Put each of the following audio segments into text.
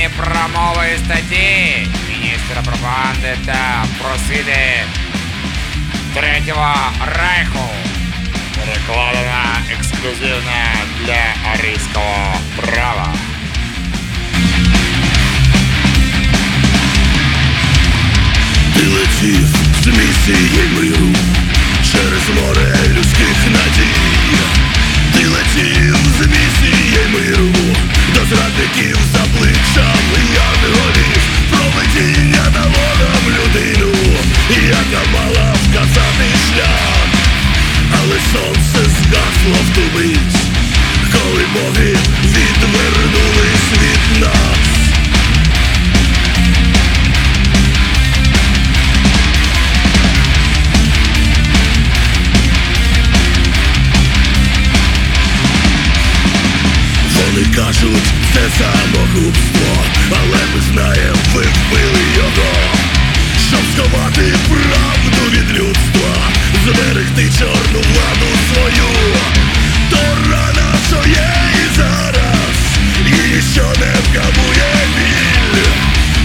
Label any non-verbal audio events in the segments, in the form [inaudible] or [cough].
Обрані промови статті міністра пропаганди та просвіти Третього Рейху. Перекладена ексклюзивно для арійського права. Ти летів з миру через море людських надій. Ти летів з місії миру. До зрадників за плечам я не горів проведіння дало нам людину, яка мала вказати шлях, але сонце згасло в ту коли боги відвернулись від нас. Кажуть, це самогубство, але ми знаємо, ви вбили його, щоб сховати правду від людства, зберегти чорну владу свою, то рана що є і зараз, і ніщо не вгамує біль,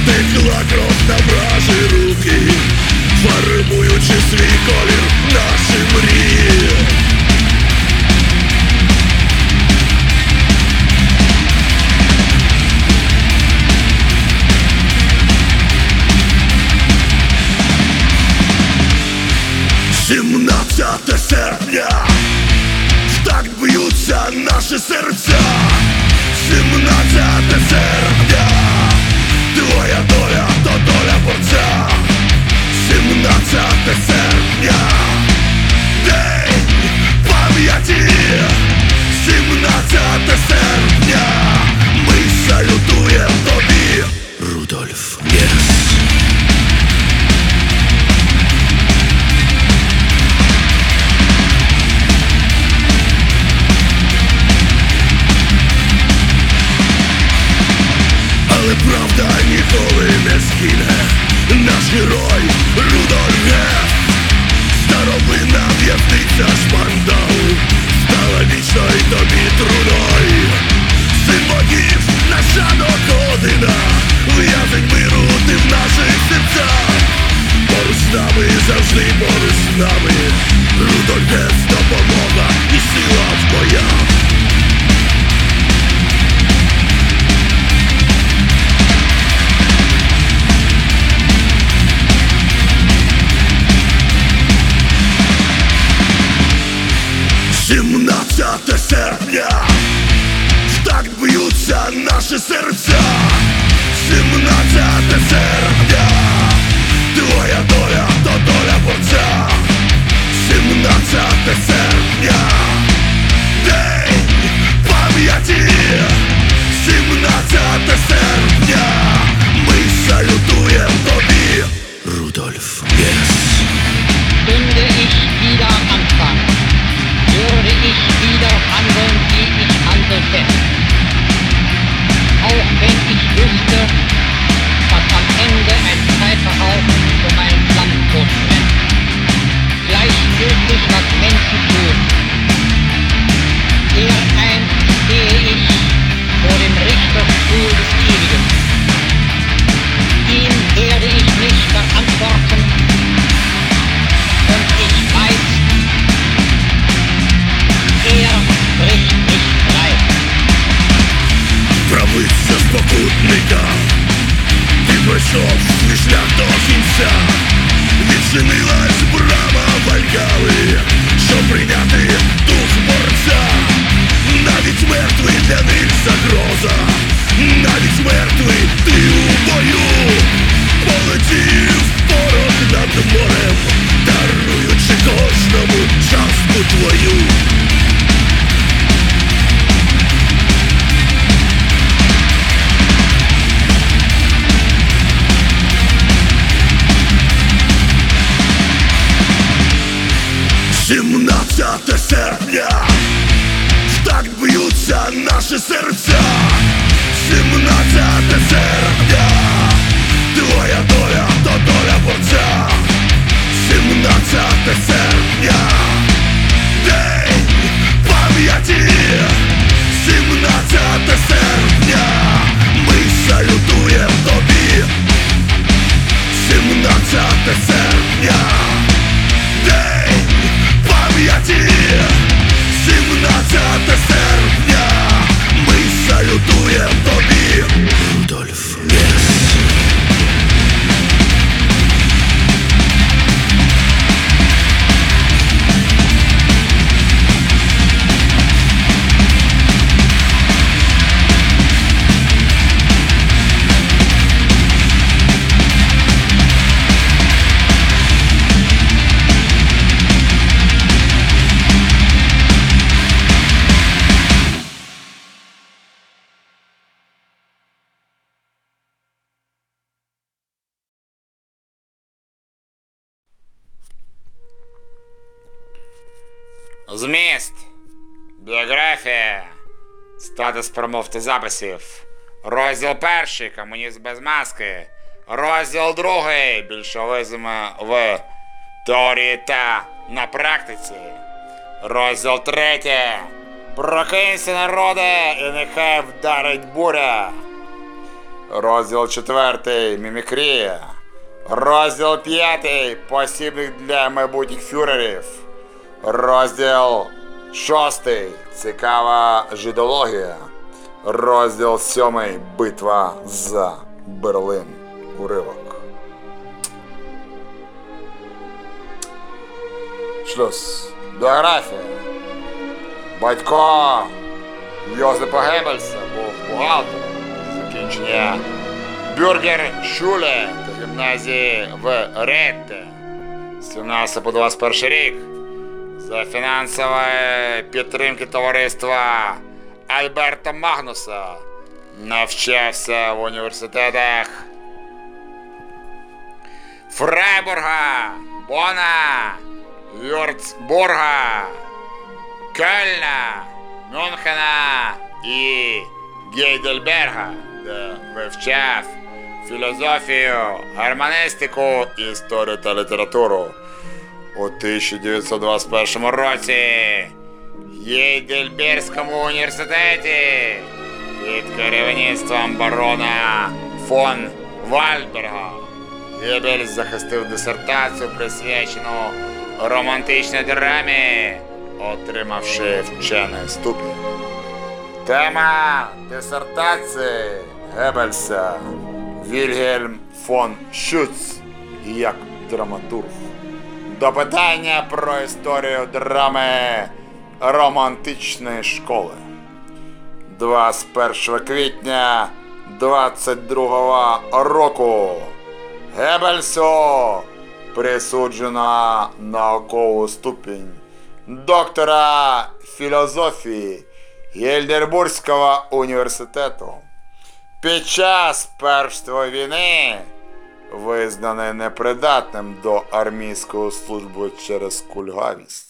текла кров на вражі руки, фарбуючи свій колір наші серпня в такт б'ються наші серця. Сімнадцяте серпня, твоя доля то доля борця. Сімнадцяте серпня, день пам'яті. Сімнадцяте серпня, герой Рудольф Гес Старовинна в'язниця Шпандау Стала вічною тобі труною Син богів, нащадок Одина В'язень миру ти в наших серцях. Поруч з нами, завжди поруч з нами. Рудольф допомога і сила в боях серпня в такт б'ються наші серця. Сімнадцяте серпня, твоя доля то доля борця. Сімнадцяте серпня, день пам'яті. Сімнадцяте серпня, ми салютуємо тобі, Пройшов шлях до кінця Відчинилась брама Вальгали Щоб прийняти дух борця. Навіть мертвий для них загроза Навіть мертвий ти у бою Полетів порох над морем Даруючи кожному частку твою серпня, так б'ються наші серця, 17 серпня, твоя доля то доля борця, 17 серпня, день пам'яті, 17 серпня, ми салютуємо тобі, 17 серпня. Thank you. Записів. Розділ перший. Комунізм без маски. Розділ другий. Більшовизм в теорії та на практиці. Розділ третій. Прокинься, народе, і нехай вдарить буря. Розділ четвертий. Мімікрія. Розділ п'ятий. Посібник для майбутніх фюрерів. Розділ шостий. Цікава жидологія. Розділ сьомий. Битва за Берлин. Уривок. Шлюз. Біографія. Батько Йозепа Геббельса був бухгалтером. Закінчення Бюргер Шуле та гімназії в Ретте. 17 по 21 рік. За фінансової підтримки товариства Альберта Магнуса навчався в університетах Фрайбурга, Бона, Вюрцбурга, Кельна, Мюнхена і Гейдельберга, де вивчав філософію, гармоністику, історію та літературу. У 1921 році в Єйдельберському університеті під керівництвом барона фон Вальберга Геббельс захистив дисертацію, присвячену романтичній драмі, отримавши вчений ступінь. Тема дисертації Геббельса Вільгельм фон Шюц як драматург. До питання про історію драми романтичної школи. 21 квітня 22 року Геббельсу присуджена наукову ступінь доктора філософії Гельдербурзького університету. Під час Першої війни визнаний непридатним до армійської служби через кульгавість.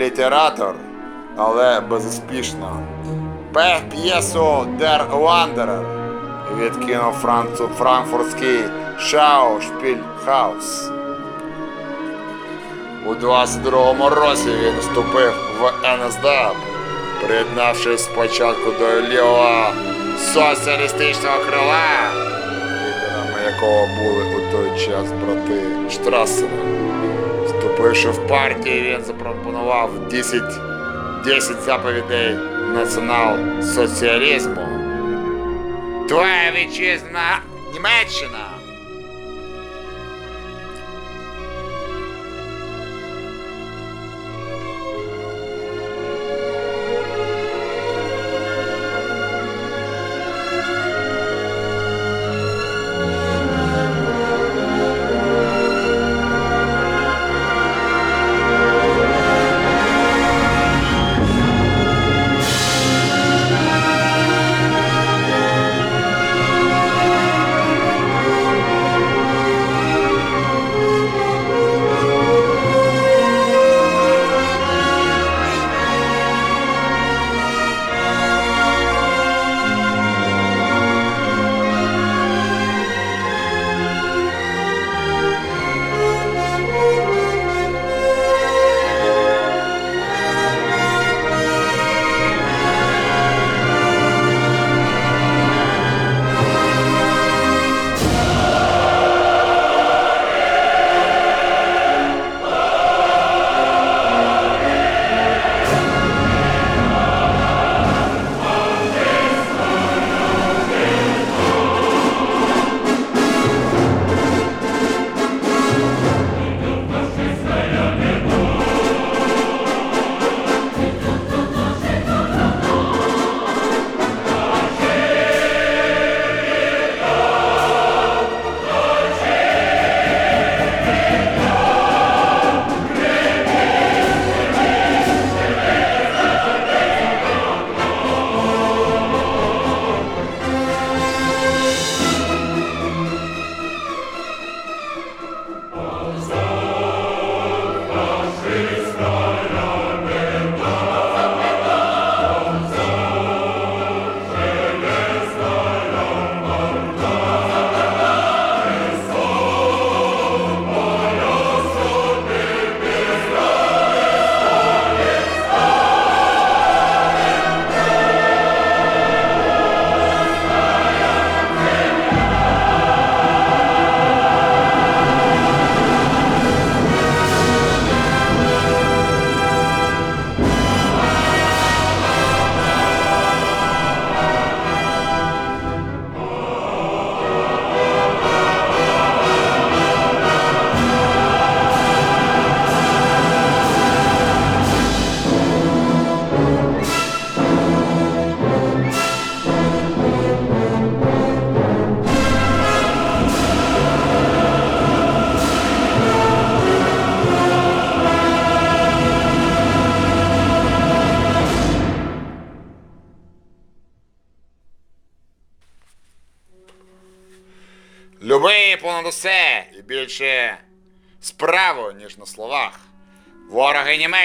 Літератор, але безуспішно. П'єсу Der Wanderer відкинув франкфуртський Шаушпільхаус. У 22-му році він вступив в НСДАП, приєднавшись спочатку до лівого соціалістичного крила, лідерами якого були у той час брати Штрасери. Вступивши в партію, він запропонував 10, 10 заповідей націонал-соціалізму. Твоя вітчизна Німеччина!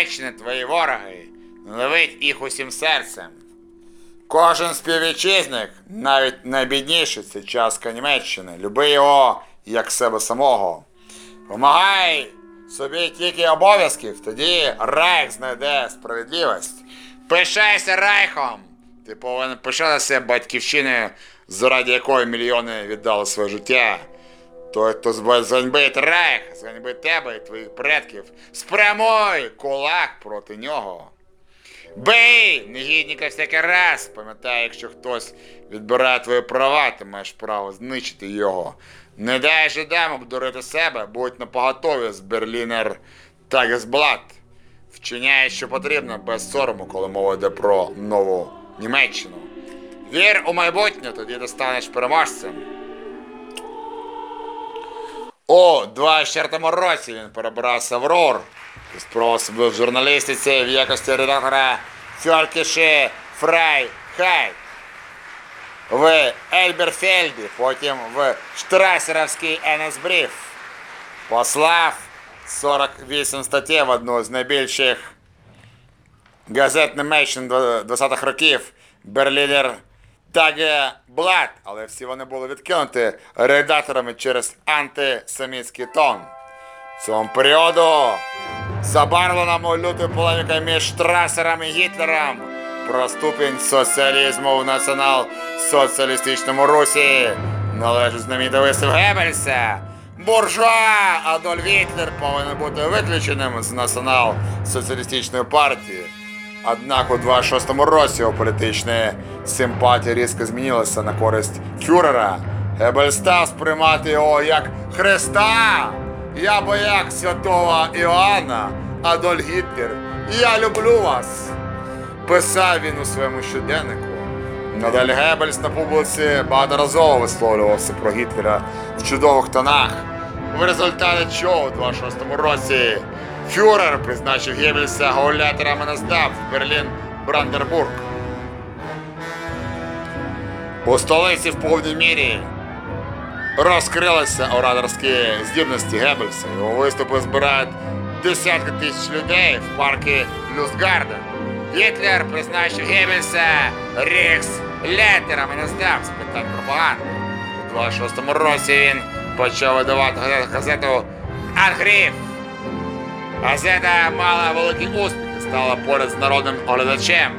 Вороги твої вороги, ненавидь їх усім серцем. Кожен співвітчизник, навіть найбідніший, це частка Німеччини. Люби його як себе самого. Помагай собі тільки обов'язків, тоді Райх знайде справедливість. Пишайся Райхом! Ти повинен пишатися батьківщиною, заради якої мільйони віддали своє життя. Той, хто зганьбить Райх, зганьбить тебе і твоїх предків, спрямуй кулак проти нього. Бий негідника всякий раз. Пам'ятай, якщо хтось відбирає твої права, ти маєш право знищити його. Не дай жидам обдурити себе, будь на поготові з Берлінер Тагесблат. Вчиняй, що потрібно, без сорому, коли мова йде про нову Німеччину. Вір у майбутнє, тоді ти станеш переможцем. У 24-му році він перебрався в РУР. і спробував в журналістиці в якості редактора Фьолькіші Фрай Хай. в Ельберфельді, потім в Штрасеровський Енесбріф. Послав 48 статей в одну з найбільших газет Німеччини 20-х років Берлінер Таге Блат, але всі вони були відкинуті редакторами через антисемітський тон. Цьому періоду забарвленому лютою полемікою між Штрасером і Гітлером про ступінь соціалізму в націонал-соціалістичному Русі належить знаменитий вислів Геббельса. Буржуа Адольф Гітлер повинен бути виключеним з націонал-соціалістичної партії. Однак у 26-му році його політичні симпатії різко змінилися на користь фюрера. Гебель став сприймати його як Христа, я бо як святого Іоанна, Адольф Гітлер. Я люблю вас. Писав він у своєму щоденнику. Надалі Геббельс на публіці багаторазово висловлювався про Гітлера в чудових тонах. В результаті чого у 26-му році фюрер призначив Геббельса гаулятором НСДАП в Берлін Брандербург. У столиці в повній мірі розкрилися ораторські здібності Геббельса. Його виступи збирають десятки тисяч людей в паркі Люстгарден. Гітлер призначив Геббельса рейхслетером НСДАП з питань пропаганди. У 26-му році він почав видавати газету Ангріф. Газета мала великі успіхи, стала поряд з народним оглядачем,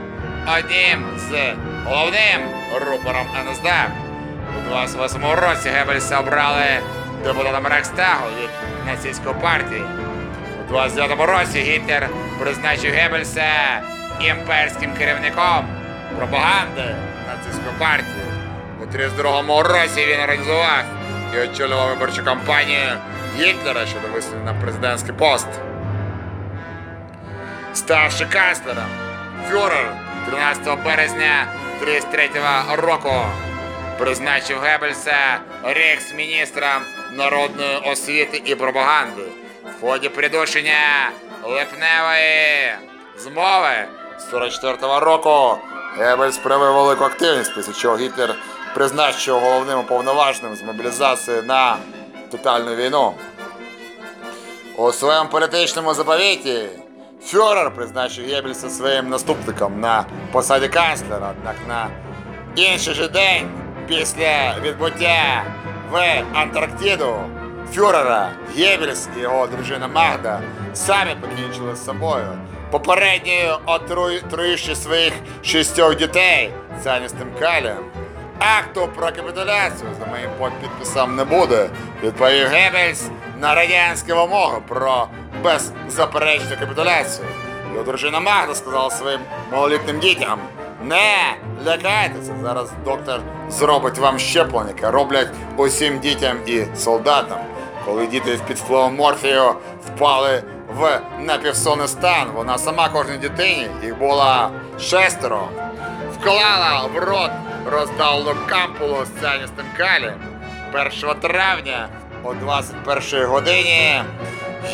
одним з головним рупором НСДАП. У 28-му році Геббельса обрали депутатом Рейхстагу від нацистської партії. У 29-му році Гітлер призначив Геббельса імперським керівником пропаганди нацистської партії. У 32-му році він організував і очолював виборчу кампанію Гітлера щодо висунення на президентський пост. Ставши канцлером, фюрер 13 березня 33 року призначив Геббельса рейхсміністром народної освіти і пропаганди. В ході придушення липневої змови 44 року Геббельс проявив велику активність, після чого Гітлер призначив головним уповноваженим з мобілізації на тотальну війну. У своєму політичному заповіті фюрер призначив Геббельса своїм наступником на посаді канцлера, однак на інший же день після відбуття в Антарктиду фюрера Геббельс і його дружина Магда самі покінчили з собою. Попередньою отруївши своїх шістьох дітей цианістим калієм. Акту про капітуляцію за моїм підписом не буде, відповів Геббельс на радянські вимоги про беззаперечну капітуляцію. Його дружина Магда сказала своїм малолітнім дітям: не лякайтеся, зараз доктор зробить вам щеплення, яке роблять усім дітям і солдатам. Коли діти під впливом морфію впали в напівсонний стан, вона сама кожній дитині, їх було шестеро, вклала в рот роздавлену кампулу з калієм. 1 травня о 21 годині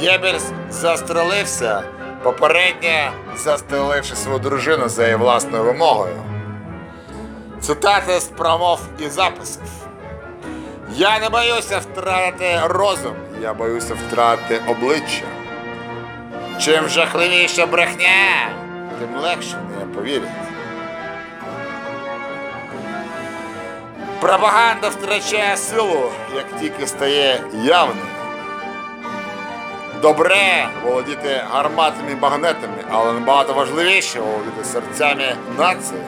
Геббельс застрелився, попередньо застреливши свою дружину за її власною вимогою. Цитати з промов і записів. Я не боюся втратити розум, я боюся втратити обличчя. Чим жахливіша брехня, тим легше в неї повірять. Пропаганда втрачає силу, як тільки стає явною. Добре володіти гарматами і магнетами, але набагато важливіше володіти серцями нації.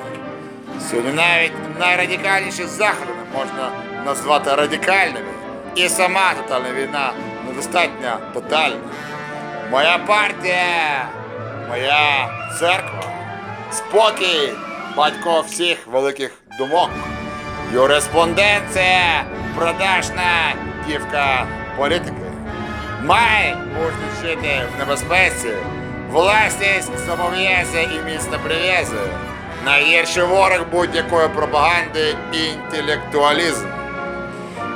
Сьогодні навіть найрадикальніші заходи можна назвати радикальними. І сама тотальна війна недостатньо тотальна. Моя партія, моя церква, спокій, батько всіх великих думок. Юриспонденція, продажна дівка політики. Май мужність жити в небезпеці. Власність зобов'язує і міцно прив'язує. Найгірший ворог будь-якої пропаганди інтелектуалізм.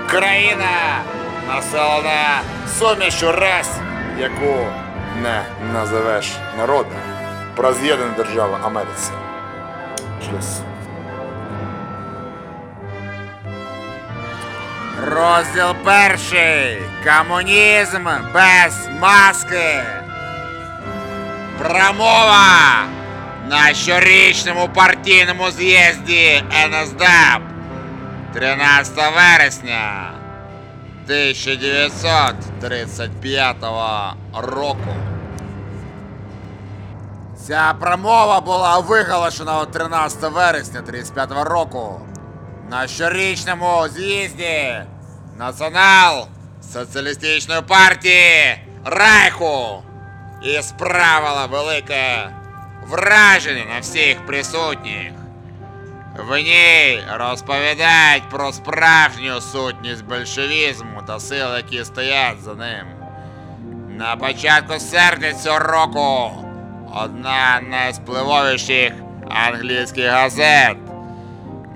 Країна населена сумішю рас, яку не називеш народом. Про з'єднану державу Америці. Шлюз. Розділ перший. Комунізм без маски. Промова на щорічному партійному з'їзді НСДАП 13 вересня 1935 року. Ця промова була виголошена 13 вересня 35 року на щорічному з'їзді Націонал-соціалістичної партії Райху і справила велике враження на всіх присутніх. В ній розповідають про справжню сутність большевізму та сил, які стоять за ним. На початку серпня цього року одна з найспливовіших англійських газет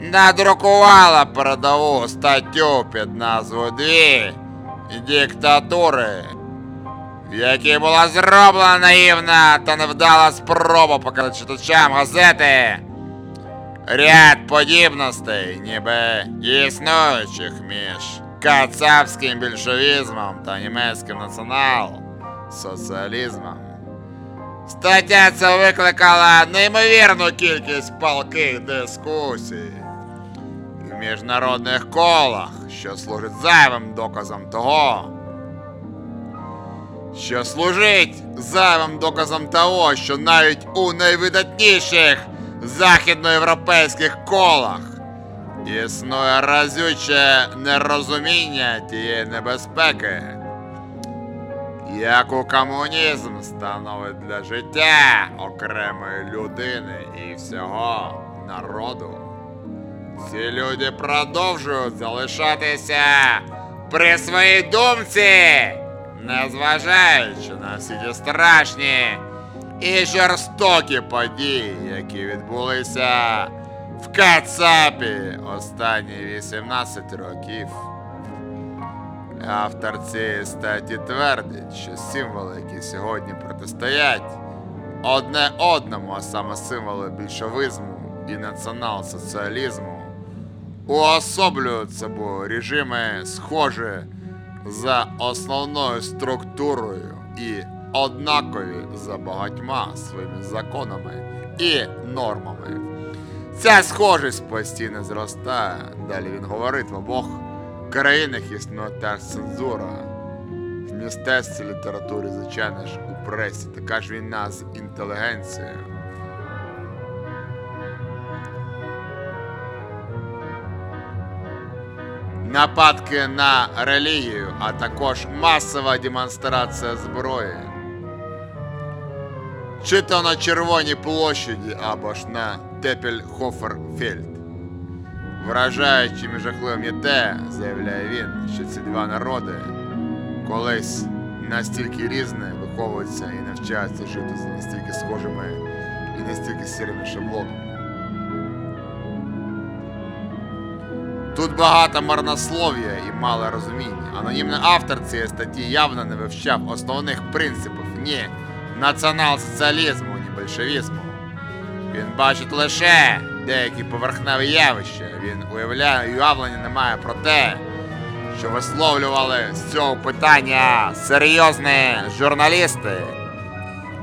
надрукувала передову статтю під назвою Дві диктатури, в якій була зроблена наївна та невдала спроба показати читачам газети ряд подібностей, ніби існуючих між кацапським більшовізмом та німецьким націонал-соціалізмом. Стаття ця викликала неймовірну кількість палких дискусій міжнародних колах, що служить зайвим доказом того, що служить зайвим доказом того, що навіть у найвидатніших західноєвропейських колах існує разюче нерозуміння тієї небезпеки, яку комунізм становить для життя окремої людини і всього народу. Ці люди продовжують залишатися при своїй думці, незважаючи на всі ті страшні і жорстокі події, які відбулися в Кацапі останні 18 років. Автор цієї статті твердить, що символи, які сьогодні протистоять одне одному, а саме символи більшовизму і націонал-соціалізму, уособлюють собою режими, схожі за основною структурою і однакові за багатьма своїми законами і нормами. Ця схожість постійно зростає. Далі він говорить в обох країнах існує та ж цензура. В мистецтві, літературі, звичайно ж, у пресі, така ж війна з інтелігенцією. Нападки на релігію, а також масова демонстрація зброї. Чи то на Червоній площаді або ж на Тепельхоферфельд. Вражаючим і жахливим є те, заявляє він, що ці два народи колись настільки різні виховуються і навчаються жити за настільки схожими і настільки сірими шаблонами. Тут багато марнослов'я і мало розуміння. Анонімний автор цієї статті явно не вивчав основних принципів ні націонал-соціалізму, ні большевізму. Він бачить лише деякі поверхневі явища. Він уявляє уявлення не має про те, що висловлювали з цього питання серйозні журналісти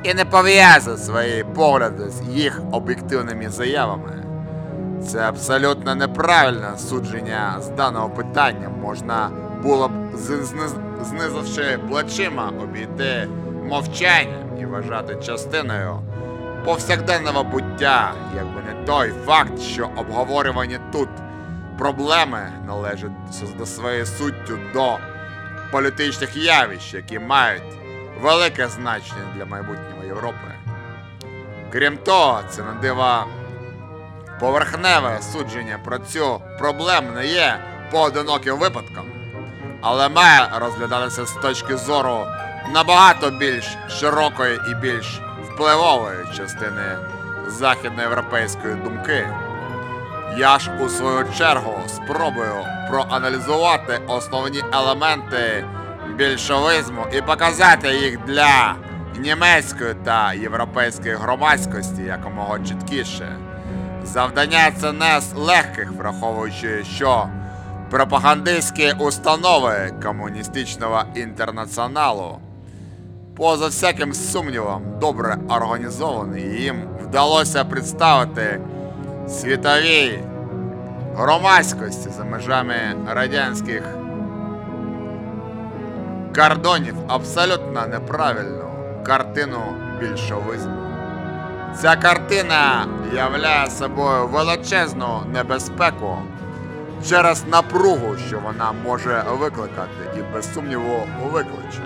і не пов'язує свої погляди з їх об'єктивними заявами. Це абсолютно неправильне судження з даного питання. Можна було б, знизивши плечима, обійти мовчанням і вважати частиною повсякденного буття, якби не той факт, що обговорювані тут проблеми належать за своєю суттю до політичних явищ, які мають велике значення для майбутнього Європи. Крім того, це на диво поверхневе судження про цю проблему не є поодиноким випадком, але має розглядатися з точки зору набагато більш широкої і більш впливової частини західноєвропейської думки. Я ж у свою чергу спробую проаналізувати основні елементи більшовизму і показати їх для німецької та європейської громадськості якомога чіткіше. Завдання це не з легких, враховуючи, що пропагандистські установи комуністичного інтернаціоналу поза всяким сумнівом добре організовані, їм вдалося представити світовій громадськості за межами радянських кордонів абсолютно неправильну картину більшовизму. Ця картина являє собою величезну небезпеку через напругу, що вона може викликати, і без сумніву викличе.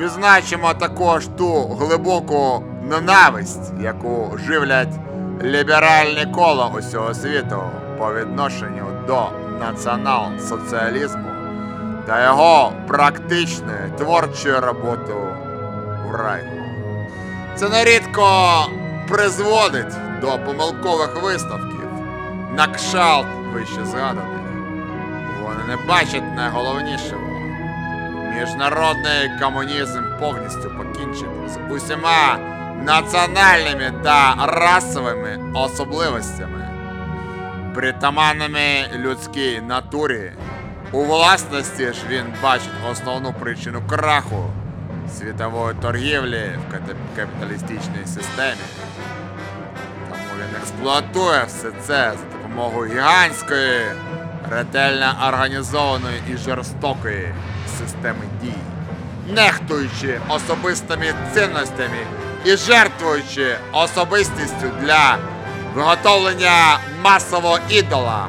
Відзначимо також ту глибоку ненависть, яку живлять ліберальні кола усього світу по відношенню до націонал-соціалізму та його практичної творчої роботи в райку. Це нерідко призводить до помилкових виставків на кшалт вище згаданих. Вони не бачать найголовнішого. Міжнародний комунізм повністю покінчить з усіма національними та расовими особливостями, притаманними людській натурі. У власності ж він бачить основну причину краху світової торгівлі в капіталістичній системі. Тому він експлуатує все це за допомогою гігантської, ретельно організованої і жорстокої системи дій, нехтуючи особистими цінностями і жертвуючи особистістю для виготовлення масового ідола,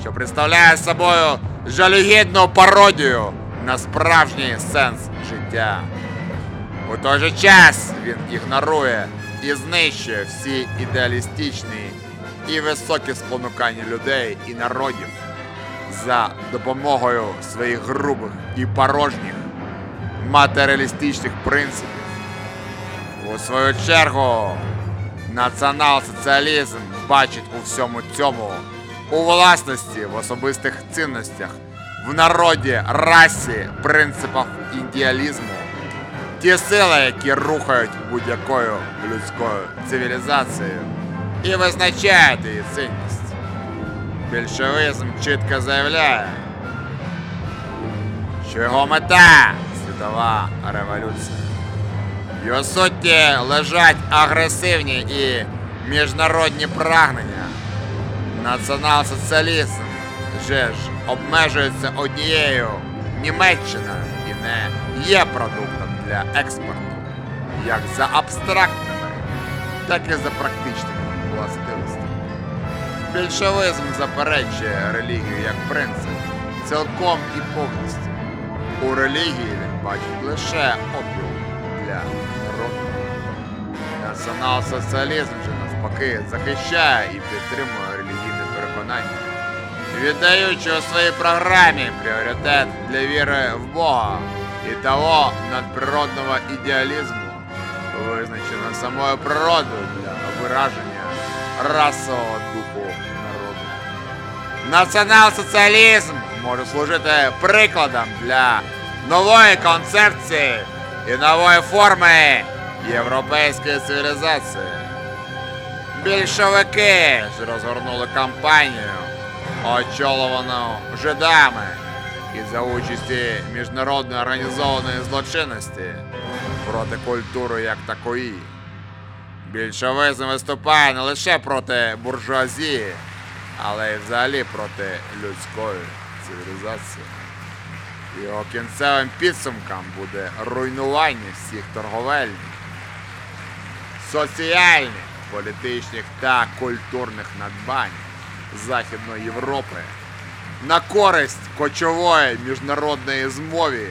що представляє собою жалюгідну пародію на справжній сенс життя. У той же час він ігнорує і знищує всі ідеалістичні і високі спонукання людей і народів за допомогою своїх грубих і порожніх матеріалістичних принципів. У свою чергу, націонал-соціалізм бачить у всьому цьому у власності, в особистих цінностях, в народі, расі, принципах ідеалізму. Ті сили, які рухають будь-якою людською цивілізацією і визначають її цінність. Більшовизм чітко заявляє, що його мета світова революція. В його суті лежать агресивні і міжнародні прагнення. Націонал-соціалізм же ж обмежується однією Німеччиною і не є продуктом для експорту, як за абстрактними, так і за практичними властивостями. Більшовизм заперечує релігію як принцип, цілком і повністю. У релігії він бачить лише опіум для народу. Націонал-соціалізм же навпаки захищає і підтримує релігійне переконання, віддаючи у своїй програмі пріоритет для віри в Бога і того надприродного ідеалізму, визначено самою природою для вираження расового духу народу. Націонал-соціалізм може служити прикладом для нової концепції і нової форми європейської цивілізації. Більшовики розгорнули кампанію, очоловану жидами і за участі міжнародної організованої злочинності проти культури як такої. Більшовизм виступає не лише проти буржуазії, але й взагалі проти людської цивілізації. Його кінцевим підсумком буде руйнування всіх торговельних, соціальних, політичних та культурних надбань Західної Європи на користь кочової міжнародної змові,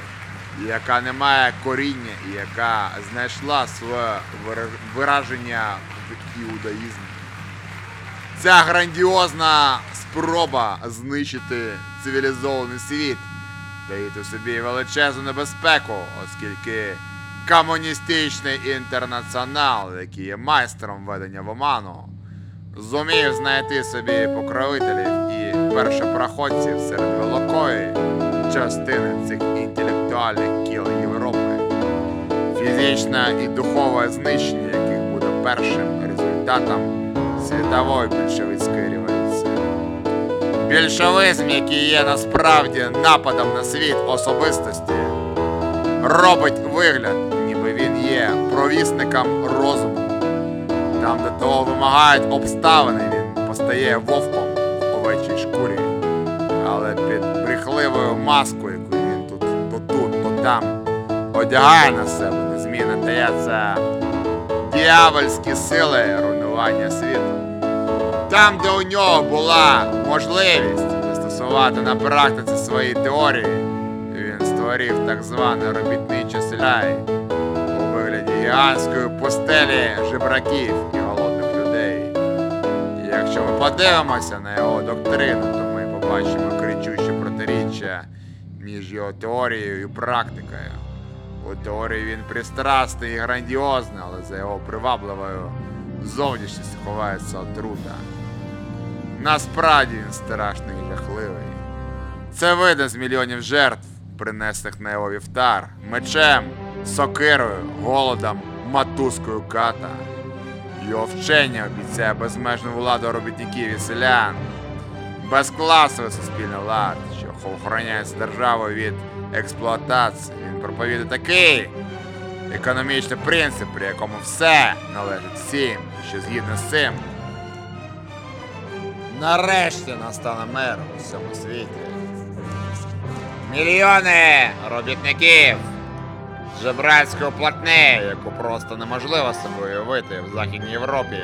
яка не має коріння і яка знайшла своє вираження в іудаїзмі. Ця грандіозна спроба знищити цивілізований світ таїть собі величезну небезпеку, оскільки комуністичний інтернаціонал, який є майстром ведення в оману, зумів знайти собі покровителів і першопроходців серед великої частини цих інтелектуальних кіл Європи, фізичне і духове знищення яких буде першим результатом світової більшовицької революції. Більшовизм, який є насправді нападом на світ особистості, робить вигляд, ніби він є провісником розуму. Там, де того вимагають обставини, він постає вовком в овечій шкурі. Але під брехливою маскою, яку він тут то тут, то там одягає на себе, незмінно дається дьявольські сили руйнування світу. Там, де у нього була можливість застосувати на практиці свої теорії, він створив так зване робітниче селяй гігантської пустелі жебраків і голодних людей. І якщо ми подивимося на його доктрину, то ми побачимо кричуще протиріччя між його теорією і практикою. У теорії він пристрасний і грандіозний, але за його привабливою зовнішністю ховається отрута. Насправді він страшний і жахливий. Це видно з мільйонів жертв, принесених на його вівтар, мечем, сокирою, голодом, матузкою ката. Його вчення обіцяє безмежну владу робітників і селян, безкласовий суспільний лад, що охороняється державою від експлуатації. Він проповідує такий економічний принцип, при якому все належить всім, що згідно з цим. Нарешті настане мир у всьому світі. Мільйони робітників жебрацької платни, яку просто неможливо собою уявити в Західній Європі.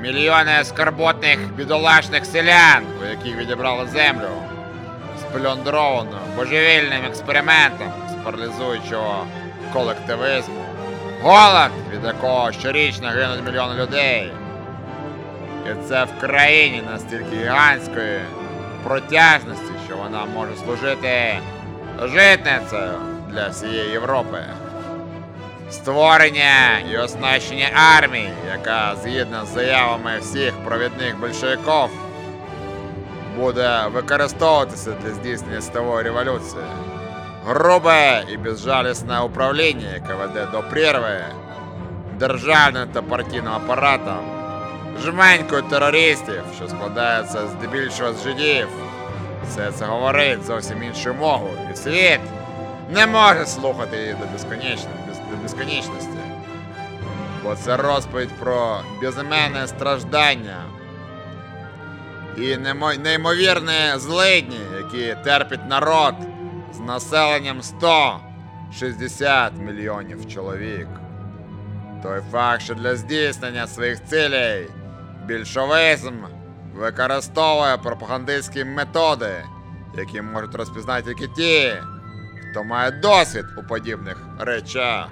Мільйони скарботних бідолашних селян, у яких відібрали землю, сплюндровану божевільним експериментом з паралізуючого колективизму. Голод, від якого щорічно гинуть мільйони людей. І це в країні настільки гігантської протяжності, що вона може служити житницею для всієї Європи. Створення і оснащення армії, яка згідно з заявами всіх провідних большевиків буде використовуватися для здійснення стової революції. Грубе і безжалісне управління, яке веде до прірви державним та партійним апаратом, жменькою терористів, що складається здебільшого з жидів. Все це говорить зовсім іншу мову, і світ не може слухати її до, безконечно, без, до безконечності. Бо це розповідь про безіменне страждання і неймовірні злидні, які терпить народ з населенням 160 мільйонів чоловік. Той факт, що для здійснення своїх цілей більшовизм використовує пропагандистські методи, які можуть розпізнати тільки ті, хто має досвід у подібних речах,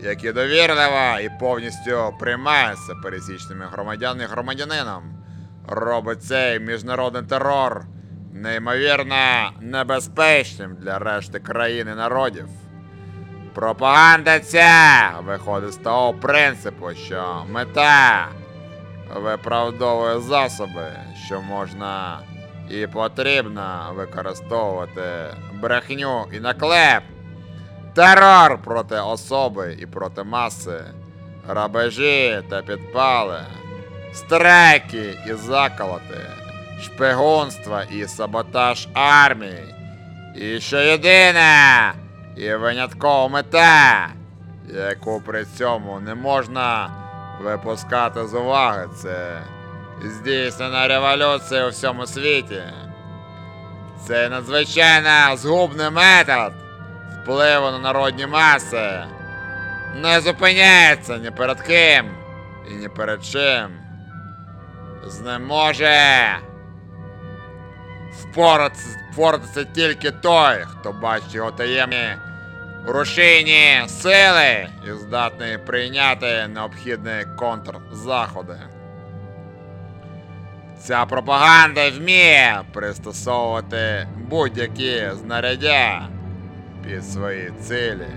які довірливо і повністю приймаються пересічними громадянами і громадянином, робить цей міжнародний терор неймовірно небезпечним для решти країн і народів. Пропаганда ця виходить з того принципу, що мета виправдовує засоби, що можна і потрібно використовувати брехню і наклеп, терор проти особи і проти маси, рабежі та підпали, страйки і заколоти, шпигунство і саботаж армії. І що єдине і виняткова мета, яку при цьому не можна випускати з уваги, це здійснена революція у всьому світі. Це надзвичайно згубний метод впливу на народні маси. Не зупиняється ні перед ким і ні перед чим. З ним може впоратися, тільки той, хто бачить його таємні рушійні сили і здатний прийняти необхідні контрзаходи. Ця пропаганда вміє пристосовувати будь-які знаряддя під свої цілі.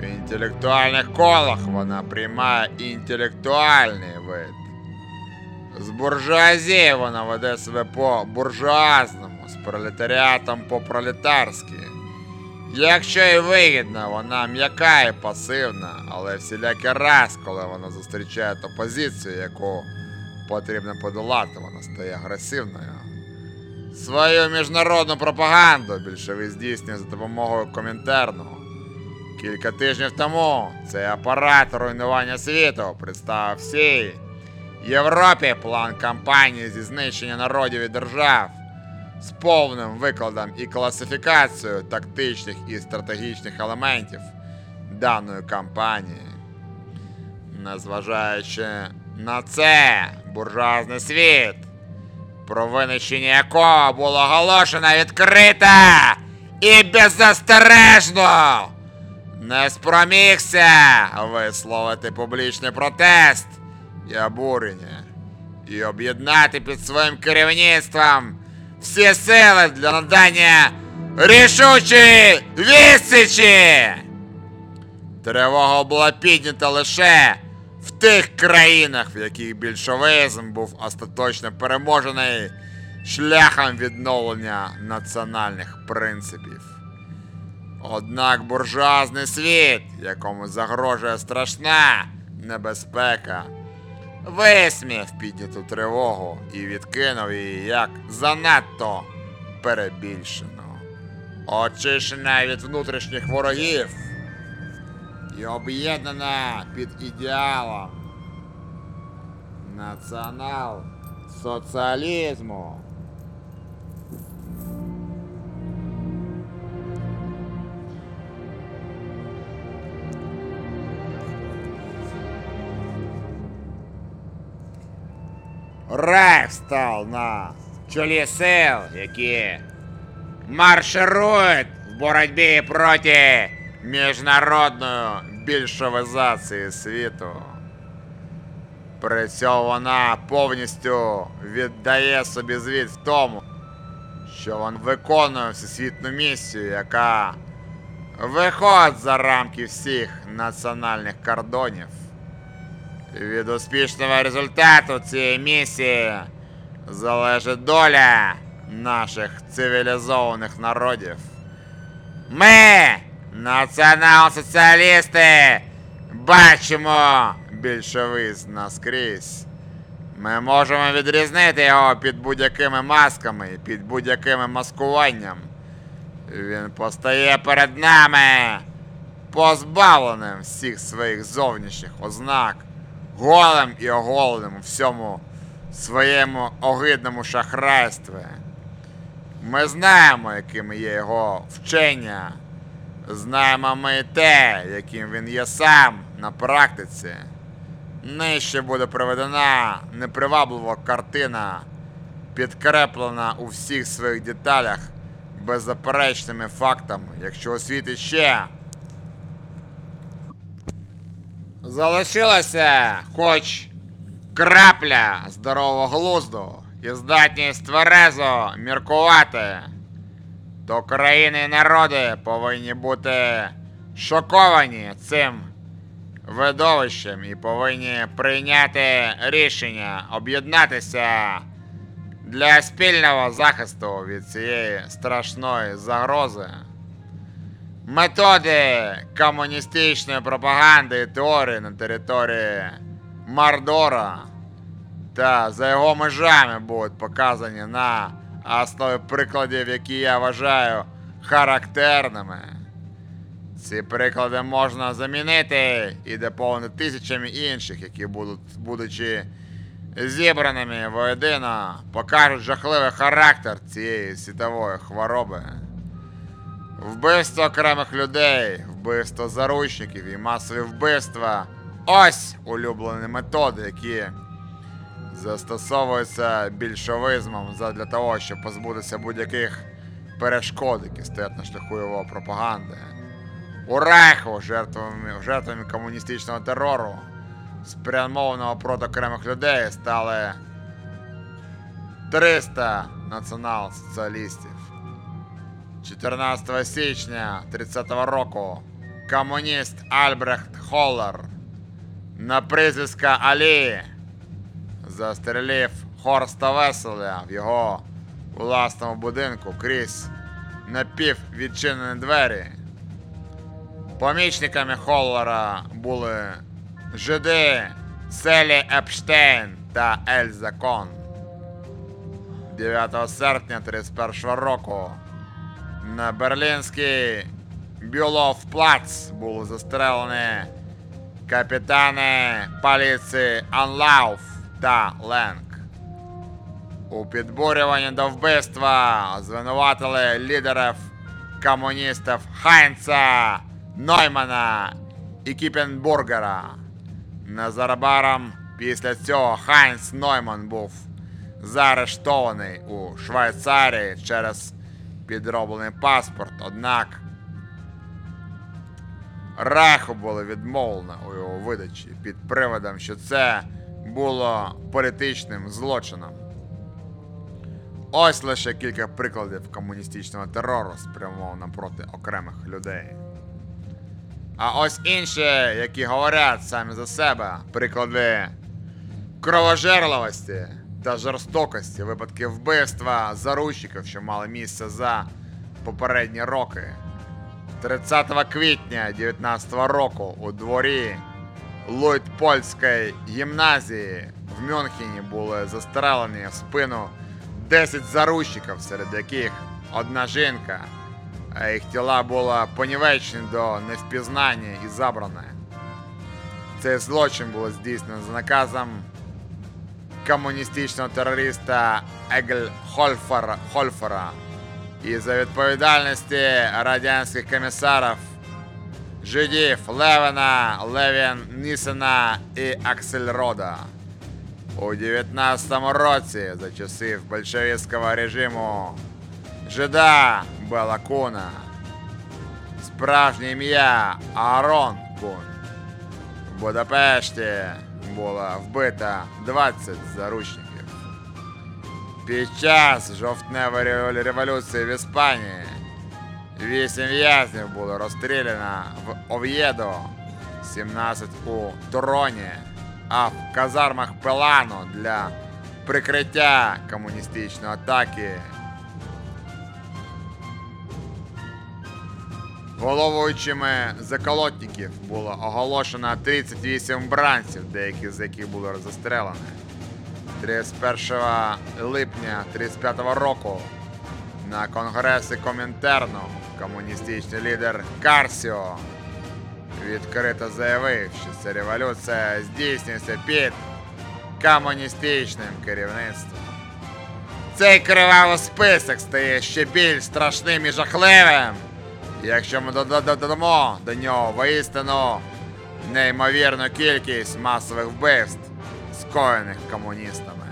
В інтелектуальних колах вона приймає інтелектуальний вид. З буржуазії вона веде себе по буржуазному, з пролетаріатом по пролетарськи. Якщо і вигідно, вона м'яка і пасивна, але всілякий раз, коли вона зустрічає опозицію, яку потрібно подолати, вона стає агресивною. Свою міжнародну пропаганду більшовик здійснює за допомогою комінтерну. Кілька тижнів тому цей апарат руйнування світу представив всій Європі план кампанії зі знищення народів і держав з повним викладом і класифікацією тактичних і стратегічних елементів даної кампанії. Незважаючи на це, буржуазний світ, про винищення якого було оголошено відкрито і беззастережно, не спромігся висловити публічний протест і обурення, і об'єднати під своїм керівництвом всі сили для надання рішучої відсічі. Тривога була піднята лише тих країнах, в яких більшовизм був остаточно переможений шляхом відновлення національних принципів. Однак буржуазний світ, якому загрожує страшна небезпека, висмів підняту тривогу і відкинув її як занадто перебільшену. Очищена від внутрішніх ворогів і об'єднана під ідеалом націонал-соціалізму. Рейх став на чолі сил, які марширують в боротьбі проти міжнародної більшовизації світу. При цьому вона повністю віддає собі звіт в тому, що він виконує всесвітню місію, яка виходить за рамки всіх національних кордонів. Від успішного результату цієї місії залежить доля наших цивілізованих народів. Ми, націонал-соціалісти, бачимо більшовизм наскрізь. Ми можемо відрізнити його під будь-якими масками, під будь-якими маскуванням. Він постає перед нами, позбавленим всіх своїх зовнішніх ознак, голим і оголеним у всьому своєму огидному шахрайстві. Ми знаємо, якими є його вчення. Знаємо ми те, яким він є сам на практиці. Нижче буде проведена неприваблива картина, підкреплена у всіх своїх деталях беззаперечними фактами, якщо у світі ще залишилася хоч крапля здорового глузду і здатність тверезо міркувати, то країни і народи повинні бути шоковані цим видовищем і повинні прийняти рішення об'єднатися для спільного захисту від цієї страшної загрози. Методи комуністичної пропаганди і теорії на території Мардора та за його межами будуть показані на основі прикладів, які я вважаю характерними. Ці приклади можна замінити і доповнити тисячами інших, які будуть, будучи зібраними воєдино, покажуть жахливий характер цієї світової хвороби. Вбивство окремих людей, вбивство заручників і масові вбивства ось улюблені методи, які застосовуються більшовизмом задля того, щоб позбутися будь-яких перешкод, які стоять на шляху його пропаганди. У Райху жертвами, жертвами комуністичного терору, спрямованого проти окремих людей, стали 300 націонал-соціалістів. 14 січня 30-го року комуніст Альбрехт Холлер на прізвиська Алі застрелив Хорста Веселя в його власному будинку крізь напіввідчинені двері. Помічниками Холлера були жиди Селі Епштейн та Ельза Кон. 9 серпня 31 року на берлінський Бюлов плац були застрелені капітани поліції Анлауф та Ленк. У підбурюванні до вбивства звинуватили лідерів комуністів Хайнца, Ноймана і Кіпенбургера. Незабаром після цього Хайнц Нойман був заарештований у Швейцарії через підроблений паспорт, однак Раху було відмовлено у його видачі під приводом, що це було політичним злочином. Ось лише кілька прикладів комуністичного терору, спрямованого проти окремих людей. А ось інші, які говорять самі за себе, приклади кровожерливості та жорстокості, випадки вбивства заручників, що мали місце за попередні роки. 30 квітня 19 року у дворі Луйтпольської гімназії. В Мюнхені були застрелені в спину 10 заручників, серед яких одна жінка, а їх тіла були понівечені до невпізнання і забрані. Цей злочин було здійснено за наказом комуністичного терориста Егель Хольфера, Хольфера. І за відповідальності радянських комісарів жидів Левена, Левін Нісена і Аксельрода. У 19 році за часів большевістського режиму жида Бела Куна. Справжнє ім'я Аарон Кун. В Будапешті було вбито 20 заручників. Під час жовтневої революції в Іспанії вісім в'язнів було розстріляно в Ов'єдо, 17 у Тороні, а в казармах Пелану для прикриття комуністичної атаки. Головуючими заколотників було оголошено 38 бранців, деякі з яких були застрелені. 31 липня 35 року на конгресі Комінтерну комуністичний лідер Карсіо відкрито заявив, що ця революція здійснюється під комуністичним керівництвом. Цей кривавий список стає ще більш страшним і жахливим, якщо ми додамо до нього воістину неймовірну кількість масових вбивств, скоєних комуністами.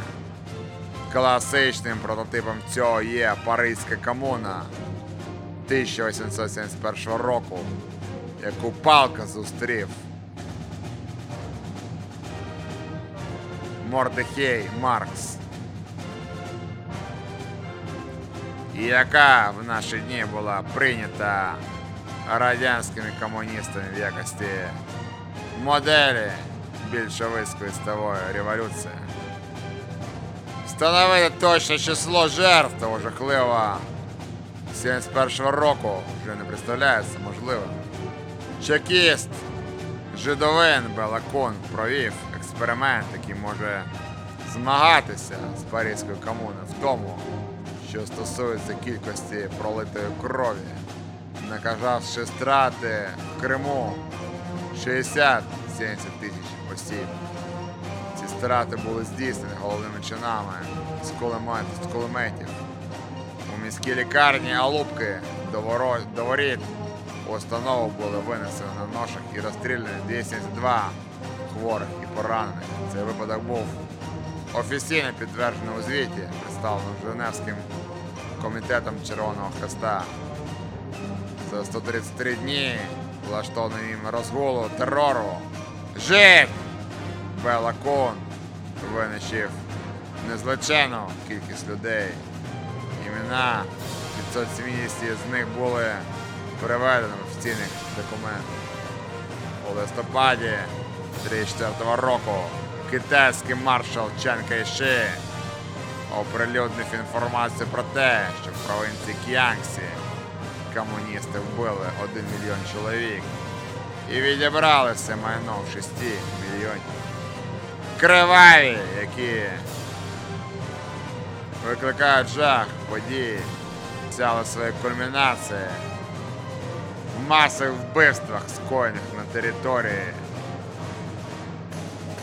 Класичним прототипом цього є Паризька комуна 1871 року, яку палка зустрів. Мордехей Маркс. Яка в наші дні була прийнята радянськими комуністами в якості моделі більшовицької ставої революції. Встановити точне число жертв жахливо 71-го року. Вже не представляється, можливо. Чекіст Жидовин Белакон провів експеримент, який може змагатися з Паризькою комуною в тому, що стосується кількості пролитої крові, наказавши страти в Криму 60-70 тисяч осіб. Ці страти були здійснені головними чинами з кулеметів. Міській лікарні Алубки до, воріт установу були винесені на ношах і розстріляні 272 хворих і поранених. Цей випадок був офіційно підтверджений у звіті, представленому Женевським комітетом Червоного Хреста. За 133 дні влаштований їм розгулу терору. Жит! Белакон винищив незличену кількість людей. Імена 570 з них були переведені в офіційних документах. У листопаді 34 року китайський маршал Чан Кайши оприлюднив інформацію про те, що в провінції Кіангсі комуністи вбили 1 мільйон чоловік і відібрали все майно в 6 мільйонів. Криваві, які викликають жах події, взяли свої кульмінації. В масових вбивствах, скоєних на території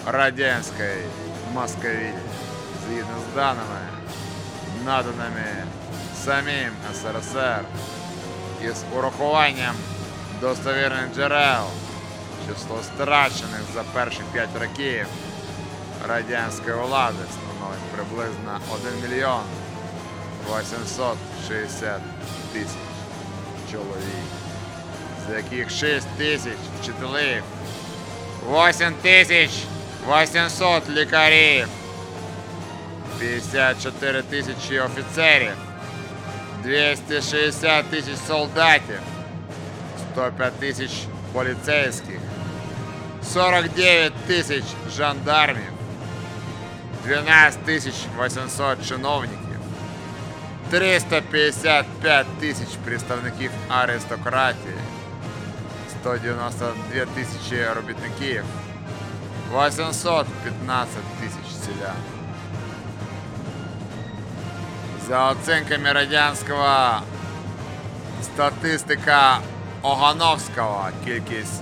радянської Московії, згідно з даними, наданими самим СРСР із урахуванням достовірних джерел, число страчених за перші 5 років радянської влади становить приблизно 1 мільйон 860 тисяч чоловік, з яких 6 тисяч вчителів, 8 тисяч 800 лікарів, 54 тисячі офіцерів, 260 тисяч солдатів, 105 тисяч поліцейських, 49 тисяч жандармів, 12 тисяч 800 чиновників, 355 тисяч представників аристократії, 192 тисячі робітників, 815 тисяч селян. За оцінками радянського статистика Огановського, кількість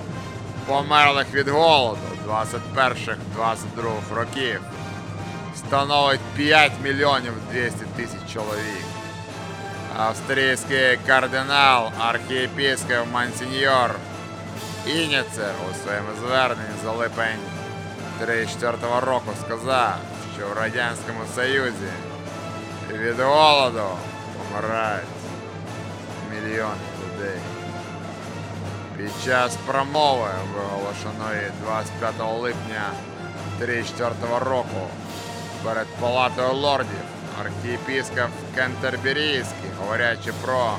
померлих від голоду 21-22 років становить 5 мільйонів 200 тисяч чоловік. Австрійський кардинал, архієпіскоп Монсеньор Ініцер у своєму зверненні за липень 34 року сказав, що в Радянському Союзі від голоду помирають мільйони людей. Під час промови, виголошеної 25 липня 34 року перед Палатою лордів, архієпіскоп Кентерберійський, говорячи про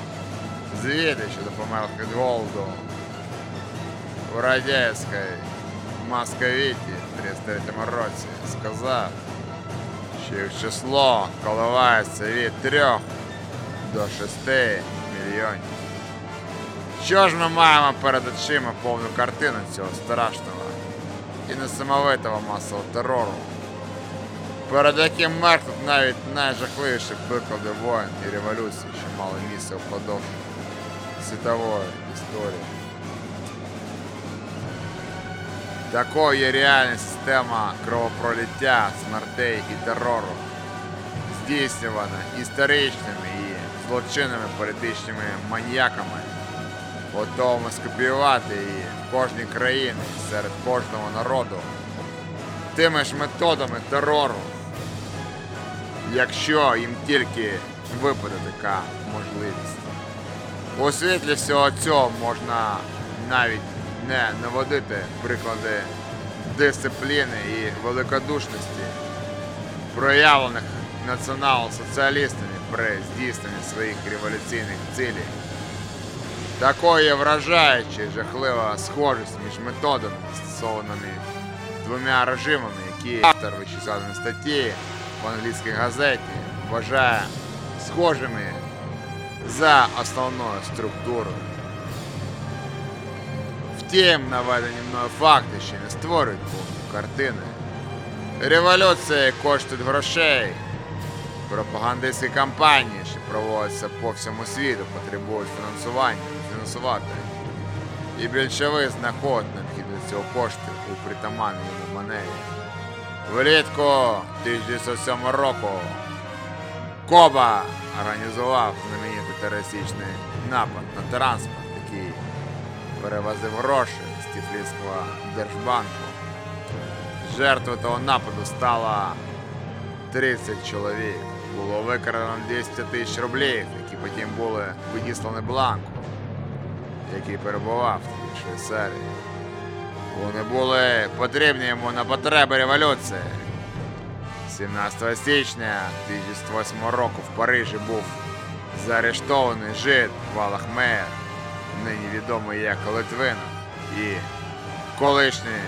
звіти щодо померлих від голоду в радянській Московіті в 33 році, сказав, що їх число коливається від 3 до 6 мільйонів. Що ж ми маємо перед очима повну картину цього страшного і несамовитого масового терору, Перед яким меркнуть навіть найжахливіші приклади воїн і революцій, що мали місце впродовж світової історії. Такою є реальна система кровопролиття, смертей і терору, здійснювана історичними і злочинними політичними маніяками, готовими скопіювати її в кожній країні серед кожного народу тими ж методами терору, якщо їм тільки випаде така можливість. У світлі всього цього можна навіть не наводити приклади дисципліни і великодушності, проявлених націонал-соціалістами при здійсненні своїх революційних цілей. Такою є вражаюча жахлива схожість між методами, застосованими двома режимами, які автор вищезгаданої статті в англійській газеті вважає схожими за основною структурою. Втім, наведені мною факти ще не створюють повну картини. Революції коштують грошей. Пропагандистські кампанії, що проводяться по всьому світу, потребують фінансування, фінансувати. І більшови знаходять необхідно цього кошти у притаманній йому манері. Влітку 1907 року Коба організував знаменитий терористичний напад на транспорт, який перевозив гроші з Тифлінського держбанку. Жертвою того нападу стало 30 чоловік. Було викрадено 200 тисяч рублів, які потім були відіслані бланку, який перебував в Швейцарії. Вони були потрібні йому на потреби революції. 17 січня 2008 року в Парижі був заарештований жид Валахмеєр, нині відомий як Литвинов, і колишній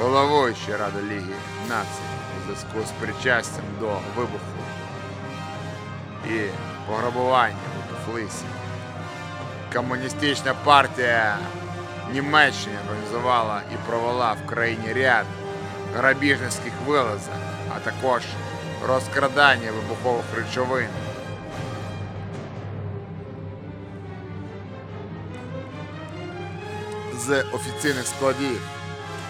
головуючий Ради Ліги Націй у зв'язку з причастям до вибуху і пограбування у Туфлисі. Комуністична партія Німеччини організувала і провела в країні ряд грабіжницьких вилазок, а також розкрадання вибухових речовин. З офіційних складів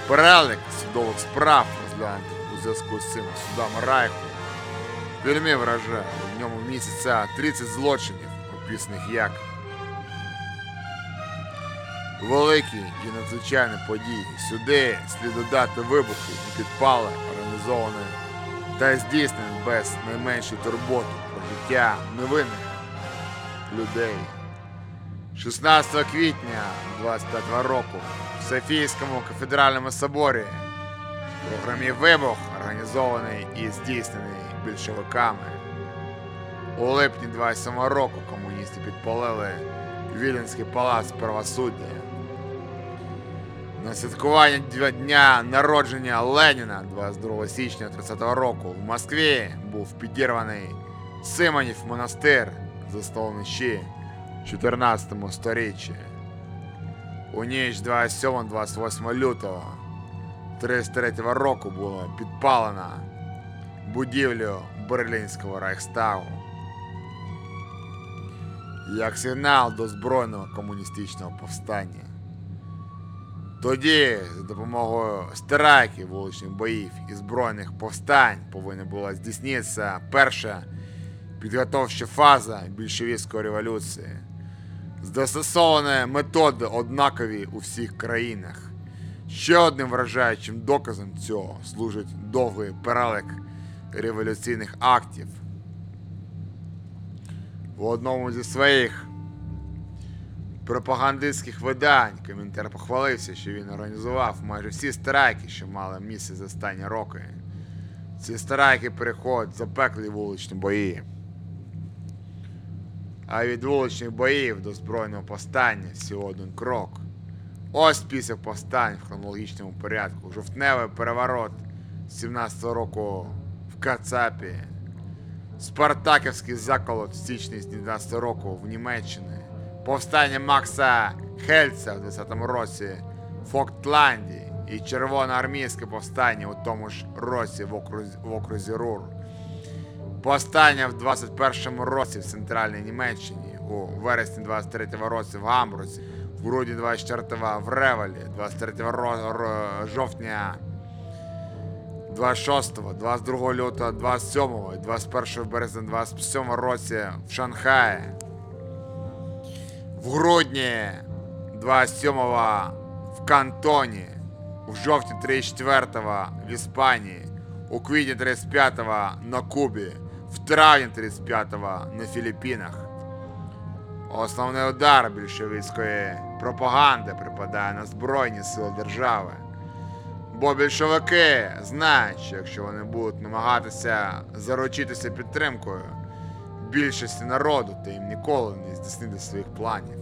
перелік судових справ розглянутих у зв'язку з цим судами Райху вельми вражає. В ньому місяця 30 злочинів, описаних як великі і надзвичайні події. Сюди слід додати вибухи і підпали, організовані та здійснені без найменшої турботи про життя невинних людей. 16 квітня 25 року в Софійському кафедральному соборі програмі вибух, організований і здійснений більшовиками. У липні 27 року комуністи підпалили Віленський палац правосуддя. На святкування дня- народження Леніна 22 січня 30 року в Москві був підірваний Симонів монастир, заснований ще в 14 сторіччі. У ніч 27-28 лютого 33 року було підпалено будівлю Берлінського Рейхстагу як сигнал до збройного комуністичного повстання. Тоді, за допомогою страйків, вуличних боїв і збройних повстань повинна була здійснитися перша підготовча фаза більшовицької революції. Застосовані методи однакові у всіх країнах. Ще одним вражаючим доказом цього служить довгий перелик революційних актів. В одному зі своїх пропагандистських видань коментар похвалився, що він організував майже всі страйки, що мали місце за останні роки. Ці страйки переходять в запеклі вуличні бої. А від вуличних боїв до збройного повстання всього один крок. Ось після повстань в хронологічному порядку. Жовтневий переворот 17-го року в Кацапі. Спартаківський заколот в січні 19 року в Німеччині. Повстання Макса Хельца в 10-му році в Фоктланді і червоноармійське повстання у тому ж році в окрузі, в окрузі Рур. Повстання в 21-му році в центральній Німеччині, у вересні 23-го році в Гамбурзі, в грудні 24-го в Ревелі, 23 ро- ро- жовтня 26, 22 лютого 27 і 21 березня 27 році в Шанхаї. В грудні 27 в Кантоні, в жовтні 34 в Іспанії, у квітні 35 на Кубі, в травні 35 на Філіппінах. Основний удар більшовицької пропаганди припадає на Збройні сили держави. Бо більшовики знають, що якщо вони будуть намагатися заручитися підтримкою більшості народу, то їм ніколи не здійснити своїх планів.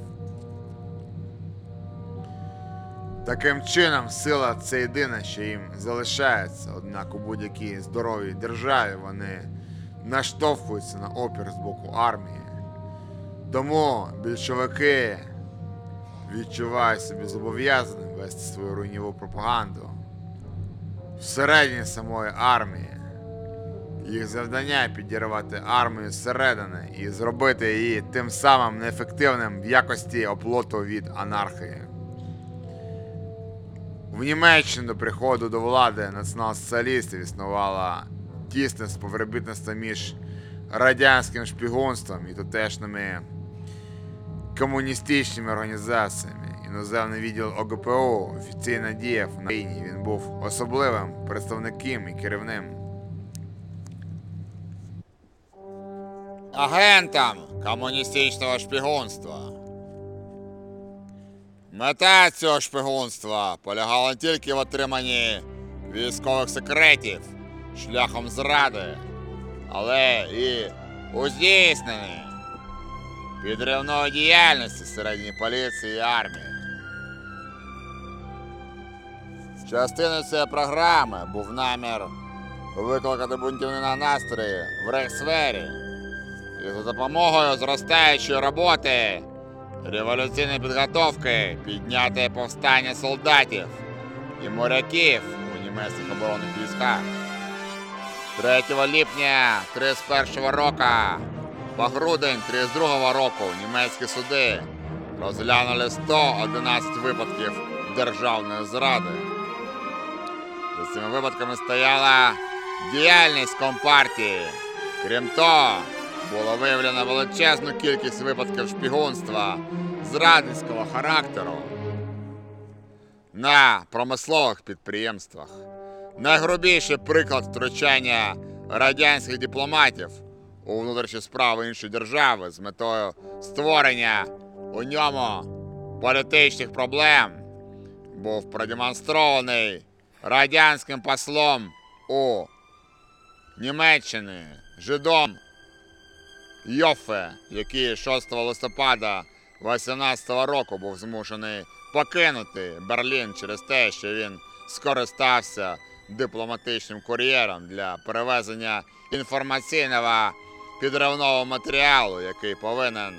Таким чином, сила це єдине, що їм залишається, однак у будь-якій здоровій державі вони наштовхуються на опір з боку армії. Тому більшовики відчувають себе зобов'язаним вести свою руйніву пропаганду всередині самої армії. Їх завдання підірвати армію зсередини і зробити її тим самим неефективним в якості оплоту від анархії. В Німеччині до приходу до влади націонал-соціалістів існувала тісне співробітництво між радянським шпігунством і тутешніми комуністичними організаціями. Іноземний відділ ОГПУ офіційно діяв на країні. Він був особливим представником і керівним. Агентом комуністичного шпигунства. Мета цього шпигунства полягала не тільки в отриманні військових секретів шляхом зради, але і у здійсненні підривної діяльності середньої поліції і армії. Частиною цієї програми був намір викликати бунтівні настрої в рейхсфері і за допомогою зростаючої роботи революційної підготовки підняти повстання солдатів і моряків у німецьких оборонних військах. 3 липня 31 року по грудень 32 року німецькі суди розглянули 111 випадків державної зради. За цими випадками стояла діяльність Компартії. Крім того, було виявлено величезну кількість випадків шпігунства зрадницького характеру на промислових підприємствах. Найгрубіший приклад втручання радянських дипломатів у внутрішні справи іншої держави з метою створення у ньому політичних проблем був продемонстрований радянським послом у Німеччині жидом Йофе, який 6 листопада 18 року був змушений покинути Берлін через те, що він скористався дипломатичним кур'єром для перевезення інформаційного підривного матеріалу, який повинен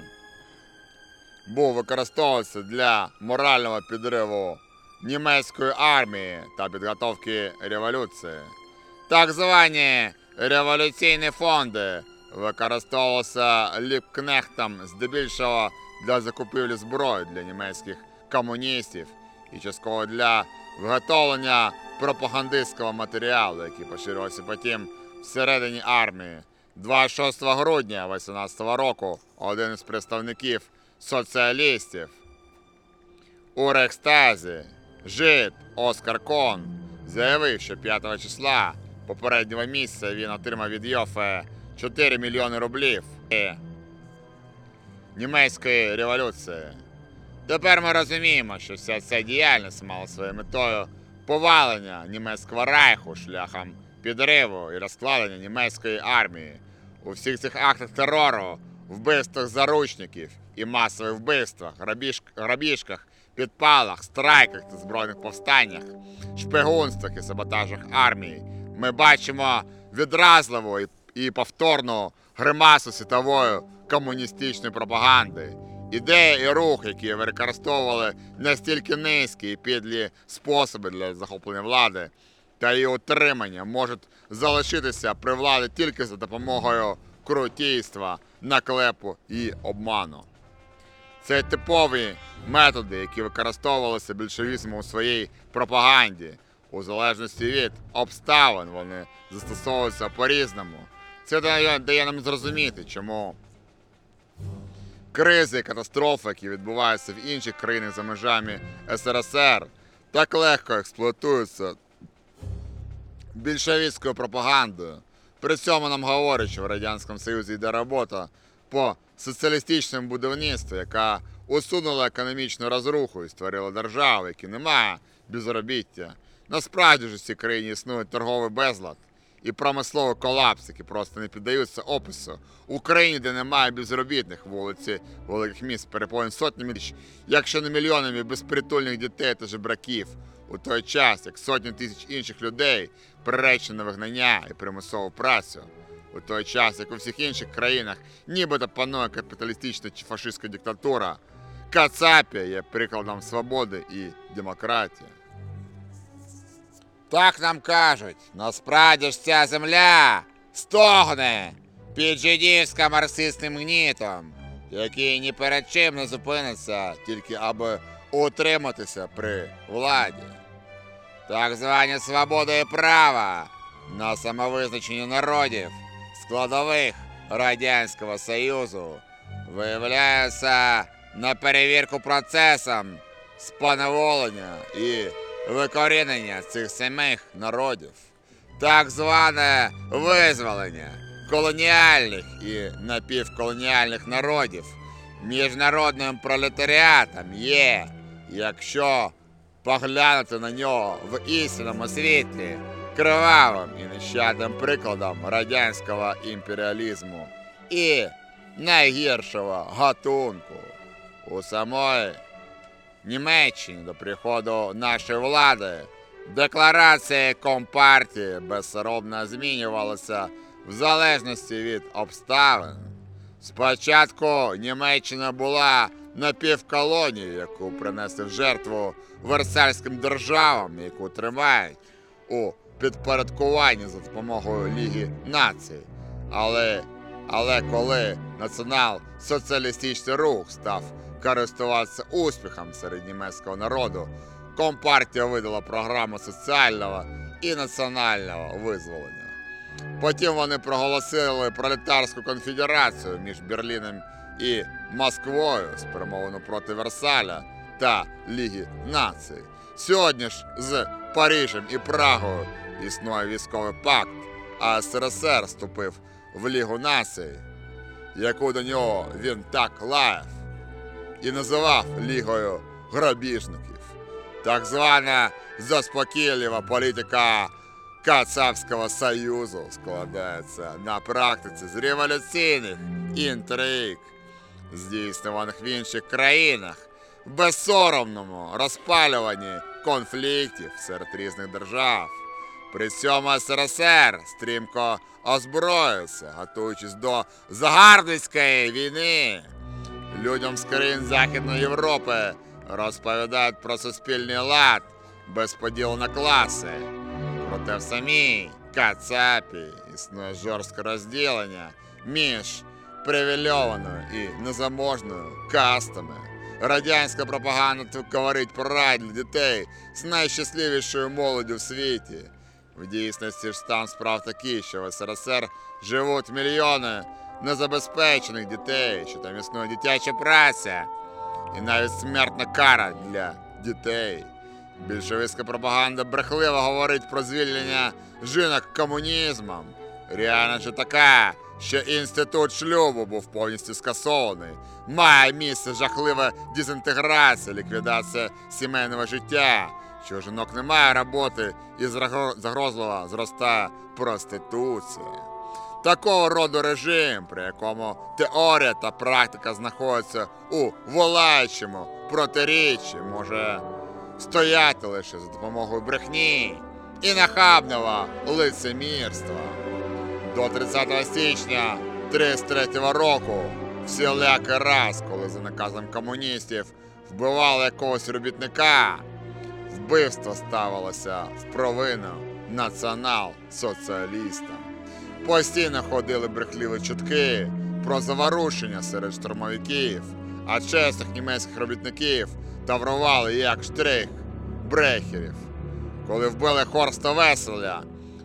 був використовуватися для морального підриву німецької армії та підготовки революції. Так звані революційні фонди використовувалися ліпкнехтом здебільшого для закупівлі зброї для німецьких комуністів і частково для виготовлення пропагандистського матеріалу, який поширювався потім всередині армії. 26 грудня 18 року один із представників соціалістів у Рейхстазі жид Оскар Кон заявив, що 5 числа попереднього місяця він отримав від Йофе 4 мільйони рублів і німецької революції. Тепер ми розуміємо, що вся ця діяльність мала своєю метою повалення німецького райху шляхом підриву і розкладення німецької армії. У всіх цих актах терору, вбивствах заручників і масових вбивствах, грабіж, грабіжках, підпалах, страйках та збройних повстаннях, шпигунствах і саботажах армії ми бачимо відразливу і, і повторну гримасу світової комуністичної пропаганди. Ідеї і рух, які використовували настільки низькі і підлі способи для захоплення влади та її утримання, можуть залишитися при владі тільки за допомогою крутійства, наклепу і обману. Це типові методи, які використовувалися більшовізмом у своїй пропаганді. У залежності від обставин вони застосовуються по-різному. Це дає, нам зрозуміти, чому кризи і катастрофи, які відбуваються в інших країнах за межами СРСР, так легко експлуатуються більшовицькою пропагандою. При цьому нам говорять, що в Радянському Союзі йде робота по соціалістичному будівництву, яка усунула економічну розруху і створила державу, яка не має безробіття. Насправді ж у цій країні існує торговий безлад і промисловий колапс, які просто не піддаються опису. В Україні, де немає безробітних вулиці великих міст, переповнені сотнями тисяч, якщо не мільйонами безпритульних дітей та жебраків, у той час, як сотні тисяч інших людей приречені на вигнання і примусову працю. У той час, як у всіх інших країнах, нібито панує капіталістична чи фашистська диктатура, Кацапія є прикладом свободи і демократії. Так нам кажуть, насправді ж ця земля стогне під жидівським марксистським гнітом, який ні перед чим не зупиниться, тільки аби утриматися при владі. Так звані свобода і права на самовизначення народів, складових Радянського Союзу, виявляються на перевірку процесом споневолення і викорінення цих самих народів. Так зване визволення колоніальних і напівколоніальних народів міжнародним пролетаріатом є, якщо поглянути на нього в істинному світлі, кривавим і нещадним прикладом радянського імперіалізму і найгіршого гатунку у самої Німеччині до приходу нашої влади декларації Компартії безсоромно змінювалися в залежності від обставин. Спочатку Німеччина була напівколонією, яку принесли в жертву версальським державам, яку тримають у підпорядкуванні за допомогою Ліги націй. Але, але коли націонал-соціалістичний рух став користуватися успіхом серед німецького народу, Компартія видала програму соціального і національного визволення. Потім вони проголосили пролетарську конфедерацію між Берліном і Москвою, спрямовану проти Версаля та Ліги націй. Сьогодні ж з Парижем і Прагою існує військовий пакт, а СРСР вступив в Лігу націй, яку до нього він так лаяв і називав Лігою грабіжників. Так звана заспокійлива політика Кацапського Союзу складається на практиці з революційних інтриг, здійснюваних в інших країнах, в безсоромному розпалюванні конфліктів серед різних держав. При цьому СРСР стрімко озброївся, готуючись до загарбницької війни. Людям з країн Західної Європи розповідають про суспільний лад без поділу на класи. Проте в самій Кацапі існує жорстке розділення між привільованою і незаможною кастами. Радянська пропаганда говорить про рай для дітей з найщасливішою молоддю в світі. В дійсності ж стан справ такий, що в СРСР живуть мільйони незабезпечених дітей, що там існує дитяча праця і навіть смертна кара для дітей. Більшовицька пропаганда брехливо говорить про звільнення жінок комунізмом. Реальність же така, що інститут шлюбу був повністю скасований. Має місце жахлива дезінтеграція, ліквідація сімейного життя. Що жінок немає роботи і загро- загрозливо зростає проституція. Такого роду режим, при якому теорія та практика знаходяться у волаючому протиріччі, може стояти лише за допомогою брехні і нахабного лицемірства. До 30 січня 33 року всілякий раз, коли за наказом комуністів вбивали якогось робітника, вбивство ставилося в провину націонал-соціалістам. Постійно ходили брехливі чутки про заворушення серед штурмовиків, а чесних німецьких робітників таврували як штрих брехерів. Коли вбили Хорста Веселя,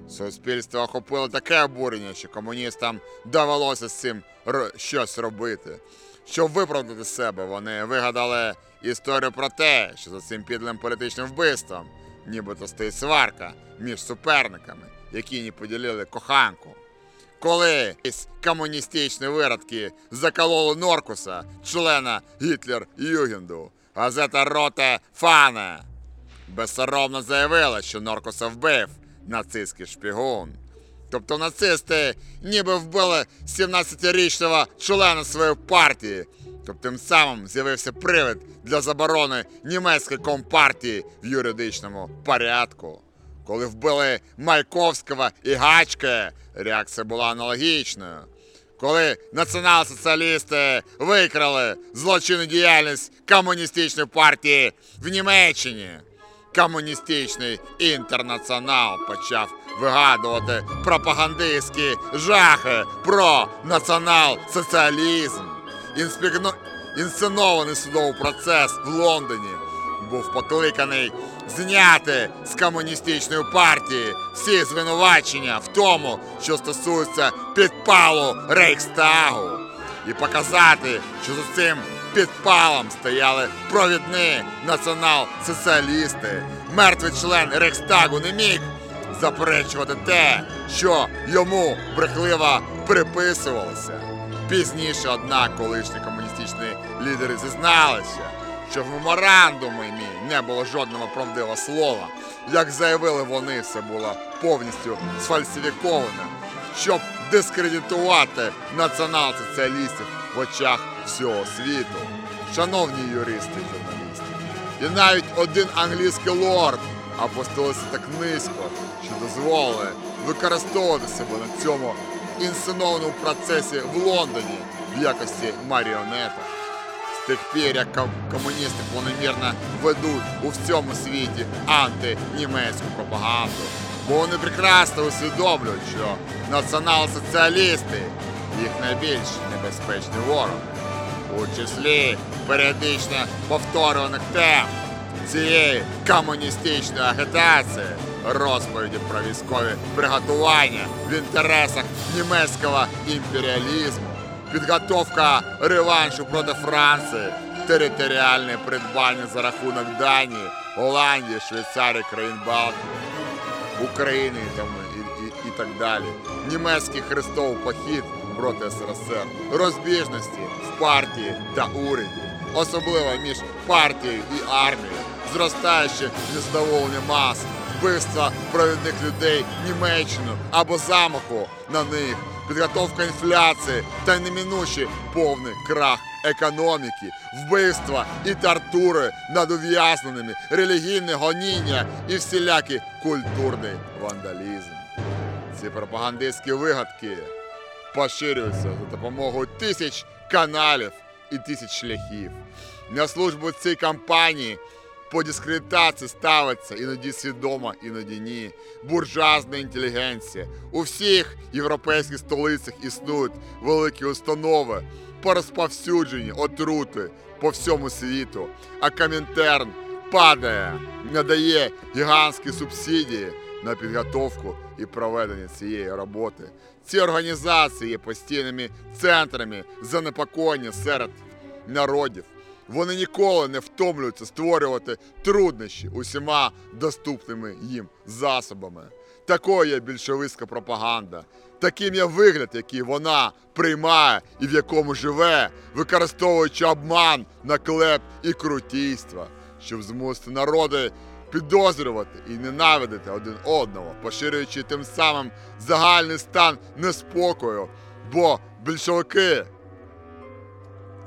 суспільство охопило таке обурення, що комуністам довелося з цим щось робити. Щоб виправдати себе, вони вигадали історію про те, що за цим підлим політичним вбивством нібито стоїть сварка між суперниками, які не поділили коханку. Коли комуністичні виродки закололи Норкуса, члена Гітлер-Югенду, газета Роте Фане безсоромно заявила, що Норкуса вбив нацистський шпігун. Тобто нацисти ніби вбили 17-річного члена своєї партії. Тобто тим самим з'явився привід для заборони німецької компартії в юридичному порядку. Коли вбили Майковського і Гачка, реакція була аналогічною. Коли націонал-соціалісти викрали злочинну діяльність комуністичної партії в Німеччині, комуністичний інтернаціонал почав вигадувати пропагандистські жахи про націонал-соціалізм. Інспігно... Інсценований судовий процес в Лондоні був покликаний зняти з комуністичної партії всі звинувачення в тому, що стосується підпалу Рейхстагу, і показати, що за цим підпалом стояли провідні націонал-соціалісти. Мертвий член Рейхстагу не міг заперечувати те, що йому брехливо приписувалося. Пізніше, однак, колишні комуністичні лідери зізналися, що в меморандумі не було жодного правдивого слова. Як заявили вони, все було повністю сфальсифіковано, щоб дискредитувати націонал-соціалістів в очах всього світу. Шановні юристи і журналісти, і навіть один англійський лорд опустилися так низько, що дозволили використовувати себе на цьому інсценованому процесі в Лондоні в якості маріонеток. Як комуністи планомірно ведуть у всьому світі антинімецьку пропаганду. бо вони прекрасно усвідомлюють, що націонал-соціалісти їх найбільш небезпечний ворог, у числі періодично повторюваних тем цієї комуністичної агітації, розповіді про військові приготування в інтересах німецького імперіалізму, підготовка реваншу проти Франції, територіальне придбання за рахунок Данії, Голландії, Швейцарії, країн Балтії, України і, там, і, і, і так далі. Німецький хрестовий похід проти СРСР, розбіжності в партії та уряді, особливо між партією і армією, зростаюче незадоволення мас, вбивства провідних людей Німеччину або замаху на них, підготовка інфляції та неминучий повний крах економіки, вбивства і тортури над ув'язненими, релігійне гоніння і всілякий культурний вандалізм. Ці пропагандистські вигадки поширюються за допомогою тисяч каналів і тисяч шляхів. На службу цій кампанії по дискредитації ставиться іноді свідомо, іноді ні. Буржуазна інтелігенція. У всіх європейських столицях існують великі установи по розповсюдженню отрути по всьому світу, а Комінтерн падає, надає гігантські субсидії на підготовку і проведення цієї роботи. Ці організації є постійними центрами занепокоєння серед народів. Вони ніколи не втомлюються створювати труднощі усіма доступними їм засобами. Такою є більшовицька пропаганда. Таким є вигляд, який вона приймає і в якому живе, використовуючи обман, наклеп і крутійство, щоб змусити народи підозрювати і ненавидити один одного, поширюючи тим самим загальний стан неспокою, бо більшовики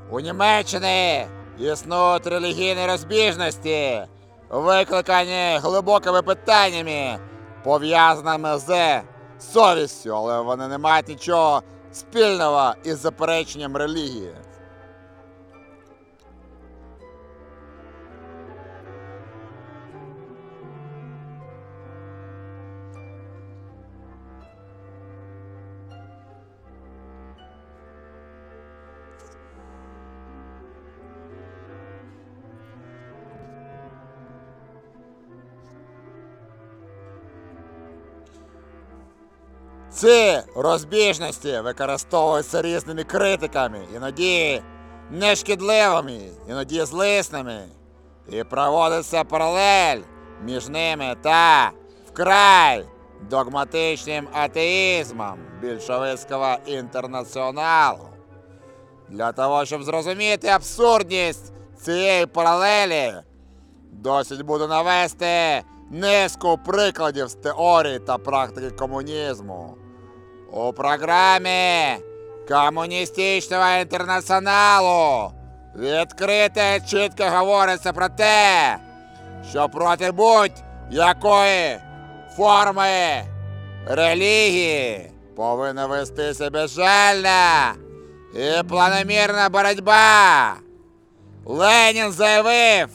у Німеччині існують релігійні розбіжності, викликані глибокими питаннями, пов'язаними з совістю, але вони не мають нічого спільного із запереченням релігії. Ці розбіжності використовуються різними критиками, іноді нешкідливими, іноді злисними, і проводиться паралель між ними та вкрай догматичним атеїзмом більшовицького інтернаціоналу. Для того, щоб зрозуміти абсурдність цієї паралелі, Досить буду навести низку прикладів з теорії та практики комунізму. У програмі Комуністичного інтернаціоналу відкрито і чітко говориться про те, що проти будь-якої форми релігії повинна вестися безжальна і планомірна боротьба. Ленін заявив,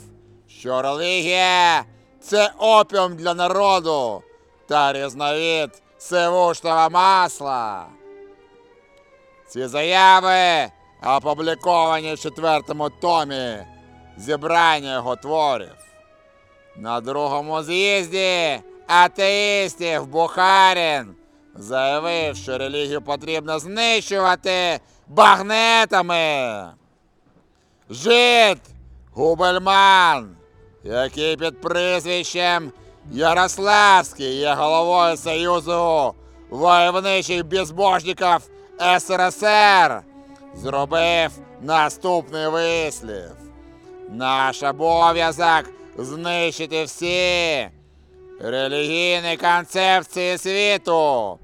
що релігія це опіум для народу та різновид сивушного масла. Ці заяви опубліковані в четвертому томі зібрання його творів. На другому з'їзді атеїстів Бухарін заявив, що релігію потрібно знищувати багнетами. Жид Губельман, який під прізвищем Ярославський є головою Союзу войовничих безбожників СРСР, зробив наступний вислів. Наш обов'язок знищити всі релігійні концепції світу.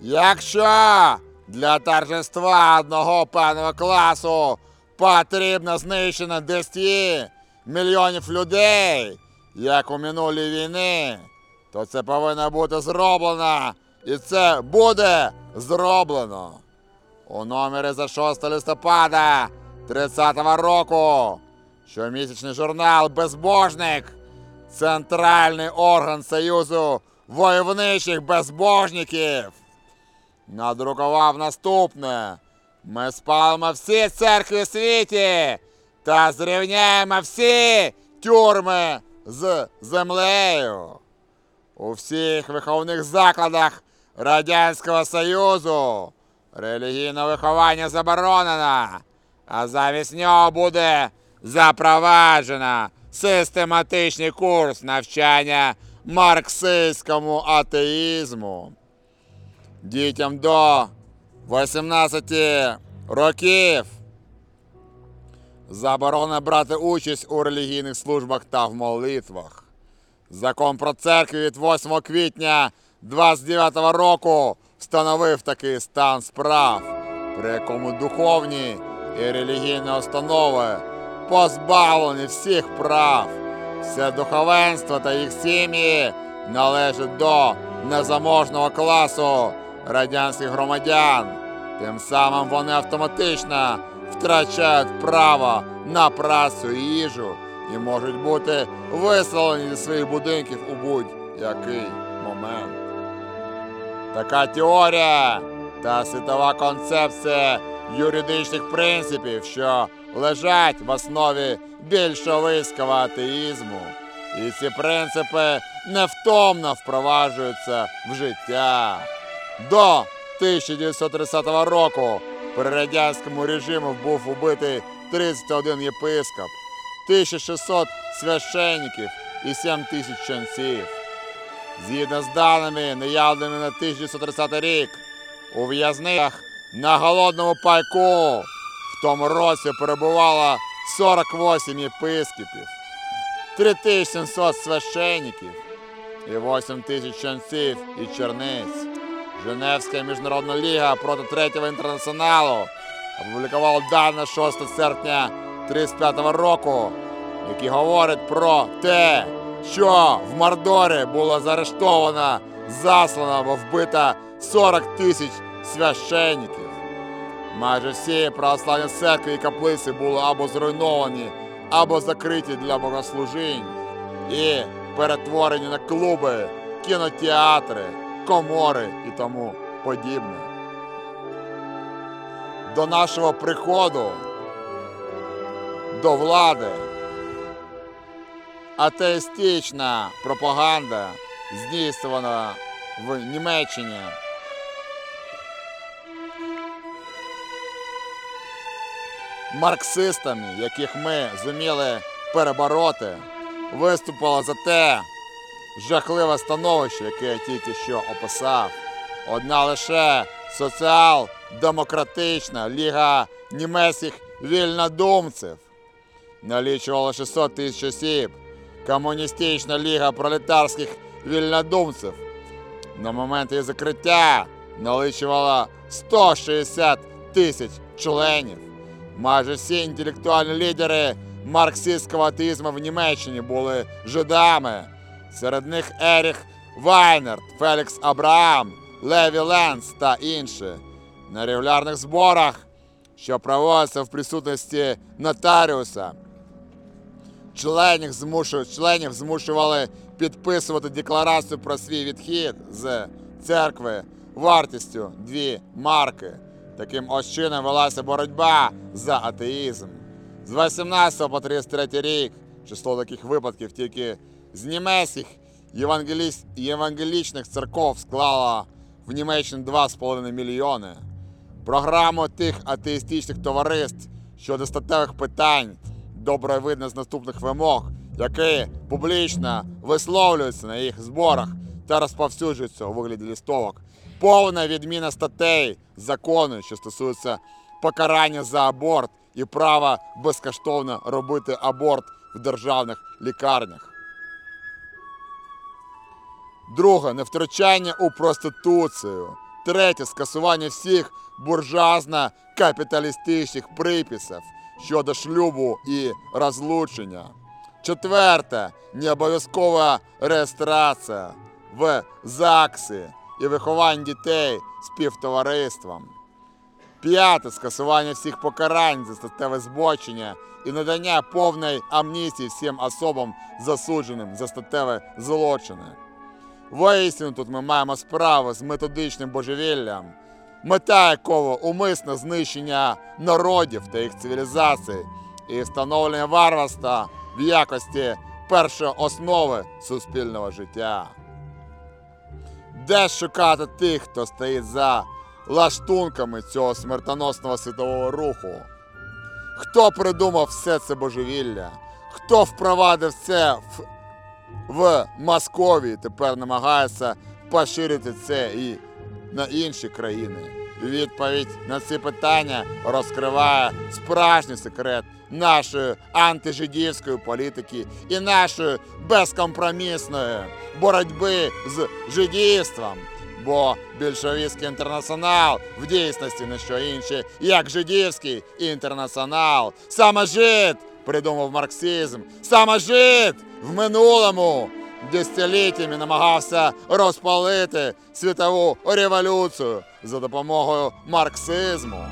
Якщо для торжества одного певного класу потрібно знищено 10 мільйонів людей, як у минулій війни, то це повинно бути зроблено, і це буде зроблено. У номері за 6 листопада 30-го року щомісячний журнал Безбожник центральний орган Союзу войовничих безбожників, надрукував наступне. Ми спалимо всі церкви у світі та зрівняємо всі тюрми з землею. У всіх виховних закладах Радянського Союзу релігійне виховання заборонено, а замість нього буде запроваджено систематичний курс навчання марксистському атеїзму. Дітям до 18 років заборонено брати участь у релігійних службах та в молитвах. Закон про церкву від 8 квітня 29 року встановив такий стан справ, при якому духовні і релігійні установи позбавлені всіх прав. Все духовенство та їх сім'ї належать до незаможного класу радянських громадян. Тим самим вони автоматично втрачають право на працю і їжу і можуть бути виселені зі своїх будинків у будь-який момент. Така теорія та світова концепція юридичних принципів, що лежать в основі більшовицького атеїзму. І ці принципи невтомно впроваджуються в життя. До 1930 року при радянському режимі був убитий 31 єпископ, 1600 священників і 7 тисяч ченців. Згідно з даними, наявленими на 1930 рік, у в'язницях на голодному пайку в тому році перебувало 48 єпископів, 3700 священників і 8 тисяч ченців і черниць. Женевська міжнародна ліга проти третього інтернаціоналу опублікувала дані 6 серпня 35 року, які говорять про те, що в Мордорі було заарештовано, заслано або вбито 40 тисяч священників. Майже всі православні церкви і каплиці були або зруйновані, або закриті для богослужінь і перетворені на клуби, кінотеатри, комори і тому подібне. До нашого приходу до влади атеїстична пропаганда здійснювана в Німеччині. Марксистами, яких ми зуміли перебороти, виступила за те жахливе становище, яке я тільки що описав. Одна лише соціал-демократична ліга німецьких вільнодумців налічувала 600 тисяч осіб. Комуністична ліга пролетарських вільнодумців на момент її закриття налічувала 160 тисяч членів. Майже всі інтелектуальні лідери марксистського атеїзму в Німеччині були жидами. Серед них Еріх Вайнерт, Фелікс Абраам, Леві Ленц та інші. На регулярних зборах, що проводяться в присутності нотаріуса, членів, змушу, членів змушували підписувати декларацію про свій відхід з церкви вартістю 2 марки. Таким ось чином велася боротьба за атеїзм. З 18 по 33 рік число таких випадків тільки з німецьких євангелічних церков склало в Німеччині 2,5 мільйони. Програму тих атеїстичних товариств щодо статевих питань добре видно з наступних вимог, які публічно висловлюються на їх зборах та розповсюджуються у вигляді лістовок. Повна відміна статей закону, що стосується покарання за аборт і права безкоштовно робити аборт в державних лікарнях. Друге невтручання у проституцію. Третє скасування всіх буржуазно-капіталістичних приписів щодо шлюбу і розлучення. Четверте необов'язкова реєстрація в ЗАГСі і виховання дітей співтовариством. П'яте скасування всіх покарань за статеве збочення і надання повної амністії всім особам, засудженим за статеве злочини. Воістину тут ми маємо справу з методичним божевіллям, мета якого умисне знищення народів та їх цивілізацій і встановлення варварства в якості першої основи суспільного життя. Де шукати тих, хто стоїть за лаштунками цього смертоносного світового руху? Хто придумав все це божевілля? Хто впровадив це в в Московії тепер намагається поширити це і на інші країни. Відповідь на ці питання розкриває справжній секрет нашої антижидівської політики і нашої безкомпромісної боротьби з жидівством. Бо більшовістський інтернаціонал в дійсності не що інше, як жидівський інтернаціонал. Саме жид придумав марксизм. Саме жид в минулому десятиліттями намагався розпалити світову революцію за допомогою марксизму.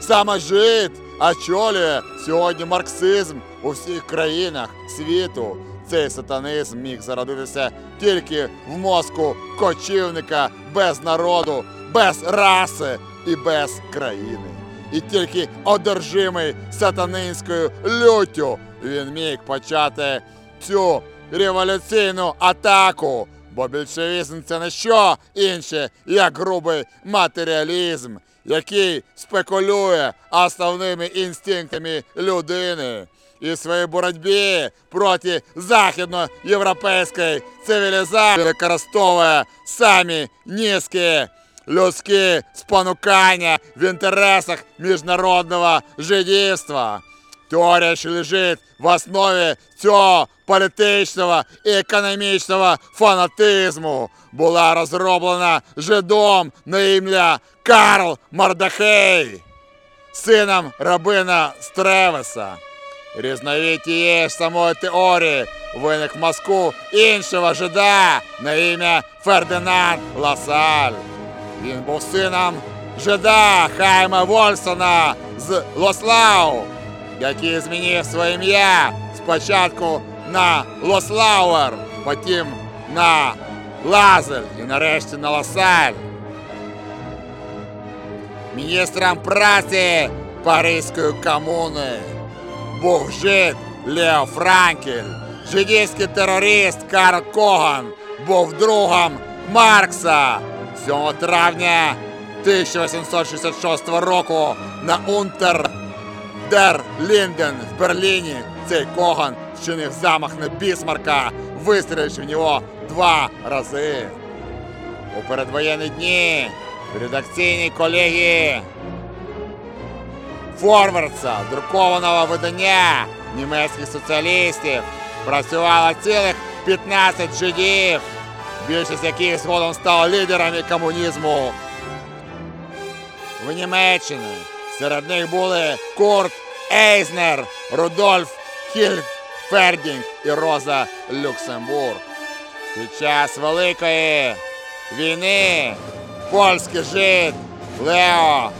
Саме жид очолює сьогодні марксизм у всіх країнах світу. Цей сатанизм міг зародитися тільки в мозку кочівника без народу, без раси і без країни. І тільки одержимий сатанинською люттю він міг почати цю революційну атаку. Бо більшовізм це не що інше, як грубий матеріалізм, який спекулює основними інстинктами людини. І своїй боротьбі проти західноєвропейської цивілізації використовує самі низькі людські спонукання в інтересах міжнародного жидівства. Теорія, що лежить в основі цього політичного і економічного фанатизму, була розроблена жидом на ім'я Карл Мардахей, сином рабина Стревеса. Різновид тієї ж самої теорії виник в мозку іншого жида на ім'я Фердинанд Ласаль. Він був сином жида Хайма Вольсона з Лослау, який змінив своє ім'я спочатку на Лослауер, потім на Лазель і нарешті на Ласаль. Міністром праці Паризької комуни був жид Лео Франкель. Жидівський терорист Карл Коган був другом Маркса. 7 травня 1866 року на Унтер Дер Лінден в Берліні цей Коган вчинив замах на Бісмарка, вистріливши в нього два рази. У передвоєнні дні в редакційній колегії Форвардса, друкованого видання німецьких соціалістів, працювало цілих 15 жидів, більшість яких згодом стали лідерами комунізму в Німеччині. Серед них були Курт Ейзнер, Рудольф Хільфердінг і Роза Люксембург. Під час Великої війни польський жид Лео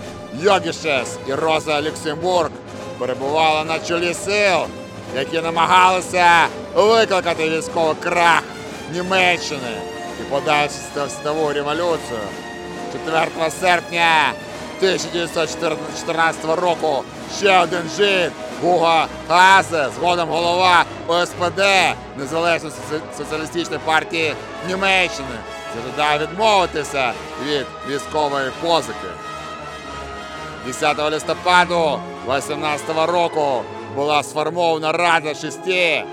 Йогішес і Роза Люксембург перебували на чолі сил, які намагалися викликати військовий крах Німеччини і подальшу світову революцію. 4 серпня 1914 року ще один жид Гуго Хазе, згодом голова ОСПД Незалежної соціалістичної партії Німеччини, зажадав відмовитися від військової позики. 10 листопаду 18 року була сформована Рада шести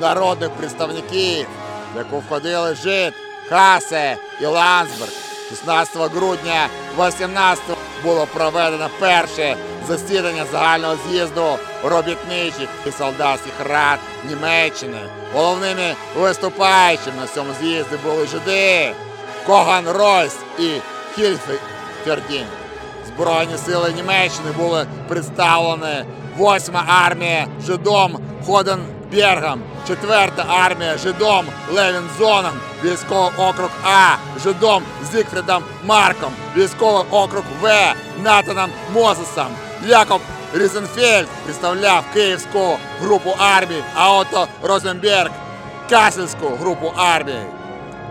народних представників, в яку входили Жид, Хасе і Ландсберг. 16 грудня 18 було проведено перше засідання загального з'їзду робітничих і солдатських рад Німеччини. Головними виступаючими на цьому з'їзді були жиди Коган Ройс і Хільфердінг. Збройні сили Німеччини були представлені 8 армія жидом Ходенбергом, 4 армія жидом Левінзоном військовий округ А Жидом Зігфрідом Марком, військовий округ В Натаном Мозесом. Якоб Різенфельд представляв Київську групу армій, а Отто Розенберг Касельську групу армій.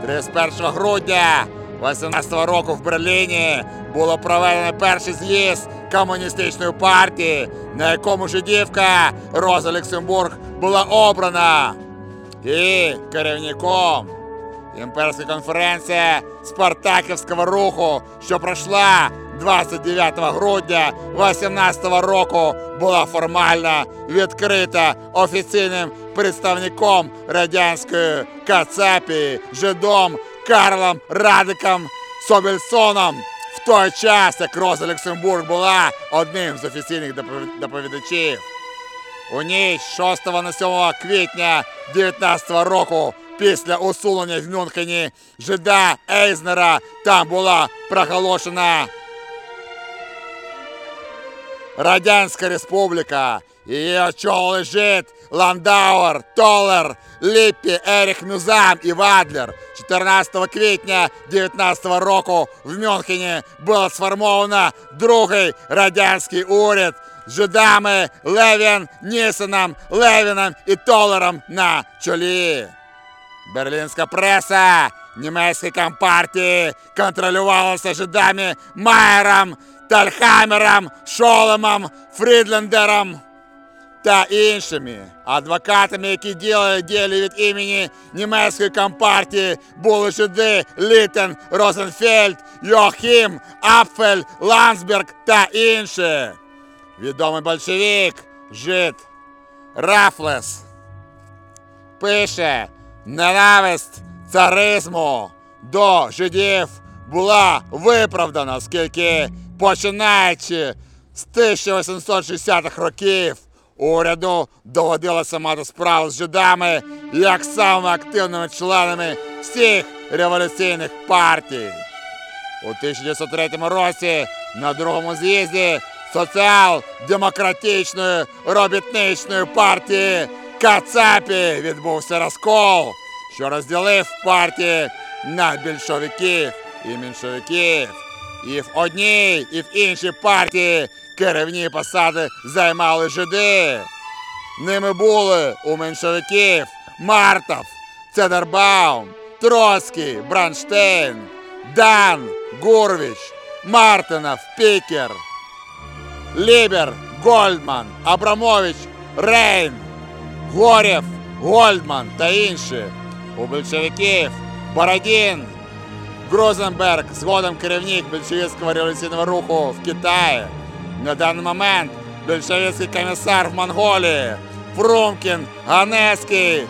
31 грудня 18 року в Берліні було проведено перший з'їзд комуністичної партії, на якому жидівка Роза Люксембург була обрана її керівником. Імперська конференція Спартаківського руху, що пройшла 29 грудня 18 року, була формально відкрита офіційним представником радянської Кацапії жидом Карлом Радиком Собельсоном. В той час, як Роза Люксембург була одним з офіційних доповідачів. У ніч 6 на 7 квітня 19 року після усунення в Мюнхені жида Ейзнера там була проголошена Радянська Республіка. Її очолили жид Ландауер, Толер, Ліппі, Еріх Мюзам і Вадлер. 14 квітня 19 року в Мюнхені було сформовано другий радянський уряд з жидами Левін, Нісеном, Левіном і Толером на чолі. Берлінська преса німецької компартії контролювалася жидами Майером, Тальхаймером, Шолемом, Фрідлендером та іншими адвокатами, які діяли діяли від імені німецької компартії, були жиди Літтен, Розенфельд, Йоахім, Апфель, Ландсберг та інші. Відомий большевик, жид Рафлес пише ненависть царизму до жидів була виправдана, оскільки починаючи з 1860-х років уряду доводилося мати справу з жидами як самими активними членами всіх революційних партій. У 1903 році на другому з'їзді соціал-демократичної робітничної партії Кацапі відбувся розкол, що розділив партії на більшовиків і меншовиків. І в одній, і в іншій партії керівні посади займали жиди. Ними були у меншовиків Мартов, Цедербаум, Троцький, Бранштейн, Дан, Гурвіч, Мартинов, Пікер, Лібер, Гольдман, Абрамович, Рейн, Горєв, Гольдман та інші. У більшовиків Бородін, Грузенберг, згодом керівник більшовицького революційного руху в Китаї. На даний момент більшовицький комісар в Монголії, Фрумкін, Ганецький,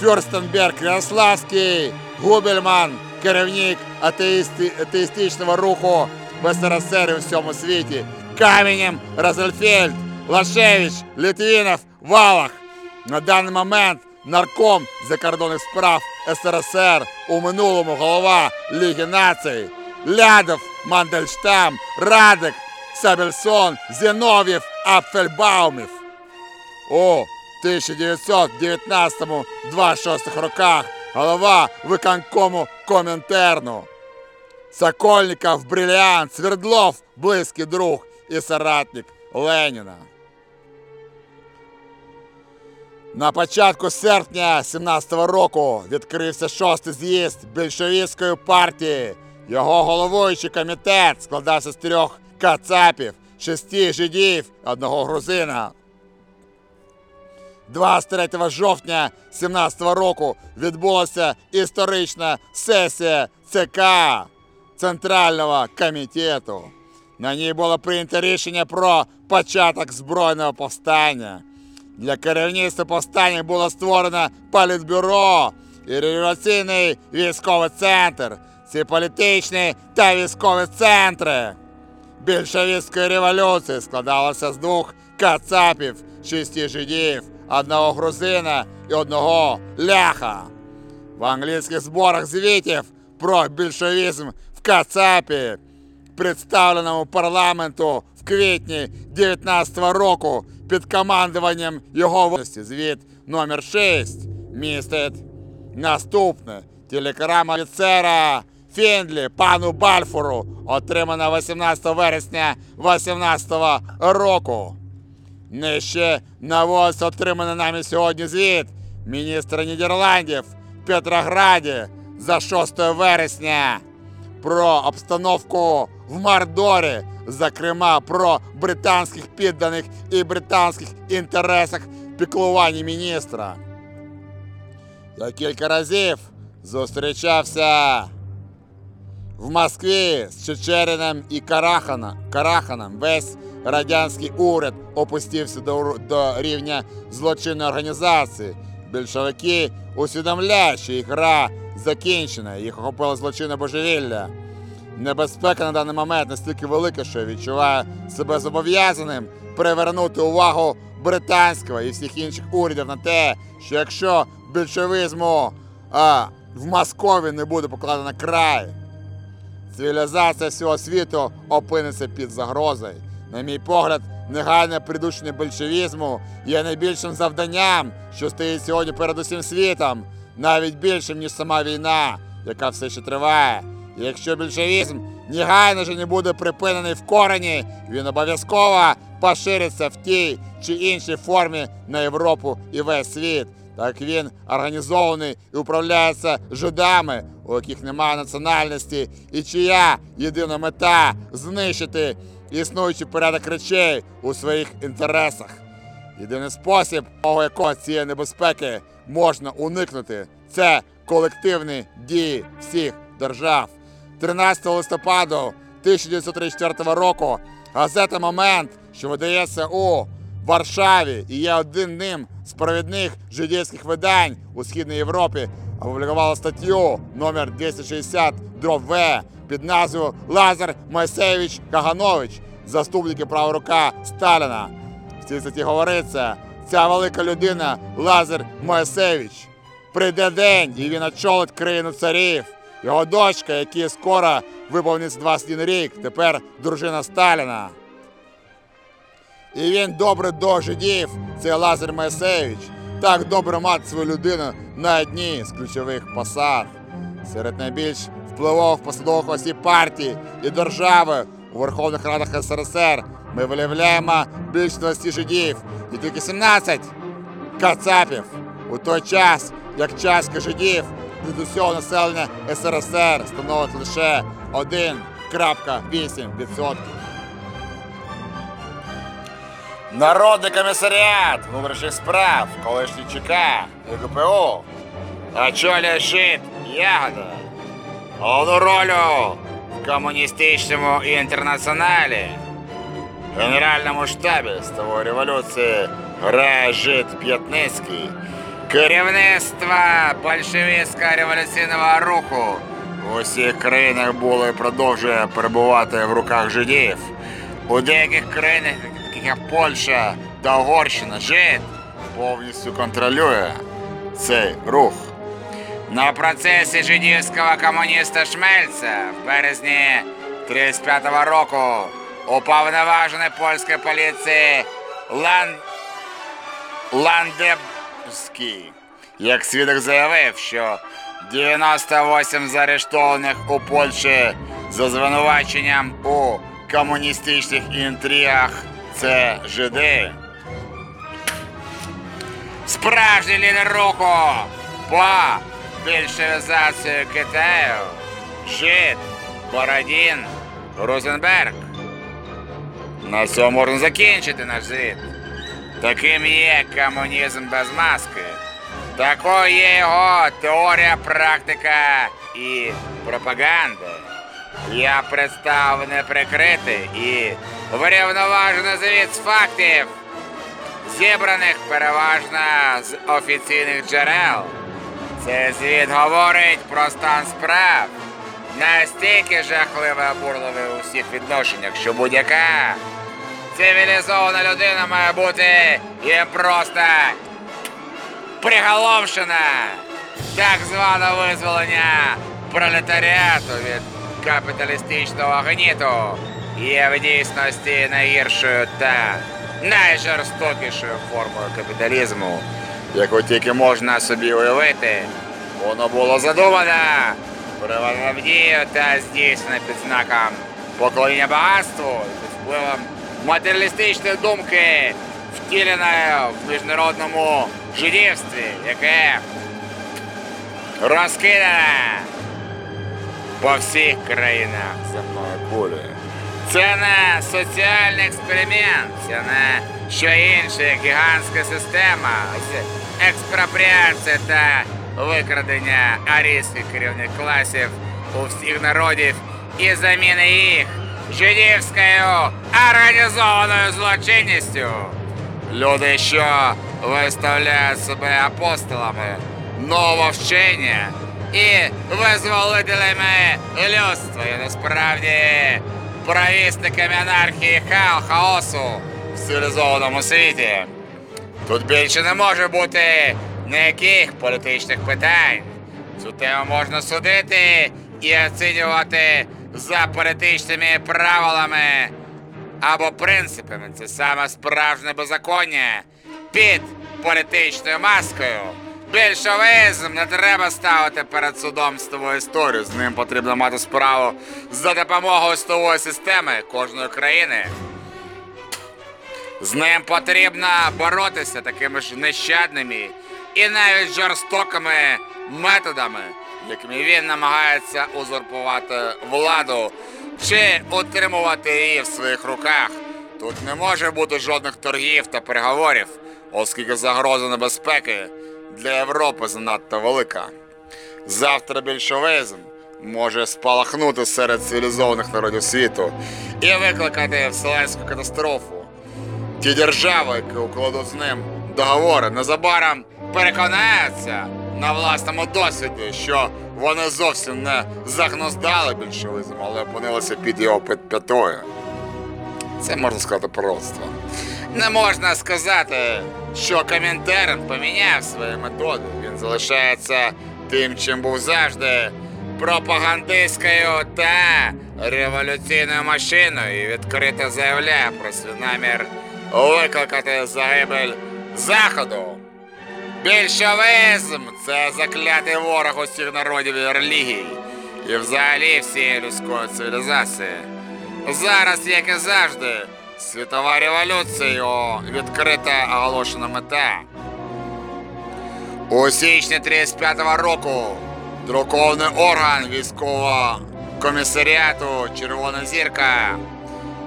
Фюрстенберг, Ярославський, Губельман, керівник атеїсти-, атеїстичного руху в СРСР у всьому світі, Каменєв, Розенфельд, Лашевич, Літвінов, Валах. На даний момент нарком закордонних справ СРСР у минулому голова Ліги націй, Лядов, Мандельштам, Радек, Собельсон, Зінов'єв, Апфельбаум. У 1919-26 роках голова виконкому Комінтерну. Сокольников, Бриллиант, Свердлов, близький друг і соратник Леніна. На початку серпня 17-го року відкрився шостий з'їзд більшовістської партії. Його головуючий комітет складався з трьох кацапів, шести жидів, одного грузина. 23 жовтня 17-го року відбулася історична сесія ЦК Центрального комітету. На ній було прийнято рішення про початок збройного повстання. Для керівництва повстання було створено політбюро і революційний військовий центр. Ці політичні та військові центри більшовицької революції складалося з двох кацапів, шести жидів, одного грузина і одного ляха. В англійських зборах звітів про більшовізм в Кацапі, представленому парламенту в квітні 19-го року під командуванням його власті. Звіт номер 6 містить наступне. Телекрама офіцера Фіндлі, пану Бальфору, отримана 18 вересня 18 року. Нижче наводиться отриманий нами сьогодні звіт міністра Нідерландів в Петрограді за 6 вересня про обстановку в Мардорі, зокрема про британських підданих і британських інтересах піклування міністра. Я кілька разів зустрічався в Москві з Чечериним і Караханом. Караханом. Весь радянський уряд опустився до, до рівня злочинної організації. Більшовики усвідомляють, що їх гра закінчена, їх охопило злочинне божевілля. Небезпека на даний момент настільки велика, що я відчуваю себе зобов'язаним привернути увагу британського і всіх інших урядів на те, що якщо більшовизму а, в Москові не буде покладено край, цивілізація всього світу опиниться під загрозою. На мій погляд, негайне придушення большевізму є найбільшим завданням, що стоїть сьогодні перед усім світом, навіть більшим, ніж сама війна, яка все ще триває. І якщо більшовізм негайно ж не буде припинений в корені, він обов'язково пошириться в тій чи іншій формі на Європу і весь світ. Так він організований і управляється жидами, у яких немає національності, і чия єдина мета знищити існуючий порядок речей у своїх інтересах. Єдиний спосіб, мого якого цієї небезпеки можна уникнути, це колективні дії всіх держав. 13 листопада 1934 року газета Момент, що видається у Варшаві і є одним з провідних жидівських видань у Східній Європі, опублікувала статтю номер 260 В під назвою Лазар Моїсеєвич Каганович, заступник і права рука Сталіна. В цій статті говориться, ця велика людина Лазар Моїсеєвич. Прийде день, і він очолить країну царів. Його дочка, якій скоро виповниться 21 рік, тепер дружина Сталіна. І він добре до жидів, це Лазар Моїсеєвич. Так добре мати свою людину на одній з ключових посад. Серед найбільш впливових посадових осіб партії і держави у Верховних Радах СРСР ми виявляємо більшості жидів і тільки 17 кацапів у той час, як частка жидів від усього населення СРСР становить лише 1,8%. Народний комісаріат внутрішніх справ, колишній ЧК ГПУ, очолює жит Ягода. Головну роль в комуністичному інтернаціоналі, Генеральному штабі стової революції грає жит П'ятницький. Керівництво большевістського революційного руху в усіх країнах було і продовжує перебувати в руках жидів. У деяких країнах, як Польща та Угорщина, жид повністю контролює цей рух. На процесі жидівського комуніста Шмельця в березні 35-го року уповноважений польської поліції Лан... Ландебський, як свідок заявив, що 98 заарештованих у Польщі за звинуваченням у комуністичних інтригах це жиди. Справжній лідер руху по більшовізації Китаю. Жид, Бородін, Розенберг. На цьому можна закінчити наш звіт. Таким є комунізм без маски. Такою є його теорія, практика і пропаганда. Я представив неприкритий і врівноважений звіт фактів, зібраних переважно з офіційних джерел. Цей звіт говорить про стан справ. Настільки жахливо обурливий у всіх відношеннях, що будь-яка цивілізована людина має бути їм просто приголомшена. Так зване визволення пролетаріату від капіталістичного гніту є в дійсності найгіршою та найжорстокішою формою капіталізму, яку тільки можна собі уявити. Воно було задумане, приведено в дію та здійснено під знаком поклоніння багатству під впливом матеріалістичної думки, втіленої в міжнародному жидівстві, яке розкидане по всіх країнах земної кулі. Це не соціальний експеримент, це не що інше, як гігантська система з експропріації та викрадення арійських керівних класів у всіх народів і заміни їх жидівською організованою злочинністю. Люди, що виставляють себе апостолами нового вчення і визволителями людства, і насправді провісниками анархії хао, хаосу в цивілізованому світі. Тут більше не може бути ніяких політичних питань. Цю тему можна судити і оцінювати за політичними правилами або принципами. Це саме справжнє беззаконня під політичною маскою. Більшовизм не треба ставити перед судом стову історію. З ним потрібно мати справу за допомогою стової системи кожної країни. З ним потрібно боротися такими ж нещадними і навіть жорстокими методами, якими він намагається узурпувати владу чи утримувати її в своїх руках. Тут не може бути жодних торгів та переговорів, оскільки загроза небезпеки для Європи занадто велика. Завтра більшовизм може спалахнути серед цивілізованих народів світу і викликати вселенську катастрофу. Ті держави, які укладуть з ним договори, незабаром переконаються на власному досвіді, що вони зовсім не загнуздали більшовизм, але опинилися під його під п'ятою. Це можна сказати пророцтво. Не можна сказати, що Комінтерн поміняв свої методи. Він залишається тим, чим був завжди пропагандистською та революційною машиною і відкрито заявляє про свій намір викликати загибель Заходу. Більшовизм це заклятий ворог усіх народів і релігій і взагалі всієї людської цивілізації. Зараз, як і завжди, світова революція відкрита оголошена мета. У січні 35-го року друкований орган військового комісаріату Червона зірка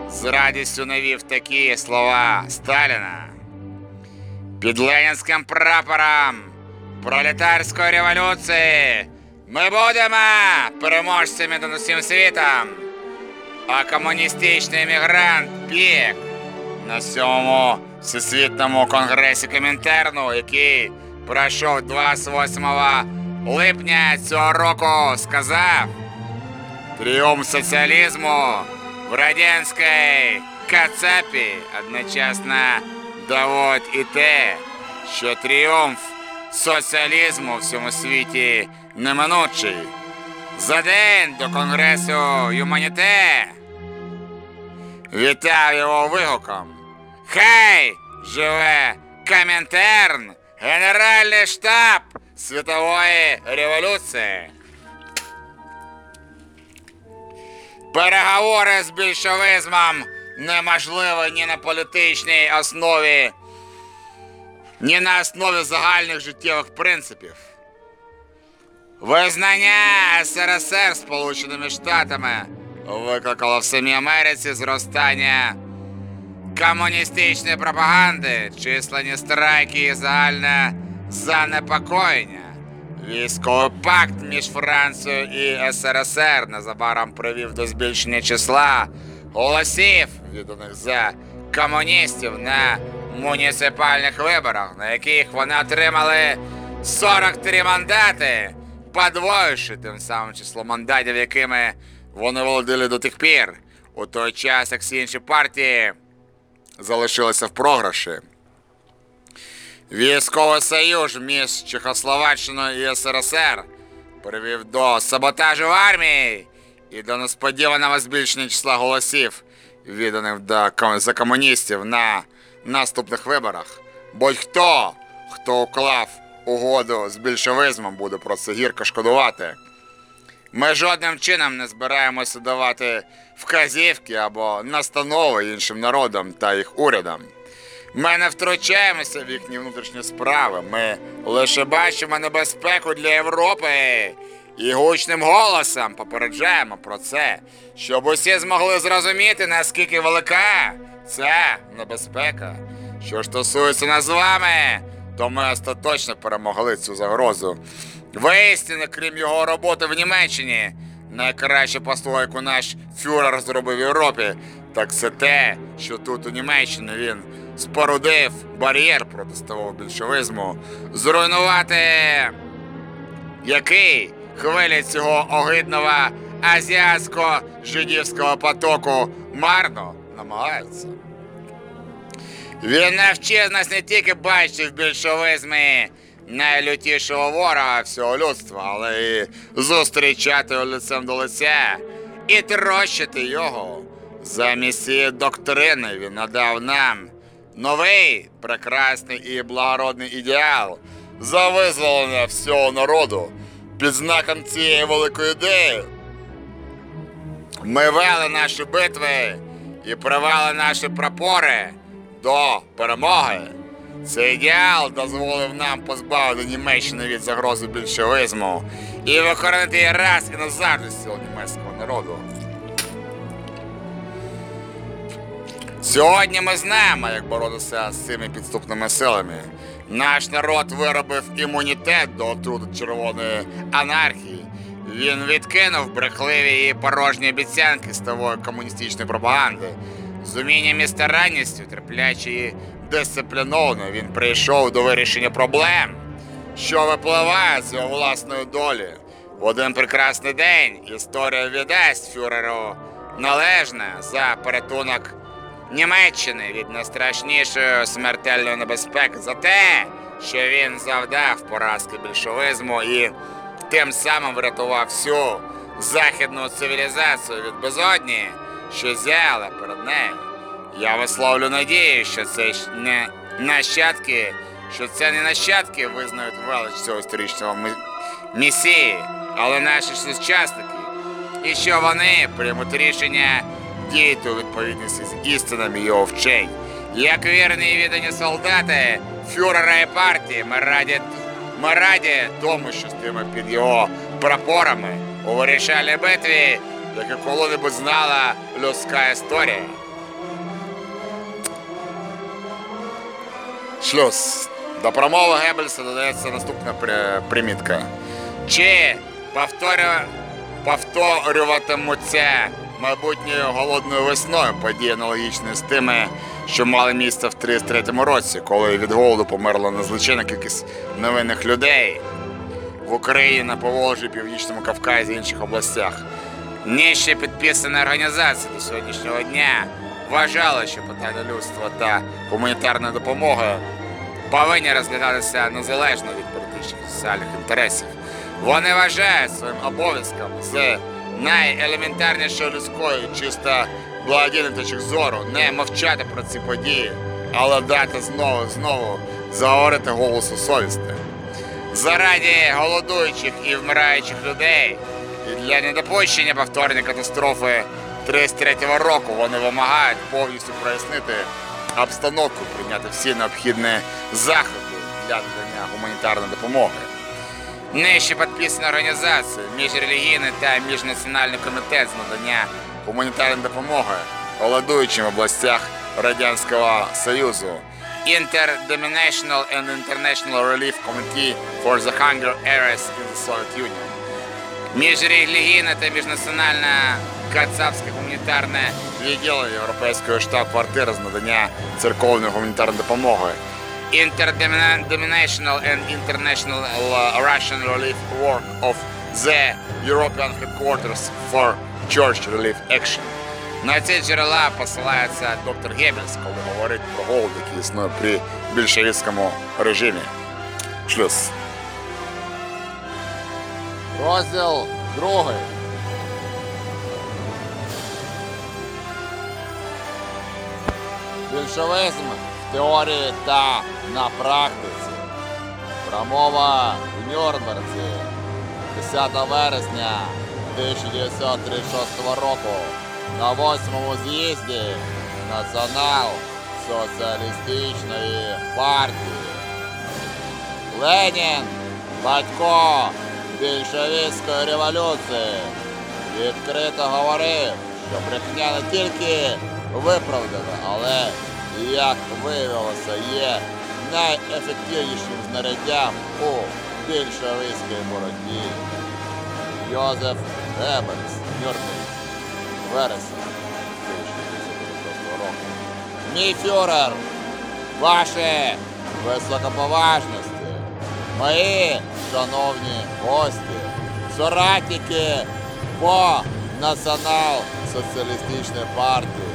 з радістю навів такі слова Сталіна. Під ленінським прапором пролетарської революції ми будемо переможцями над усім світом. А комуністичний емігрант Пік на сьомому всесвітньому конгресі Комінтерну, який пройшов 28 липня цього року, сказав тріумф соціалізму в радянській Кацапі одночасно доводить і те, що тріумф соціалізму в всьому світі неминучий. За день до Конгресу Юманіте вітав його вигуком. Хай живе Комінтерн, Генеральний штаб світової революції. Переговори з більшовизмом неможливі ні на політичній основі, ні на основі загальних життєвих принципів. Визнання СРСР Сполученими Штатами викликало в самій Америці зростання комуністичної пропаганди, численні страйки і загальне занепокоєння. Військовий пакт між Францією і СРСР незабаром привів до збільшення числа голосів, відданих за комуністів на муніципальних виборах, на яких вони отримали 43 мандати, подвоївши тим самим число мандатів, якими вони володіли до тих пір, у той час, як всі інші партії залишилися в програші. Військовий союз між Чехословаччиною і СРСР привів до саботажу армії і до несподіваного збільшення числа голосів, відданих за комуністів на наступних виборах. Будь-хто, хто уклав угоду з більшовизмом, буде про це гірко шкодувати. Ми жодним чином не збираємося давати вказівки або настанови іншим народам та їх урядам. Ми не втручаємося в їхні внутрішні справи. Ми лише бачимо небезпеку для Європи і гучним голосом попереджаємо про це, щоб усі змогли зрозуміти, наскільки велика ця небезпека. Що ж стосується нас з вами, то ми остаточно перемогли цю загрозу. Воістину, крім його роботи в Німеччині, найкраща послуга, яку наш фюрер зробив в Європі, так це те, що тут у Німеччині він спорудив бар'єр проти ставого більшовизму, зруйнувати який? Хвиля цього огидного азіатсько-жидівського потоку марно намагається. Він навчив нас не тільки бачити в більшовизмі найлютішого ворога всього людства, але і зустрічати його лицем до лиця і трощити його. Замість цієї доктрини він надав нам новий прекрасний і благородний ідеал за визволення всього народу під знаком цієї великої ідеї. Ми вели наші битви і привели наші прапори до перемоги. Цей ідеал дозволив нам позбавити Німеччини від загрози більшовизму і викоренити її раз і назавжди з цього німецького народу. Сьогодні ми знаємо, як боротися з цими підступними силами. Наш народ виробив імунітет до отрути червоної анархії. Він відкинув брехливі і порожні обіцянки з того комуністичної пропаганди. З умінням і старанністю, терпляче і дисципліновано, він прийшов до вирішення проблем, що випливає з його власної долі. В один прекрасний день історія віддасть фюреру належне за порятунок Німеччини від найстрашнішої смертельної небезпеки за те, що він завдав поразки більшовизму і тим самим врятував всю західну цивілізацію від безодні, що зяяла перед нею. Я висловлю надію, що це не нащадки, що це не нащадки визнають велич цього історичного месії, але наші сучасники, і що вони приймуть рішення діяти у відповідності з істинами його вчень. Як вірні і віддані солдати, фюрера і партії, ми раді, ми раді тому, що стоїмо під його прапорами у вирішальній битві, яку коли-небудь знала людська історія. Шлюз. До промови Геббельса додається наступна при- примітка. Чи повторю- повторюватимуться майбутньою голодною весною події аналогічні з тими, що мали місце в 33-му році, коли від голоду померла незліченна кількість невинних людей в Україні, на Поволжі, Північному Кавказі і інших областях. Нижче підписана організація до сьогоднішнього дня вважала, що питання людства та гуманітарної допомоги повинні розглядатися незалежно від політичних соціальних інтересів. Вони вважають своїм обов'язком з найелементарнішої людської, чисто благодійної точки зору не мовчати про ці події, але дати знову знову заговорити голосу совісти. Заради голодуючих і вмираючих людей і для недопущення повторної катастрофи 33-го року вони вимагають повністю прояснити обстановку, прийняти всі необхідні заходи для надання гуманітарної допомоги. Нижче підписана організація, міжрелігійний та міжнаціональний комітет з надання гуманітарної допомоги голодуючим областях Радянського Союзу. Interdenominational and International Relief Committee for the Hunger Areas in the Soviet Union. Міжрелігійне та міжнаціональне кацапське гуманітарне відділення Європейської штаб-квартири з надання церковної гуманітарної допомоги. Interdenominational and International uh, Russian Relief Work of the European Headquarters for Church Relief Action. На ці джерела посилається доктор Геббельс, коли говорить про голод, який існує при більшовицькому режимі. Шлюз. Розділ другий. Більшовизм в теорії та на практиці. Та мова в Нюрнберзі 10 вересня 1936 року на восьмому з'їзді Націонал-соціалістичної партії. Ленін, батько більшовицької революції, відкрито говорив, що брехня не тільки виправдана, але, як виявилося, є найефективнішим знаряддям у більшовицькій боротьбі. Йозеф Геббельс, Нюрнберг, вересень 1996 року. Мій фюрер, ваші високоповажності, мої шановні гості, соратники по Націонал-соціалістичної партії.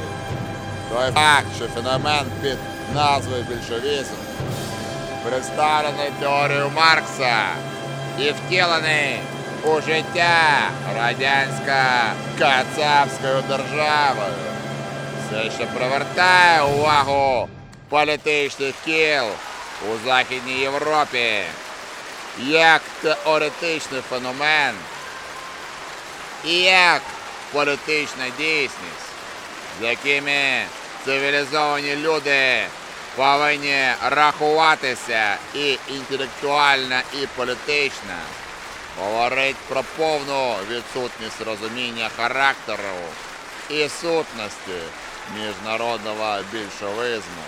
Той факт, що феномен під назвою більшовізм представлений теорією Маркса і втілений у життя радянсько-кацапською державою, все ще привертає увагу політичних кіл у Західній Європі як теоретичний феномен і як політична дійсність, з якими цивілізовані люди повинні рахуватися і інтелектуально, і політично. Говорить про повну відсутність розуміння характеру і сутності міжнародного більшовизму.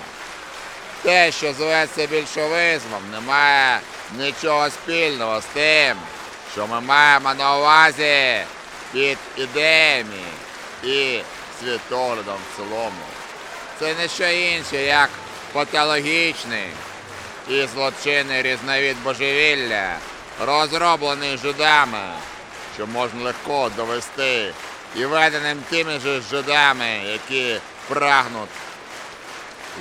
Те, що зветься більшовизмом, не має нічого спільного з тим, що ми маємо на увазі під ідеями і світоглядом в цілому. Це не що інше, як патологічний і злочинний різновид божевілля, розроблений жидами, що можна легко довести і веденим тими ж жидами, які прагнуть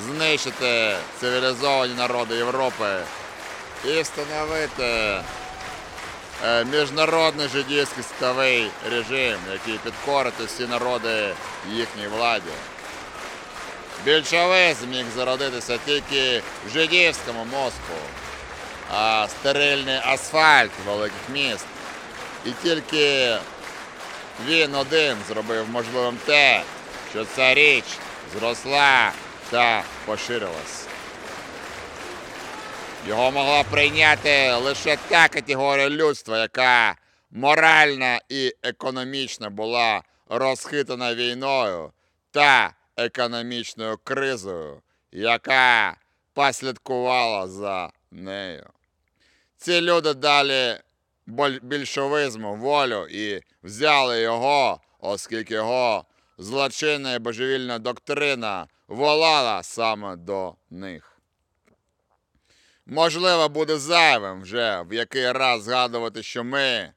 знищити цивілізовані народи Європи і встановити е, міжнародний жидівський світовий режим, який підкорить усі народи їхній владі. Більшовизм міг зародитися тільки в жидівському мозку, а стерильний асфальт великих міст. І тільки він один зробив можливим те, що ця річ зросла та поширилась. Його могла прийняти лише та категорія людства, яка морально і економічно була розхитана війною та економічною кризою, яка послідкувала за нею. Ці люди дали більшовизму волю і взяли його, оскільки його злочинна і божевільна доктрина волала саме до них. Можливо, буде зайвим вже в який раз згадувати, що ми,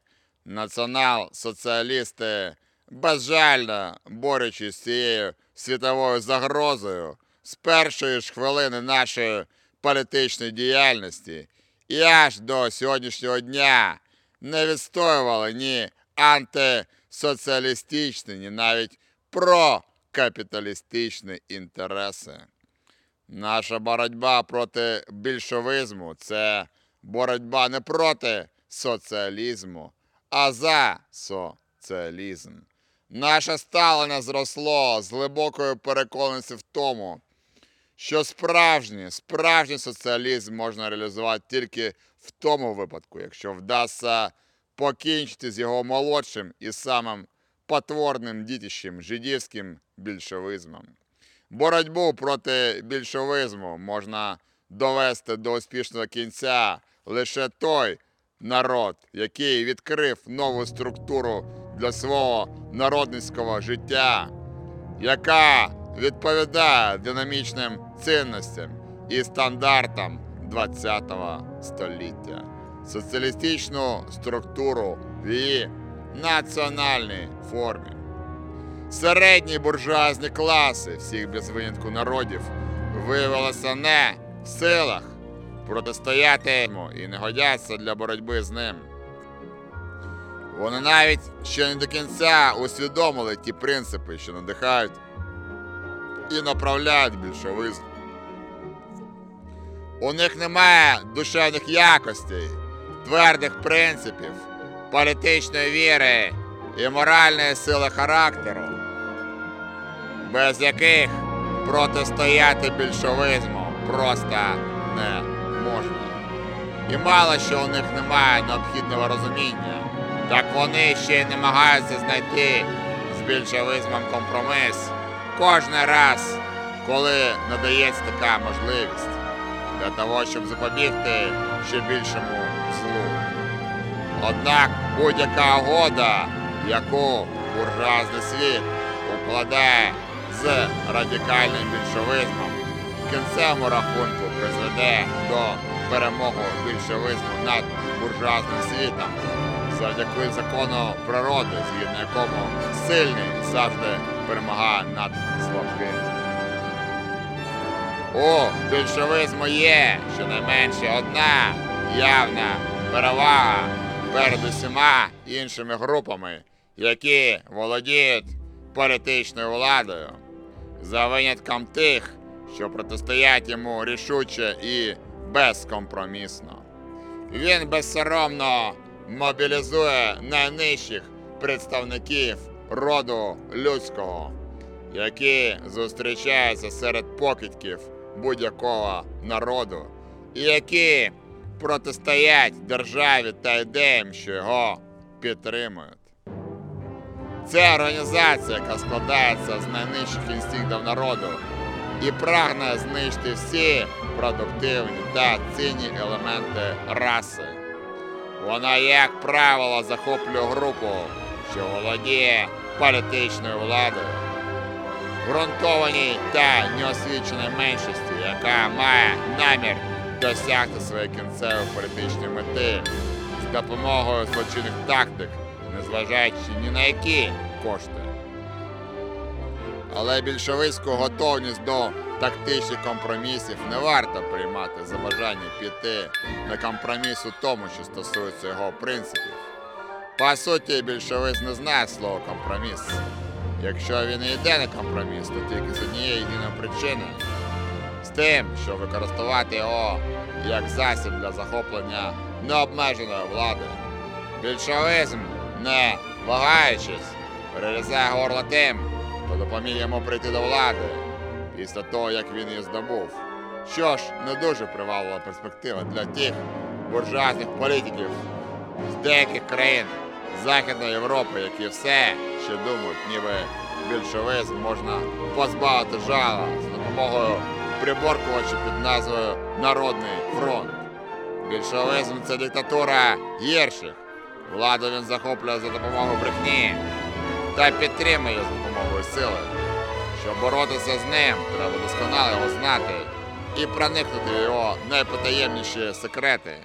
націонал-соціалісти, безжально борючись з цією світовою загрозою, з першої ж хвилини нашої політичної діяльності і аж до сьогоднішнього дня не відстоювали ні антисоціалістичні, ні навіть прокапіталістичні інтереси. Наша боротьба проти більшовизму це боротьба не проти соціалізму, а за соціалізм. Наше ставлення зросло з глибокою переконаністю в тому, що справжній, справжній соціалізм можна реалізувати тільки в тому випадку, якщо вдасться покінчити з його молодшим і самим потворним дітищем жидівським більшовизмом. Боротьбу проти більшовизму можна довести до успішного кінця лише той народ, який відкрив нову структуру для свого народницького життя, яка відповідає динамічним цінностям і стандартам ХХ століття, соціалістичну структуру в її національній формі. Середні буржуазні класи всіх без винятку народів виявилися не в силах протистояти йому і не годяться для боротьби з ним. Вони навіть ще не до кінця усвідомили ті принципи, що надихають і направляють більшовизм. У них немає душевних якостей, твердих принципів, політичної віри і моральної сили характеру, без яких протистояти більшовизму просто не можна. І мало що у них немає необхідного розуміння, так вони ще й намагаються знайти з більшовизмом компроміс кожен раз, коли надається така можливість для того, щоб запобігти ще більшому злу. Однак будь-яка угода, яку буржуазний світ укладає з радикальним більшовизмом, в кінцевому рахунку призведе до перемоги більшовизму над буржуазним світом завдяки закону природи, згідно якому сильний завжди перемагає над слабким. У більшовизму є щонайменше одна явна перевага перед усіма іншими групами, які володіють політичною владою, за винятком тих, що протистоять йому рішуче і безкомпромісно. Він безсоромно мобілізує найнижчих представників роду людського, які зустрічаються серед покидьків будь-якого народу, і які протистоять державі та ідеям, що його підтримують. Це організація, яка складається з найнижчих інстинктів народу і прагне знищити всі продуктивні та цінні елементи раси. Вона, як правило, захоплює групу, що володіє політичною владою, ґрунтованій та неосвіченій меншості, яка має намір досягти своєї кінцевої політичної мети з допомогою злочинних тактик, незважаючи ні на які кошти. Але більшовицьку готовність до тактичних компромісів не варто приймати за бажання піти на компроміс у тому, що стосується його принципів. По суті, більшовиць не знає слова компроміс. Якщо він і йде на компроміс, то тільки з однієї єдиної причини з тим, щоб використовувати його як засіб для захоплення необмеженої влади. Більшовизм, не вагаючись, перерізає горло тим, хто допоміг йому прийти до влади після того, як він її здобув. Що ж, не дуже приваблива перспектива для тих буржуазних політиків з деяких країн Західної Європи, які все ще думають, ніби більшовизм можна позбавити жала за допомогою приборкувача під назвою Народний фронт. Більшовизм це диктатура гірших. Владу він захоплює за допомогою брехні та підтримує за допомогою сили. Щоб боротися з ним, треба досконало його знати і проникнути в його найпотаємніші секрети.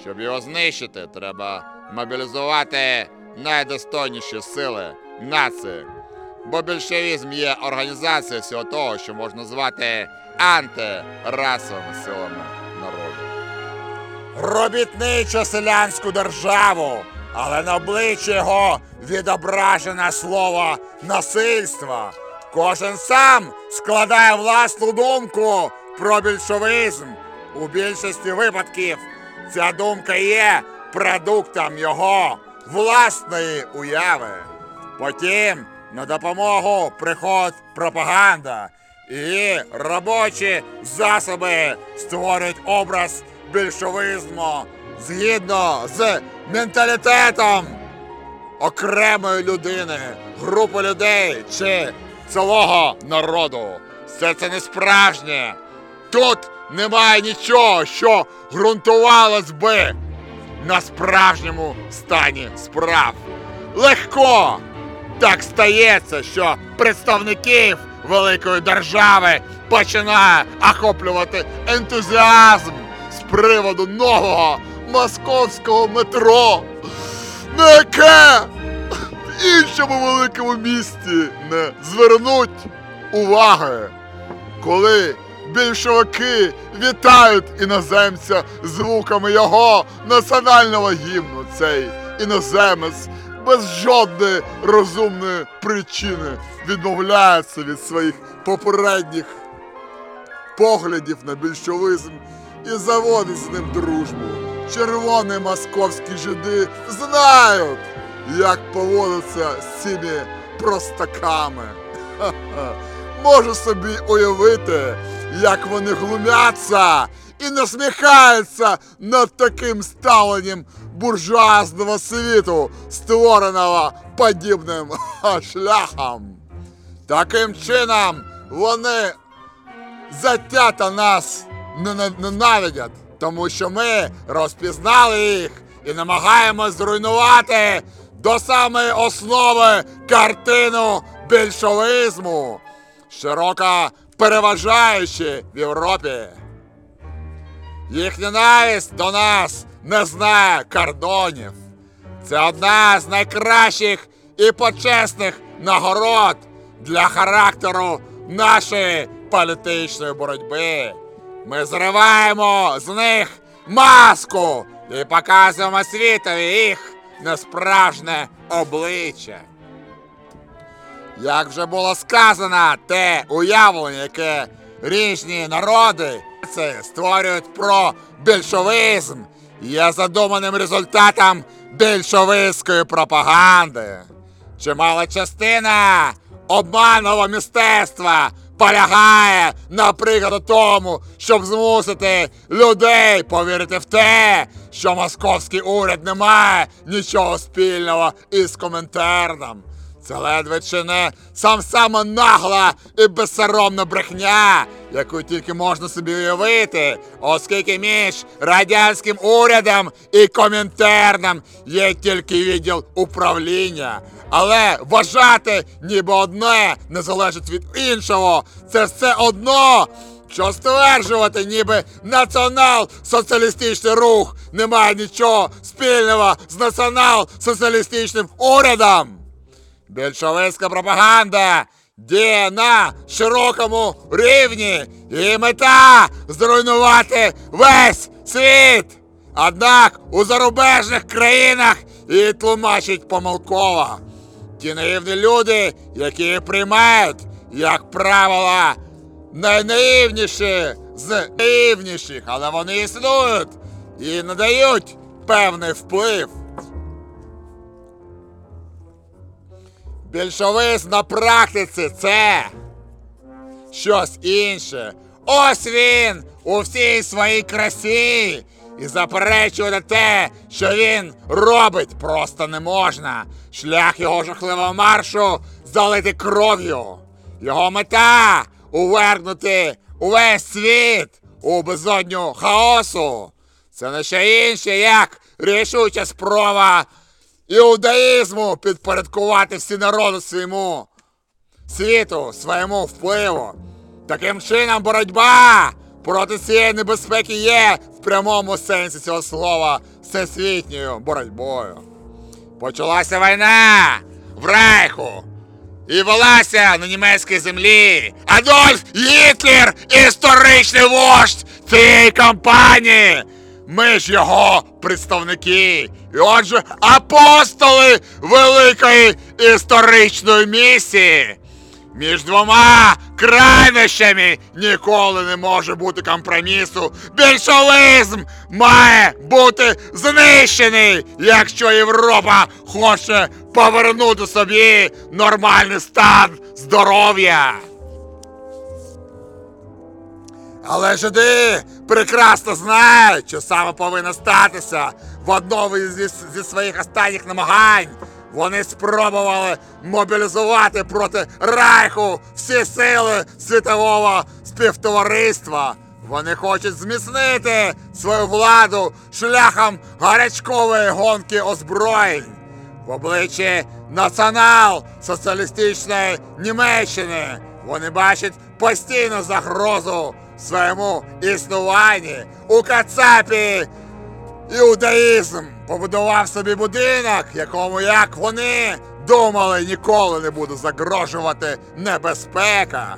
Щоб його знищити, треба мобілізувати найдостойніші сили нації. Бо більшовізм є організацією всього того, що можна звати антирасовими силами народу. робітничо селянську державу, але на обличчі його відображене слово насильства. Кожен сам складає власну думку про більшовизм. У більшості випадків ця думка є продуктом його власної уяви. Потім на допомогу приходить пропаганда, і робочі засоби створюють образ більшовизму згідно з менталітетом окремої людини, групи людей чи цілого народу. Все це не справжнє. Тут немає нічого, що ґрунтувалось би на справжньому стані справ. Легко так стається, що представників великої держави починає охоплювати ентузіазм з приводу нового московського метро, на яке в іншому великому місті не звернуть уваги. Коли більшовики вітають іноземця звуками його національного гімну, цей іноземець без жодної розумної причини відмовляється від своїх попередніх поглядів на більшовизм і заводить з ним дружбу. Червоні московські жиди знають, як поводиться з цими простаками. [laughs] Можу собі уявити, як вони глумяться і насміхаються над таким ставленням буржуазного світу, створеного подібним [laughs] шляхом. Таким чином вони затято нас ненавидять, тому що ми розпізнали їх і намагаємось зруйнувати до самої основи картину більшовизму, широко переважаючи в Європі. Їх ненависть до нас не знає кордонів. Це одна з найкращих і почесних нагород для характеру нашої політичної боротьби. Ми зриваємо з них маску і показуємо світові їх несправжнє обличчя. Як вже було сказано, те уявлення, яке різні народи це створюють про більшовизм, є задуманим результатом більшовицької пропаганди. Чимала частина обманного мистецтва полягає, наприклад, у тому, щоб змусити людей повірити в те, що московський уряд не має нічого спільного із коментарном. Це ледве чи не сам сама нагла і безсоромна брехня, яку тільки можна собі уявити, оскільки між радянським урядом і комінтерном є тільки відділ управління. Але вважати, ніби одне не залежить від іншого, це все одно. Що стверджувати, ніби націонал-соціалістичний рух не має нічого спільного з націонал-соціалістичним урядом. Більшовицька пропаганда діє на широкому рівні і мета зруйнувати весь світ. Однак у зарубежних країнах її тлумачить помилково. Ті наївні люди, які приймають, як правило, найнаївніші з наївніших, але вони існують і надають певний вплив. Більшовизм на практиці це щось інше. Ось він у всій своїй красі. І заперечувати те, що він робить, просто не можна. Шлях його жахливого маршу залити кров'ю. Його мета увергнути увесь світ у безодню хаосу. Це не що інше, як рішуча спроба іудаїзму підпорядкувати всі народи своєму світу, своєму впливу. Таким чином, боротьба проти цієї небезпеки є в прямому сенсі цього слова всесвітньою боротьбою. Почалася війна в Рейху і велася на німецькій землі. Адольф Гітлер історичний вождь цієї кампанії. Ми ж його представники. І отже, апостоли великої історичної місії. Між двома крайнощами ніколи не може бути компромісу. Більшовизм має бути знищений, якщо Європа хоче повернути собі нормальний стан здоров'я. Але жиди прекрасно знають, що саме повинно статися в одному зі, зі своїх останніх намагань. Вони спробували мобілізувати проти Райху всі сили світового співтовариства. Вони хочуть зміцнити свою владу шляхом гарячкової гонки озброєнь в обличчі націонал-соціалістичної Німеччини. Вони бачать постійну загрозу своєму існуванні у Кацапі. Іудаїзм побудував собі будинок, якому, як вони думали, ніколи не буде загрожувати небезпека.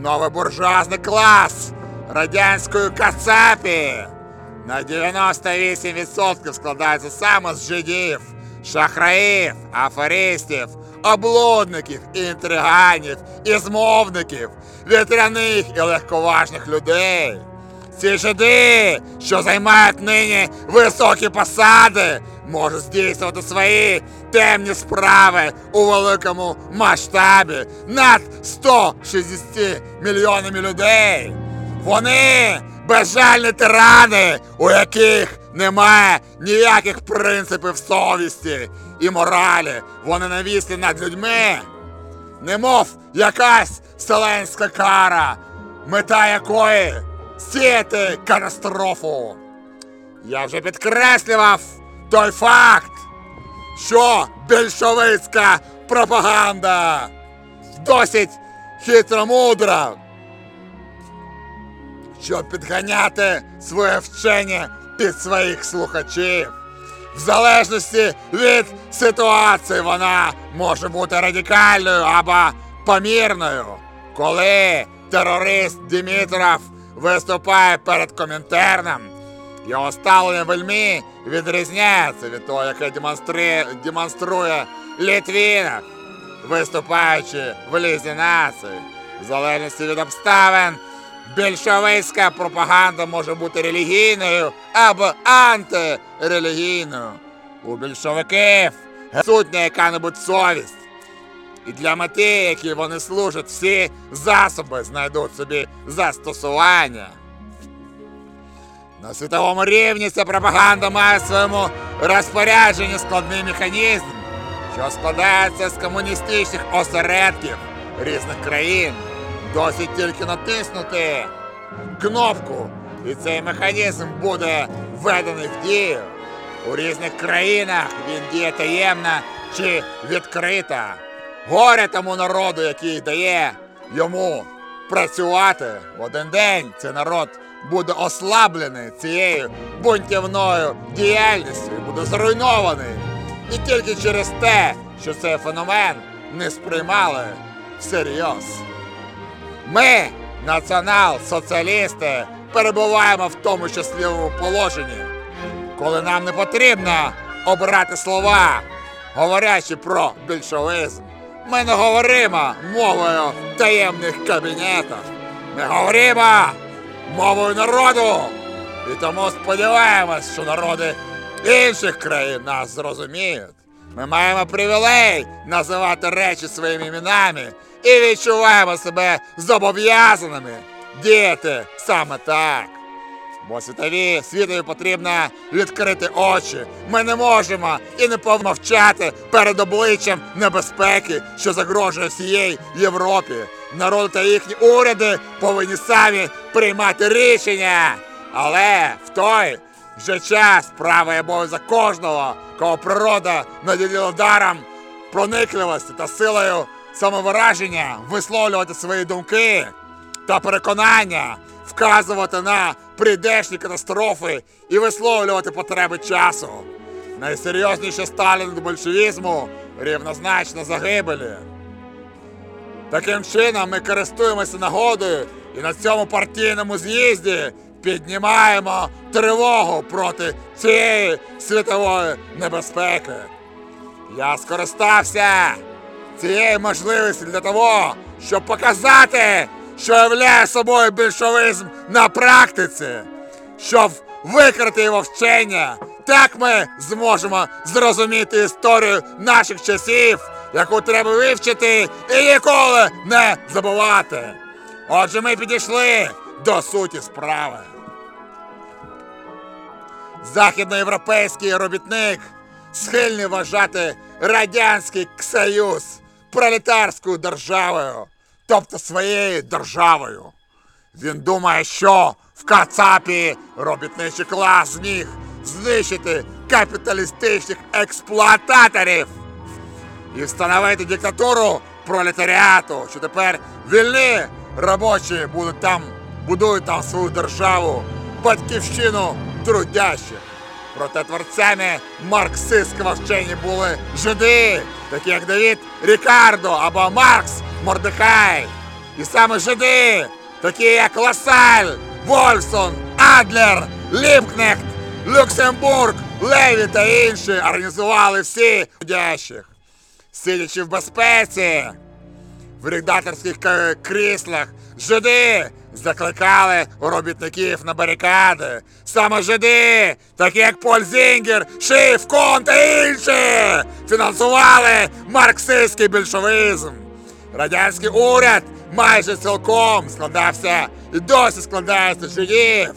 Новий буржуазний клас радянської Кацапі на 98% складається саме з жидів, шахраїв, аферистів, облудників, інтриганів і змовників, вітряних і легковажних людей. Ці жиди, що займають нині високі посади, можуть здійснювати свої темні справи у великому масштабі над 160 мільйонами людей. Вони безжальні тирани, у яких немає ніяких принципів совісті і моралі. Вони навісли над людьми, немов якась вселенська кара, мета якої сіяти катастрофу. Я вже підкреслював той факт, що більшовицька пропаганда досить хитромудра, щоб підганяти своє вчення під своїх слухачів. В залежності від ситуації вона може бути радикальною або помірною. Коли терорист Дімітров виступає перед комінтерном, його ставлення вельми відрізняється від того, яке демонструє, демонструє Літвінов, виступаючи в лізі нації. В залежності від обставин, більшовицька пропаганда може бути релігійною або антирелігійною. У більшовиків сутня яка-небудь совість. І для мети, які вони служать, всі засоби знайдуть собі застосування. На світовому рівні ця пропаганда має в своєму розпорядженні складний механізм, що складається з комуністичних осередків різних країн. Досить тільки натиснути кнопку, і цей механізм буде введений в дію. У різних країнах він діє таємно чи відкрито. Горе тому народу, який дає йому працювати в один день. Цей народ буде ослаблений цією бунтівною діяльністю буде зруйнований. І тільки через те, що цей феномен не сприймали всерйоз. Ми, націонал-соціалісти, перебуваємо в тому щасливому положенні, коли нам не потрібно обирати слова, говорячи про більшовизм. Ми не говоримо мовою таємних кабінетів. Ми говоримо мовою народу. І тому сподіваємось, що народи інших країн нас зрозуміють. Ми маємо привілей називати речі своїми іменами і відчуваємо себе зобов'язаними діяти саме так. Бо світові світові потрібно відкрити очі. Ми не можемо і не повинні мовчати перед обличчям небезпеки, що загрожує всієї Європі. Народ та їхні уряди повинні самі приймати рішення. Але в той же час право і обов'язок кожного, кого природа наділила даром проникливості та силою самовираження висловлювати свої думки та переконання, вказувати на прийдешні катастрофи і висловлювати потреби часу. Найсерйозніше Сталін до большевізму рівнозначно загибелі. Таким чином ми користуємося нагодою і на цьому партійному з'їзді піднімаємо тривогу проти цієї світової небезпеки. Я скористався цією можливістю для того, щоб показати, що являє собою більшовизм на практиці, щоб викрити його вчення. Так ми зможемо зрозуміти історію наших часів, яку треба вивчити і ніколи не забувати. Отже, ми підійшли до суті справи. Західноєвропейський робітник схильний вважати Радянський Союз пролетарською державою, тобто своєю державою. Він думає, що в Кацапі робітничий клас зміг знищити капіталістичних експлуататорів і встановити диктатуру пролетаріату, що тепер вільні робочі будуть там, будують там свою державу, батьківщину трудящих. Проте творцями марксистського вчення були жиди, такі як Давід Рікардо або Маркс Мордехай. І саме жиди, такі як Ласаль, Вольфсон, Адлер, Ліпкнехт, Люксембург, Леві та інші організували всі трудящих. Сидячи в безпеці, в редакторських кріслах, жиди закликали робітників на барикади. Саме жиди, такі як Поль Зінгер, Шиф, Кон та інші, фінансували марксистський більшовизм. Радянський уряд майже цілком складався і досі складається жидів.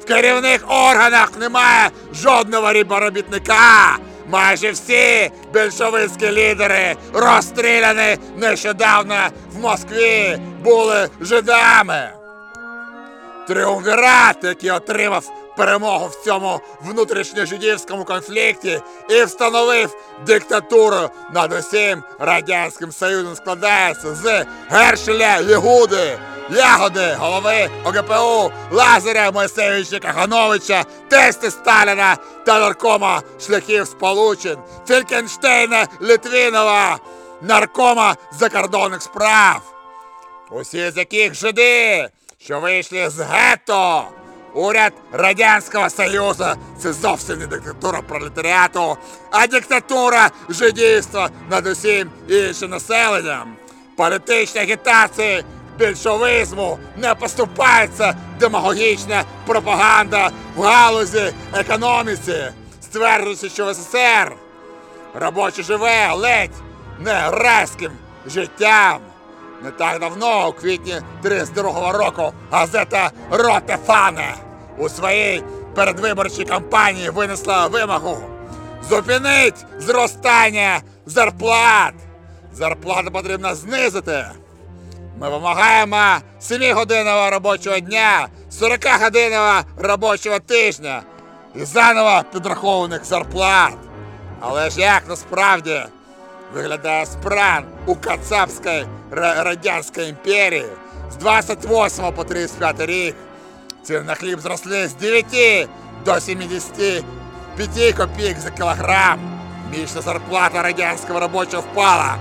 В керівних органах немає жодного риборобітника. Майже всі більшовицькі лідери, розстріляні нещодавно в Москві, були жидами. Тріумвірат, який отримав перемогу в цьому внутрішньожидівському конфлікті і встановив диктатуру над усім Радянським Союзом, складається з Гершеля Єгуди, Ягоди, голови ОГПУ, Лазаря Моїсеєвича Кагановича, тести Сталіна та наркома шляхів сполучень, Фількенштейна Литвинова, наркома закордонних справ. Усі з яких жиди, що вийшли з гетто. Уряд Радянського Союзу це зовсім не диктатура пролетаріату, а диктатура жидівства над усім іншим населенням. Політичні агітації більшовизму не поступається демагогічна пропаганда в галузі економіці, стверджуючи, що в СССР робочий живе ледь не райським життям. Не так давно, у квітні 32-го року, газета Роте Фане у своїй передвиборчій кампанії винесла вимогу зупинить зростання зарплат. Зарплату потрібно знизити. Ми вимагаємо 7-годинного робочого дня, 40-годинного робочого тижня і заново підрахованих зарплат. Але ж як насправді виглядає спран у Кацапській Ра- Радянській імперії з 28 по 35 рік. Ціни на хліб зросли з 9 до 75 копійок за кілограм. Місячна зарплата радянського робочого впала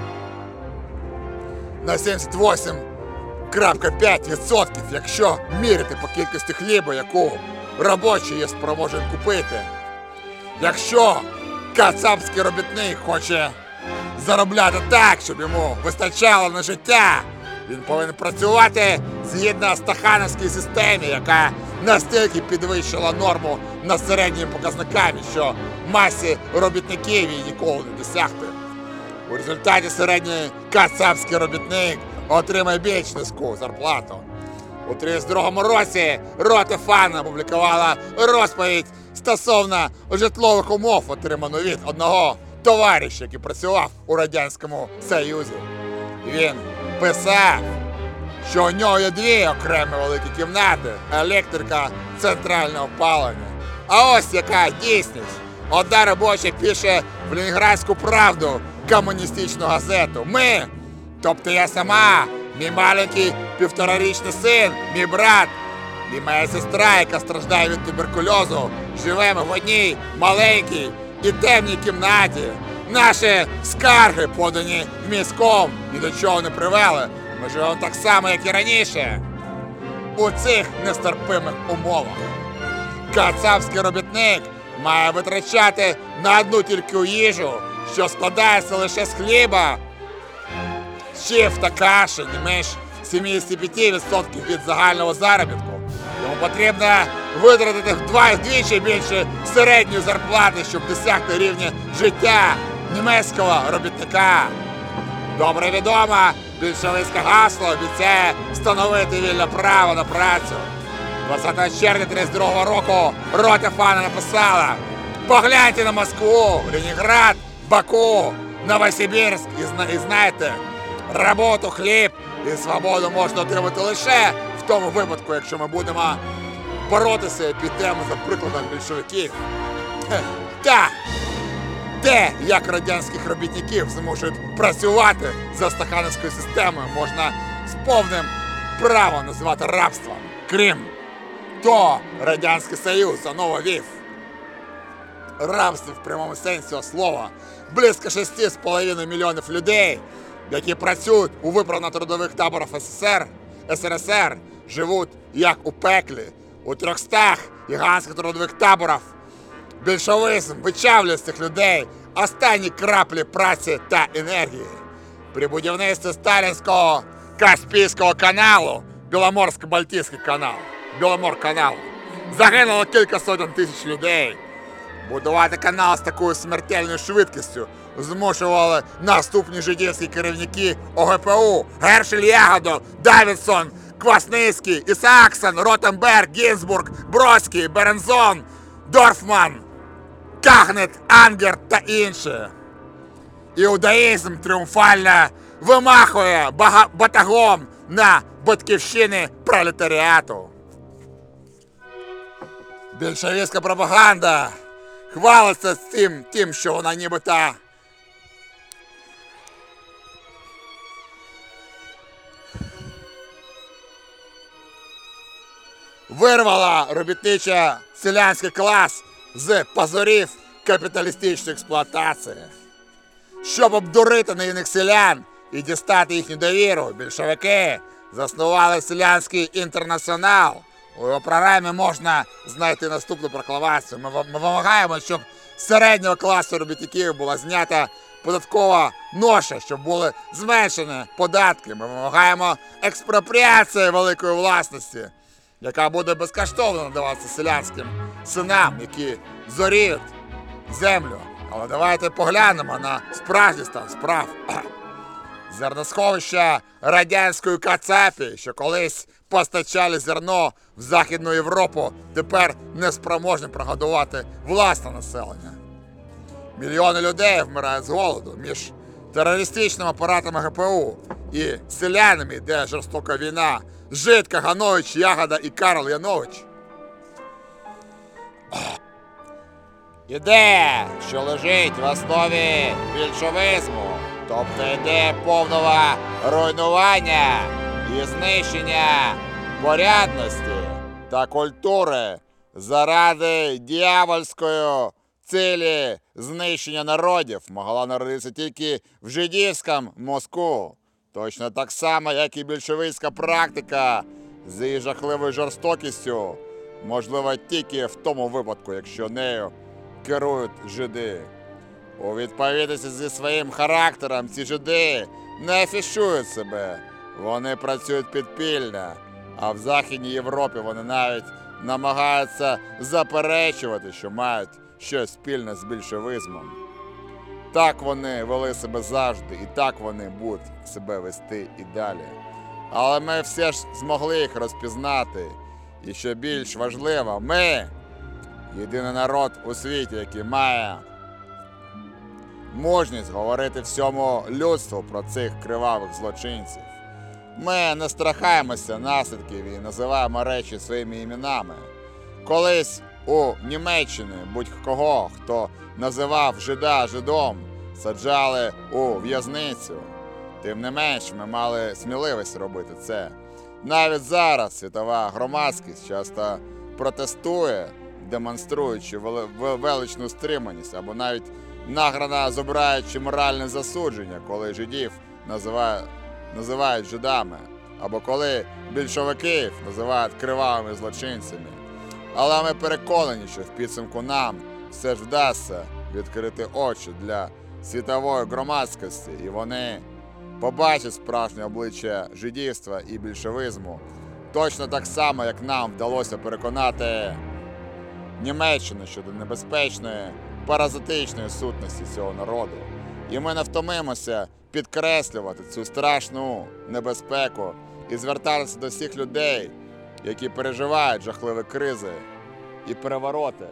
на 78,5%, якщо міряти по кількості хліба, яку робочий є спроможен купити. Якщо кацапський робітник хоче заробляти так, щоб йому вистачало на життя, він повинен працювати згідно стахановській системі, яка настільки підвищила норму над середніми показниками, що масі робітників її ніколи не досягти. У результаті середній кацапський робітник отримає більш низьку зарплату. У 32-му році Роте Фан опублікувала розповідь стосовно житлових умов, отриману від одного товариша, який працював у Радянському Союзі. Він писав, що у нього є дві окремі великі кімнати, електрика, центральне опалення. А ось яка дійсність. Одна робоча пише в Ленінградську правду комуністичну газету. Ми, тобто я сама, мій маленький півторарічний син, мій брат і моя сестра, яка страждає від туберкульозу, живемо в одній маленькій і темній кімнаті. Наші скарги, подані в міськом, ні до чого не привели. Ми живемо так само, як і раніше. У цих нестерпимих умовах. Кацапський робітник має витрачати на одну тільки їжу, що складається лише з хліба, щів та каші, не менш 75% від загального заробітку. Йому потрібно витратити вдвічі більше середньої зарплати, щоб досягти рівня життя німецького робітника. Добре відомо, більшовицьке гасло обіцяє встановити вільне право на працю. 20 червня 32 року Рота Фана написала Погляньте на Москву, Ленінград, Баку, Новосибірськ і, зна- і знаєте, роботу, хліб і свободу можна отримати лише в тому випадку, якщо ми будемо боротися і підемо за прикладом більшовиків. Так, те, як радянських робітників змушують працювати за стахановською системою, можна з повним правом називати рабством. Крім то Радянський Союз заново вів рабство в прямому сенсі слова. Близько 6,5 мільйонів людей, які працюють у виправно-трудових таборах СССР, СРСР, живуть як у пеклі, у 300 гігантських трудових таборах. Більшовизм вичавлює з цих людей останні краплі праці та енергії. При будівництві сталінського Каспійського каналу Біломорсько-Балтійський канал, Біломор-канал. Загинуло кілька сотень тисяч людей. Будувати канал з такою смертельною швидкістю змушували наступні жидівські керівники ОГПУ Гершель Ягодо, Давідсон, Квасницький, Ісааксон, Ротенберг, Гінзбург, Бродський, Берензон, Дорфман, Кагнет, Ангер та інші. Іудаїзм тріумфально вимахує батагом на батьківщини пролетаріату. Більшовістська пропаганда хвалиться тим, тим, що вона нібито вирвала робітнича селянський клас з позорів капіталістичної експлуатації. Щоб обдурити наївних селян і дістати їхню довіру, більшовики заснували селянський інтернаціонал. У його програмі можна знайти наступну прокламацію. Ми, вимагаємо, щоб середнього класу робітників була знята податкова ноша, щоб були зменшені податки. Ми вимагаємо експропріації великої власності, яка буде безкоштовно надаватися селянським синам, які зоріють землю. Але давайте поглянемо на справжній стан справ. [clears throat] Зерносховища радянської Кацапі, що колись постачали зерно в Західну Європу, тепер не спроможні прогодувати власне населення. Мільйони людей вмирають з голоду між терористичним апаратом ГПУ і селянами, де жорстока війна. Жит Каганович, Ягода і Карл Янович. Ідея, що лежить в основі більшовизму, тобто ідея повного руйнування і знищення порядності та культури заради дьявольської цілі знищення народів могла народитися тільки в жидівському мозку. Точно так само, як і більшовицька практика з її жахливою жорстокістю, можливо тільки в тому випадку, якщо нею керують жиди. У відповідності зі своїм характером ці жиди не афішують себе. Вони працюють підпільно, а в Західній Європі вони навіть намагаються заперечувати, що мають щось спільне з більшовизмом. Так вони вели себе завжди, і так вони будуть себе вести і далі. Але ми все ж змогли їх розпізнати. І що більш важливо, ми єдиний народ у світі, який має мужність говорити всьому людству про цих кривавих злочинців. Ми не страхаємося наслідків і називаємо речі своїми іменами. Колись у Німеччині будь-кого, хто називав жида жидом, саджали у в'язницю. Тим не менш, ми мали сміливість робити це. Навіть зараз світова громадськість часто протестує, демонструючи величну стриманість або навіть награна зобраючи моральне засудження, коли жидів називають, називають жидами, або коли більшовиків називають кривавими злочинцями. Але ми переконані, що в підсумку нам все ж вдасться відкрити очі для світової громадськості, і вони побачать справжнє обличчя жидівства і більшовизму, точно так само, як нам вдалося переконати Німеччину щодо небезпечної паразитичної сутності цього народу. І ми не втомимося підкреслювати цю страшну небезпеку і звертатися до всіх людей, які переживають жахливі кризи і перевороти.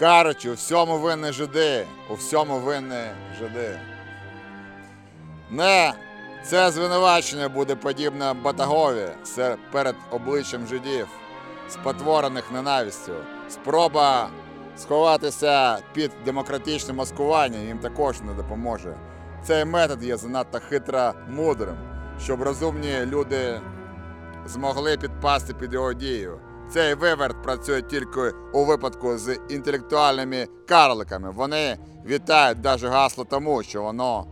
Кажучи, у всьому винні жиди, у всьому винні жиди. Не це звинувачення буде подібне Батагові перед обличчям жидів, спотворених ненавистю. Спроба сховатися під демократичне маскування їм також не допоможе. Цей метод є занадто хитро мудрим, щоб розумні люди змогли підпасти під його дію. Цей виверт працює тільки у випадку з інтелектуальними карликами. Вони вітають навіть гасло тому, що воно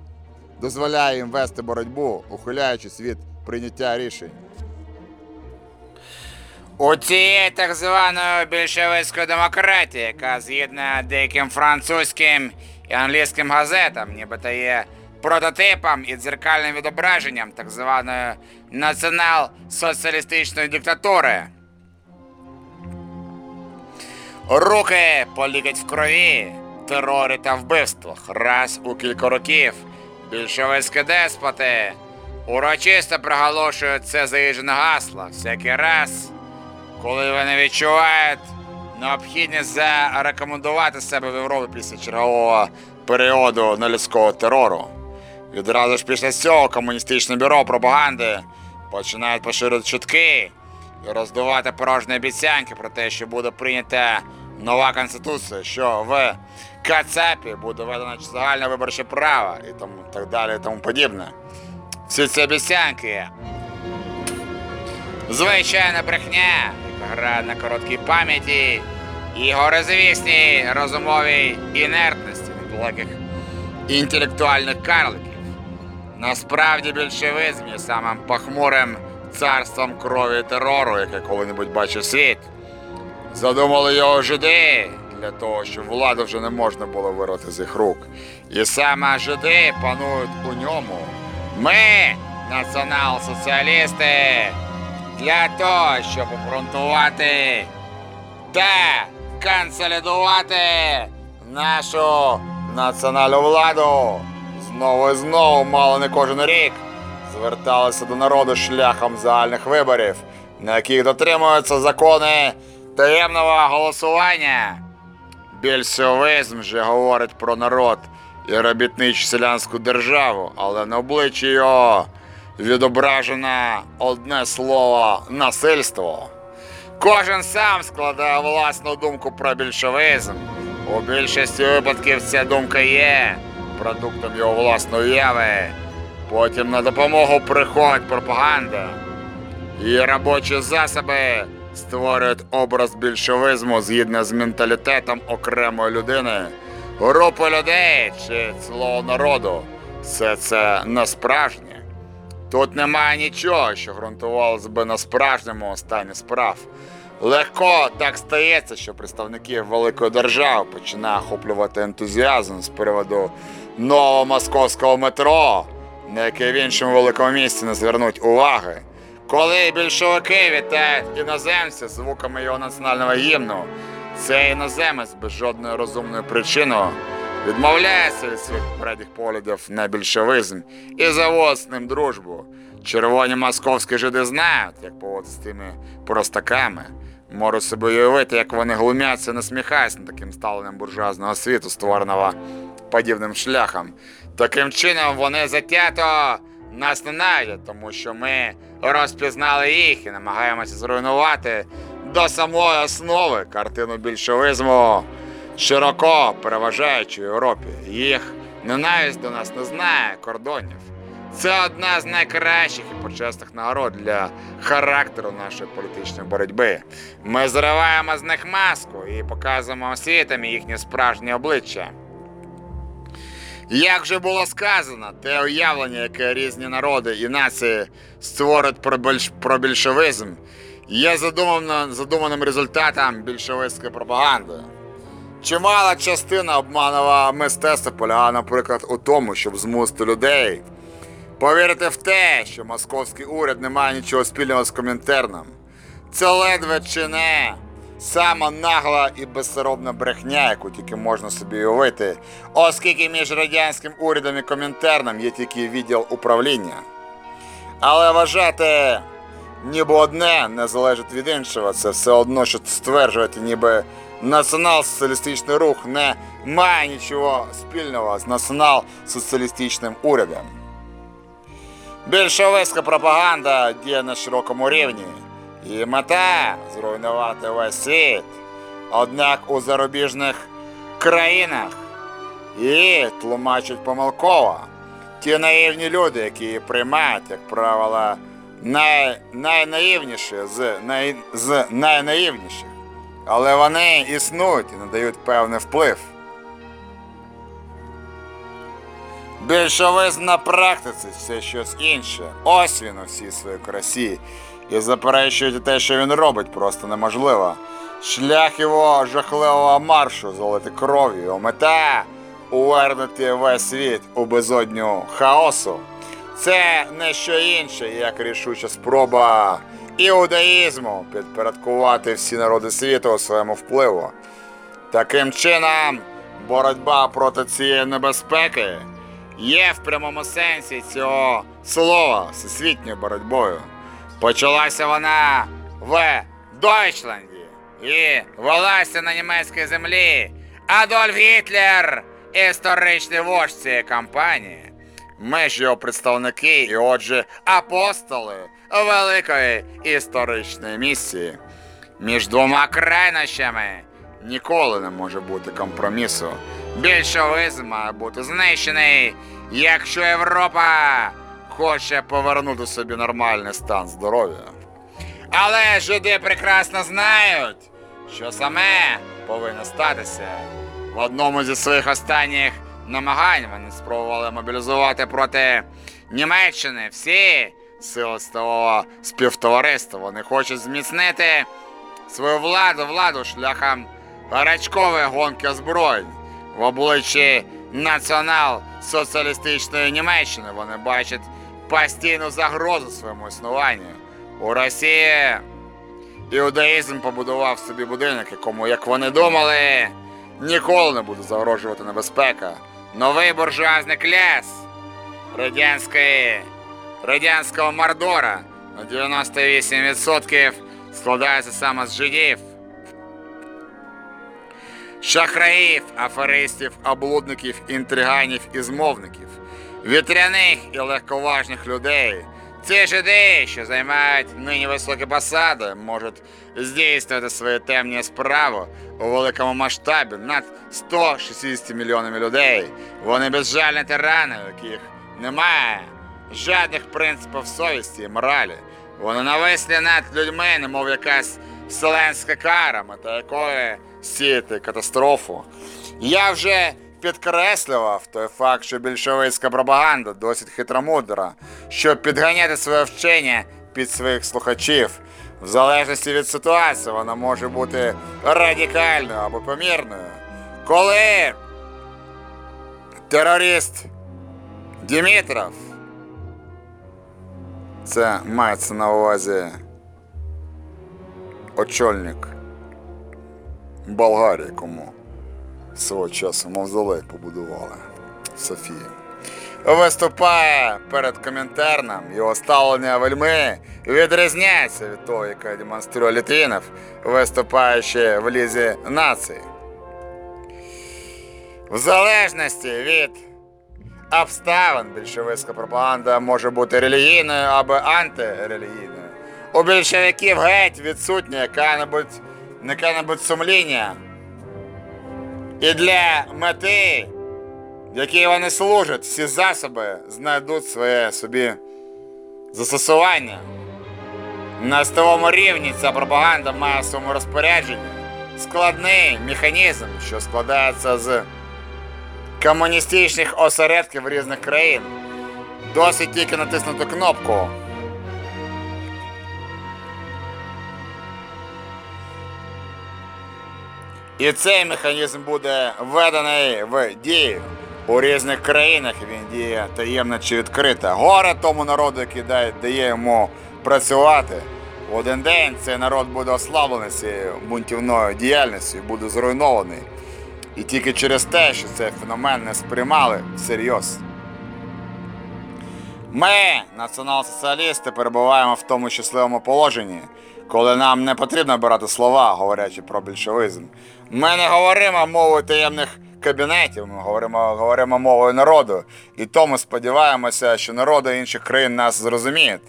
дозволяє їм вести боротьбу, ухиляючись від прийняття рішень. У цієї так званої більшовицької демократії, яка згідно деяким французьким і англійським газетам, нібито є прототипом і дзеркальним відображенням так званої націонал-соціалістичної диктатури. Руки полікать в крові, терорі та вбивствах. Раз у кілька років більшовицькі деспоти урочисто приголошують це заїжджене гасло всякий раз, коли вони відчувають необхідність зарекомендувати себе в Європі після чергового періоду нелюдського терору. Відразу ж після цього комуністичне бюро пропаганди починають поширювати чутки і роздувати порожні обіцянки про те, що буде прийнята нова конституція, що в Кацапі буде введено загальне виборче право і тому так далі і тому подібне. Всі ці обіцянки. Звичайна брехня, грає на короткій пам'яті і горизвісній розумовій інертності недалеких інтелектуальних карликів. Насправді більшовизм є самим похмурим царством крові і терору, яке коли-небудь бачив світ. Задумали його жиди для того, щоб владу вже не можна було вирвати з їх рук. І саме жиди панують у ньому. Ми, націонал-соціалісти, для того, щоб обґрунтувати та консолідувати нашу національну владу. Знову і знову, мало не кожен рік, зверталися до народу шляхом загальних виборів, на яких дотримуються закони таємного голосування. Більшовизм же говорить про народ і робітничу селянську державу, але на обличчі його відображено одне слово насильство. Кожен сам складає власну думку про більшовизм. У більшості випадків ця думка є продуктом його власної уяви. Потім на допомогу приходить пропаганда. Її робочі засоби створюють образ більшовизму згідно з менталітетом окремої людини, групи людей чи цілого народу. Все це не справжнє. Тут немає нічого, що ґрунтувалося би на справжньому стані справ. Легко так стається, що представники великої держави починають охоплювати ентузіазм з приводу нового московського метро, на яке в іншому великому місті не звернуть уваги. Коли більшовики вітають іноземця звуками його національного гімну, цей іноземець без жодної розумної причини відмовляється від своїх передніх поглядів на більшовизм і заводить з ним дружбу. Червоні московські жиди знають, як поводити з тими простаками. Можу собі уявити, як вони глумяться насміхаються над таким ставленням буржуазного світу, створеного подібним шляхом. Таким чином вони затято нас ненавидять, тому що ми розпізнали їх і намагаємося зруйнувати до самої основи картину більшовизму, широко переважаючи в Європі. Їх ненависть до нас не знає кордонів. Це одна з найкращих і почесних нагород для характеру нашої політичної боротьби. Ми зриваємо з них маску і показуємо світам їхнє справжнє обличчя. Як вже було сказано, те уявлення, яке різні народи і нації створюють про, більш, про більшовизм, є задумано, задуманим результатом більшовицької пропаганди. Чимала частина обманного мистецтва полягає, наприклад, у тому, щоб змусити людей повірити в те, що московський уряд не має нічого спільного з комінтерном. Це ледве чи не сама нагла і безсоробна брехня, яку тільки можна собі уявити, оскільки між радянським урядом і комінтерном є тільки відділ управління. Але вважати, ніби одне не залежить від іншого, це все одно, що стверджувати, ніби націонал-соціалістичний рух не має нічого спільного з націонал-соціалістичним урядом. Більшовицька пропаганда діє на широкому рівні. І мета зруйнувати весь світ. Однак у зарубіжних країнах її тлумачать помилково. Ті наївні люди, які її приймають, як правило, най, найнаївніші з, най, з найнаївніших. Але вони існують і надають певний вплив. Більшовизм на практиці це щось інше. Ось він у всій своїй красі. І заперечують те, що він робить, просто неможливо. Шлях його жахливого маршу залити кров'ю, мета увернути весь світ у безодню хаосу. Це не що інше, як рішуча спроба іудаїзму підпорядкувати всі народи світу у своєму впливу. Таким чином, боротьба проти цієї небезпеки є в прямому сенсі цього слова всесвітньою боротьбою. Почалася вона в Дойчланді і велася на німецькій землі. Адольф Гітлер, історичний вождь цієї кампанії. Ми ж його представники і, отже, апостоли великої історичної місії. Між двома крайнощами ніколи не може бути компромісу. Більшовизм має бути знищений, якщо Європа хоче повернути собі нормальний стан здоров'я. Але жиди прекрасно знають, що саме повинно статися. В одному зі своїх останніх намагань вони спробували мобілізувати проти Німеччини всі сили стового співтовариства. Вони хочуть зміцнити свою владу владу шляхом гарячкової гонки озброєнь в обличчі націонал-соціалістичної Німеччини. Вони бачать постійну загрозу своєму існуванню. У Росії іудаїзм побудував собі будинок, якому, як вони думали, ніколи не буде загрожувати небезпека. Новий буржуазний кляс радянської, радянського мордора на 98% складається саме з жидів. Шахраїв, аферистів, облудників, інтриганів і змовників, вітряних і легковажних людей. Ці жиди, що займають нині високі посади, можуть здійснювати свої темні справи у великому масштабі над 160 мільйонами людей. Вони безжальні тирани, у яких немає жодних принципів совісті і моралі. Вони навислі над людьми, немов якась вселенська кара, мета якої сіяти катастрофу. Я вже підкреслював той факт, що більшовицька пропаганда досить хитромудра, щоб підганяти своє вчення під своїх слухачів. В залежності від ситуації вона може бути радикальною або помірною. Коли терорист Дімітров, це мається на увазі очільник Болгарії, кому свого часу мавзолей побудували в Софії. Виступає перед коментарним, його ставлення вельми відрізняється від того, яке демонструє Літвінов, виступаючи в лізі нації. В залежності від обставин більшовицька пропаганда може бути релігійною або антирелігійною. У більшовиків геть відсутнє яке-небудь сумління. І для мети, якій вони служать, всі засоби знайдуть своє собі застосування. На стовому рівні ця пропаганда має в своєму розпорядженні складний механізм, що складається з комуністичних осередків різних країн. Досить тільки натиснути кнопку. І цей механізм буде введений в дію. У різних країнах він діє таємно чи відкрито. Горе тому народу, який дає, дає йому працювати. В один день цей народ буде ослаблений цією бунтівною діяльністю, буде зруйнований. І тільки через те, що цей феномен не сприймали всерйоз. Ми, націонал-соціалісти, перебуваємо в тому щасливому положенні, коли нам не потрібно обирати слова, говорячи про більшовизм. Ми не говоримо мовою таємних кабінетів, ми говоримо, говоримо мовою народу. І тому сподіваємося, що народи інших країн нас зрозуміють.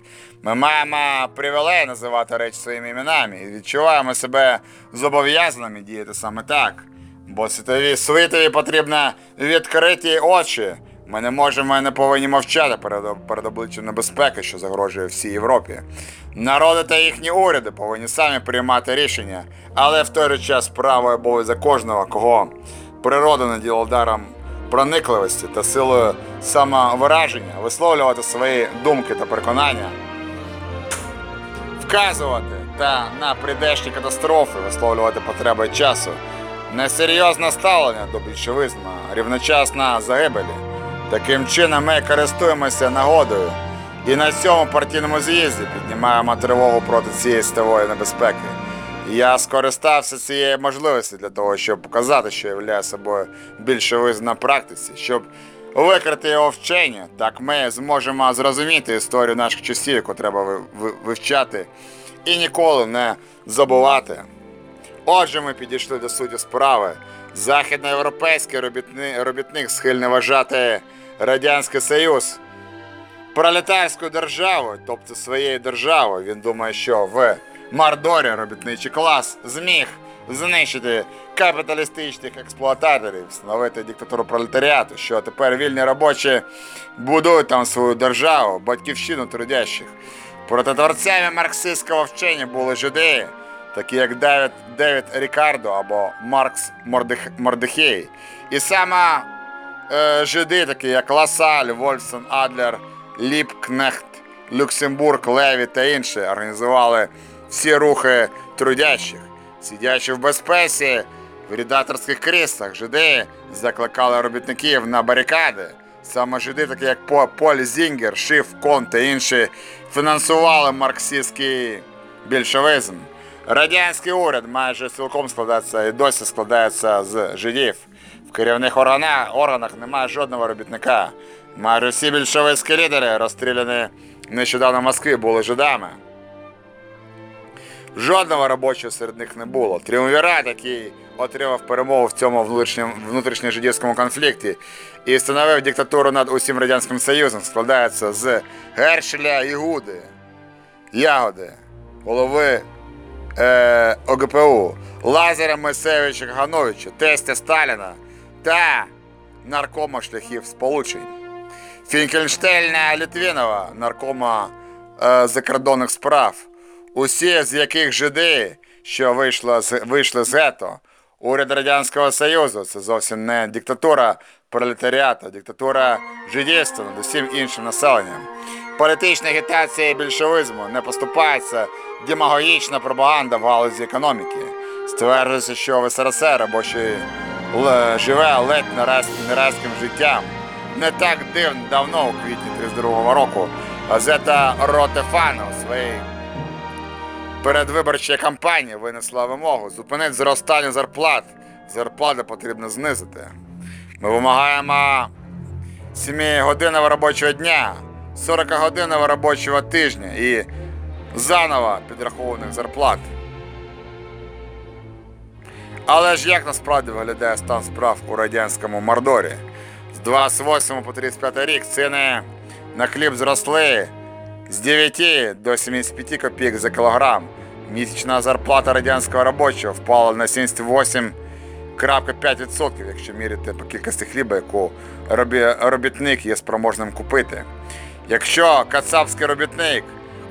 Ми маємо привілей називати речі своїми іменами і відчуваємо себе зобов'язаними діяти саме так. Бо світові світові потрібно відкриті очі. Ми не можемо і не повинні мовчати перед, перед обличчям небезпеки, що загрожує всій Європі. Народи та їхні уряди повинні самі приймати рішення, але в той же час право і обов'язок кожного, кого природа наділа даром проникливості та силою самовираження, висловлювати свої думки та переконання, вказувати та на прийдешні катастрофи висловлювати потреби часу. несерйозне ставлення до більшовизму, рівночасна загибелі. Таким чином ми користуємося нагодою і на цьому партійному з'їзді піднімаємо тривогу проти цієї стової небезпеки. Я скористався цією можливістю для того, щоб показати, що являє собою більшовизм на практиці, щоб викрити його вчення. Так ми зможемо зрозуміти історію наших часів, яку треба ви- ви- вивчати і ніколи не забувати. Отже, ми підійшли до суті справи. Західноєвропейський робітни, робітник схильний вважати Радянський Союз пролетарською державою, тобто своєю державою. Він думає, що в Мардорі робітничий клас зміг знищити капіталістичних експлуататорів, встановити диктатуру пролетаріату, що тепер вільні робочі будують там свою державу, батьківщину трудящих. Проти творцями марксистського вчення були жиди, такі як Девід, Девід Рікардо або Маркс Мордех, Мордехей. І саме е, жиди, такі як Ласаль, Вольфсон, Адлер, Ліпкнехт, Люксембург, Леві та інші організували всі рухи трудящих. Сидячи в безпеці в редакторських кріслах, жиди закликали робітників на барикади. Саме жиди, такі як Поль Зінгер, Шиф, Кон та інші, фінансували марксистський більшовизм. Радянський уряд майже цілком складається і досі складається з жидів. В керівних органах, органах немає жодного робітника. Майже всі більшовицькі лідери, розстріляні нещодавно в Москві, були жидами. Жодного робочого серед них не було. Тріумвірат, який отримав перемогу в цьому внутрішньому внутрішньожидівському конфлікті і встановив диктатуру над усім Радянським Союзом, складається з Гершеля Ігуди, Ягоди, голови е, ОГПУ, Лазаря Мисевича Гановича, тестя Сталіна та наркома шляхів сполучень. Фінкельштейна Літвінова, наркома е, закордонних справ, усі з яких жиди, що вийшли з, вийшли з гетто, уряд Радянського Союзу, це зовсім не диктатура пролетаріату, диктатура жидівства над усім іншим населенням. Політична агітація більшовизму не поступається демагогічна пропаганда в галузі економіки. Стверджується, що в СРСР робочий л- живе ледь нерайським життям. Не так дивно давно, у квітні 32-го року, газета Ротефана у своїй передвиборчій кампанії винесла вимогу зупинити зростання зарплат. Зарплати потрібно знизити. Ми вимагаємо 7-годинного робочого дня, 40-годинного робочого тижня і заново підрахованих зарплат. Але ж як насправді виглядає стан справ у радянському Мордорі? З 28 по 35 рік ціни на хліб зросли з 9 до 75 копійок за кілограм. Місячна зарплата радянського робочого впала на 78,5%, якщо міряти по кількості хліба, яку робітник є спроможним купити. Якщо кацапський робітник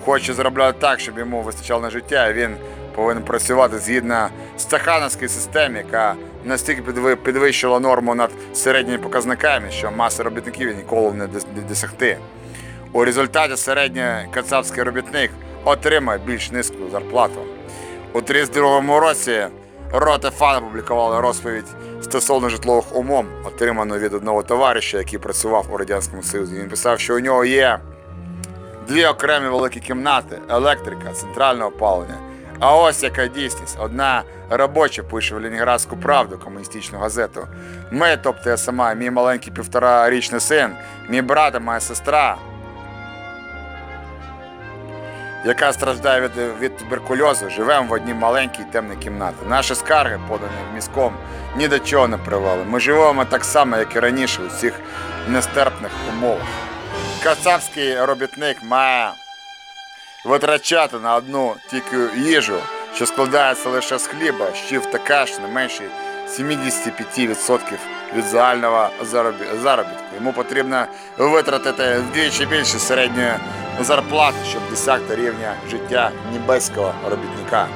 хоче заробляти так, щоб йому вистачало на життя, він повинен працювати згідно стахановської системи, яка настільки підви- підвищила норму над середніми показниками, що маси робітників ніколи не досягти. У результаті середній кацапський робітник отримає більш низьку зарплату. У 32-му році Рота Фан опублікували розповідь стосовно житлових умов, отриману від одного товариша, який працював у Радянському Союзі. Він писав, що у нього є дві окремі великі кімнати, електрика, центральне опалення. А ось яка дійсність. Одна робоча пише в Ленінградську правду, комуністичну газету. Ми, тобто я сама, мій маленький півторарічний син, мій брат моя сестра, яка страждає від, від туберкульозу, живемо в одній маленькій темній кімнаті. Наші скарги, подані міськом, ні до чого не привели. Ми живемо так само, як і раніше, у цих нестерпних умовах. Кацапський робітник має витрачати на одну тільки їжу, що складається лише з хліба, щів та каш не менше 75% від загального заробі- заробітку. Йому потрібно витратити вдвічі більше середньої зарплати, щоб досягти рівня життя небеського робітника.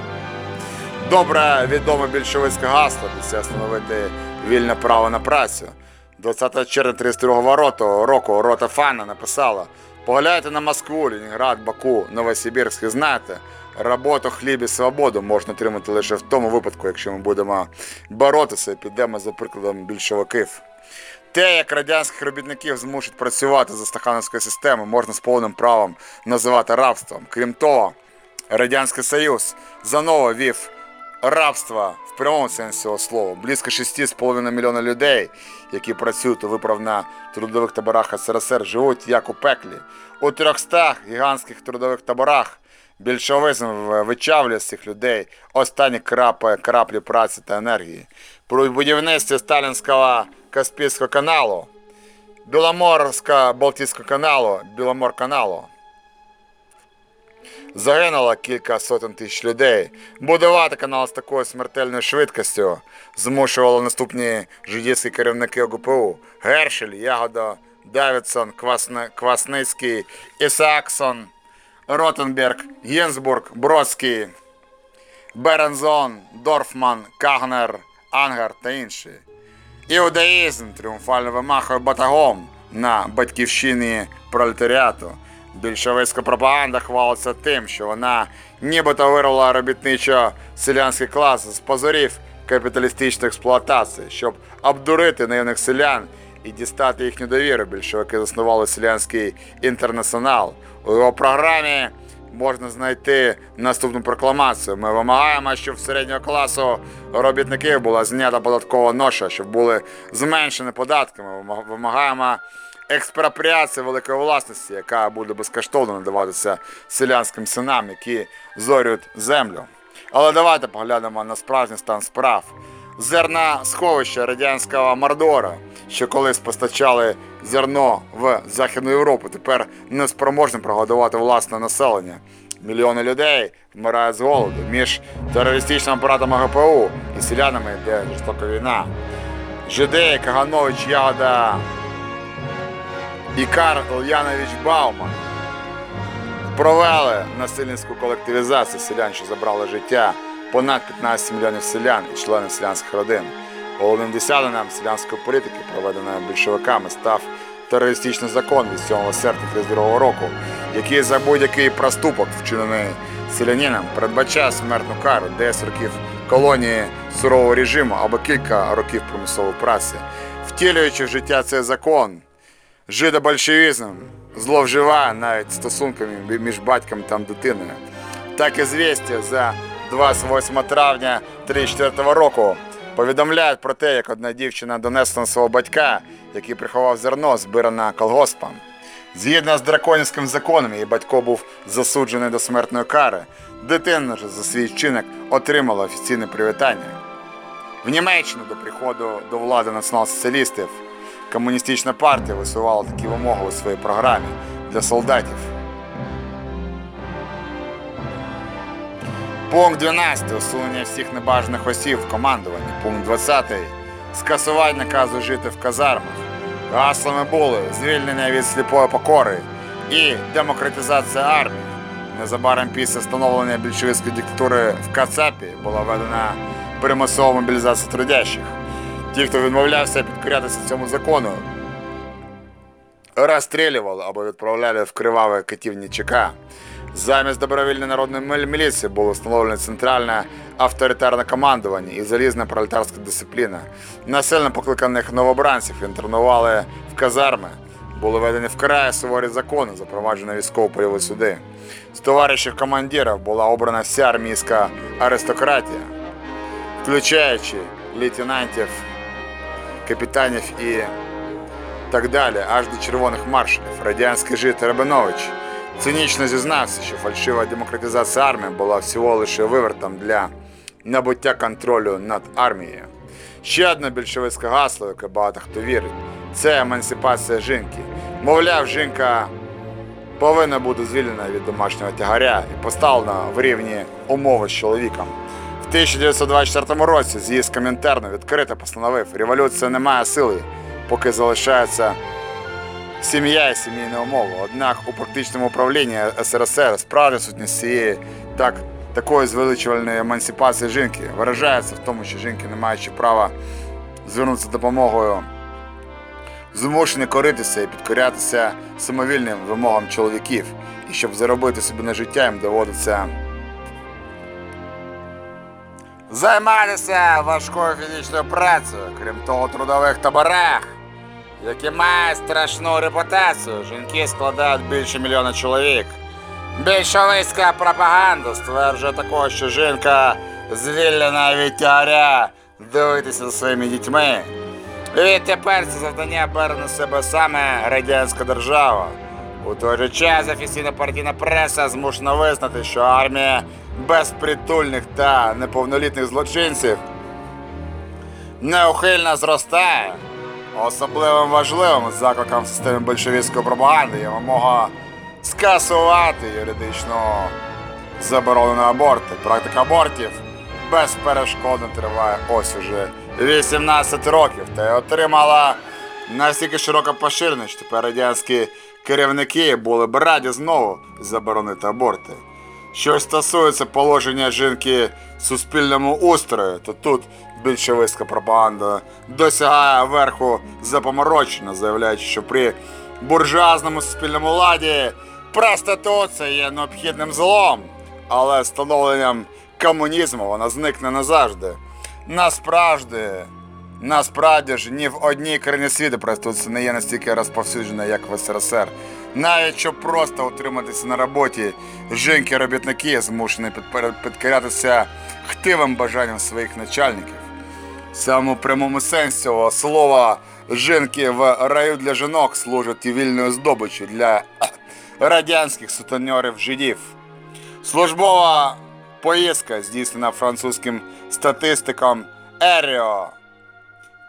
Добре відоме більшовицьке гасло це встановити вільне право на працю. 20 червня 32 року, року Рота Фана написала Погляньте на Москву, Ленінград, Баку, Новосибірськ і знаєте, роботу, хліб і свободу можна отримати лише в тому випадку, якщо ми будемо боротися і підемо за прикладом більшовиків. Те, як радянських робітників змушують працювати за стахановською системою, можна з повним правом називати рабством. Крім того, Радянський Союз заново вів рабство в прямому сенсі цього слова. Близько 6,5 мільйона людей, які працюють у виправ трудових таборах СРСР, живуть як у пеклі. У 300 гігантських трудових таборах більшовизм вичавлює з цих людей останні крапи, краплі праці та енергії. При будівництві Сталінського Каспійського каналу, Біломорського Балтійського каналу, Біломорканалу Загинуло кілька сотень тисяч людей. Будувати канал з такою смертельною швидкістю змушували наступні жидівські керівники ОГПУ Гершель, Ягода, Давідсон, Квасне, Квасницький, Ісааксон, Ротенберг, Гінзбург, Бродський, Берензон, Дорфман, Кагнер, Ангар та інші. Іудаїзм тріумфально вимахує батагом на батьківщині пролетаріату. Більшовицька пропаганда хвалиться тим, що вона нібито вирвала робітничо-селянський клас з позорів капіталістичної експлуатації, щоб обдурити наївних селян і дістати їхню довіру. Більшовики заснували селянський інтернаціонал. У його програмі можна знайти наступну прокламацію. Ми вимагаємо, щоб в середнього класу робітників була знята податкова ноша, щоб були зменшені податки. Ми вимагаємо експропріації великої власності, яка буде безкоштовно надаватися селянським синам, які зорюють землю. Але давайте поглянемо на справжній стан справ. Зерна сховища радянського Мордора, що колись постачали зерно в Західну Європу, тепер не спроможні прогодувати власне населення. Мільйони людей вмирають з голоду. Між терористичним апаратом ГПУ і селянами йде жорстока війна. Жидеї, Каганович, Ягода і Карл Янович Бауман провели насильницьку колективізацію селян, що забрали життя понад 15 мільйонів селян і членів селянських родин. Головним досягненням селянської політики, проведеної більшовиками, став терористичний закон від 7 серпня 1932 року, який за будь-який проступок, вчинений селянином, передбачає смертну кару 10 років колонії сурового режиму або кілька років примусової праці. Втілюючи в життя цей закон, жидобольшевізм зловживає навіть стосунками між батьком та дитиною. Так і звістя за 28 травня 1934 року повідомляють про те, як одна дівчина донесла свого батька, який приховав зерно, збиране колгоспом. Згідно з драконівським законом, її батько був засуджений до смертної кари. Дитина ж за свій вчинок отримала офіційне привітання. В Німеччині до приходу до влади націонал-соціалістів комуністична партія висувала такі вимоги у своїй програмі для солдатів. Пункт 12. Усунення всіх небажаних осіб в командуванні. Пункт 20. Скасування наказу жити в казармах. Гаслами були звільнення від сліпої покори і демократизація армії. Незабаром після встановлення більшовицької диктатури в Кацапі була введена примусова мобілізація трудящих. Ті, хто відмовлявся підкорятися цьому закону, розстрілювали або відправляли в криваве катівні ЧК. Замість добровільної народної міліції було встановлено центральне авторитарне командування і залізна пролетарська дисципліна. Насильно покликаних новобранців інтернували в казарми, були введені вкрай суворі закони, запроваджені військово-польові суди. З товаришів командирів була обрана вся армійська аристократія, включаючи лейтенантів, капітанів і так далі, аж до червоних маршалів. Радянський жит Рабинович цинічно зізнався, що фальшива демократизація армії була всього лише вивертом для набуття контролю над армією. Ще одне більшовицьке гасло, яке багато хто вірить, це емансипація жінки. Мовляв, жінка повинна бути звільнена від домашнього тягаря і поставлена в рівні умови з чоловіком. В 1924 році з'їзд Комінтерну відкрито постановив, революція не має сили, поки залишається сім'я і сімейні умови. Однак у практичному управлінні СРСР справді сутність цієї так, такої звеличувальної емансипації жінки виражається в тому, що жінки, не маючи права звернутися допомогою змушені коритися і підкорятися самовільним вимогам чоловіків. І щоб заробити собі на життя, їм доводиться займатися важкою фізичною працею, крім того, трудових таборах, які мають страшну репутацію. Жінки складають більше мільйона чоловік. Більшовицька пропаганда стверджує також, що жінка звільнена від тягаря дивитися за своїми дітьми. Відтепер це завдання бере на себе саме радянська держава. У той же час офіційна партійна преса змушена визнати, що армія безпритульних та неповнолітніх злочинців неухильно зростає. Особливим важливим закликом в системі большевістської пропаганди є вимога скасувати юридичну заборону на аборти. Практика абортів безперешкодно триває ось уже 18 років та й отримала настільки широке поширення, що тепер радянські керівники були б раді знову заборонити аборти. Що стосується положення жінки в суспільному устрої, то тут більшовицька пропаганда досягає верху запоморочено, заявляючи, що при буржуазному суспільному ладі проституція є необхідним злом, але встановленням комунізму вона зникне назавжди. Насправді, насправді ж ні в одній країні світу проституція не є настільки розповсюджена, як в СРСР. Навіть щоб просто утриматися на роботі, жінки-робітники змушені підкорятися хтивим бажанням своїх начальників. В самому прямому сенсі цього слова жінки в раю для жінок служать і вільною здобиччю для [clears throat] радянських сутеньорів жидів. Службова поїздка, здійснена французьким статистиком Еріо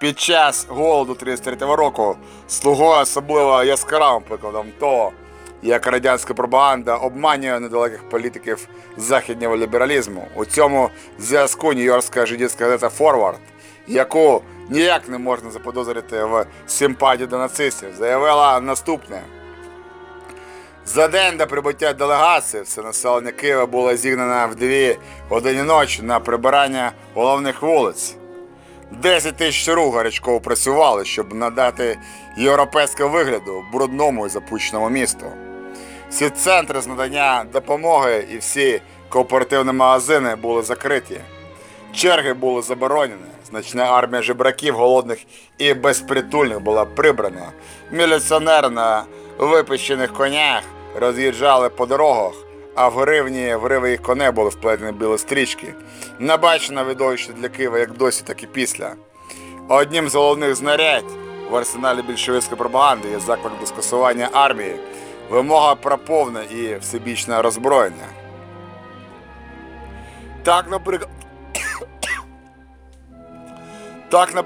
під час голоду 33-го року, слугує особливо яскравим прикладом того, як радянська пропаганда обманює недалеких політиків західнього лібералізму. У цьому зв'язку нью-йоркська жидівська газета Форвард, яку ніяк не можна заподозрити в симпатії до нацистів, заявила наступне. За день до прибуття делегації все населення Києва було зігнано в дві години ночі на прибирання головних вулиць. 10 тисяч рук гарячково працювали, щоб надати європейського вигляду брудному і запущеному місту. Всі центри з надання допомоги і всі кооперативні магазини були закриті. Черги були заборонені. Значна армія жебраків, голодних і безпритульних була прибрана. Міліціонери на випищених конях роз'їжджали по дорогах, а в гривні в гриви їх коней були вплетені білі стрічки. Набачено видовище для Києва як досі, так і після. Одним з головних знарядь в арсеналі більшовицької пропаганди є заклик до скасування армії, вимога про повне і всебічне роззброєння. Так, наприклад. [coughs] Так, на...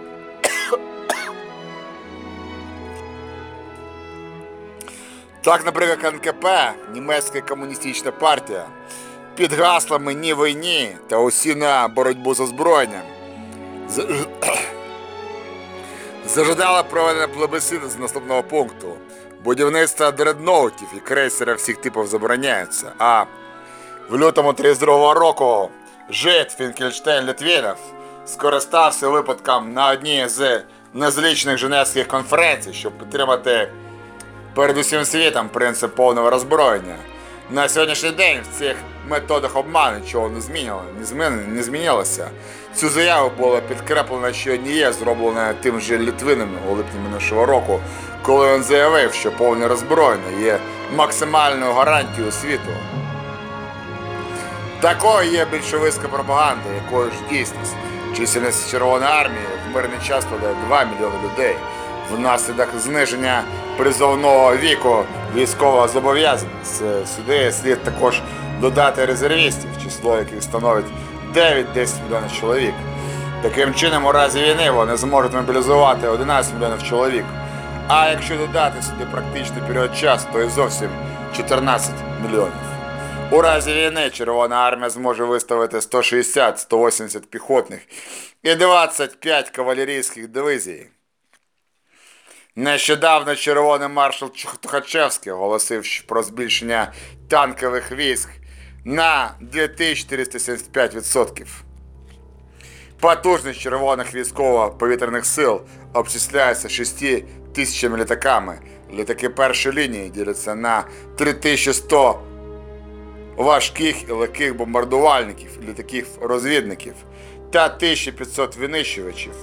Так, наприклад, НКП, німецька комуністична партія, під гаслами ні війні та усі на боротьбу з озброєнням. [coughs] Зажадала проведення плебисциту з наступного пункту. Будівництво дредноутів і крейсерів всіх типів забороняється. А в лютому 32 року жит Фінкельштейн Літвінов скористався випадком на одній з незлічних Женевських конференцій, щоб підтримати перед усім світом принцип повного роззброєння. На сьогоднішній день в цих методах обману нічого не змінило, не, змін, не змінилося. Цю заяву було підкреплено ще однією, зробленою тим же Літвиним у липні минулого року, коли він заявив, що повне роззброєння є максимальною гарантією світу. Такою є більшовицька пропаганда, якою ж дійсність. Чисельність Червоної армії в мирний час складає 2 мільйони людей. Внаслідок зниження призовного віку військового зобов'язання. Сюди слід також додати резервістів, число яких становить 9-10 мільйонів чоловік. Таким чином, у разі війни вони зможуть мобілізувати 11 мільйонів чоловік. А якщо додати сюди практичний період часу, то і зовсім 14 мільйонів. У разі війни Червона армія зможе виставити 160-180 піхотних і 25 кавалерійських дивізій. Нещодавно червоний маршал Тухачевський оголосив про збільшення танкових військ на 2475%. Потужність червоних військово-повітряних сил обчисляється 6 тисячами літаками. Літаки першої лінії діляться на 3100 важких і легких бомбардувальників, літаків розвідників та 1500 винищувачів.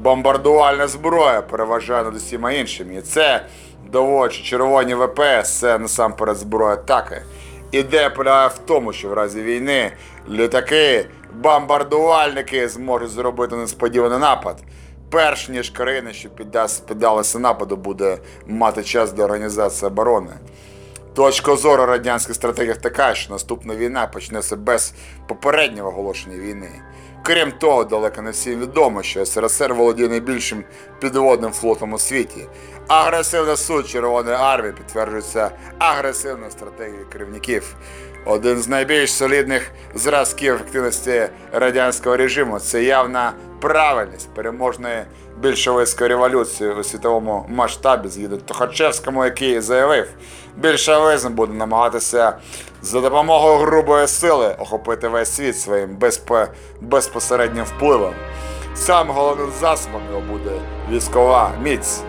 Бомбардувальна зброя переважає над усіма іншими. І це доводить, червоні ВПС це насамперед зброя атаки. Ідея полягає в тому, що в разі війни літаки, бомбардувальники зможуть зробити несподіваний напад. Перш ніж країна, що піддалася нападу, буде мати час до організації оборони. Точка зору радянських стратегів така, що наступна війна почнеться без попереднього оголошення війни. Крім того, далеко не всім відомо, що СРСР володіє найбільшим підводним флотом у світі. Агресивна суть Червоної армії підтверджується агресивною стратегією керівників. Один з найбільш солідних зразків ефективності радянського режиму це явна правильність переможної більшовицької революції у світовому масштабі, згідно Тухачевському, який заявив, більшовизм буде намагатися за допомогою грубої сили охопити весь світ своїм безпе- безпосереднім впливом. Сам головним засобом його буде військова міць.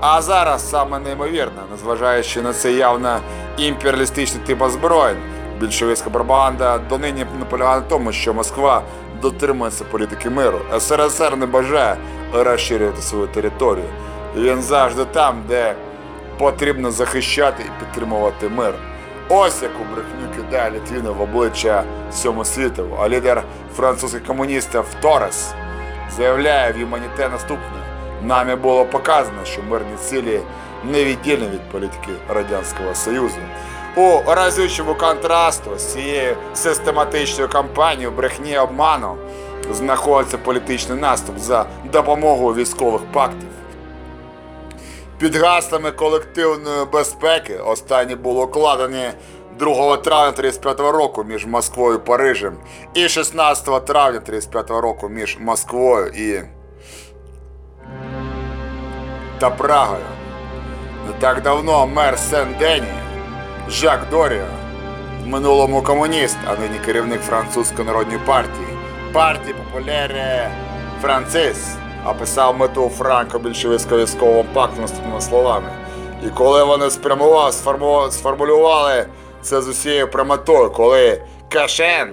А зараз саме неймовірне, незважаючи на це явно імперіалістичний тип озброєнь, більшовицька пропаганда донині наполягає на тому, що Москва дотримується політики миру. СРСР не бажає розширювати свою територію. Він завжди там, де потрібно захищати і підтримувати мир. Ось яку брехню кидає Літвіна в обличчя всьому світу. А лідер французьких комуністів Торес заявляє в Юманіте наступне. Нами було показано, що мирні цілі невіддільні від політики Радянського Союзу. У разючому контрасту з цією систематичною кампанією брехні обману знаходиться політичний наступ за допомогою військових пактів. Під гаслами колективної безпеки останні було укладені 2 травня 35 року між Москвою і Парижем і 16 травня 35 року між Москвою і та Прагою. Не так давно мер Сен-Дені Жак Доріа, в минулому комуніст, а нині керівник французької народної партії, партії Популяре Францис, описав мету франко-більшовицького військового пакту наступними словами. І коли вони спрямували, сформу- сформулювали це з усією прямотою, коли Кашен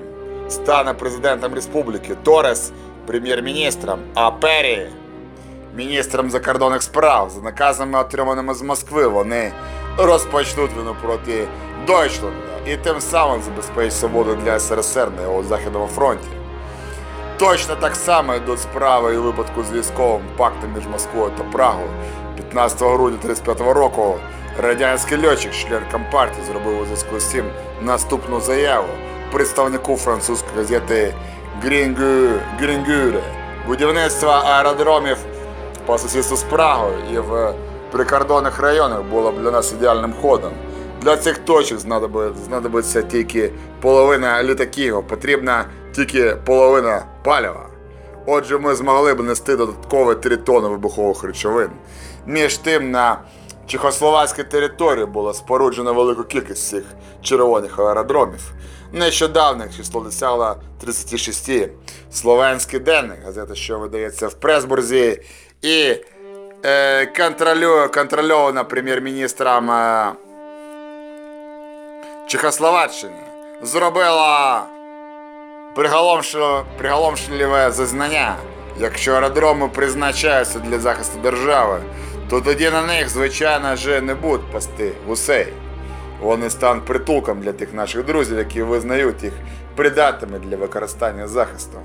стане президентом республіки, Торес прем'єр-міністром, а Пері міністром закордонних справ за наказами, отриманими з Москви, вони розпочнуть війну проти Дойчланда і тим самим забезпечать свободу для СРСР на його західному фронті. Точно так само йдуть справи і випадку з військовим пактом між Москвою та Прагою. 15 грудня 1935 року радянський льотчик, член Компартії, зробив у зв'язку з цим наступну заяву представнику французької газети Грінгю- Грінгюре. Будівництво аеродромів по сусідству з Прагою і в прикордонних районах було б для нас ідеальним ходом. Для цих точок знадобиться тільки половина літаків, потрібна тільки половина палива. Отже, ми змогли б нести додаткові 3 тонни вибухових речовин. Між тим, на чехословацькій території було споруджено велику кількість цих червоних аеродромів. Нещодавно їх число досягло 36. Словенський денник, газета, що видається в Пресбурзі, і е, контролює, контрольована прем'єр-міністром е, Чехословаччини, зробила приголомшливе, зазнання. Якщо аеродроми призначаються для захисту держави, то тоді на них, звичайно, вже не будуть пасти гусей. Вони стануть притулком для тих наших друзів, які визнають їх придатними для використання захисту.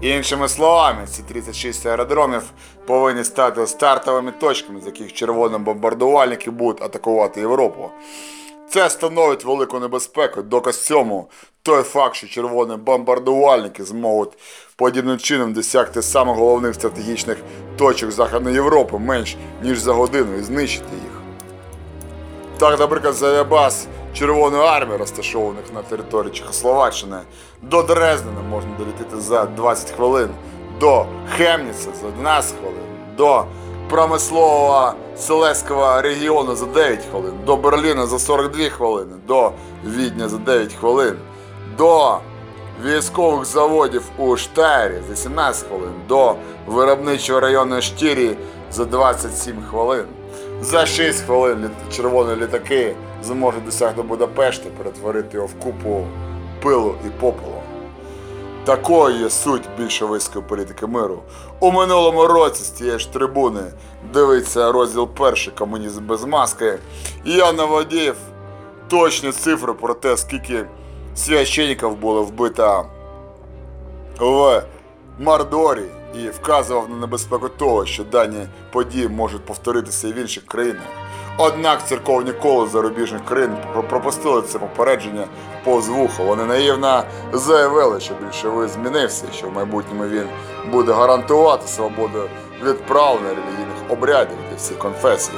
Іншими словами, ці 36 аеродромів повинні стати стартовими точками, з яких червоні бомбардувальники будуть атакувати Європу. Це становить велику небезпеку. Доказ цьому той факт, що червоні бомбардувальники зможуть подібним чином досягти самих головних стратегічних точок Західної Європи менш ніж за годину і знищити їх. Так, наприклад, з авіабаз Червоної армії, розташованих на території Чехословаччини, до Дрездена можна долетіти за 20 хвилин, до Хемніца за 11 хвилин, до промислового Селеського регіону за 9 хвилин, до Берліна за 42 хвилини, до Відня за 9 хвилин, до військових заводів у Штайрі за 17 хвилин, до виробничого району Штірі за 27 хвилин. За 6 хвилин червоні літаки зможуть досягти Будапешта перетворити його в купу пилу і попелу. Такою є суть більшовицької політики миру. У минулому році з тієї ж трибуни дивиться розділ перший комунізм без маски. Я наводив точні цифри про те, скільки священників було вбито в Мардорі і вказував на небезпеку того, що дані події можуть повторитися і в інших країнах. Однак церковні коли зарубіжних країн пропустили це попередження повз вухо. Вони наївно заявили, що більшовик змінився, що в майбутньому він буде гарантувати свободу відправлення релігійних обрядів для всіх конфесій.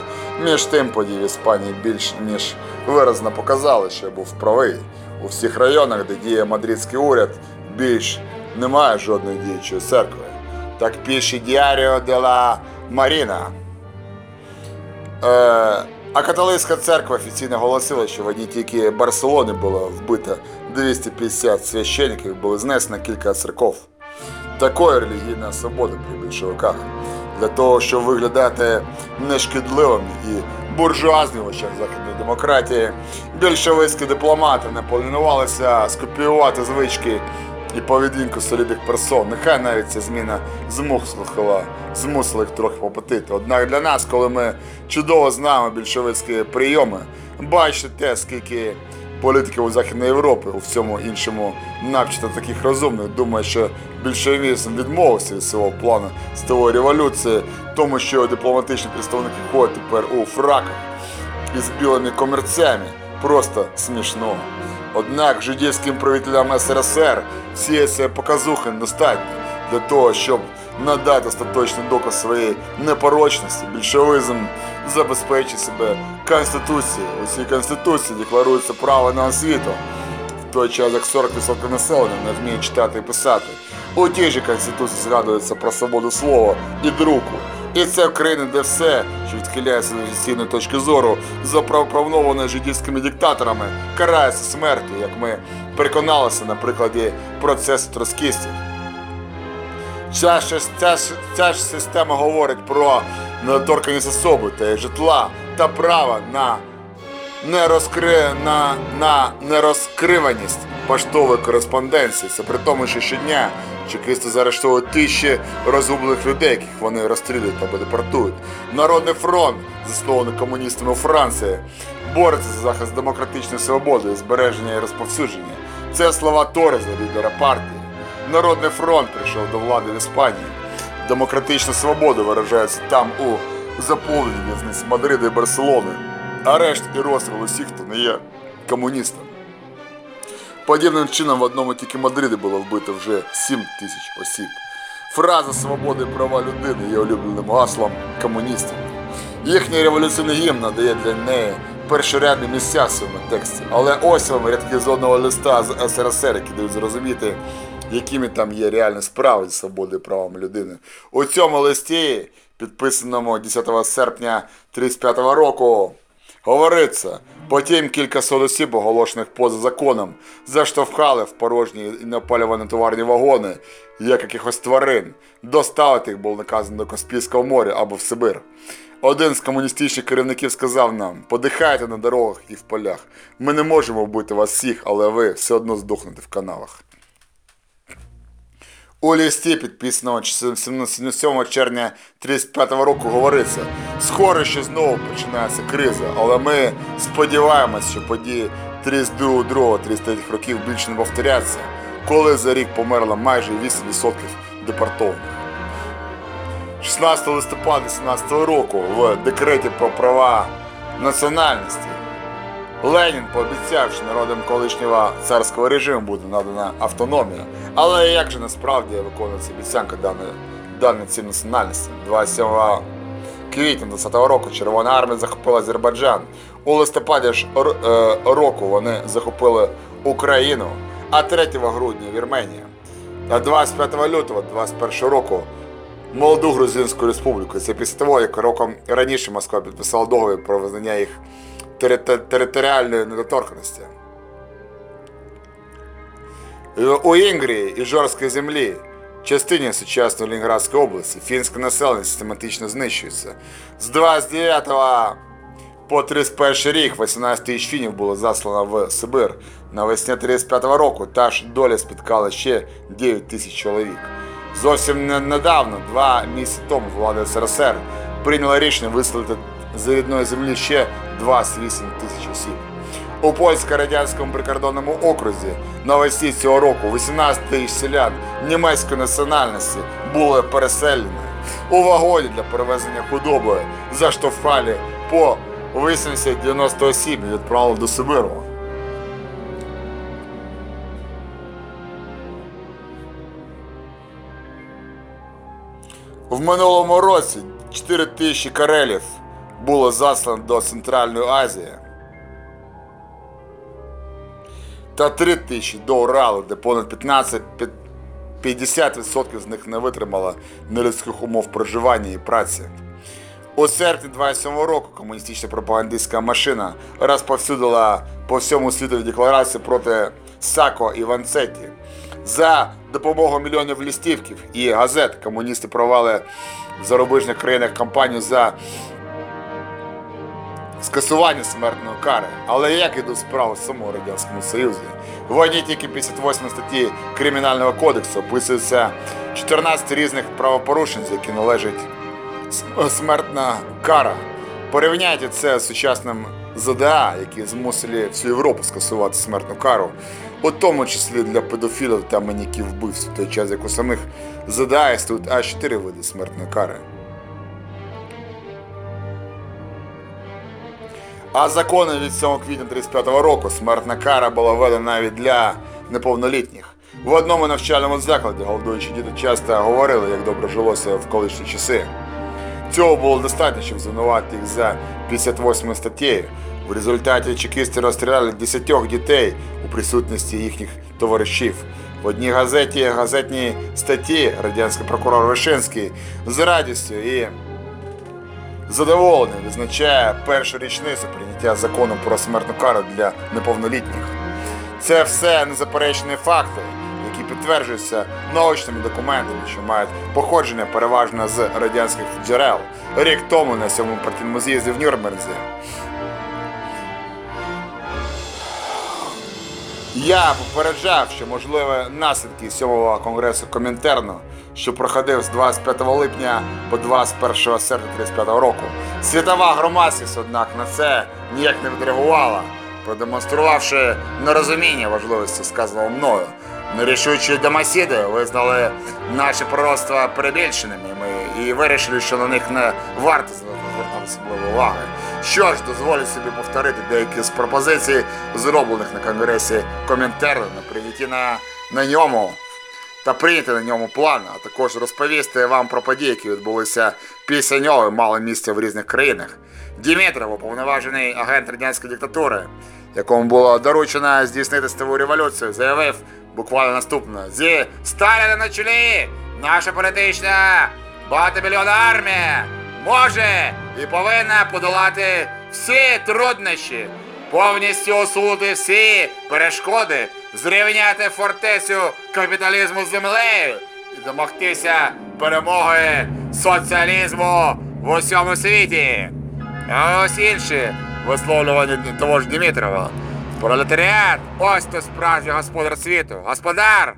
Між тим події в Іспанії більш ніж виразно показали, що я був правий. У всіх районах, де діє мадридський уряд, більш немає жодної діючої церкви. Так пише Діаріо де ла Маріна. Е, а католицька церква офіційно оголосила, що в одній тільки Барселоні було вбито 250 священників, було знесено кілька церков. Такої релігійна свобода при більшовиках. Для того, щоб виглядати нешкідливими і буржуазними в очах західної демократії, більшовицькі дипломати не полінувалися скопіювати звички і поведінку солідних персон. Нехай навіть ця зміна змусила, змусила їх трохи попитити. Однак для нас, коли ми чудово знаємо більшовицькі прийоми, бачите те, скільки політиків у Західної Європи у всьому іншому начебто таких розумних думає, що більшовізм відмовився від свого плану стилової революції, тому що дипломатичні представники ходять тепер у фраках із білими комірцями. Просто смішно. Однак жидівським правителям СРСР цієї показухи недостатньо для того, щоб надати остаточний доказ своєї непорочності. Більшовизм забезпечить себе Конституцією. У цій Конституції декларується право на освіту, в той час як 40% населення не вміє читати і писати. У тій же Конституції згадується про свободу слова і друку. І це Україна, де все, що відхиляється від офіційної точки зору, заправноване жидівськими диктаторами, карається смертю, як ми переконалися на прикладі процесу троскістів. Ця ж, ця, ж, ця ж система говорить про недоторканість особи та житла та права на, нерозкри... на, на нерозкриваність поштової кореспонденції. Це при тому, що щодня чекісти заарештовують тисячі розгублених людей, яких вони розстрілюють або депортують. Народний фронт, заснований комуністами у Франції, бореться за захист демократичної свободи, збереження і розповсюдження. Це слова Тореза, лідера партії. Народний фронт прийшов до влади в Іспанії. Демократична свобода виражається там у заповненні в'язниць Мадрида і Барселони. Арешт і розстріл усіх, хто не є комуністом. Подібним чином в одному тільки Мадриді було вбито вже 7 тисяч осіб. Фраза свободи і права людини є улюбленим гаслом комуністів. Їхній революційний гімн надає для неї першорядні місця в своєму тексті. Але ось вам рядки з одного листа з СРСР, які дають зрозуміти, якими там є реальні справи з свободою і правами людини. У цьому листі, підписаному 10 серпня 1935 року, Говориться, потім кількасот осіб, оголошених поза законом, заштовхали в порожні і напалювані товарні вагони, як якихось тварин. Доставити їх було наказано до Каспійського моря або в Сибир. Один з комуністичних керівників сказав нам: подихайте на дорогах і в полях. Ми не можемо вбити вас всіх, але ви все одно здохнете в каналах. У листі, підписаного 7 червня 35 року, говориться, скоро ще знову починається криза, але ми сподіваємось, що події 32-33 років більше не повторяться, коли за рік померло майже 8% депортованих. 16 листопада 17 року в декреті про права національності Ленін пообіцяв, що народам колишнього царського режиму буде надана автономія. Але як же насправді виконується обіцянка даної даної цим національності? 27 квітня 20 року Червона армія захопила Азербайджан. У листопаді ж е, року вони захопили Україну, а 3 грудня Вірменія. А 25 лютого 21 року молоду Грузинську республіку. Це після того, як роком раніше Москва підписала договір про визнання їх територіальної недоторканості. У Інгрії і Жорській землі частині сучасної Ленінградської області фінське населення систематично знищується. З 29 по 31 рік 18 тисяч фінів було заслано в Сибир. Навесні 35 року та ж доля спіткала ще 9 тисяч чоловік. Зовсім недавно, два місяці тому, влада СРСР прийняла рішення виселити з рідної землі ще 28 тисяч осіб. У польсько-радянському прикордонному окрузі навесні цього року 18 тисяч селян німецької національності були переселені. У вагоні для перевезення худоби заштовхали по 80-90 осіб і відправили до Сибиру. В минулому році 4 тисячі карелів було заслано до Центральної Азії та 3 тисячі до Уралу, де понад 15 пі- 50% з них не витримало нелюдських умов проживання і праці. У серпні 27 року комуністична пропагандистська машина розповсюдила по всьому світу декларацію проти Сако і Ванцетті. За допомогою мільйонів листівків і газет комуністи провели в зарубіжних країнах кампанію за скасування смертної кари. Але як ідуть справи в самому Радянському Союзі? В одній тільки 58 статті Кримінального кодексу описується 14 різних правопорушень, за які належить смертна кара. Порівняйте це з сучасним ЗДА, які змусили всю Європу скасувати смертну кару, у тому числі для педофілів та маніків вбивств, в той час як у самих ЗДА існують аж 4 види смертної кари. А законом від 7 квітня 35 року смертна кара була введена навіть для неповнолітніх. В одному навчальному закладі голодуючі діти часто говорили, як добре жилося в колишні часи. Цього було достатньо, щоб звинувати їх за 58 статтею. В результаті чекісти розстріляли 10 дітей у присутності їхніх товаришів. В одній газеті газетній статті радянський прокурор Вишинський з радістю і задоволений відзначає першу річницю прийняття закону про смертну кару для неповнолітніх. Це все незаперечні факти, які підтверджуються научними документами, що мають походження переважно з радянських джерел. Рік тому на сьомому партійному з'їзді в Нюрнберзі. Я попереджав, що можливі наслідки сьомого конгресу Комінтерну, що проходив з 25 липня по 21 серпня 35 року. Світова громадськість, однак, на це ніяк не відреагувала, продемонструвавши нерозуміння важливості сказаного мною. Нерішучі домосіди визнали наші пророцтва перебільшеними ми і вирішили, що на них не варто звертати особливої уваги. Що ж, дозволю собі повторити деякі з пропозицій, зроблених на конгресі Комінтерна на прийнятті на, на ньому та прийняти на ньому план, а також розповісти вам про події, які відбулися після нього і мали місце в різних країнах. Дімітров, уповноважений агент радянської диктатури, якому було доручено здійснити стову революцію, заявив буквально наступне: зі Сталіна на чолі! Наша політична багатомільйонна армія може і повинна подолати всі труднощі, повністю усунути всі перешкоди, зрівняти фортецю капіталізму з землею і домогтися перемоги соціалізму в усьому світі. А ось інші висловлювання того ж Дмитрова. Пролетаріат, ось то справжній господар світу. Господар,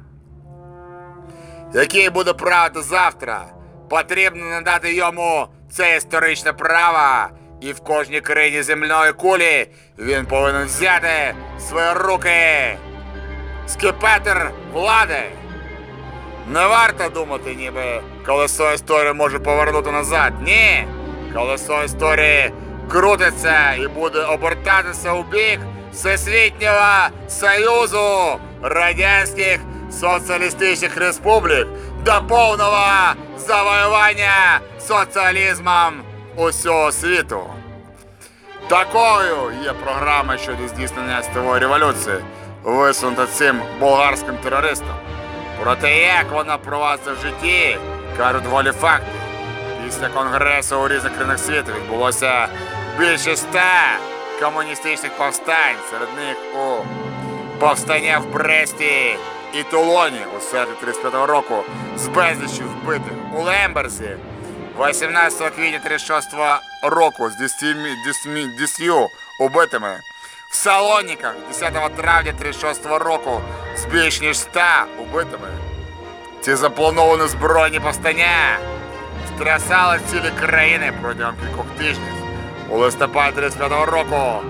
який буде правити завтра, потрібно надати йому це історичне право. І в кожній країні земної кулі він повинен взяти свої руки скипетр влади. Не варто думати, ніби колесо історії може повернути назад. Ні. Колесо історії крутиться і буде обертатися у бік Всесвітнього Союзу Радянських Соціалістичних Республік до повного завоювання соціалізмом усього світу. Такою є програма щодо здійснення стової революції, висунута цим болгарським терористом. Проте як вона проводиться в житті, кажуть голі факти. Після конгресу у різних країнах світу відбулося більше ста комуністичних повстань. Серед них у повстання в Бресті і Тулоні у серпні 35-го року з безліччю вбитих у Лемберзі 18 квітня 36 року з 10, мі- 10, 10 убитими. В Салоніках 10 травня 36 року з більш ніж 100 убитими. Ці заплановані збройні повстання стрясали цілі країни протягом кількох тижнів. У листопаді 35 року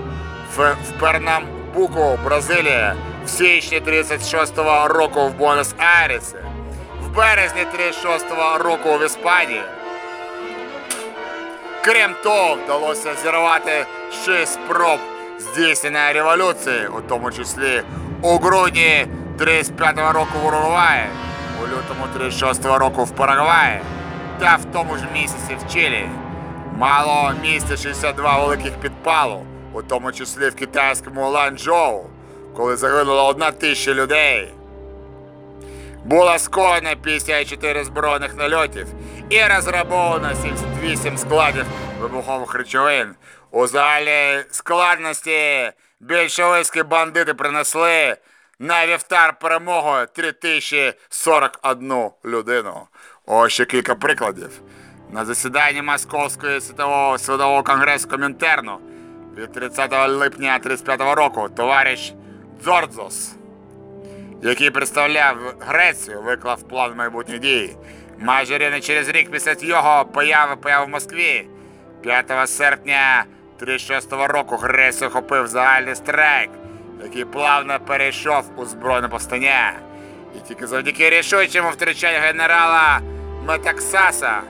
в, Пернамбуку, Бразилія, в січні 36 року в Буенос-Айресі, в березні 36 року в Іспанії. Крім того, вдалося зірвати шість спроб здійснення революції, у тому числі у грудні 35-го року в Уругваї, у лютому 36-го року в Парагваї та в тому ж місяці в Чилі. Мало місця 62 великих підпалу, у тому числі в китайському Ланчжоу, коли загинула одна тисяча людей. Було скоєно 54 збройних нальотів і розграбовано 78 складів вибухових речовин. У загальній складності більшовицькі бандити принесли на вівтар перемогою 3041 людину. Ось ще кілька прикладів. На засіданні Московського світового світового конгресу Комінтерну від 30 липня 35 року товариш Дзордзос який представляв Грецію, виклав план майбутніх дій. Майже рівно через рік після його появи появи в Москві. 5 серпня 36 року Грецію охопив загальний страйк, який плавно перейшов у збройне повстання. І тільки завдяки рішучому втручанню генерала Метаксаса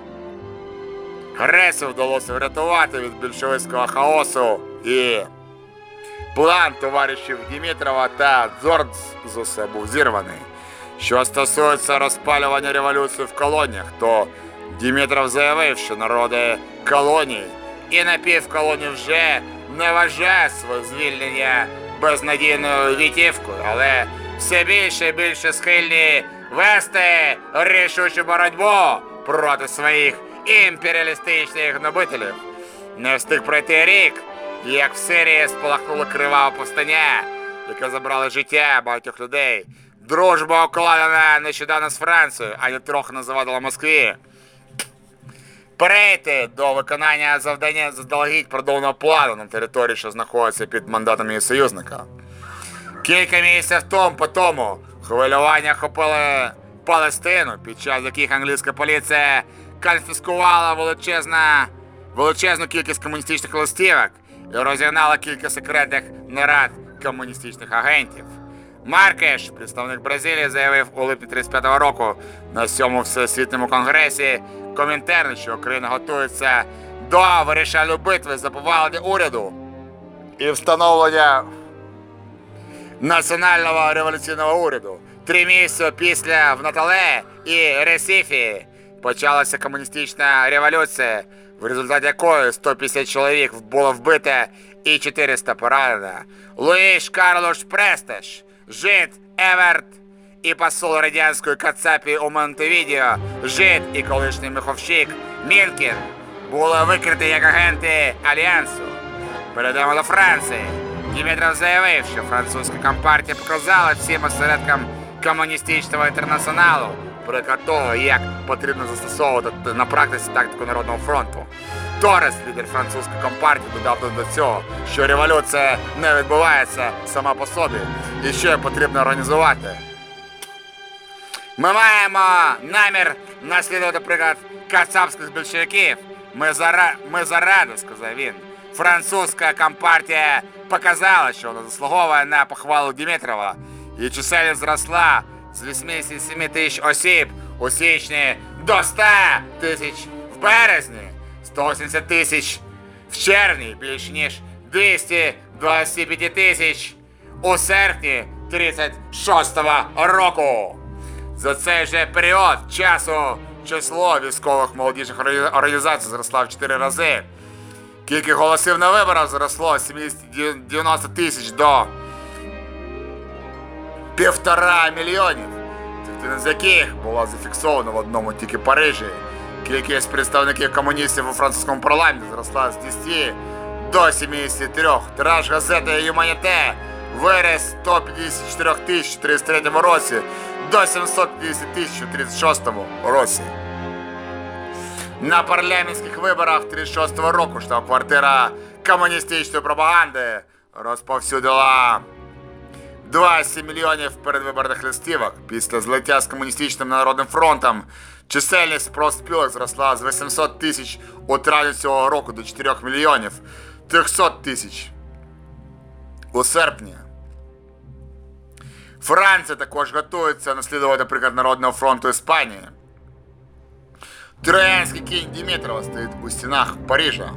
Грецію вдалося врятувати від більшовицького хаосу і План товаришів Дімітрова та Дзордзуса був зірваний. Що стосується розпалювання революції в колоніях, то Дімітров заявив, що народи колоній і напівколоній вже не вважає своє звільнення безнадійною вітівкою, але все більше і більше схильні вести рішучу боротьбу проти своїх імперіалістичних гнобителів. Не встиг пройти рік, як в Сирії спалахнуло криваве повстання, яке забрало життя багатьох людей. Дружба укладена нещодавно з Францією, ані трохи не завадила Москві. Перейти до виконання завдання заздалегідь продовного плану на території, що знаходиться під мандатом її союзника. Кілька місяців тому по тому хвилювання охопили Палестину, під час яких англійська поліція конфіскувала величезна, величезну кількість комуністичних листівок і розігнала кілька секретних нарад комуністичних агентів. Маркеш, представник Бразилії, заявив у липні 35-го року на 7-му всесвітньому конгресі Комінтерну, що Україна готується до вирішальної битви за повалення уряду і встановлення національного революційного уряду. Три місяці після в Натале і Ресіфі почалася комуністична революція, в результаті якої 150 чоловік було вбито і 400 поранено. Луїш Карлош Престеш, жид Еверт і посол радянської Кацапі у Монтевідео, жид і колишній миховщик Мінкін були викриті як агенти Альянсу. Перейдемо до Франції. Дімітров заявив, що французька компартія показала всім осередкам комуністичного інтернаціоналу, приклад того, як потрібно застосовувати на практиці тактику Народного фронту. Торес, лідер французької компартії, додав до цього, що революція не відбувається сама по собі, і що потрібно організувати. Ми маємо намір наслідувати приклад кацапських більшовиків. Ми зара... ми заради, сказав він. Французька компартія показала, що вона заслуговує на похвалу Дімітрова. Її чисельність зросла з 87 тисяч осіб у січні до 100 тисяч в березні, 180 тисяч в червні, більш ніж 225 тисяч у серпні 36-го року. За цей же період часу число військових молодіжних організацій зросло в 4 рази. Кількість голосів на виборах зросло з 70 90 тисяч до півтора мільйонів, з яких була зафіксована в одному тільки Парижі. Кількість представників комуністів у французькому парламенті зросла з 10 до 73. Тираж газети «Юманіте» виріс 154 тисяч у 33 році до 750 тисяч у 36 році. На парламентських виборах 36 року штаб-квартира комуністичної пропаганди розповсюдила 20 мільйонів передвиборних листівок. Після злиття з комуністичним народним фронтом чисельність профспілок зросла з 800 тисяч у травні цього року до 4 мільйонів 300 тисяч у серпні. Франція також готується наслідувати приклад Народного фронту Іспанії. Троянський кінь Дімітрова стоїть у стінах Парижа.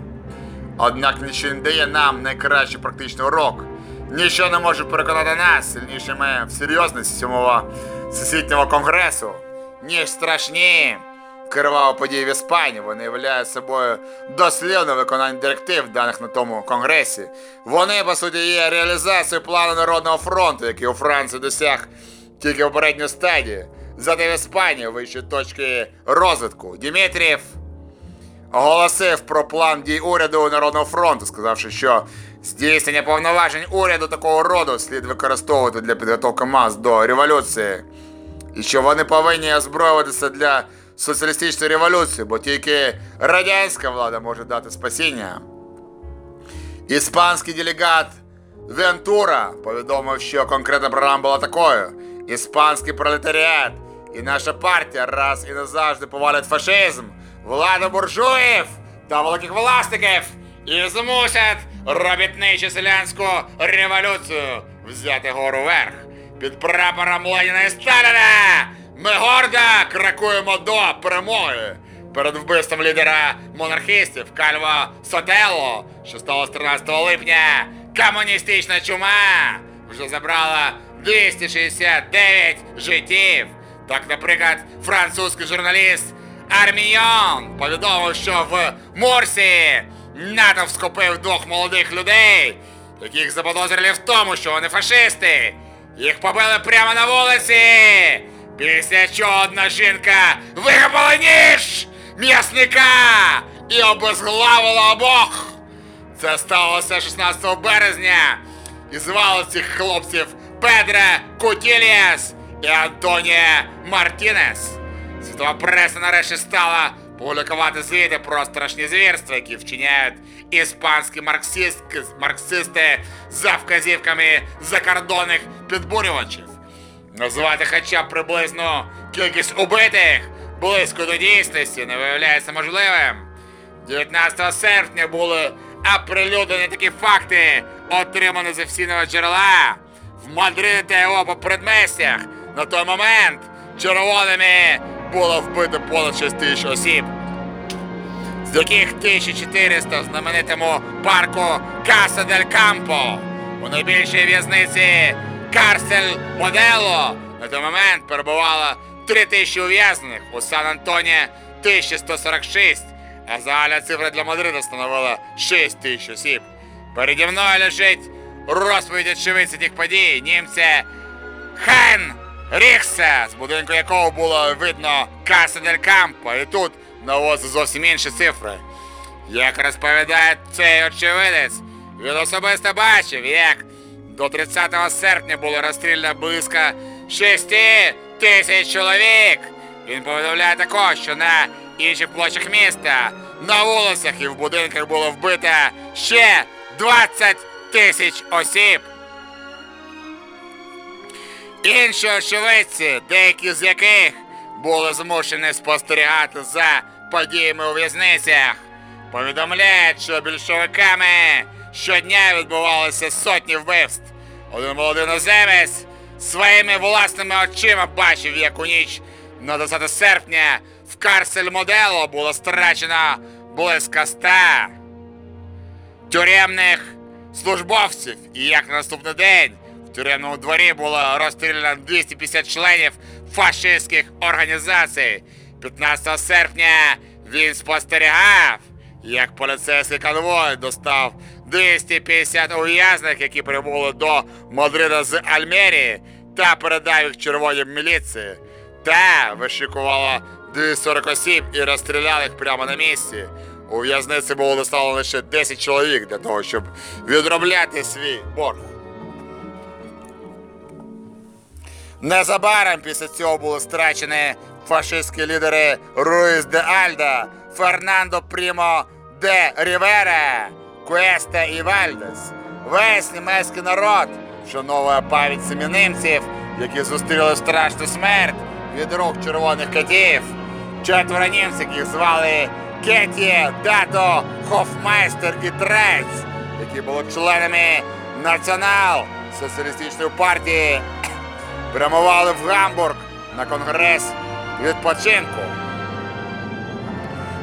Однак нічого не дає нам найкращий практичний урок. Нічого не може переконати нас сильнішими в серйозності сьомого всесвітнього конгресу, ніж страшні криваві події в Іспанії. Вони являють собою дослівне виконання директив, даних на тому конгресі. Вони, по суті, є реалізацією плану Народного фронту, який у Франції досяг тільки в попередньої стадії. Зате в Іспанії вищі точки розвитку. Дімітрів оголосив про план дій уряду Народного фронту, сказавши, що здійснення повноважень уряду такого роду слід використовувати для підготовки мас до революції, і що вони повинні озброюватися для соціалістичної революції, бо тільки радянська влада може дати спасіння. Іспанський делегат Вентура повідомив, що конкретна програма була такою: іспанський пролетаріат і наша партія раз і назавжди повалять фашизм, владу буржуїв та великих власників і змусять робітничу селянську революцію взяти гору вверх. Під прапором Леніна і Сталіна ми гордо крокуємо до перемоги перед вбивством лідера монархістів Кальва Сотелло, що сталося 13 липня. Комуністична чума вже забрала 269 життів. Так, наприклад, французький журналіст Армійон повідомив, що в Мурсі НАТО схопив двох молодих людей, яких заподозрили в тому, що вони фашисти. Їх побили прямо на вулиці. Після чого одна жінка вихопила ніж м'ясника і обезглавила обох. Це сталося 16 березня. І звали цих хлопців Педре Кутіліас і Антонія Мартінес. Світова преса нарешті стала публікувати звіти про страшні звірства, які вчиняють іспанські марксистки, марксисти за вказівками закордонних підбурювачів. Назвати хоча б приблизно кількість убитих близько до дійсності не виявляється можливим. 19 серпня були оприлюднені такі факти, отримані з офіційного джерела в Мадриді та його предместях. На той момент червоними було вбито понад 6 тисяч осіб, з яких 1400 в знаменитому парку Каса дель Кампо. У найбільшій в'язниці Карсель Модело на той момент перебувало 3000 ув'язнених, у Сан-Антоні 1146, а загальна цифра для Мадрида становила 6 тисяч осіб. Переді мною лежить розповідь очевидця тих подій, німця Хайн Ріхса, з будинку якого було видно Каса дель Кампо, і тут навозу зовсім інші цифри. Як розповідає цей очевидець, він особисто бачив, як до 30 серпня було розстріляно близько 6 тисяч чоловік. Він повідомляє також, що на інших площах міста, на вулицях і в будинках було вбито ще 20 тисяч осіб. Інші очевидці, деякі з яких були змушені спостерігати за подіями у в'язницях, повідомляють, що більшовиками щодня відбувалося сотні вбивств. Один молодий іноземець своїми власними очима бачив, як у ніч на 20 серпня в Карсель Модело було страчено близько ста тюремних службовців. І як на наступний день в тюремному дворі було розстріляно 250 членів фашистських організацій. 15 серпня він спостерігав, як поліцейський конвой достав 250 ув'язних, які прибули до Мадрида з Альмерії, та передав їх червоній міліції. Та вишикувала 240 осіб і розстріляли їх прямо на місці. У в'язниці було доставлено лише 10 чоловік для того, щоб відробляти свій борг. Незабаром після цього були страчені фашистські лідери Руїс де Альда, Фернандо Прімо де Рівера, Куеста і Вальдес. Весь німецький народ вшановує пам'ять семінимців, які зустріли страшну смерть від рук червоних катів. Четверо німців, яких звали Кеті, Дато, Хофмайстер і Трець, які були членами Націонал-соціалістичної партії, прямували в Гамбург на конгрес відпочинку.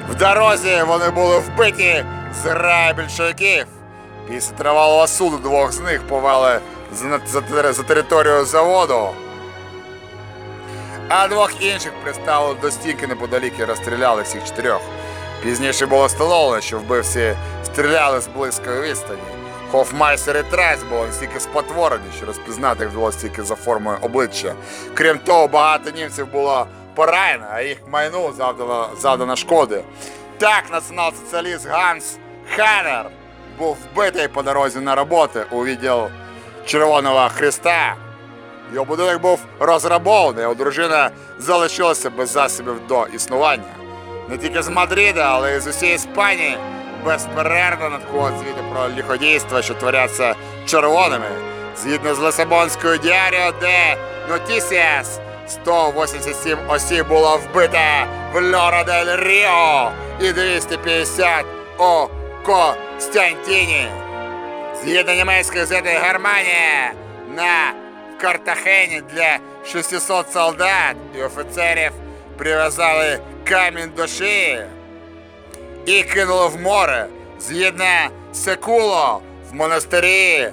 В дорозі вони були вбиті з грає більшовиків. Після тривалого суду двох з них повели за, територію заводу. А двох інших приставили до стінки неподалік і розстріляли всіх чотирьох. Пізніше було встановлено, що вбивці стріляли з близької відстані. Хофмайстер і Трайс були настільки спотворені, що розпізнати їх вдалося тільки за формою обличчя. Крім того, багато німців було поранено, а їх майну завдано, завдано шкоди. Так, націонал-соціаліст Ганс Ханер був вбитий по дорозі на роботи у відділ Червоного Христа. Його будинок був розграбований, а дружина залишилася без засобів до існування. Не тільки з Мадрида, але й з усієї Іспанії безперервно надходять звіти про ліходійства, що творяться червоними. Згідно з Лисабонською діаріо де Нотісіас, 187 осіб було вбито в Лора дель Ріо і 250 у Костянтині. Згідно німецької газети Германія на Картахені для 600 солдат і офіцерів прив'язали камінь до шиї і кинули в море. Згідно Секуло в монастирі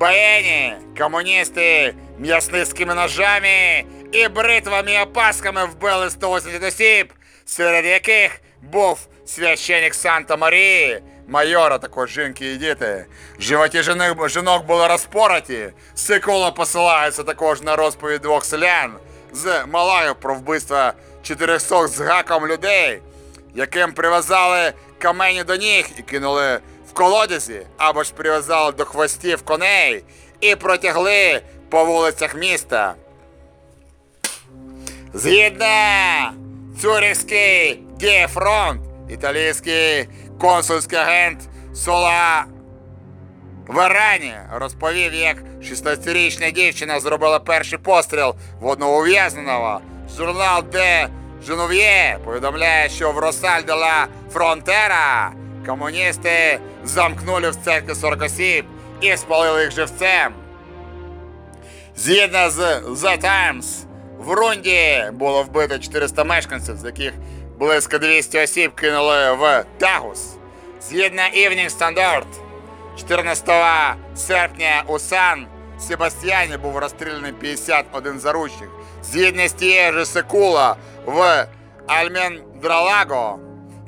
Баєні комуністи м'ясницькими ножами і бритвами і опасками вбили 180 осіб, серед яких був священик Санта Марії, майора, також жінки і діти. Животі жінок, жінок були розпороті. Секула посилається також на розповідь двох селян з Малаю про вбивство 400 з гаком людей, яким прив'язали камені до ніг і кинули в колодязі, або ж прив'язали до хвостів коней і протягли по вулицях міста. Згідно Цюрихський Гейфронт, італійський консульський агент Сола Верані розповів, як 16-річна дівчина зробила перший постріл в одного ув'язненого. Журнал Де Женов'є повідомляє, що в Росаль Фронтера комуністи замкнули в церкві 40 осіб і спалили їх живцем. Згідно з The Times, в Рунді було вбито 400 мешканців, з яких близько 200 осіб кинули в Тагус. Згідно Evening Standard, 14 серпня у Сан Себастьяні був розстріляний 51 заручник. Згідно з тією ж Секула в Альмендралаго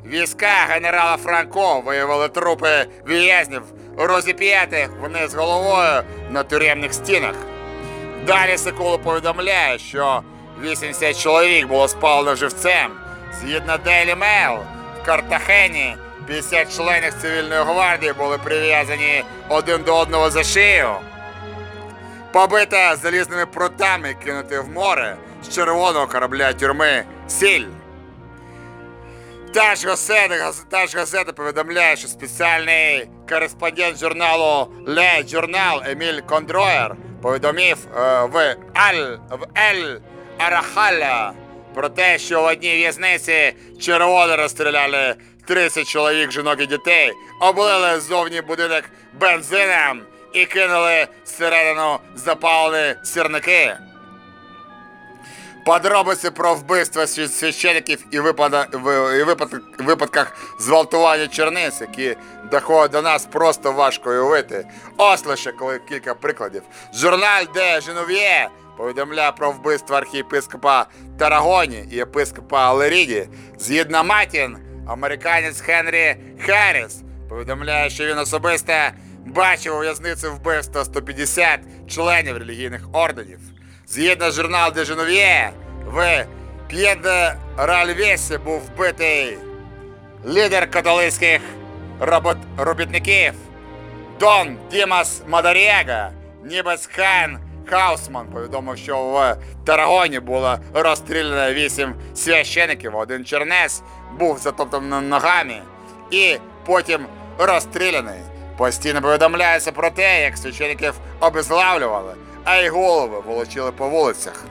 війська генерала Франко виявили трупи в'язнів розіп'ятих вниз головою на тюремних стінах. Далі Секуло повідомляє, що 80 чоловік було спалено живцем. Згідно Daily Mail, в Картахені 50 членів цивільної гвардії були прив'язані один до одного за шию. Побита залізними прутами кинути в море з червоного корабля тюрми Сіль. Та ж газета, та ж газета повідомляє, що спеціальний кореспондент журналу Le Journal Еміль Кондроєр повідомив е, в Аль в Ель Арахаля про те, що в одній в'язниці червоно розстріляли 30 чоловік, жінок і дітей, облили зовні будинок бензином і кинули всередину запалені сірники. Подробиці про вбивства свя- священиків і, випадках зґвалтування черниць, які доходять до нас просто важко уявити. Ось лише кілька прикладів. Журнал де Женов'є повідомляє про вбивство архієпископа Тарагоні і єпископа Леріді. Згідно Матін, американець Хенрі Харріс повідомляє, що він особисто бачив у в'язниці вбивства 150 членів релігійних орденів. Згідно з журнал де Женов'є, в П'єдеральвесі був вбитий лідер католицьких робот- робітників Дон Дімас Мадаріага, нібець хан Хаусман повідомив, що в Тарагоні було розстріляно вісім священиків, один чернець був затоптаний ногами і потім розстріляний. Постійно повідомляється про те, як священиків обезглавлювали, а й голови волочили по вулицях.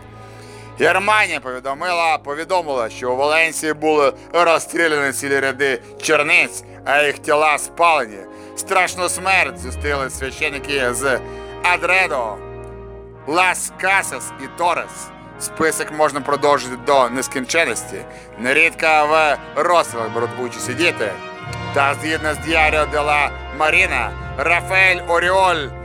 Германія повідомила, повідомила, що у Валенсії були розстріляні цілі ряди черниць, а їх тіла спалені. Страшну смерть зустріли священики з Адредо, Лас Касас і Торес. Список можна продовжити до нескінченності. Нерідко в розстрілах беруть участь і. Та згідно з Діаріо де ла Маріна, Рафаель Оріоль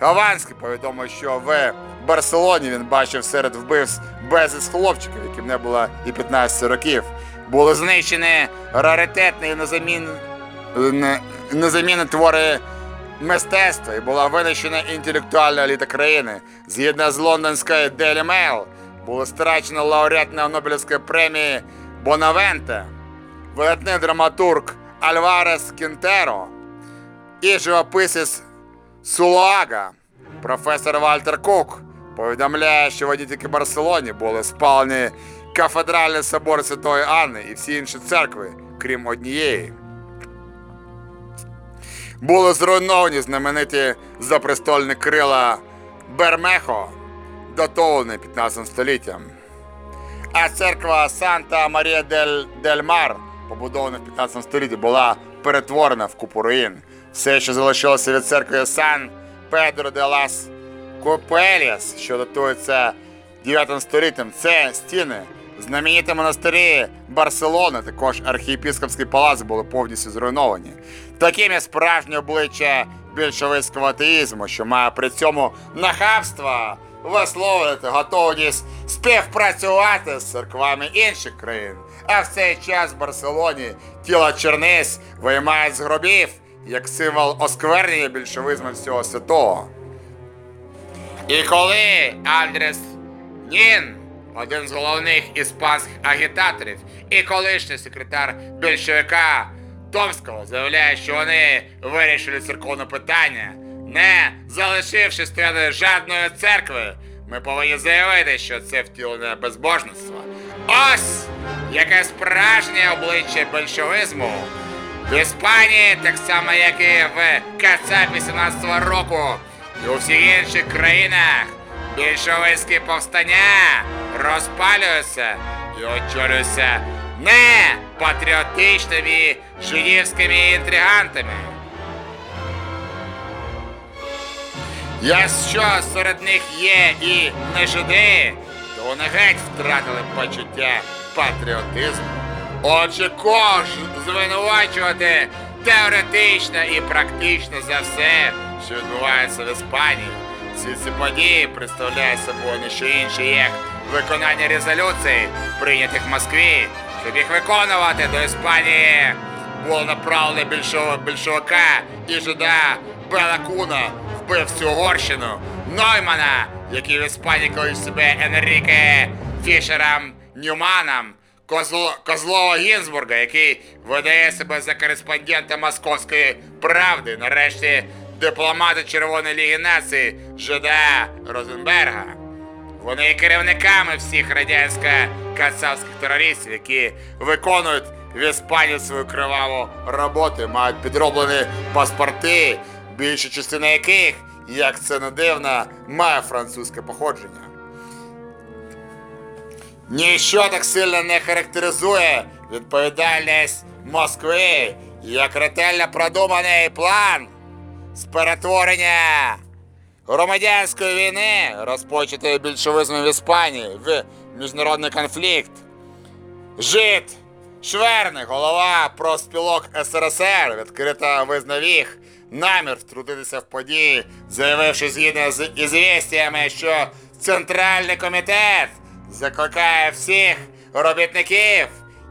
Гаванський повідомив, що в Барселоні він бачив серед вбивств безліч хлопчиків, яким не було і 15 років. Були знищені раритетні і незамін... незамінні твори мистецтва і була винищена інтелектуальна еліта країни. Згідно з лондонською Daily Mail, було страчено лауреатна Нобелівської премії Бонавенте, видатний драматург Альварес Кінтеро і живописець Сулуага, професор Вальтер Кук, повідомляє, що в одній тільки Барселоні були спалені кафедральний собор Святої Анни і всі інші церкви, крім однієї. Були зруйновані знамениті запрестольні крила Бермехо, датовані 15 століттям. А церква Санта Марія дель, дель Мар, побудована в 15 столітті, була перетворена в купу руїн. Все, що залишилося від церкви Сан Педро де лас Копеліас, що датується 9 століттям, це стіни. Знамениті монастирі Барселони, також архієпіскопський палац були повністю зруйновані. Таким є справжнє обличчя більшовицького атеїзму, що має при цьому нахабство висловлювати готовність співпрацювати з церквами інших країн. А в цей час в Барселоні тіло черниць виймають з гробів як символ осквернення більшовизму всього святого. І коли Андрес Нін, один з головних іспанських агітаторів і колишній секретар більшовика Томського, заявляє, що вони вирішили церковне питання, не залишивши стояти жадної церкви, ми повинні заявити, що це втілення безбожництва. Ось яке справжнє обличчя більшовизму. В Іспанії, так само як і в Кацапі 17 року, і у всіх інших країнах більшовицькі повстання розпалюються і очолюються не патріотичними жидівськими інтригантами. Якщо серед них є і не жиди, то вони геть втратили почуття патріотизму. Отже, кож звинувачувати теоретично і практично за все, що відбувається в Іспанії. Всі ці події представляють собою не що інше, як виконання резолюцій, прийнятих в Москві, щоб їх виконувати до Іспанії було направлено більшого більшовика і жида Белакуна вбив всю Угорщину, Ноймана, який в Іспанії колись себе Енріке Фішером Ньюманом, Козло, Козлова Гінзбурга, який видає себе за кореспондента Московської правди, нарешті дипломата Червоної Ліги Націй Жида Розенберга. Вони є керівниками всіх радянсько-кацапських терористів, які виконують в Іспанії свою криваву роботу, мають підроблені паспорти, більша частина яких, як це не дивно, має французьке походження. Ніщо так сильно не характеризує відповідальність Москви, як ретельно продуманий план з перетворення громадянської війни, розпочатої більшовизмом в Іспанії, в міжнародний конфлікт. Жит Шверник, голова профспілок СРСР, відкрито визнав їх намір втрутитися в події, заявивши згідно з ізвістями, що Центральний комітет закликає всіх робітників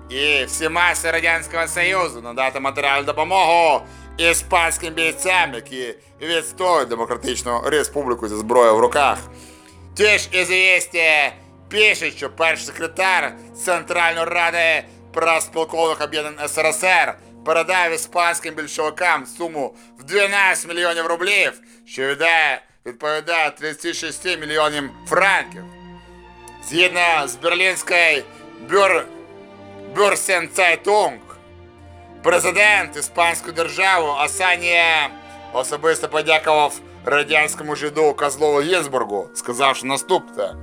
і всі маси Радянського Союзу надати матеріальну допомогу іспанським бійцям, які відстоюють демократичну республіку зі зброєю в руках. Ті ж ізвістя пишуть, що перший секретар Центральної ради профспілкових об'єднань СРСР передав іспанським більшовикам суму в 12 мільйонів рублів, що відповідає 36 мільйонам франків. Згідно з берлінською бюр... Бюрсенцайтунг, президент Іспанської держави Асанія особисто подякував радянському жиду Козлову Гінзбургу, сказавши наступне.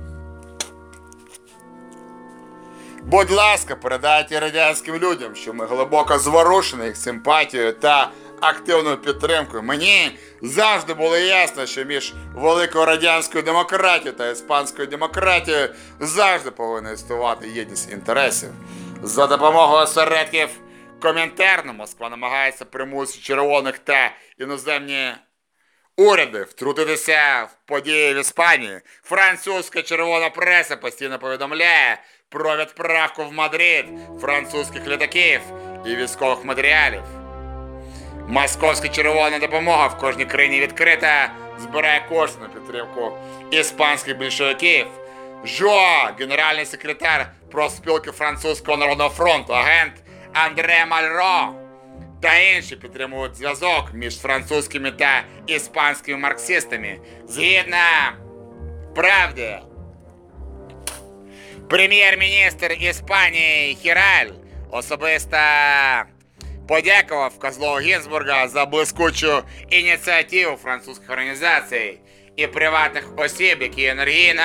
Будь ласка, передайте радянським людям, що ми глибоко зворушені їх симпатією та активною підтримкою. Мені завжди було ясно, що між великою радянською демократією та іспанською демократією завжди повинна існувати єдність інтересів. За допомогою осередків Комінтерну Москва намагається примусити червоних та іноземні уряди втрутитися в події в Іспанії. Французька червона преса постійно повідомляє про відправку в Мадрид французьких літаків і військових матеріалів. Московська червона допомога в кожній країні відкрита, збирає кошти на підтримку іспанських більшовиків. Жо, генеральний секретар профспілки Французького народного фронту, агент Андре Мальро та інші підтримують зв'язок між французькими та іспанськими марксистами. Згідно правди, прем'єр-міністр Іспанії Хіраль особисто подякував Козлову Гінзбурга за блискучу ініціативу французьких організацій і приватних осіб, які енергійно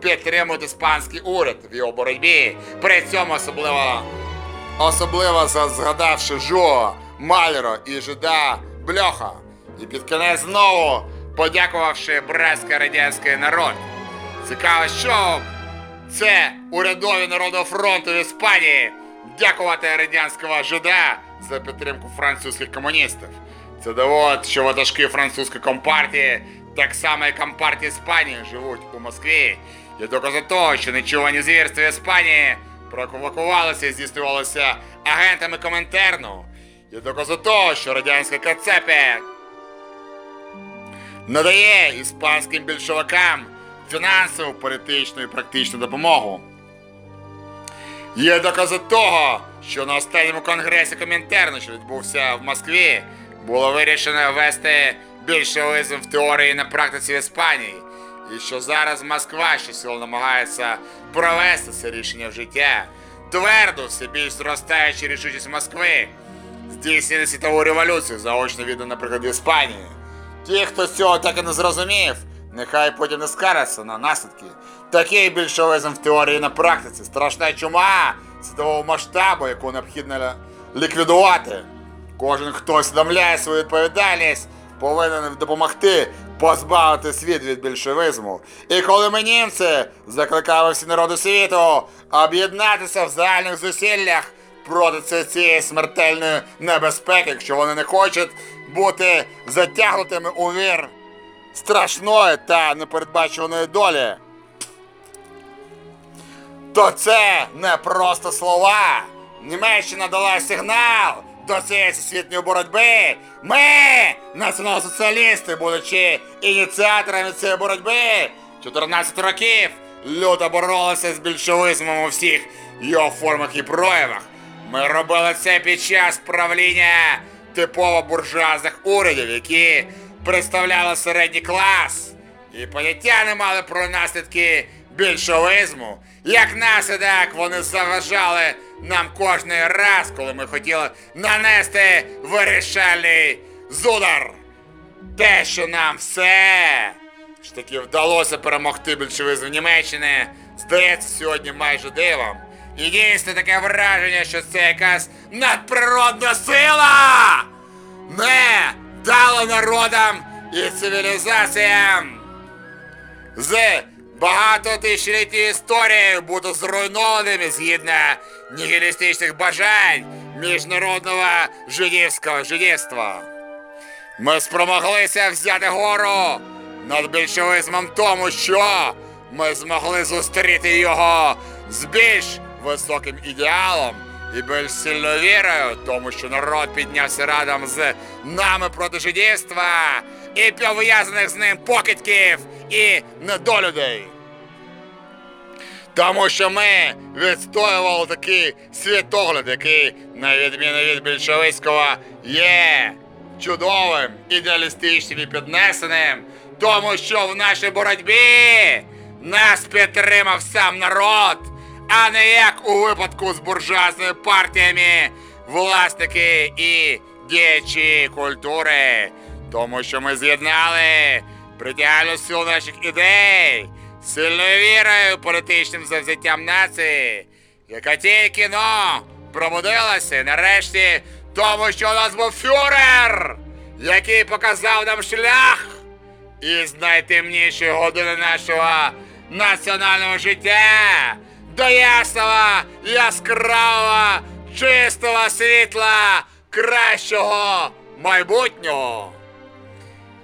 підтримують іспанський уряд в його боротьбі. При цьому особливо особливо згадавши Жо, Мальро і Жида Бльоха. І під кінець знову подякувавши братсько-радянський народ. Цікаво, що це урядові Народного фронту в Іспанії дякувати радянського жида за підтримку французьких комуністів. Це доводить, що ватажки французької компартії, так само і компартії Іспанії, живуть у Москві. І докази того, що нечувані звірства Іспанії провокувалися і здійснювалися агентами Комінтерну. І докази того, що радянська Кацапія надає іспанським більшовикам фінансову, політичну і практичну допомогу. Є докази того, що на останньому конгресі Комінтерну, що відбувся в Москві, було вирішено ввести більшовизм в теорії на практиці в Іспанії. І що зараз Москва щосило намагається провести це рішення в життя. Твердо все більш зростаюча рішучість Москви здійснити світову революцію, заочно видно, наприклад, в Іспанії. Ті, хто з цього так і не зрозумів, нехай потім не скараться на наслідки. Такий більшовизм в теорії на практиці. Страшна чума світового масштабу, яку необхідно ліквідувати. Кожен, хто усвідомляє свою відповідальність, повинен допомогти позбавити світ від більшовизму. І коли ми німці закликали всі народи світу об'єднатися в загальних зусиллях проти ці- цієї смертельної небезпеки, якщо вони не хочуть бути затягнутими у вір страшної та непередбачуваної долі, то це не просто слова. Німеччина дала сигнал до цієї всесвітньої боротьби. Ми, націонал-соціалісти, будучи ініціаторами цієї боротьби, 14 років люто боролися з більшовизмом у всіх його формах і проявах. Ми робили це під час правління типово буржуазних урядів, які представляли середній клас і поняття не мали про наслідки більшовизму. Як наслідок вони заважали нам кожний раз, коли ми хотіли нанести вирішальний зудар. Те, що нам все ж таки вдалося перемогти більшовизм Німеччини, здається сьогодні майже дивом. І дійсно таке враження, що це якась надприродна сила не дала народам і цивілізаціям з багатотисячолітньої історії будуть зруйнованими згідно нігілістичних бажань міжнародного жидівського жидівства. Ми спромоглися взяти гору над більшовизмом тому, що ми змогли зустріти його з більш високим ідеалом і більш сильною вірою, тому що народ піднявся радом з нами проти жидівства і пов'язаних з ним покидьків і недолюдей. Тому що ми відстоювали такий світогляд, який, на відміну від більшовицького, є чудовим, ідеалістичним і піднесеним, тому що в нашій боротьбі нас підтримав сам народ, а не як у випадку з буржуазними партіями, власники і діячі культури, тому що ми з'єднали притягальну силу наших ідей, сильною вірою, політичним завзяттям нації, яка тільки но пробудилася нарешті, тому що у нас був фюрер, який показав нам шлях із найтемнішої години нашого національного життя до ясного, яскравого, чистого світла кращого майбутнього.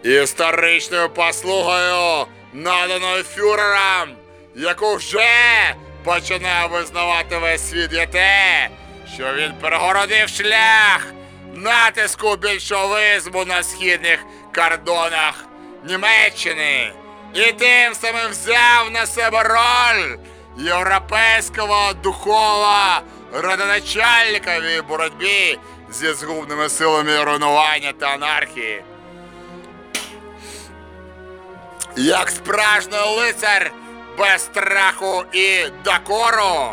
Історичною послугою, наданою фюрерам, яку вже починає визнавати весь світ є те, що він перегородив шлях натиску більшовизму на східних кордонах Німеччини і тим самим взяв на себе роль європейського духового родоначальника в боротьбі зі згубними силами руйнування та анархії. Як справжній лицар без страху і докору,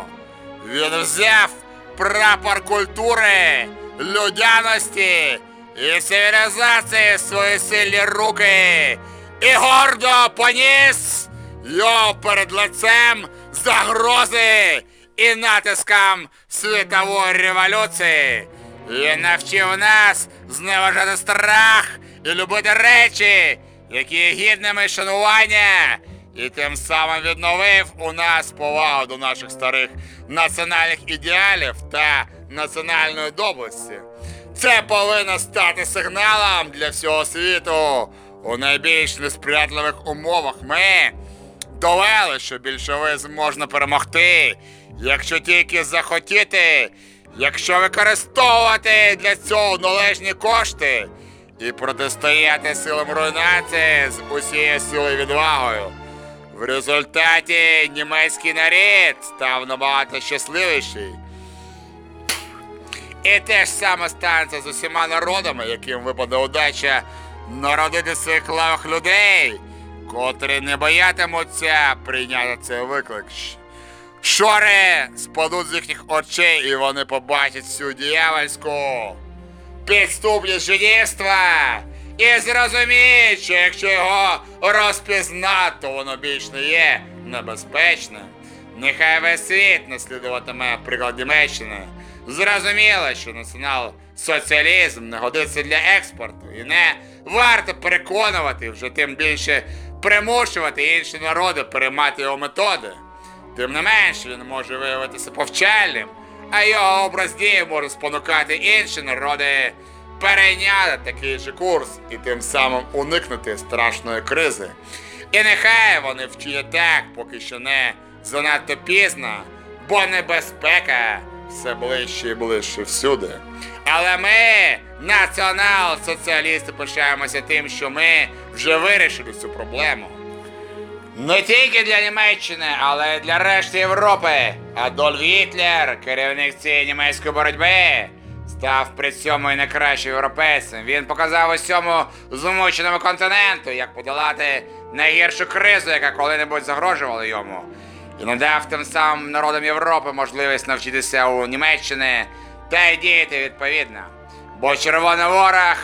він взяв прапор культури, людяності і цивілізації свої сильні руки і гордо поніс його перед лицем загрози і натиском світової революції. Він навчив нас зневажати страх і любити речі, які є гідними шанування, і тим самим відновив у нас повагу до наших старих національних ідеалів та національної доблесті. Це повинно стати сигналом для всього світу. У найбільш несприятливих умовах ми довели, що більшовизм можна перемогти, якщо тільки захотіти, якщо використовувати для цього належні кошти і протистояти силам руйнації з усією силою відвагою. В результаті німецький нарід став набагато щасливіший. І те ж саме станеться з усіма народами, яким випаде удача народити своїх клавих людей, котрі не боятимуться прийняти цей виклик. Шори спадуть з їхніх очей, і вони побачать всю дьявольську підступність жидівства і зрозуміють, що якщо його розпізнати, то воно більш не є небезпечним. Нехай весь світ наслідуватиме приклад Німеччини. Зрозуміло, що націонал-соціалізм не годиться для експорту і не варто переконувати, вже тим більше примушувати інші народи переймати його методи. Тим не менше, він може виявитися повчальним, а його образ дії може спонукати інші народи перейняти такий же курс і тим самим уникнути страшної кризи. І нехай вони вчинять так, поки що не занадто пізно, бо небезпека все ближче і ближче всюди. Але ми, націонал-соціалісти, пишаємося тим, що ми вже вирішили цю проблему. Не тільки для Німеччини, але й для решти Європи. Адольф Гітлер, керівник цієї німецької боротьби, став при цьому і найкращим європейцем. Він показав усьому змученому континенту, як подолати найгіршу кризу, яка коли-небудь загрожувала йому. І надав тим самим народам Європи можливість навчитися у Німеччини та й діяти відповідно. Бо червоний ворог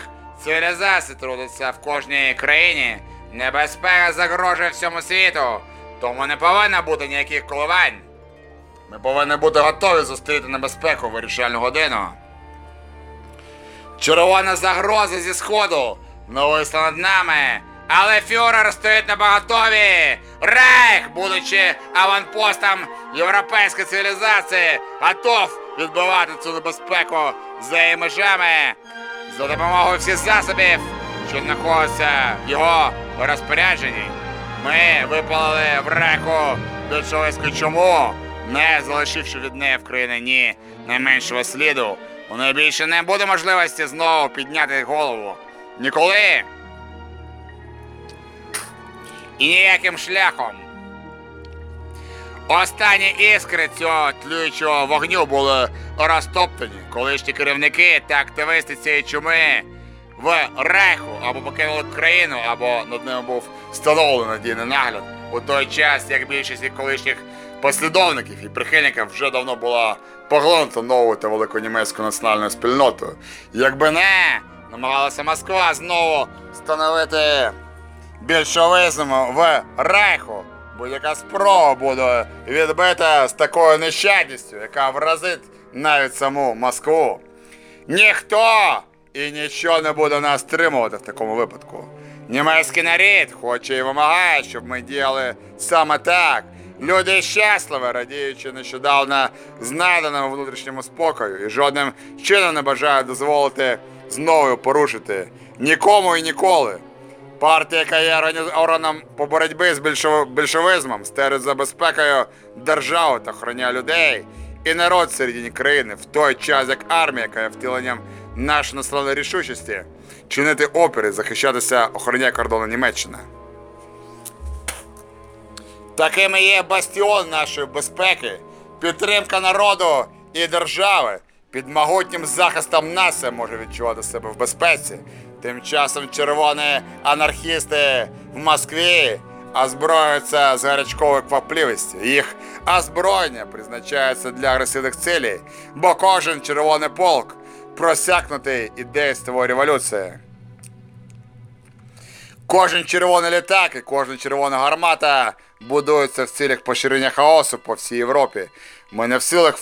цивілізації трудиться в кожній країні. Небезпека загрожує всьому світу, тому не повинно бути ніяких коливань. Ми повинні бути готові зустріти небезпеку в вирішальну годину. Червона загроза зі сходу нависла над нами, але фюрер стоїть на поготові. Рейх, будучи аванпостом європейської цивілізації, готов відбивати цю небезпеку за її межами за допомогою всіх засобів, що знаходяться в його розпорядженні. Ми випалили в реку більшовицьку чуму, не залишивши від неї в країні ні найменшого сліду. У неї більше не буде можливості знову підняти голову. Ніколи. Ніяким шляхом. Останні іскри цього тлюючого вогню були розтоптані. Колишні керівники та активисти цієї чуми в Рейху або покинули країну, або над ними був встановлений надійний нагляд у той час, як більшість колишніх послідовників і прихильників вже давно була поглинута новою та великонімецькою національною спільнотою. Якби не намагалася Москва знову встановити більшовизм в Рейху, будь-яка спроба буде відбита з такою нещадністю, яка вразить навіть саму Москву. Ніхто і нічого не буде нас стримувати в такому випадку. Німецький нарід хоче і вимагає, щоб ми діяли саме так. Люди щасливі, радіючи нещодавно знайденому внутрішньому спокою, і жодним чином не бажають дозволити знову порушити нікому і ніколи. Партія, яка є органом по боротьбі з більшов- більшовизмом, стерить за безпекою держави та охороняє людей і народ всередині країни, в той час як армія, яка є втіленням нашої національної рішучості, чинити опір і захищатися, охороняє кордони Німеччини. Такими є бастіон нашої безпеки, підтримка народу і держави. Під могутнім захистом нація може відчувати себе в безпеці. Тим часом червоні анархісти в Москві озброюються з гарячковою квапливістю. Їх озброєння призначається для агресивних цілей, бо кожен червоний полк просякнутий ідейством революції. Кожен червоний літак і кожна червона гармата будуються в цілях поширення хаосу по всій Європі. Ми не в силах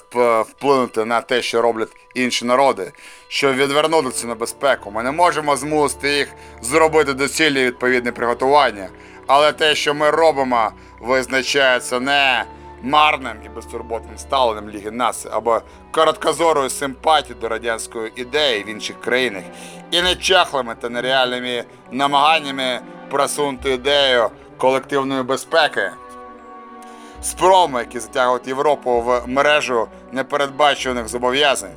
вплинути на те, що роблять інші народи, щоб відвернути цю небезпеку. Ми не можемо змусити їх зробити доцільні відповідні приготування. Але те, що ми робимо, визначається не марним і безтурботним ставленням Ліги Націй або короткозорою симпатією до радянської ідеї в інших країнах і не чахлими та нереальними намаганнями просунути ідею колективної безпеки. Спробами, які затягують Європу в мережу непередбачуваних зобов'язань.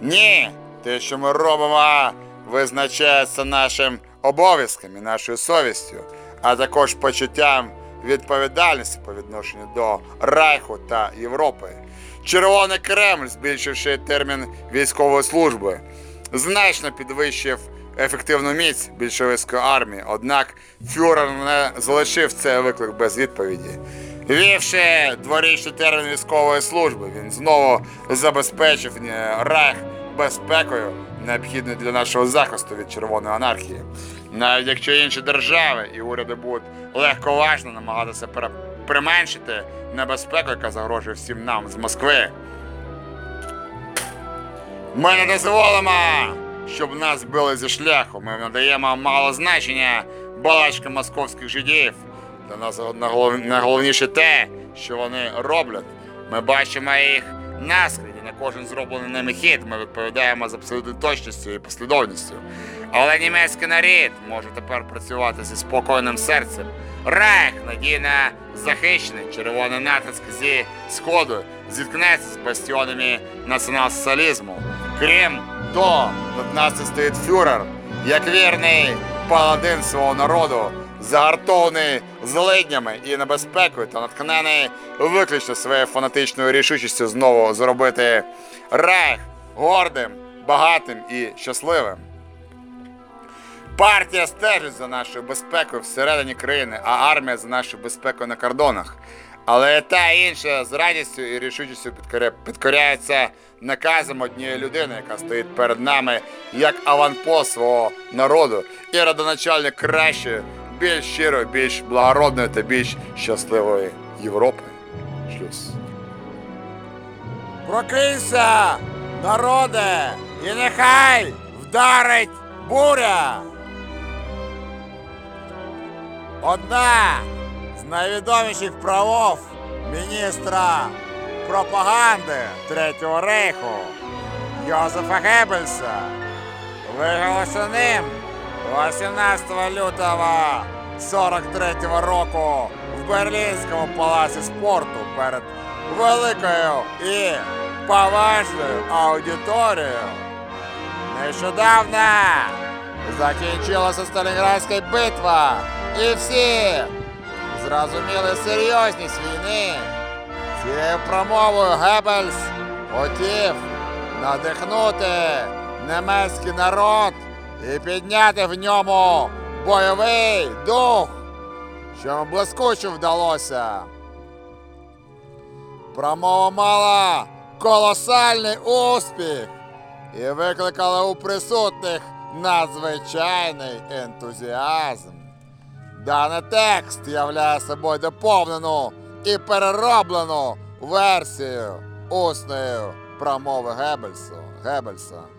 Ні, те, що ми робимо, визначається нашим обов'язком і нашою совістю, а також почуттям відповідальності по відношенню до Райху та Європи. Червоний Кремль, збільшивши термін військової служби, значно підвищив ефективну міць більшовицької армії, однак фюрер не залишив цей виклик без відповіді. Вівши дворічний термін військової служби, він знову забезпечив е, Райх безпекою, необхідною для нашого захисту від червоної анархії. Навіть якщо інші держави і уряди будуть легковажно намагатися применшити небезпеку, яка загрожує всім нам з Москви. Ми не дозволимо, щоб нас били зі шляху. Ми надаємо мало значення балачкам московських жидів. Для нас найголовніше те, що вони роблять. Ми бачимо їх наскрізь, на кожен зроблений ними хід. Ми відповідаємо з абсолютною точністю і послідовністю. Але німецький нарід може тепер працювати зі спокійним серцем. Рейх надійно захищений, червоний натиск зі сходу зіткнеться з бастіонами націонал-соціалізму. Крім того, над нас стоїть фюрер, як вірний паладин свого народу, загартований злиднями і небезпекою та натхнений виключно своєю фанатичною рішучістю знову зробити рейх гордим, багатим і щасливим. Партія стежить за нашою безпекою всередині країни, а армія за нашою безпекою на кордонах. Але та інша з радістю і рішучістю підкоряється наказам однієї людини, яка стоїть перед нами як аванпост свого народу і родоначальник кращої, більш щирої, більш благородної та більш щасливої Європи. Шлюз. Прокинься, народе, і нехай вдарить буря. Одна з найвідоміших правов міністра пропаганди Третього рейху Йозефа Геббельса, виголошеним 18 лютого 43 року в Берлінському палаці спорту перед великою і поважною аудиторією. Нещодавно закінчилася Сталінградська битва, і всі зрозуміли серйозність війни. Цією промовою Геббельс хотів надихнути німецький народ і підняти в ньому бойовий дух, що блискуче вдалося. Промова мала колосальний успіх і викликала у присутніх надзвичайний ентузіазм. Даний текст являє собою доповнену і перероблену версію усної промови Геббельсу, Геббельса.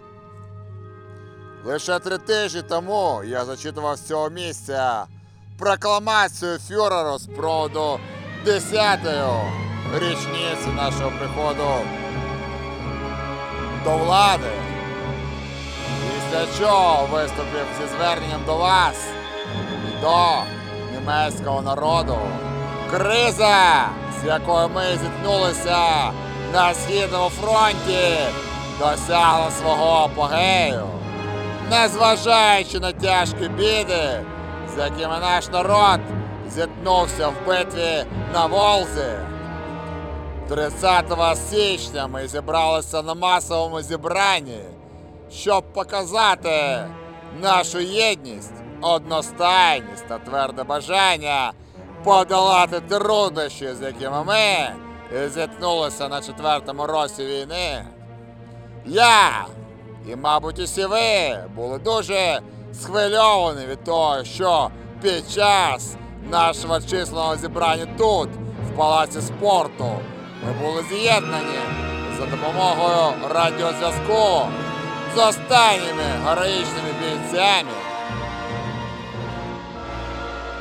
Лише три тижні тому я зачитував з цього місця прокламацію фюреру з приводу 10-ї річниці нашого приходу до влади. Після чого виступив зі зверненням до вас і до німецького народу. Криза, з якою ми зіткнулися на східному фронті, досягла свого апогею. Незважаючи на тяжкі біди, з якими наш народ зіткнувся в битві на Волзі. 30 січня ми зібралися на масовому зібранні, щоб показати нашу єдність, одностайність та тверде бажання подолати труднощі, з якими ми зіткнулися на четвертому році війни. Я і, мабуть, усі ви були дуже схвильовані від того, що під час нашого численного зібрання тут, в палаці спорту, ми були з'єднані за допомогою радіозв'язку з останніми героїчними бійцями.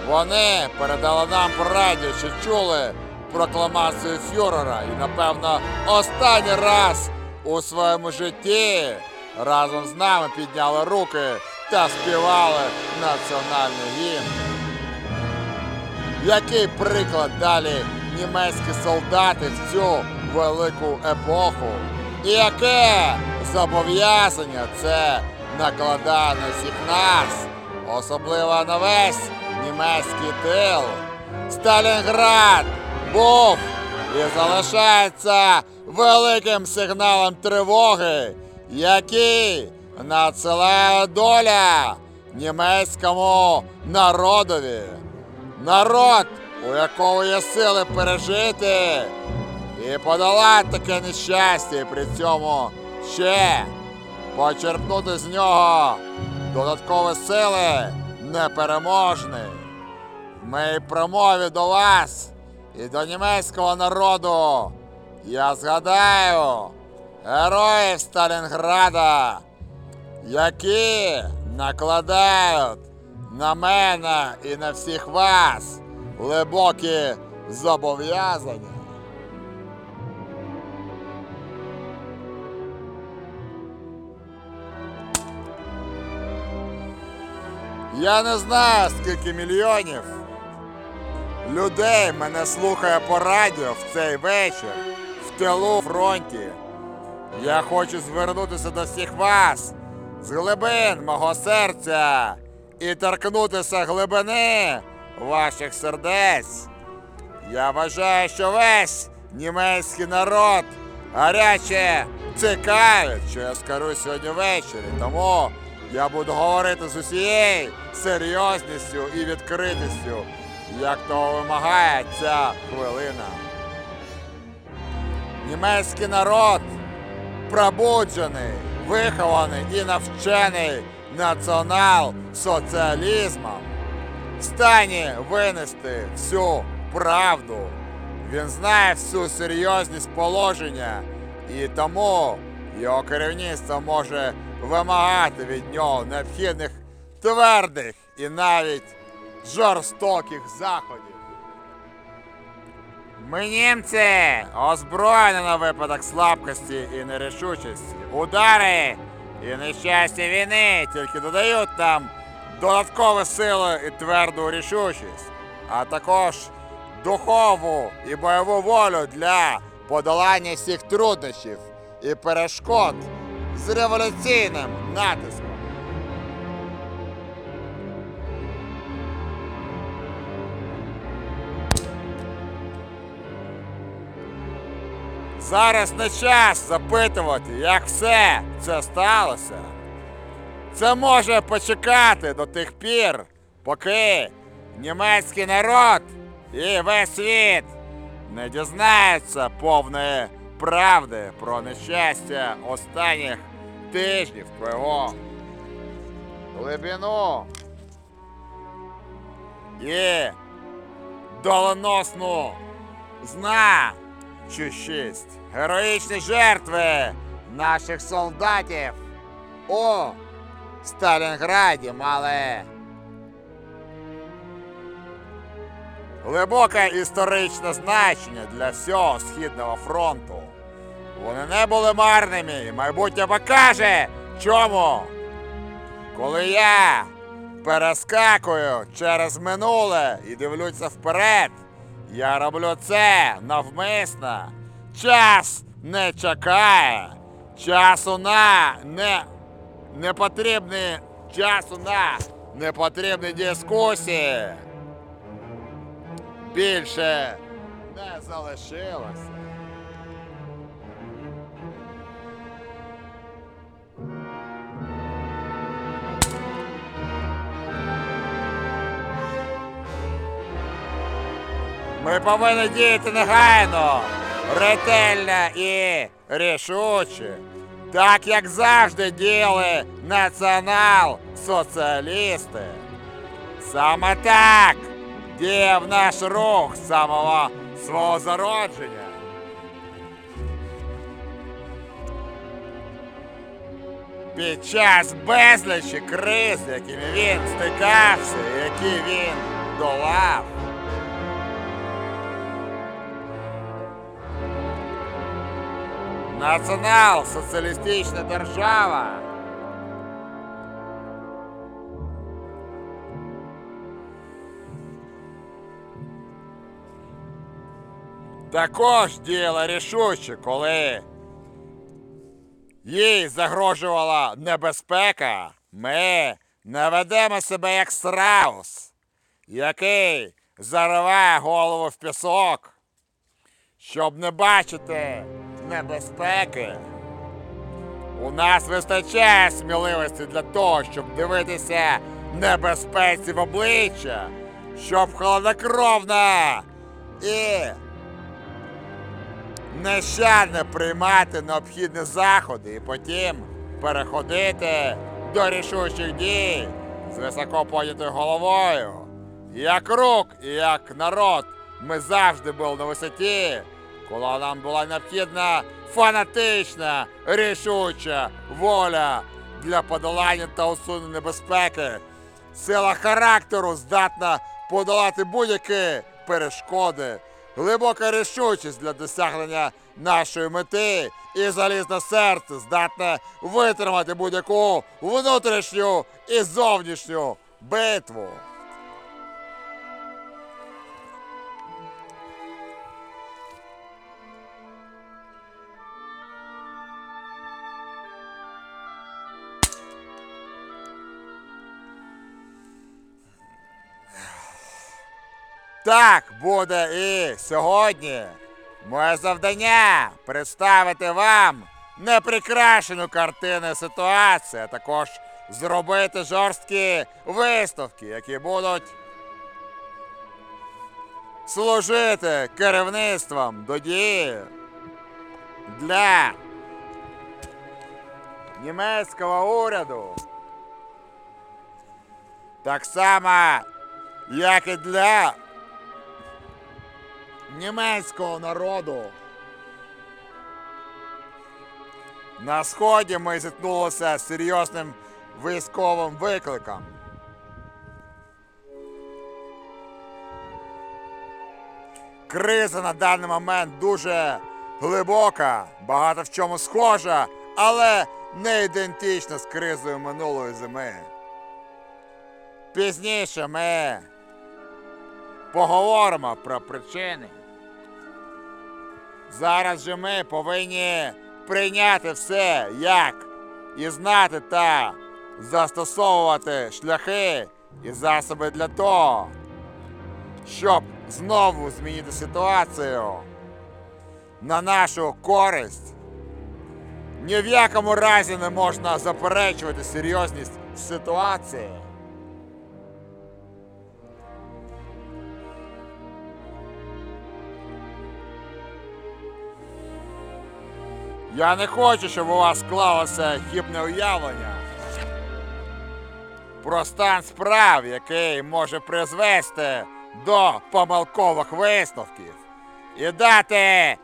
Вони передали нам по радіо, що чули прокламацію фюрера і, напевно, останній раз у своєму житті разом з нами підняли руки та співали національний гімн. Який приклад далі німецькі солдати в цю велику епоху? І яке зобов'язання це накладає на всіх нас, особливо на весь німецький тил? Сталінград був і залишається великим сигналом тривоги, який надсилає доля німецькому народові. Народ, у якого є сили пережити і подолати таке нещастя, і при цьому ще почерпнути з нього додаткові сили непереможний. В моїй промові до вас і до німецького народу я згадаю героїв Сталінграда, які накладають на мене і на всіх вас глибокі зобов'язання. Я не знаю, скільки мільйонів людей мене слухає по радіо в цей вечір в тилу фронті. Я хочу звернутися до всіх вас з глибин мого серця і торкнутися глибини ваших сердець. Я вважаю, що весь німецький народ гаряче цікавить, що я скажу сьогодні ввечері. Тому я буду говорити з усією серйозністю і відкритістю, як того вимагає ця хвилина. Німецький народ пробуджений, вихований і навчений націонал-соціалізмом, в стані винести всю правду. Він знає всю серйозність положення, і тому його керівництво може вимагати від нього необхідних твердих і навіть жорстоких заходів. Ми німці озброєні на випадок слабкості і нерішучості. Удари і нещастя війни тільки додають нам додаткові сили і тверду рішучість, а також духову і бойову волю для подолання всіх труднощів і перешкод з революційним натиском. Зараз не час запитувати, як все це сталося. це може почекати до тих пір, поки німецький народ і весь світ не дізнаються повної правди про нещастя останніх тижнів про його глибину і доленосну значущість, героїчні жертви наших солдатів у Сталінграді мали глибоке історичне значення для всього Східного фронту. Вони не були марними, і майбутнє покаже, чому. Коли я перескакую через минуле і дивлюся вперед, я роблю це навмисно. Час не чекає. Часу на не, не потрібні часу на непотрібні дискусії. Більше не залишилося. Ми повинні діяти негайно, ретельно і рішуче, так як завжди діяли націонал-соціалісти. Саме так діяв наш рух з самого свого зародження. Під час безлічі криз, якими він стикався, які він долав. Націонал-соціалістична держава. Також діяла рішуче, коли їй загрожувала небезпека. Ми не ведемо себе як страус, який зариває голову в пісок, щоб не бачити небезпеки. У нас вистачає сміливості для того, щоб дивитися небезпеці в обличчя, щоб холоднокровно і нещадно приймати необхідні заходи і потім переходити до рішучих дій з високо піднятою головою. Як рук і як народ ми завжди були на висоті, коли нам була необхідна фанатична, рішуча воля для подолання та усунення небезпеки. Сила характеру здатна подолати будь-які перешкоди, глибока рішучість для досягнення нашої мети і залізне серце здатне витримати будь-яку внутрішню і зовнішню битву. Так буде і сьогодні. Моє завдання представити вам неприкрашену картину ситуації, а також зробити жорсткі виставки, які будуть служити керівництвом до дії для німецького уряду. Так само, як і для німецького народу. На сході ми зіткнулися з серйозним військовим викликом. Криза на даний момент дуже глибока, багато в чому схожа, але не ідентична з кризою минулої зими. Пізніше ми поговоримо про причини. Зараз же ми повинні прийняти все як і знати та застосовувати шляхи і засоби для того, щоб знову змінити ситуацію на нашу користь. Ні в якому разі не можна заперечувати серйозність ситуації. Я не хочу, щоб у вас склалося хібне уявлення про стан справ, який може призвести до помилкових висновків і дати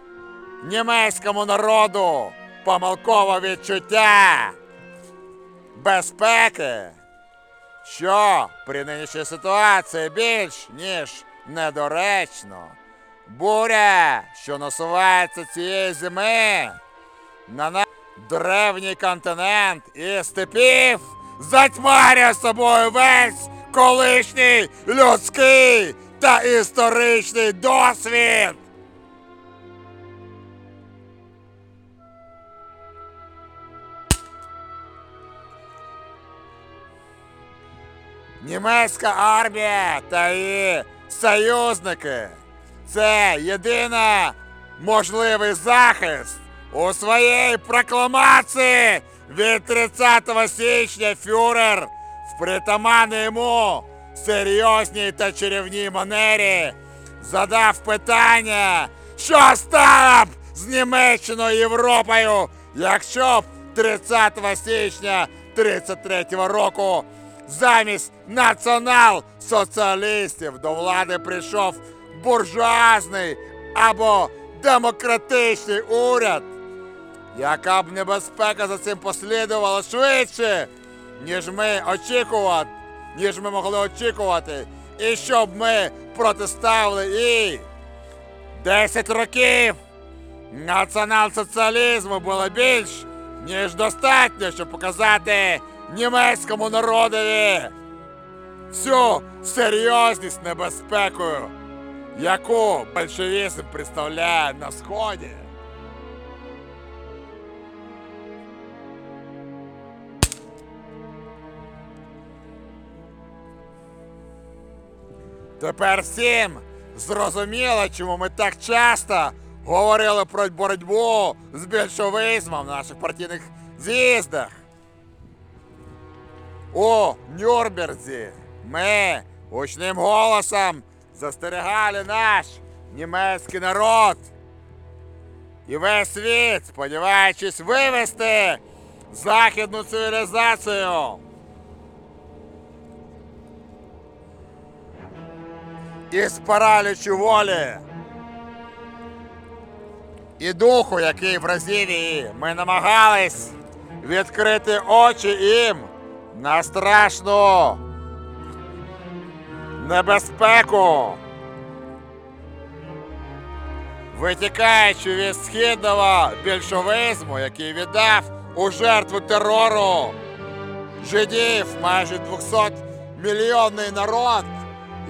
німецькому народу помилкове відчуття безпеки, що при нинішній ситуації більш ніж недоречно. Буря, що насувається цієї зими на наш древній континент і степів затьмарює собою весь колишній людський та історичний досвід. Німецька армія та її союзники це єдина можливий захист у своїй прокламації від 30 січня фюрер в притаманній йому серйозній та чарівній манері задав питання, що стало б з Німеччиною Європою, якщо б 30 січня 33 року замість націонал-соціалістів до влади прийшов буржуазний або демократичний уряд. Яка б небезпека за цим послідувала швидше, ніж ми очікувати, ніж ми могли очікувати, і щоб ми протиставили і 10 років націонал-соціалізму було більш ніж достатньо, щоб показати німецькому народові всю серйозність небезпекою, яку большевізм представляє на сході. Тепер всім зрозуміло, чому ми так часто говорили про боротьбу з більшовизмом на наших партійних з'їздах. У Нюрнберзі ми гучним голосом застерігали наш німецький народ і весь світ, сподіваючись вивести західну цивілізацію із паралічу волі. І духу, який в Бразилії ми намагались відкрити очі їм на страшну небезпеку, витікаючи від східного більшовизму, який віддав у жертву терору жидів майже 200 мільйонний народ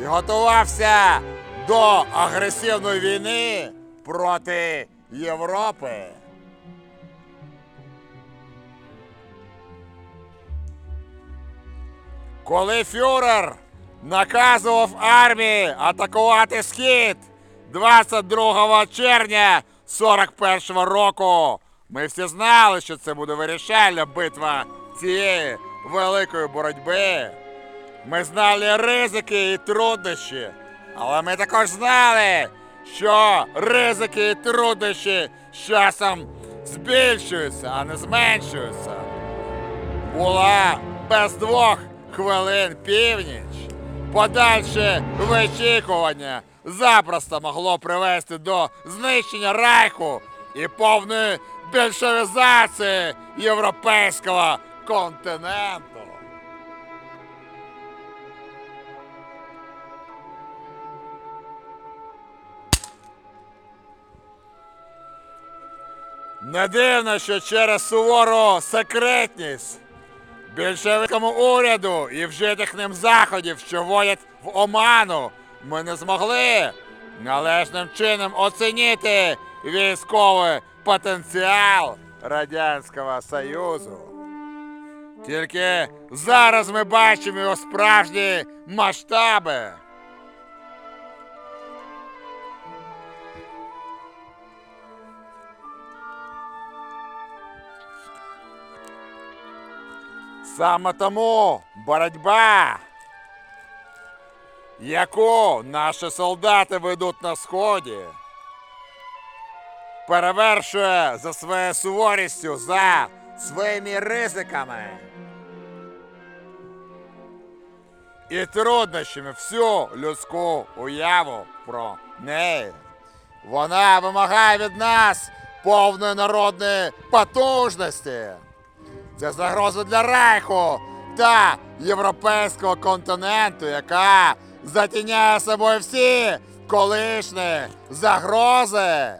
і готувався до агресивної війни проти Європи. Коли фюрер наказував армії атакувати схід 22 червня 41 року, ми всі знали, що це буде вирішальна битва цієї великої боротьби. Ми знали ризики і труднощі, але ми також знали, що ризики і труднощі з часом збільшуються, а не зменшуються. Була без двох хвилин північ. Подальше вичікування запросто могло привести до знищення райху і повної більшовізації європейського континенту. Не дивно, що через сувору секретність більшовицькому уряду і вжитих ним заходів, що вводять в оману, ми не змогли належним чином оцінити військовий потенціал Радянського Союзу. Тільки зараз ми бачимо його справжні масштаби. Саме тому боротьба, яку наші солдати ведуть на сході, перевершує за своєю суворістю, за своїми ризиками і труднощами всю людську уяву про неї. Вона вимагає від нас повної народної потужності. Це загроза для Райху та європейського континенту, яка затіняє собою всі колишні загрози.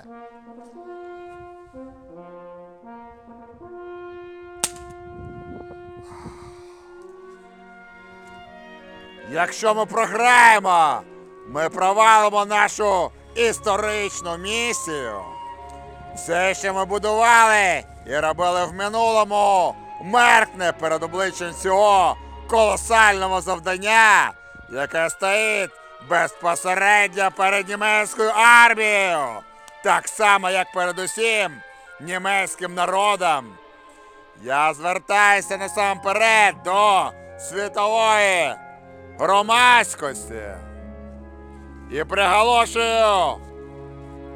Якщо ми програємо, ми провалимо нашу історичну місію. Все, що ми будували і робили в минулому, меркне перед обличчям цього колосального завдання, яке стоїть безпосередньо перед німецькою армією, так само, як перед усім німецьким народом. Я звертаюся насамперед до світової громадськості і приголошую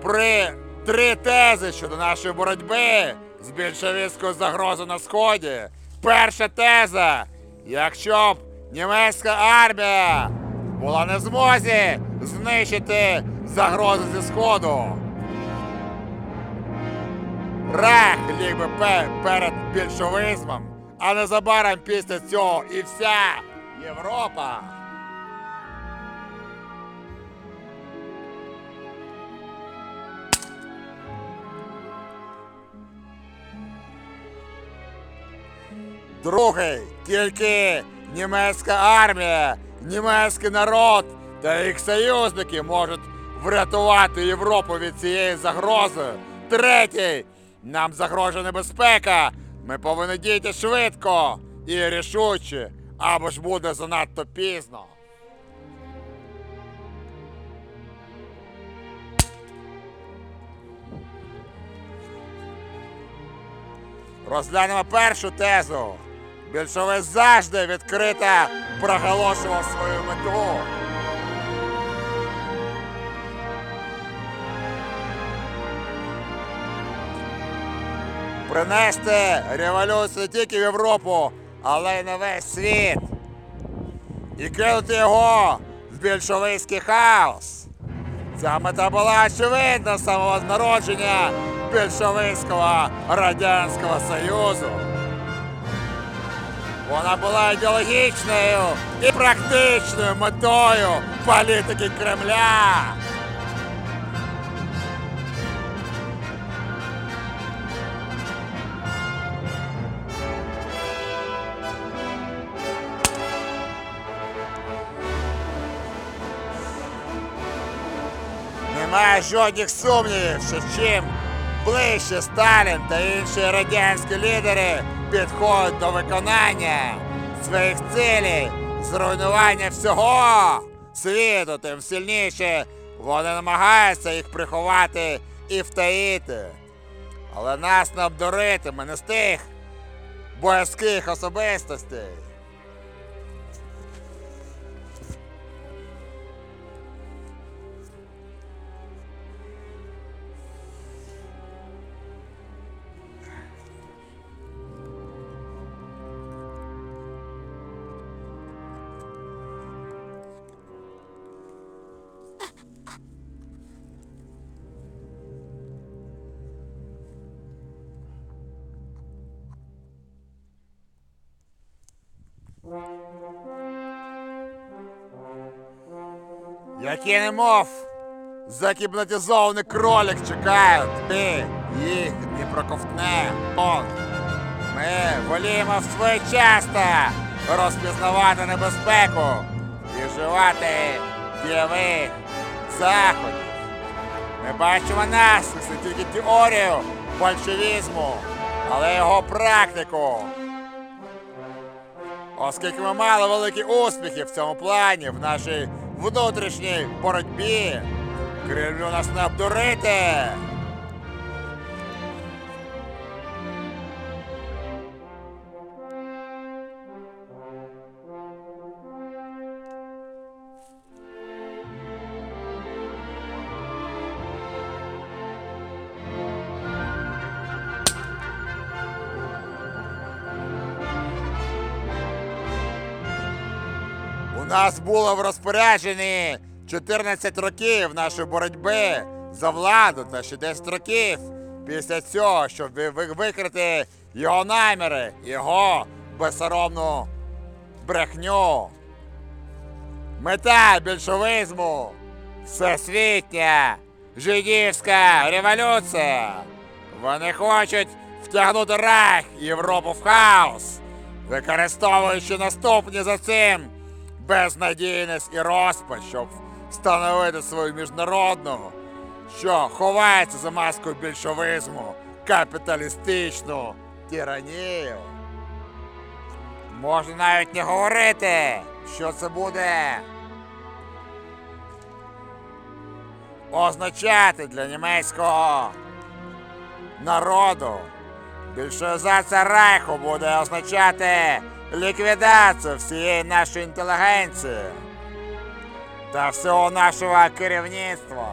при три тези щодо нашої боротьби з більшовицькою загрозою на сході. Перша теза: якщо б німецька армія була не в змозі знищити загрозу зі сходу. Рах ліг би перед більшовизмом, а незабаром після цього і вся Європа. Другий, тільки німецька армія, німецький народ та їх союзники можуть врятувати Європу від цієї загрози. Третій, нам загрожує небезпека. Ми повинні діяти швидко і рішуче, або ж буде занадто пізно. Розглянемо першу тезу. Більшовик завжди відкрито проголошував свою мету. Принести революцію не тільки в Європу, але й на весь світ. І кинути його в більшовицький хаос. Ця мета була очевидна з самого народження більшовицького Радянського Союзу. Вона була ідеологічною і практичною метою політики Кремля. Немає жодних сумнівів, що чим ближче Сталін та інші радянські лідери Підходять до виконання своїх цілей, зруйнування всього світу, тим сильніше вони намагаються їх приховати і втаїти. Але нас не обдурити, ми не з тих боязких особистостей. Які немов закібнатизований кролик чекають, ти їх не проковтне. Он. Ми воліємо своєчасно розпізнавати небезпеку і вживати дієвих заходів. Ми бачимо наслідки не тільки теорію большевізму, але його практику. Оскільки ми мали великі успіхи в цьому плані, в нашій внутрішній боротьбі, Кремлю нас не обдурити. Нас було в розпорядженні 14 років нашої боротьби за владу та ще 10 років після цього, щоб ви- ви- викрити його наміри, його безсоромну брехню. Мета більшовизму всесвітня жидівська революція. Вони хочуть втягнути Райх і Європу в хаос, використовуючи наступні за цим безнадійність і розпач, щоб встановити свою міжнародну, що ховається за маскою більшовизму, капіталістичну тиранію. Можна навіть не говорити, що це буде означати для німецького народу. Більшовізація Райху буде означати ліквідацію всієї нашої інтелігенції та всього нашого керівництва.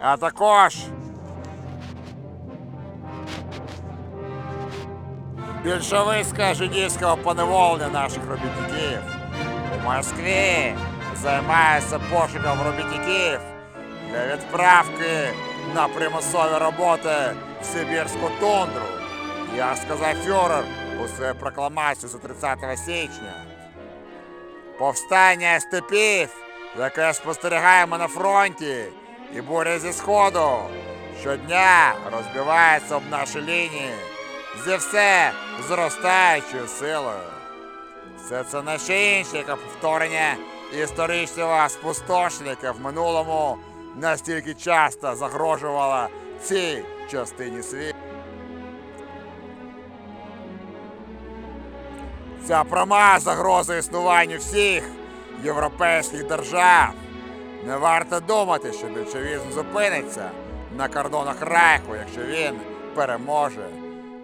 А також більшовицьке жидівського поневолення наших робітників. У Москві займається пошуком робітників для відправки на примусові роботи Сибірську тундру. Як сказав фюрер у своїй прокламації за 30 січня. Повстання степів, яке спостерігаємо на фронті, і буря зі сходу щодня розбивається об наші лінії зі все зростаючою силою. Все це не ще інше, як повторення історичного спустошення, яке в минулому настільки часто загрожувало цій частині світу. Ця пряма загроза існуванню всіх європейських держав. Не варто думати, що більшовізм зупиниться на кордонах Райху, якщо він переможе.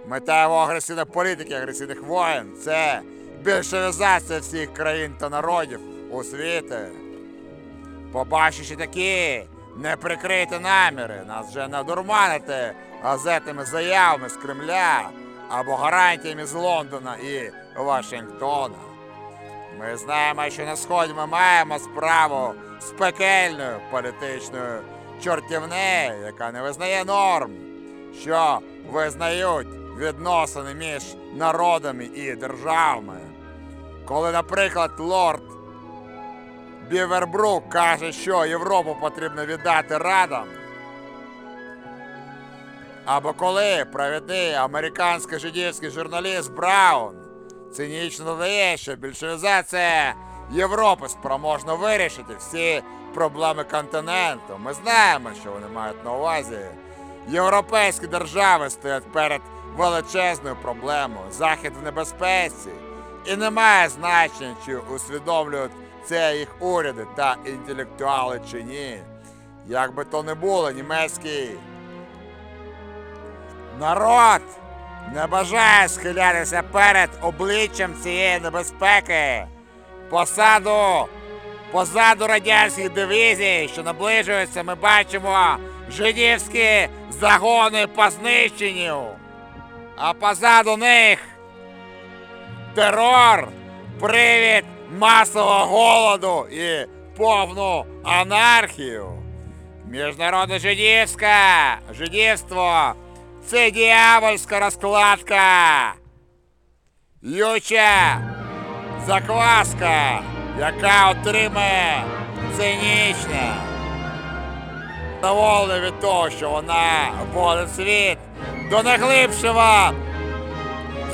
Мета його агресивної політики, агресивних воєн це більшовізація всіх країн та народів у світі. Побачивши такі неприкриті наміри, нас вже не дурманити газетними заявами з Кремля або гарантіями з Лондона і Вашингтона. Ми знаємо, що на сході ми маємо справу з пекельною політичною чортівнею, яка не визнає норм, що визнають відносини між народами і державами. Коли, наприклад, лорд Бівербрук каже, що Європу потрібно віддати радам. Або коли провідний американський жидівський журналіст Браун цинічно додає, що більшовізація Європи спроможна вирішити всі проблеми континенту. Ми знаємо, що вони мають на увазі. Європейські держави стоять перед величезною проблемою. Захід в небезпеці. І немає значення, чи усвідомлюють це їх уряди та інтелектуали чи ні. Як би то не було, німецький народ не бажає схилятися перед обличчям цієї небезпеки. Посаду, позаду радянських дивізій, що наближуються, ми бачимо жидівські загони по знищенню. А позаду них терор, привід масового голоду і повну анархію. Міжнародне жидівське жидівство це дьявольська розкладка. Юча закваска, яка отримає цинічне. Довольна від того, що вона вводить світ до найглибшого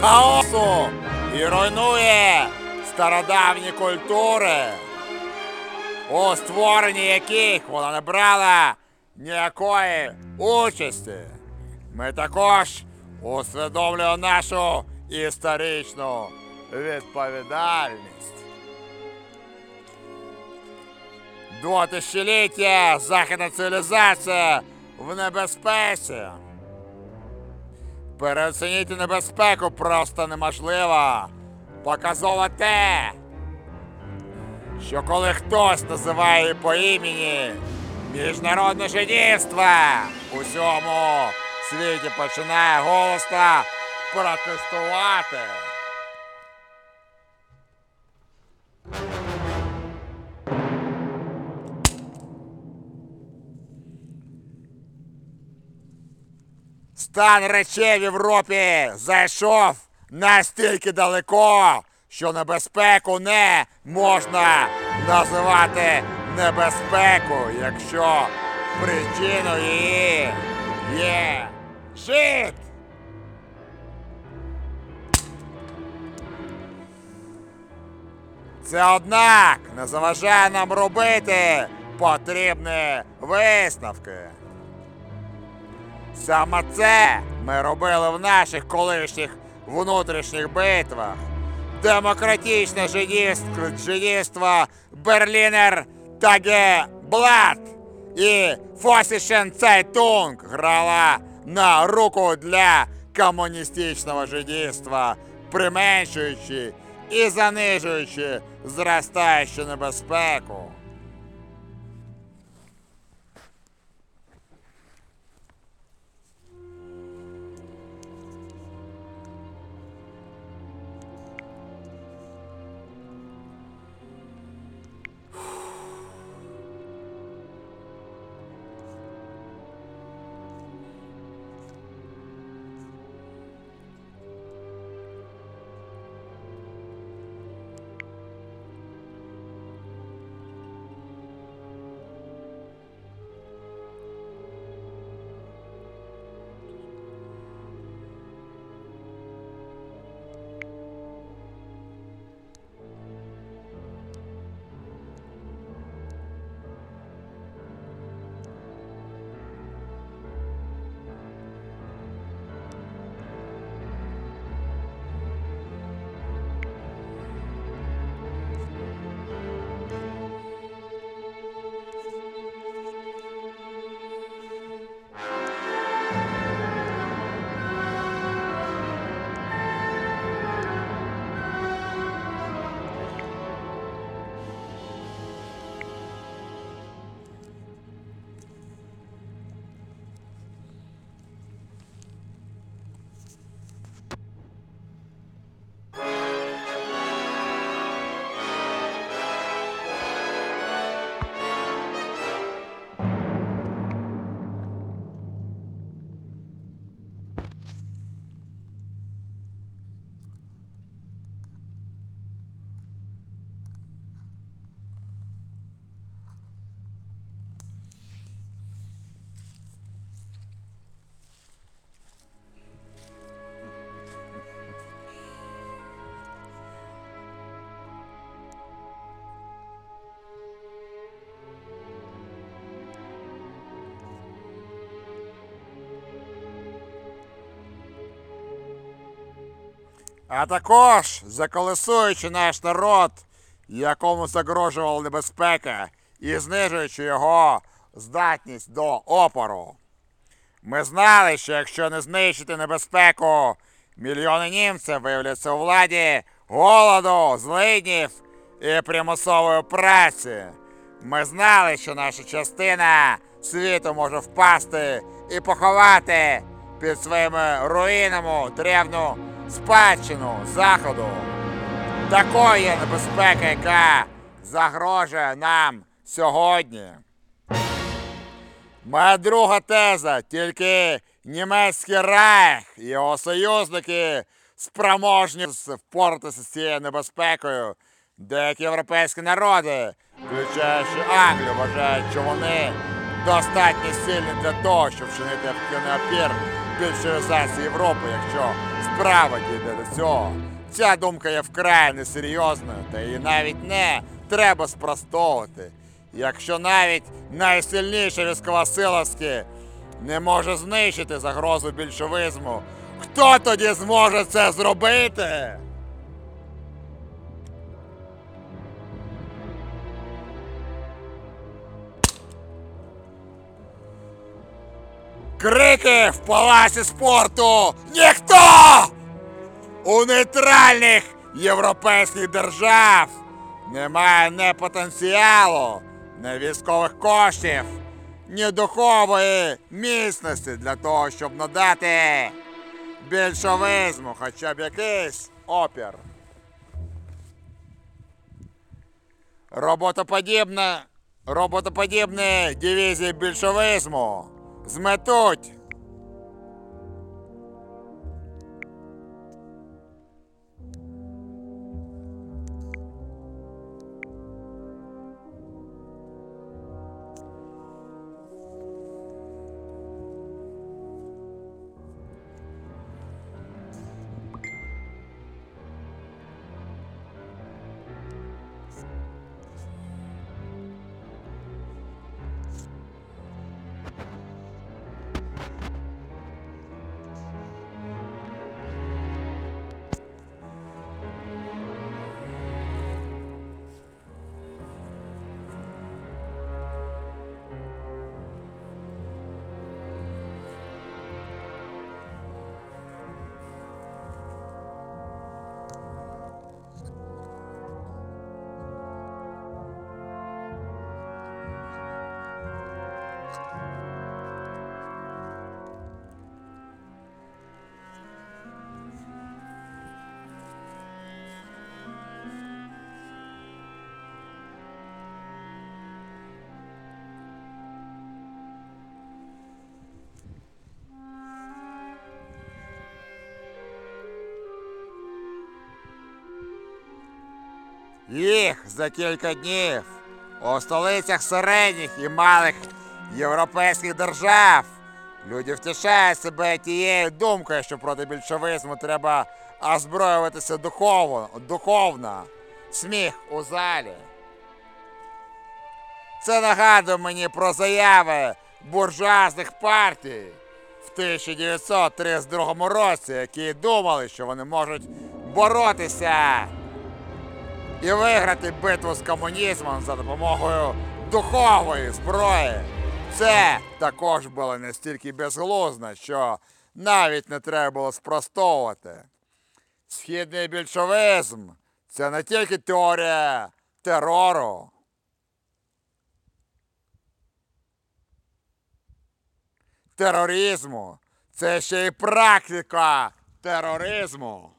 хаосу і руйнує стародавні культури, у створенні яких вона не брала ніякої участі. Ми також усвідомлюємо нашу історичну відповідальність. До тисячоліття західна цивілізація в небезпеці. Переоцінити небезпеку просто неможливо показово те, що коли хтось називає по імені міжнародне женівство у всьому світі починає голосно протестувати. Стан речей в Європі зайшов настільки далеко, що небезпеку не можна називати небезпекою, якщо причиною її є жит. Це однак не заважає нам робити потрібні висновки. Саме це ми робили в наших колишніх внутрішніх битвах. Демократичне жидівство, Берлінер Таге Блат і Фосішен Цайтунг грала на руку для комуністичного жидівства, применшуючи і занижуючи зростаючу небезпеку. А також заколесуючи наш народ, якому загрожувала небезпека, і знижуючи його здатність до опору. Ми знали, що якщо не знищити небезпеку, мільйони німців виявляться у владі голоду, злиднів і примусової праці. Ми знали, що наша частина світу може впасти і поховати під своїми руїнами древну спадщину заходу. Такою є небезпека, яка загрожує нам сьогодні. Моя друга теза, тільки німецький райх і його союзники спроможні впоратися з цією небезпекою. Деякі європейські народи, включаючи Англію, вважають, що вони достатньо сильні для того, щоб вчинити активний опір більшовізації Європи, якщо справа дійде до цього. Ця думка є вкрай несерйозною, та її навіть не треба спростовувати. Якщо навіть найсильніша військова сила не може знищити загрозу більшовизму, хто тоді зможе це зробити? Крики в палаці спорту! Ніхто! У нейтральних європейських держав немає ні потенціалу, ні військових коштів, ні духової міцності для того, щоб надати більшовизму хоча б якийсь опір. Роботоподібне, роботоподібні дивізії більшовизму зметуть за кілька днів у столицях середніх і малих європейських держав. Люди втішають себе тією думкою, що проти більшовизму треба озброюватися духовно, духовно. Сміх у залі. Це нагадує мені про заяви буржуазних партій в 1932 році, які думали, що вони можуть боротися і виграти битву з комунізмом за допомогою духової зброї. Це також було настільки безглуздо, що навіть не треба було спростовувати. Східний більшовизм це не тільки теорія терору. Тероризму. Це ще й практика тероризму.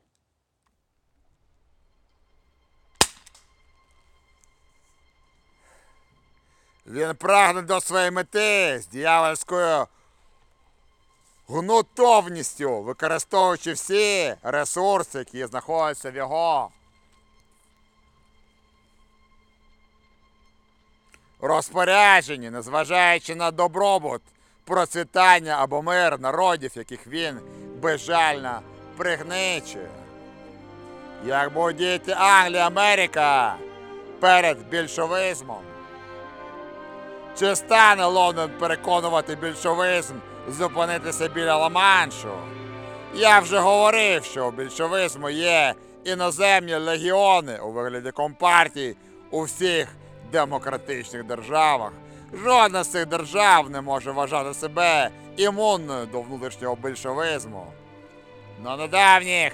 Він прагне до своєї мети з дьявольською гнутовністю, використовуючи всі ресурси, які знаходяться в його розпорядженні, незважаючи на добробут, процвітання або мир народів, яких він безжально пригничує. Як будуть діяти Англія, Америка перед більшовизмом? Чи стане Лондон переконувати більшовизм зупинитися біля Ла-Маншу? Я вже говорив, що у більшовизму є іноземні легіони у вигляді компартій у всіх демократичних державах. Жодна з цих держав не може вважати себе імунною до внутрішнього більшовизму. На недавніх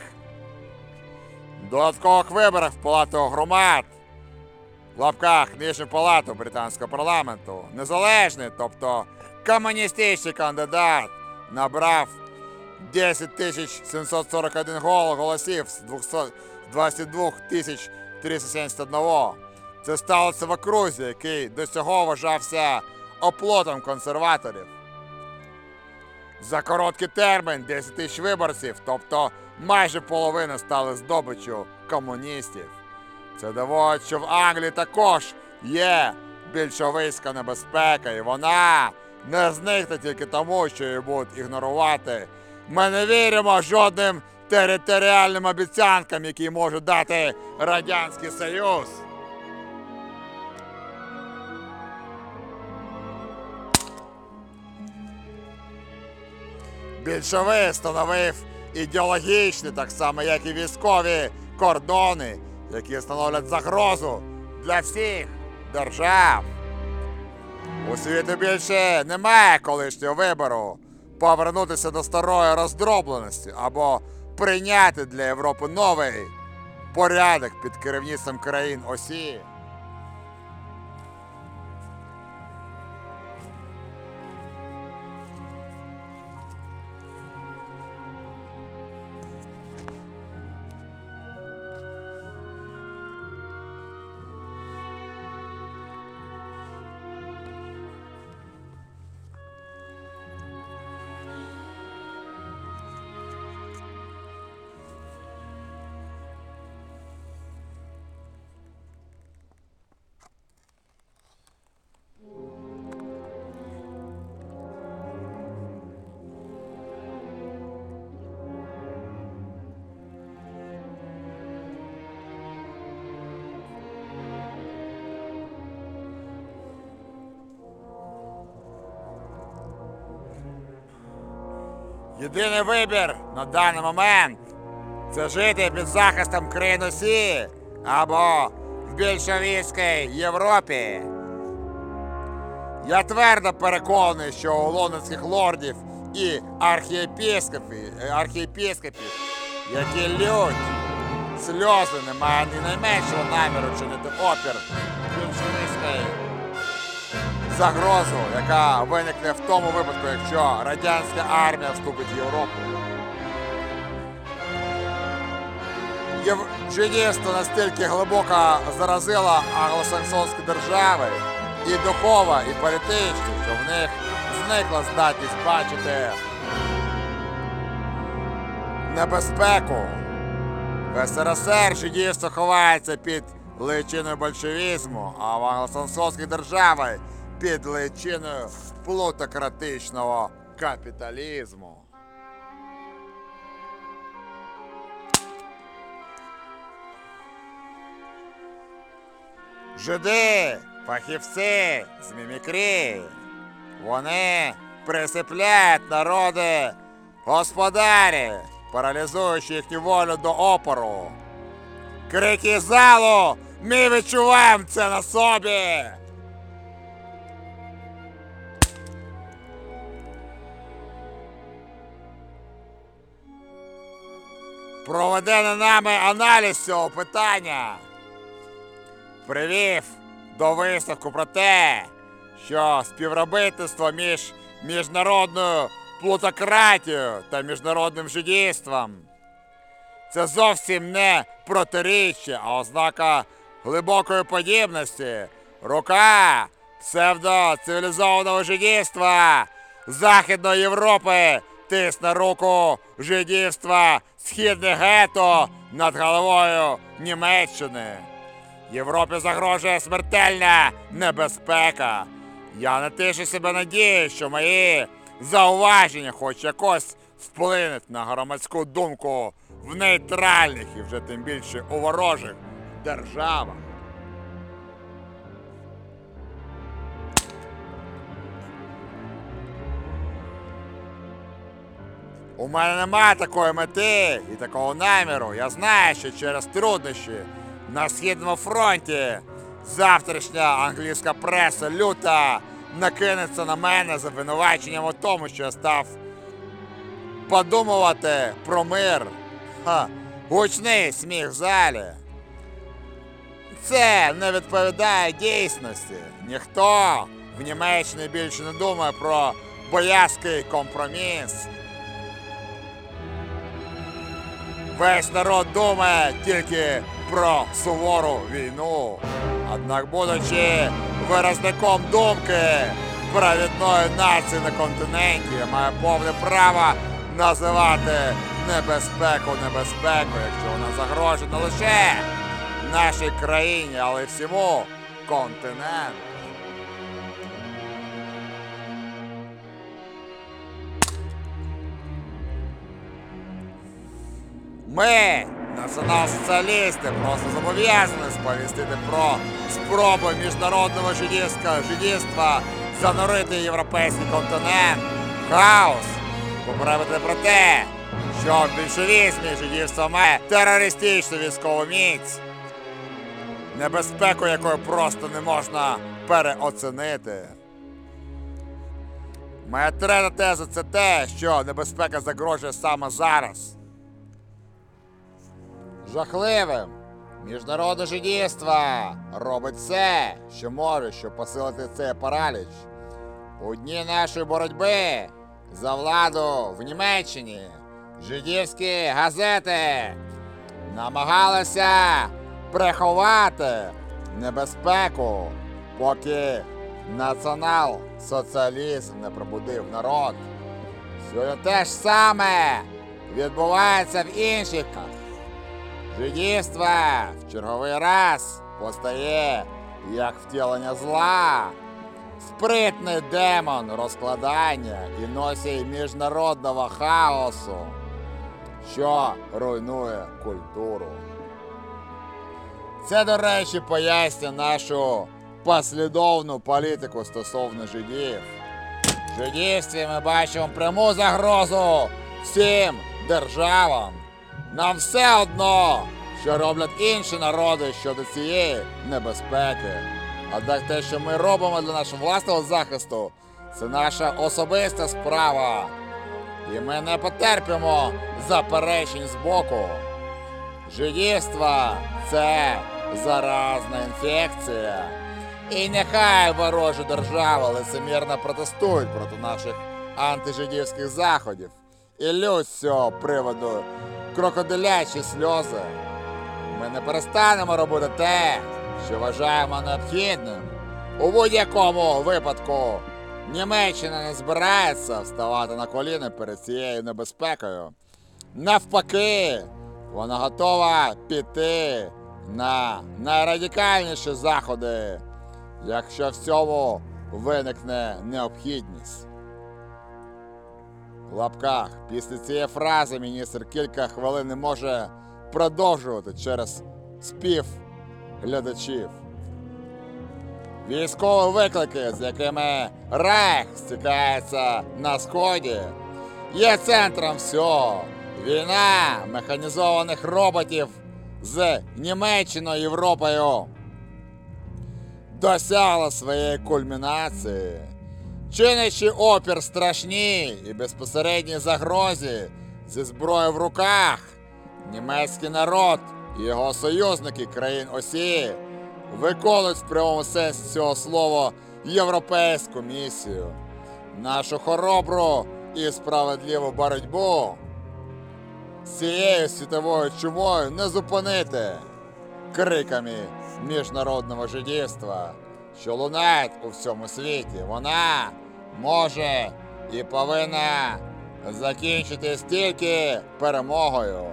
додаткових виборах в палату громад в лапках Нижню палату британського парламенту незалежний, тобто комуністичний кандидат, набрав 10 тисяч 741 гол голосів з 22 тисяч 371. Це сталося в окрузі, який до цього вважався оплотом консерваторів. За короткий термін 10 тисяч виборців, тобто майже половина стали здобиччю комуністів. Це доводить, що в Англії також є більшовицька небезпека, і вона не зникне тільки тому, що її будуть ігнорувати. Ми не віримо жодним територіальним обіцянкам, які може дати Радянський Союз. Більшовик встановив ідеологічні, так само як і військові кордони, які становлять загрозу для всіх держав. У світі більше немає колишнього вибору повернутися до старої роздробленості або прийняти для Європи новий порядок під керівництвом країн осі. Єдиний вибір на даний момент це жити під захистом країн Осі або в більшовицькій Європі. Я твердо переконаний, що у лондонських лордів і архієпіскопів, е, архієпіскопів які лють сльози, немає ні найменшого наміру чинити опір загрозу, яка виникне в тому випадку, якщо радянська армія вступить в Європу. Єв... Жидівство настільки глибоко заразило англосаксонські держави і духово, і політично, що в них зникла здатність бачити небезпеку. В СРСР жидівство ховається під личиною большевізму, а в англосаксонських державах під личиною плутократичного капіталізму. Жиди, фахівці з мімікрі. Вони присипляють народи господарі, паралізуючи їхню волю до опору. Крики залу! Ми відчуваємо це на собі! Проведений нами аналіз цього питання привів до висновку про те, що співробітництво між міжнародною плутократією та міжнародним жидійством це зовсім не протиріччя, а ознака глибокої подібності. Рука псевдоцивілізованого жидівства Західної Європи тисне руку жидівства східне гето над головою Німеччини. Європі загрожує смертельна небезпека. Я не тишу себе надію, що мої зауваження хоч якось вплинуть на громадську думку в нейтральних і вже тим більше у ворожих державах. У мене немає такої мети і такого наміру. Я знаю, що через труднощі на східному фронті завтрашня англійська преса люта накинеться на мене за винуваченням у тому, що я став подумувати про мир. Ха, гучний сміх в залі. Це не відповідає дійсності. Ніхто в Німеччині більше не думає про боязкий компроміс. Весь народ думає тільки про сувору війну. Однак, будучи виразником думки провідної нації на континенті, я маю повне право називати небезпеку небезпекою, якщо вона загрожує не лише нашій країні, але й всьому континенту. Ми, націонал-соціалісти, просто зобов'язані сповістити про спробу міжнародного жидівства занурити європейський континент в хаос, поправити про те, що в більшовізмі жидівство має терористичну військову міць, небезпеку якої просто не можна переоцінити. Моя третя теза це те, що небезпека загрожує саме зараз жахливим. Міжнародне жидівство робить все, що може, щоб посилити цей параліч. У дні нашої боротьби за владу в Німеччині жидівські газети намагалися приховати небезпеку, поки націонал-соціалізм не пробудив народ. Сьогодні те ж саме відбувається в інших Жидівство в черговий раз постає як втілення зла, спритний демон розкладання і носій міжнародного хаосу, що руйнує культуру. Це, до речі, пояснює нашу послідовну політику стосовно жидів. В жидівстві ми бачимо пряму загрозу всім державам. Нам все одно, що роблять інші народи щодо цієї небезпеки. Однак те, що ми робимо для нашого власного захисту, це наша особиста справа. І ми не потерпимо заперечень з боку. Жидівство це заразна інфекція. І нехай ворожі держави лицемірно протестують проти наших антижидівських заходів і цього приводу крокодилячі сльози. Ми не перестанемо робити те, що вважаємо необхідним. У будь-якому випадку Німеччина не збирається вставати на коліна перед цією небезпекою. Навпаки, вона готова піти на найрадикальніші заходи, якщо в цьому виникне необхідність. Лапках після цієї фрази міністр кілька хвилин не може продовжувати через спів глядачів. Військові виклики, з якими Рейх стикається на сході, є центром всього. Війна механізованих роботів з Німеччиною Європою досягла своєї кульмінації. Чинячи опір страшній і безпосередній загрозі зі зброєю в руках, німецький народ і його союзники країн Осі виконують в прямому сенсі цього слова європейську місію. Нашу хоробру і справедливу боротьбу з цією світовою чумою не зупинити криками міжнародного жидівства, що лунають у всьому світі. Вона може і повинна закінчитись тільки перемогою.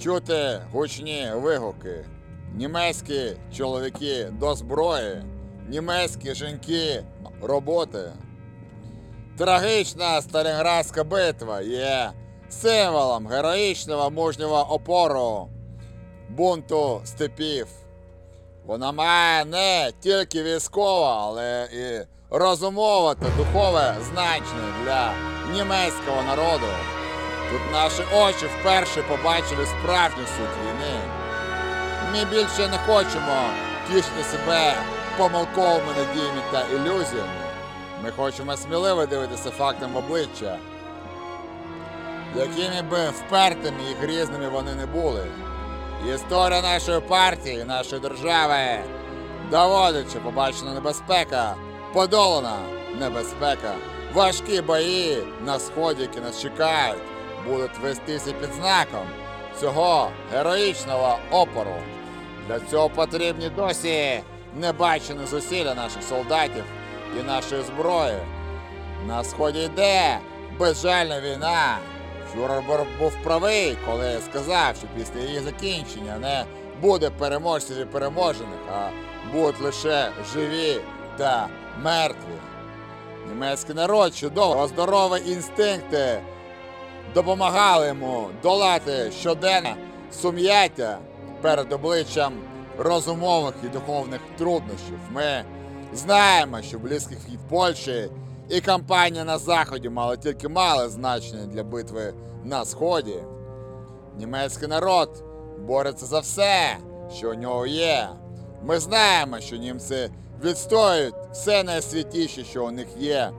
Чути гучні вигуки. Німецькі чоловіки до зброї, німецькі жінки роботи. Трагічна Сталінградська битва є символом героїчного мужнього опору бунту степів. Вона має не тільки військове, але і розумове та духове значення для німецького народу. Тут наші очі вперше побачили справжню суть війни. Ми більше не хочемо тішити себе помилковими надіями та ілюзіями. Ми хочемо сміливо дивитися фактам в обличчя, якими би впертими і грізними вони не були. Історія нашої партії, нашої держави доводить, що побачена небезпека, подолана небезпека. Важкі бої на сході, які нас чекають, будуть вестися під знаком цього героїчного опору. Для цього потрібні досі небачені зусилля наших солдатів і нашої зброї. На сході йде безжальна війна. Фюрер був правий, коли сказав, що після її закінчення не буде переможців і переможених, а будуть лише живі та мертві. Німецький народ чудово здорові інстинкти допомагали йому долати щоденне сум'яття перед обличчям розумових і духовних труднощів. Ми знаємо, що близький вхід Польщі і кампанія на Заході мали тільки мале значення для битви на Сході. Німецький народ бореться за все, що у нього є. Ми знаємо, що німці відстоюють все найсвятіше, що у них є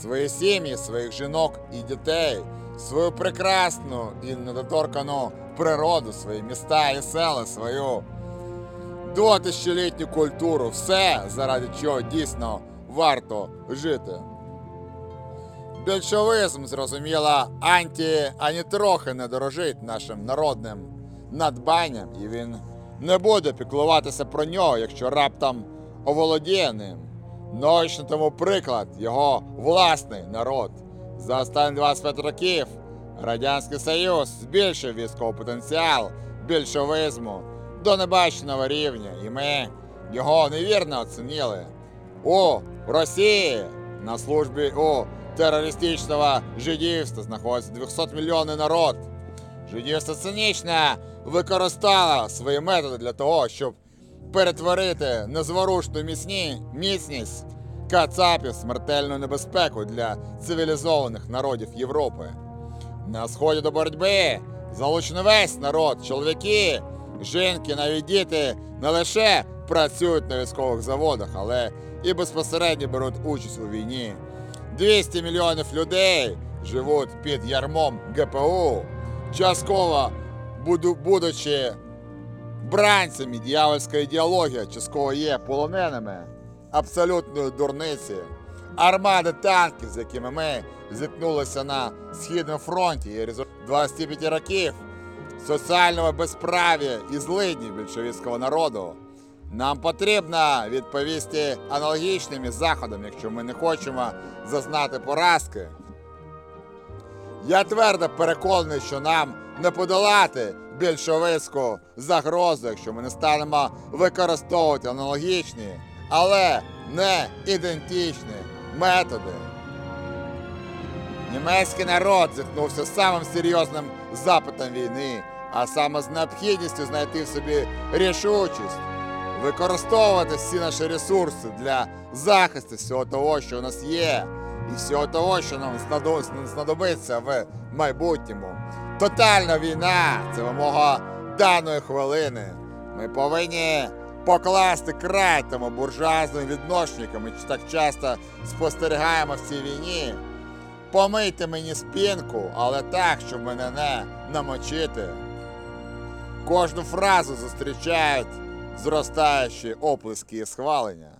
свої сім'ї, своїх жінок і дітей, свою прекрасну і недоторкану природу, свої міста і села, свою двотисячолітню культуру, все, заради чого дійсно варто жити. Більшовизм, зрозуміло, анті ані трохи не дорожить нашим народним надбанням, і він не буде піклуватися про нього, якщо раптом оволодіє ним. Наочно тому приклад його власний народ. За останні 25 років Радянський Союз збільшив військовий потенціал більшовизму до небаченого рівня, і ми його невірно оцінили. У Росії на службі у терористичного жидівства знаходиться 200 мільйонний народ. Жидівство цинічно використало свої методи для того, щоб перетворити незворушну міцні, міцність кацапів смертельну небезпеку для цивілізованих народів Європи. На сході до боротьби залучено весь народ, чоловіки, жінки, навіть діти не лише працюють на військових заводах, але і безпосередньо беруть участь у війні. 200 мільйонів людей живуть під ярмом ГПУ, частково буду- будучи бранцями дьявольська ідеологія, частково є полоненими абсолютної дурниці. Армади танків, з якими ми зіткнулися на східному фронті, результат 25 років соціального безправ'я і злидні більшовицького народу. Нам потрібно відповісти аналогічними заходами, якщо ми не хочемо зазнати поразки. Я твердо переконаний, що нам не подолати більшовицьку загрозу, якщо ми не станемо використовувати аналогічні, але не ідентичні методи. Німецький народ зіткнувся з самим серйозним запитом війни, а саме з необхідністю знайти в собі рішучість, використовувати всі наші ресурси для захисту всього того, що у нас є, і всього того, що нам знадобиться в майбутньому. Тотальна війна це вимога даної хвилини. Ми повинні покласти край тому буржуазним відношникам, і так часто спостерігаємо в цій війні. Помийте мені спинку, але так, щоб мене не намочити. Кожну фразу зустрічають зростаючі оплески схвалення.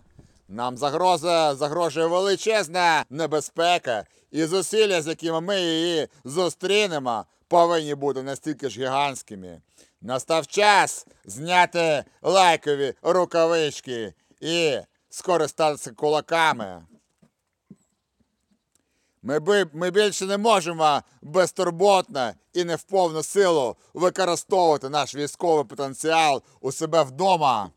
Нам загроза загрожує величезна небезпека, і зусилля, з якими ми її зустрінемо, повинні бути настільки ж гігантськими. Настав час зняти лайкові рукавички і скористатися кулаками. Ми, ми більше не можемо безтурботно і не в повну силу використовувати наш військовий потенціал у себе вдома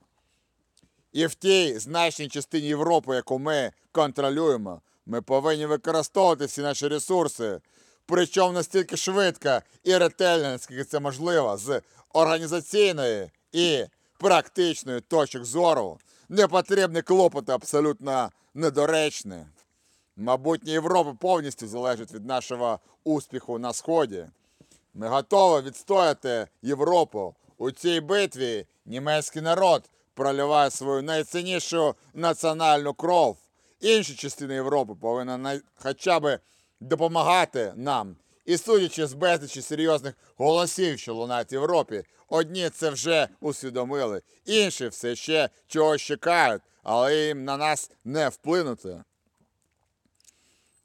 і в тій значній частині Європи, яку ми контролюємо. Ми повинні використовувати всі наші ресурси, причому настільки швидко і ретельно, наскільки це можливо, з організаційної і практичної точок зору. Не потрібні клопоти абсолютно недоречні. Майбутнє Європи повністю залежить від нашого успіху на Сході. Ми готові відстояти Європу. У цій битві німецький народ проливає свою найціннішу національну кров. Інші частини Європи повинні хоча б допомагати нам. І судячи з безлічі серйозних голосів, що лунають в Європі, одні це вже усвідомили, інші все ще чогось чекають, але їм на нас не вплинути.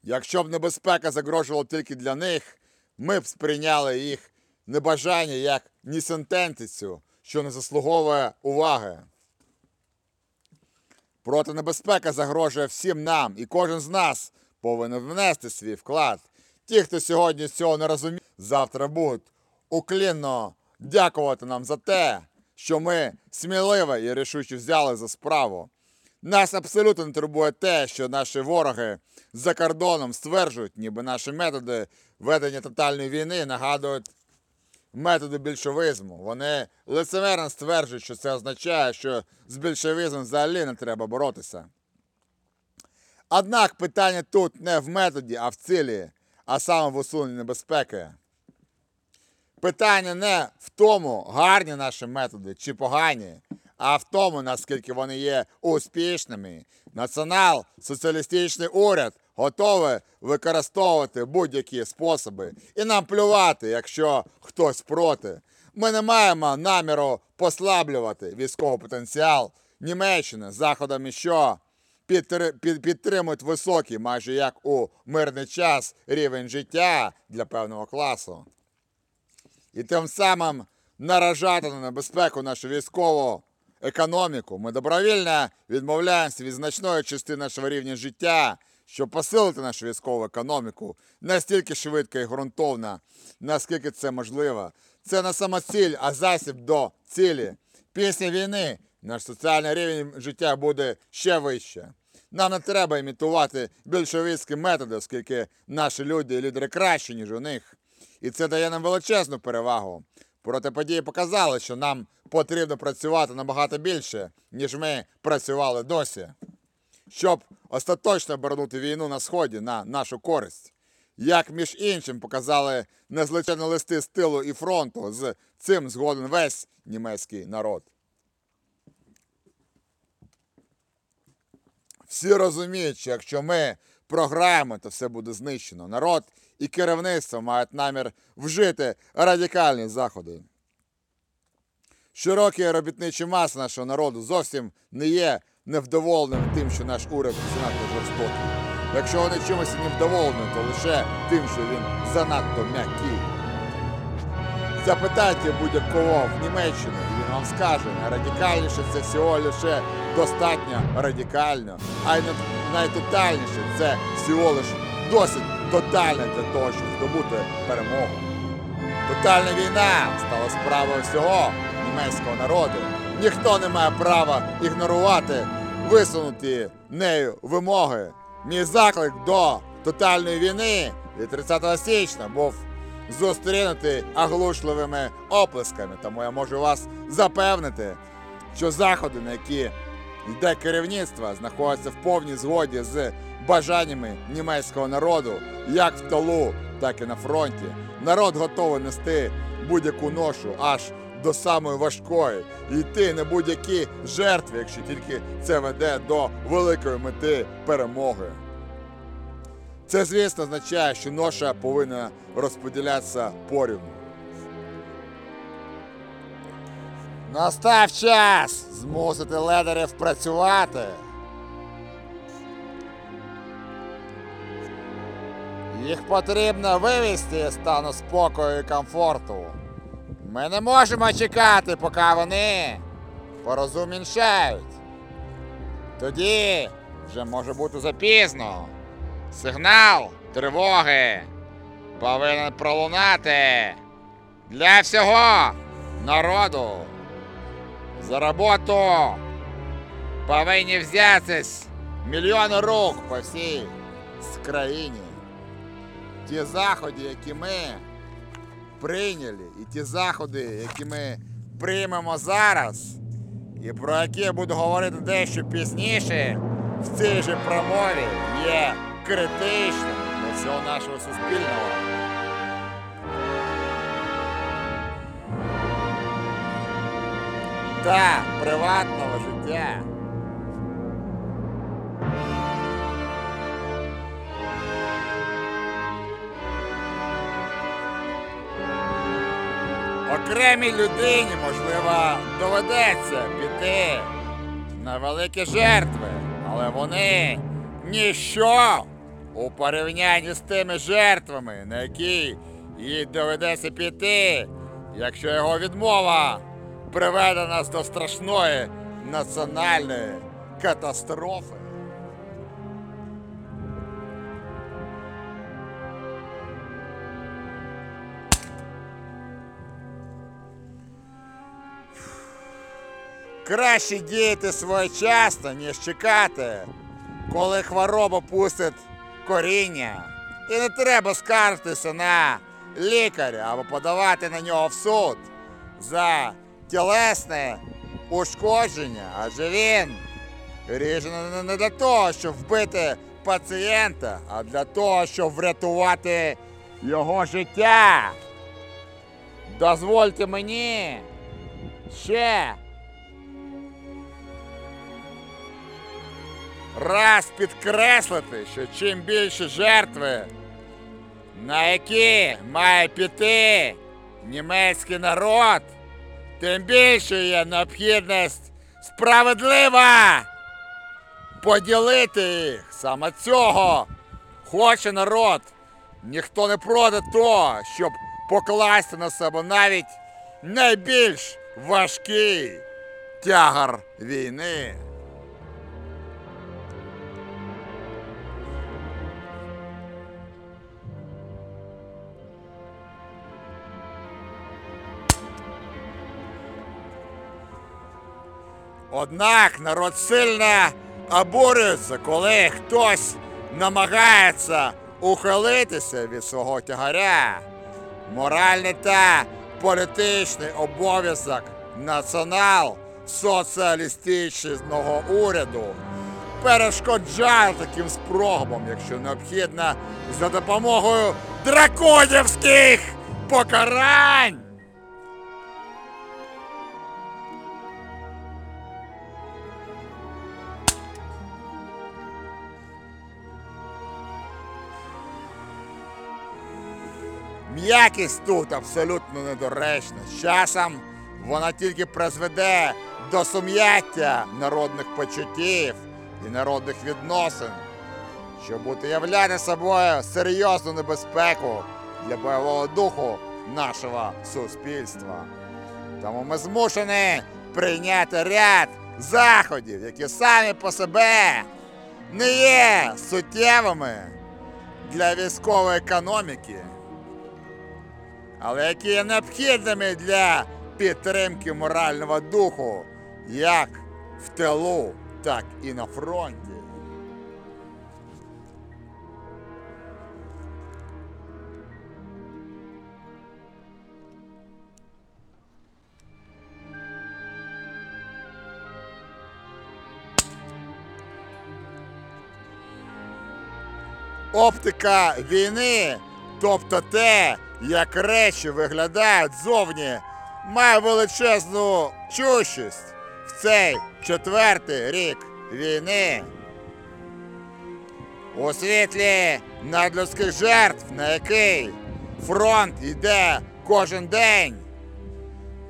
Якщо б небезпека загрожувала тільки для них, ми б сприйняли їх небажання як нісентентицю, що не заслуговує уваги. Проте небезпека загрожує всім нам, і кожен з нас повинен внести свій вклад. Ті, хто сьогодні цього не розуміє, завтра будуть уклінно дякувати нам за те, що ми сміливо і рішуче взяли за справу. Нас абсолютно не турбує те, що наші вороги за кордоном стверджують, ніби наші методи ведення тотальної війни нагадують методи більшовизму. Вони лицемерно стверджують, що це означає, що з більшовизмом взагалі не треба боротися. Однак питання тут не в методі, а в цілі, а саме в усуненні небезпеки. Питання не в тому, гарні наші методи чи погані, а в тому, наскільки вони є успішними. Націонал-соціалістичний уряд готовий використовувати будь-які способи. І нам плювати, якщо хтось проти. Ми не маємо наміру послаблювати військовий потенціал Німеччини заходами, що підтримують високий, майже як у мирний час, рівень життя для певного класу і тим самим наражати на небезпеку нашу військову економіку. Ми добровільно відмовляємося від значної частини нашого рівня життя, щоб посилити нашу військову економіку настільки швидко і ґрунтовно, наскільки це можливо. Це не самоціль, а засіб до цілі. Після війни наш соціальний рівень життя буде ще вище. Нам не треба імітувати більшовицькі методи, оскільки наші люди і лідери кращі, ніж у них. І це дає нам величезну перевагу. Проте події показали, що нам потрібно працювати набагато більше, ніж ми працювали досі, щоб остаточно обернути війну на сході на нашу користь. Як між іншим показали незличені листи з тилу і фронту, з цим згоден весь німецький народ. Всі розуміють, що якщо ми програємо, то все буде знищено. Народ і керівництво мають намір вжити радикальні заходи. Широкі робітничі маси нашого народу зовсім не є невдоволеними тим, що наш уряд занадто жорстокий. Якщо вони чимось і невдоволені, то лише тим, що він занадто м'який. Запитайте будь-кого в Німеччині, і він вам скаже, найрадикальніше це всього лише достатньо радикально, а й най- найтотальніше це всього лише досить тотально для того, щоб здобути перемогу. Тотальна війна стала справою всього німецького народу. Ніхто не має права ігнорувати висунуті нею вимоги. Мій заклик до тотальної війни від 30 січня був зустрінутий оглушливими оплесками. Тому я можу вас запевнити, що заходи, на які йде керівництво, знаходяться в повній згоді з бажаннями німецького народу, як в тилу, так і на фронті. Народ готовий нести будь-яку ношу аж до самої важкої і йти на будь-які жертви, якщо тільки це веде до великої мети перемоги. Це, звісно, означає, що ноша повинна розподілятися порівну. Настав час змусити ледерів працювати. Їх потрібно вивести з стану спокою і комфорту. Ми не можемо чекати, поки вони порозуміншають. Тоді вже може бути запізно. Сигнал тривоги повинен пролунати для всього народу. За роботу повинні взятись мільйони рук по всій країні. Ті заходи, які ми прийняли, і ті заходи, які ми приймемо зараз, і про які я буду говорити дещо пізніше в цій же промові, є критичним для всього нашого суспільного. та приватного життя. Окремій людині, можливо, доведеться піти на великі жертви, але вони ніщо у порівнянні з тими жертвами, на які їй доведеться піти, якщо його відмова приведе нас до страшної національної катастрофи. Краще діяти своєчасно, ніж чекати, коли хвороба пустить коріння. І не треба скаржитися на лікаря або подавати на нього в суд за тілесне ушкодження, адже він ріжений не для того, щоб вбити пацієнта, а для того, щоб врятувати його життя. Дозвольте мені ще раз підкреслити, що чим більше жертви, на які має піти німецький народ, тим більше є необхідність справедливо поділити їх. Саме цього хоче народ. Ніхто не проти того, щоб покласти на себе навіть найбільш важкий тягар війни. Однак народ сильно обурюється, коли хтось намагається ухилитися від свого тягаря. Моральний та політичний обов'язок націонал-соціалістичного уряду перешкоджає таким спробам, якщо необхідно, за допомогою драконівських покарань. М'якість тут абсолютно недоречна. З часом вона тільки призведе до сум'яття народних почуттів і народних відносин, що буде являти собою серйозну небезпеку для бойового духу нашого суспільства. Тому ми змушені прийняти ряд заходів, які самі по себе не є суттєвими для військової економіки. Але які є необхідними для підтримки морального духу, як в тилу, так і на фронті. Оптика війни, тобто те, як речі виглядають зовні, має величезну чущість в цей четвертий рік війни. У світлі надлюдських жертв, на який фронт йде кожен день.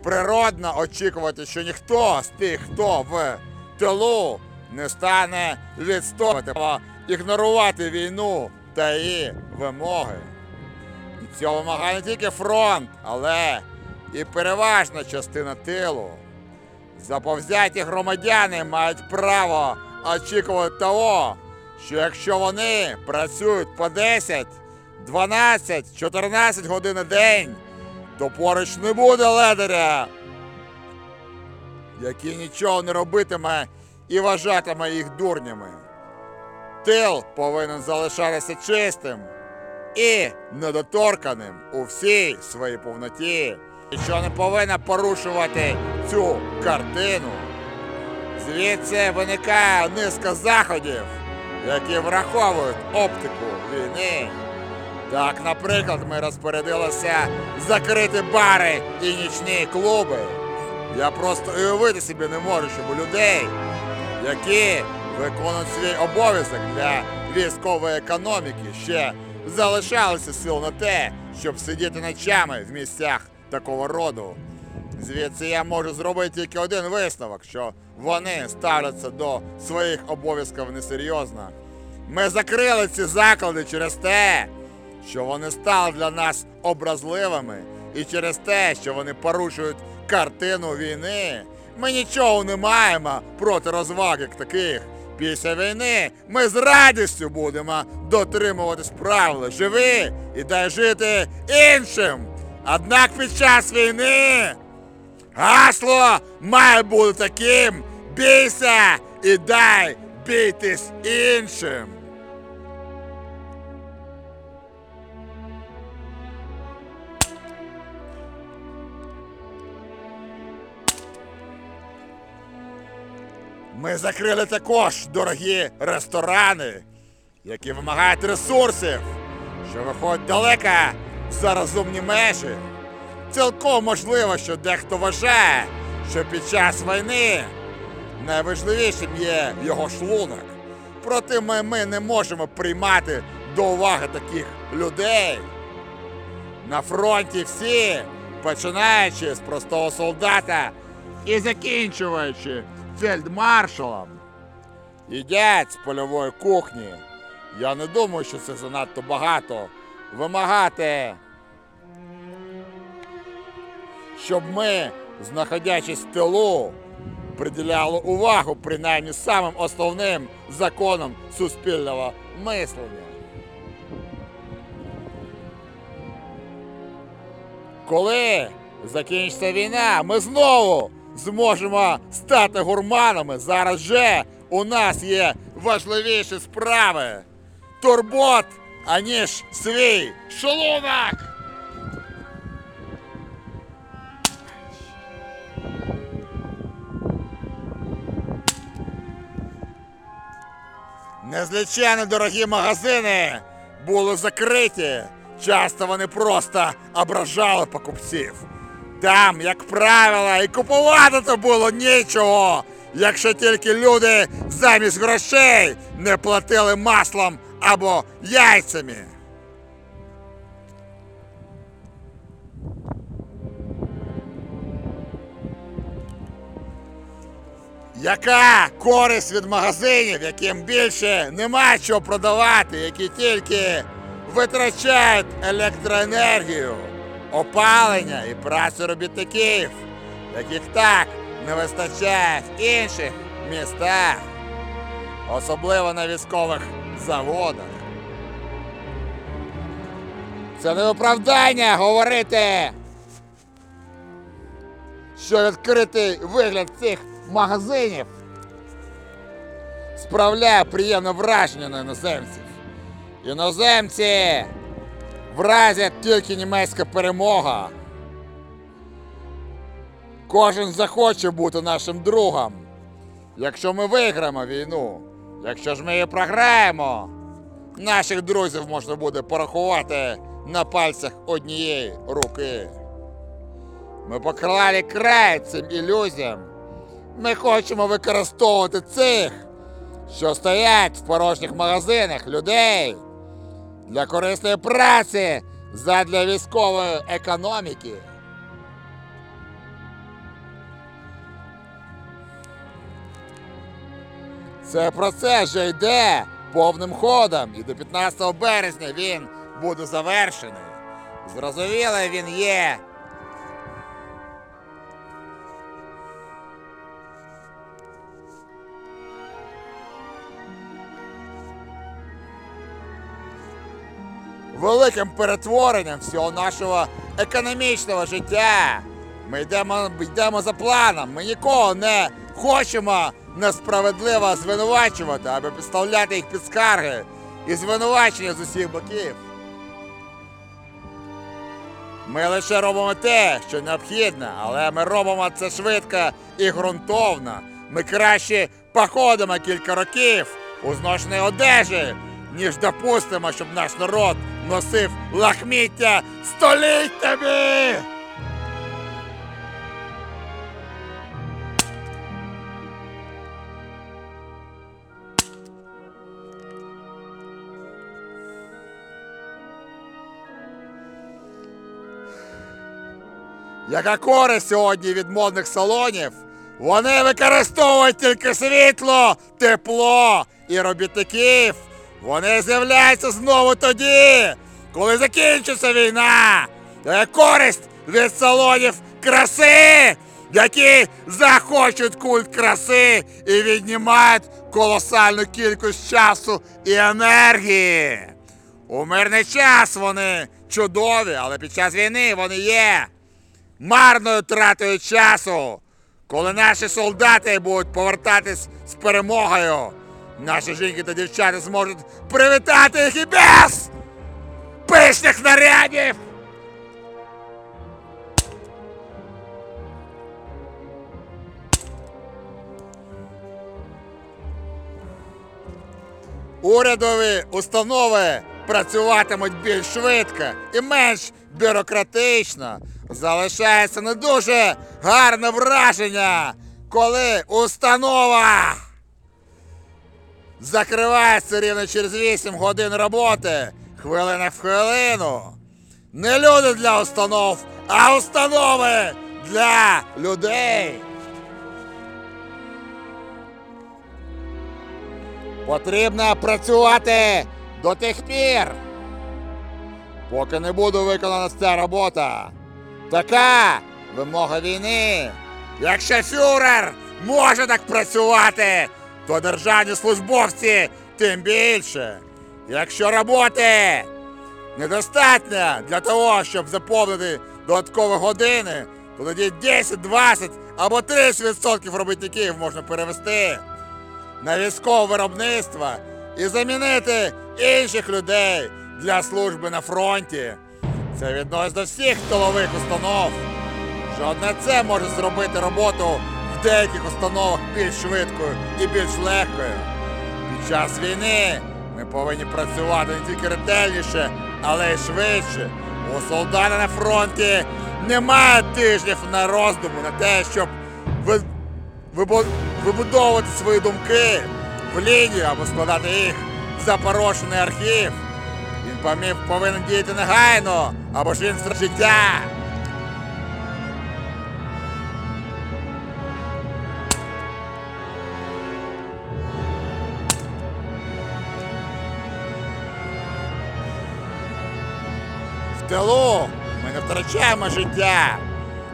Природно очікувати, що ніхто з тих, хто в тилу, не стане відстоювати, ігнорувати війну та її вимоги. Цього вимагає не тільки фронт, але і переважна частина тилу. Заповзяті громадяни мають право очікувати того, що якщо вони працюють по 10, 12, 14 годин на день, то поруч не буде ледаря, який нічого не робитиме і вважатиме їх дурнями. Тил повинен залишатися чистим і недоторканим у всій своїй повноті, що не повинна порушувати цю картину. Звідси виникає низка заходів, які враховують оптику війни. Так, наприклад, ми розпорядилися закрити бари і нічні клуби. Я просто уявити собі не можу, щоб у людей, які виконують свій обов'язок для військової економіки, ще залишалося сил на те, щоб сидіти ночами в місцях такого роду. Звідси я можу зробити тільки один висновок, що вони ставляться до своїх обов'язків несерйозно. Ми закрили ці заклади через те, що вони стали для нас образливими, і через те, що вони порушують картину війни. Ми нічого не маємо проти розваг таких. Після війни ми з радістю будемо дотримуватись правил живи і дай жити іншим. Однак під час війни гасло має бути таким: бійся і дай бійтись іншим. Ми закрили також дорогі ресторани, які вимагають ресурсів, що виходять далеко за розумні межі. Цілком можливо, що дехто вважає, що під час війни найважливішим є його шлунок. Проте ми, ми не можемо приймати до уваги таких людей. На фронті всі, починаючи з простого солдата і закінчуючи фельдмаршалом, їдять з польової кухні. Я не думаю, що це занадто багато вимагати, щоб ми, знаходячись в тилу, приділяли увагу принаймні самим основним законам суспільного мислення. Коли закінчиться війна, ми знову зможемо стати гурманами. Зараз же у нас є важливіші справи. Турбот, аніж свій шлунок. Незліченно дорогі магазини були закриті. Часто вони просто ображали покупців. Там, як правило, і купувати то було нічого, якщо тільки люди замість грошей не платили маслом або яйцями. Яка користь від магазинів, яким більше нема чого продавати, які тільки витрачають електроенергію, опалення і працю робітників, яких так не вистачає в інших містах, особливо на військових заводах. Це не оправдання говорити, що відкритий вигляд цих магазинів справляє приємне враження на іноземців. Іноземці вразять тільки німецька перемога. Кожен захоче бути нашим другом. Якщо ми виграємо війну, якщо ж ми її програємо, наших друзів можна буде порахувати на пальцях однієї руки. Ми поклали край цим ілюзіям. Ми хочемо використовувати цих, що стоять в порожніх магазинах людей для корисної праці задля військової економіки. Це процес вже йде повним ходом, і до 15 березня він буде завершений. Зрозуміло, він є. Великим перетворенням всього нашого економічного життя. Ми йдемо, йдемо за планом. Ми нікого не хочемо несправедливо звинувачувати, аби підставляти їх під скарги і звинувачення з усіх боків. Ми лише робимо те, що необхідно, але ми робимо це швидко і ґрунтовно. Ми краще походимо кілька років у зношеній одежі, ніж допустимо, щоб наш народ носив лахміття століттями. Яка користь сьогодні від модних салонів? Вони використовують тільки світло, тепло і робітників. Вони з'являються знову тоді, коли закінчиться війна. Та користь від салонів краси, які захочуть культ краси і віднімають колосальну кількість часу і енергії. У мирний час вони чудові, але під час війни вони є марною тратою часу, коли наші солдати будуть повертатись з перемогою. Наші жінки та дівчата зможуть привітати їх і без пишних нарядів. Урядові установи працюватимуть більш швидко і менш бюрократично. Залишається не дуже гарне враження, коли установа закривається рівно через 8 годин роботи, хвилина в хвилину. Не люди для установ, а установи для людей. Потрібно працювати до тих пір, поки не буде виконана ця робота. Така вимога війни. Якщо фюрер може так працювати, то державні службовці тим більше. Якщо роботи недостатньо для того, щоб заповнити додаткові години, то тоді 10, 20 або 30% робітників можна перевести на військове виробництво і замінити інших людей для служби на фронті. Це відносить до всіх тилових установ. Що одне це може зробити роботу деяких установах більш швидкою і більш легкою. Під час війни ми повинні працювати не тільки ретельніше, але й швидше. У солдата на фронті немає тижнів на роздуму на те, щоб вибудовувати свої думки в лінію або складати їх в запорошений архів. Він повинен діяти негайно, або ж він життя. В тилу ми не втрачаємо життя.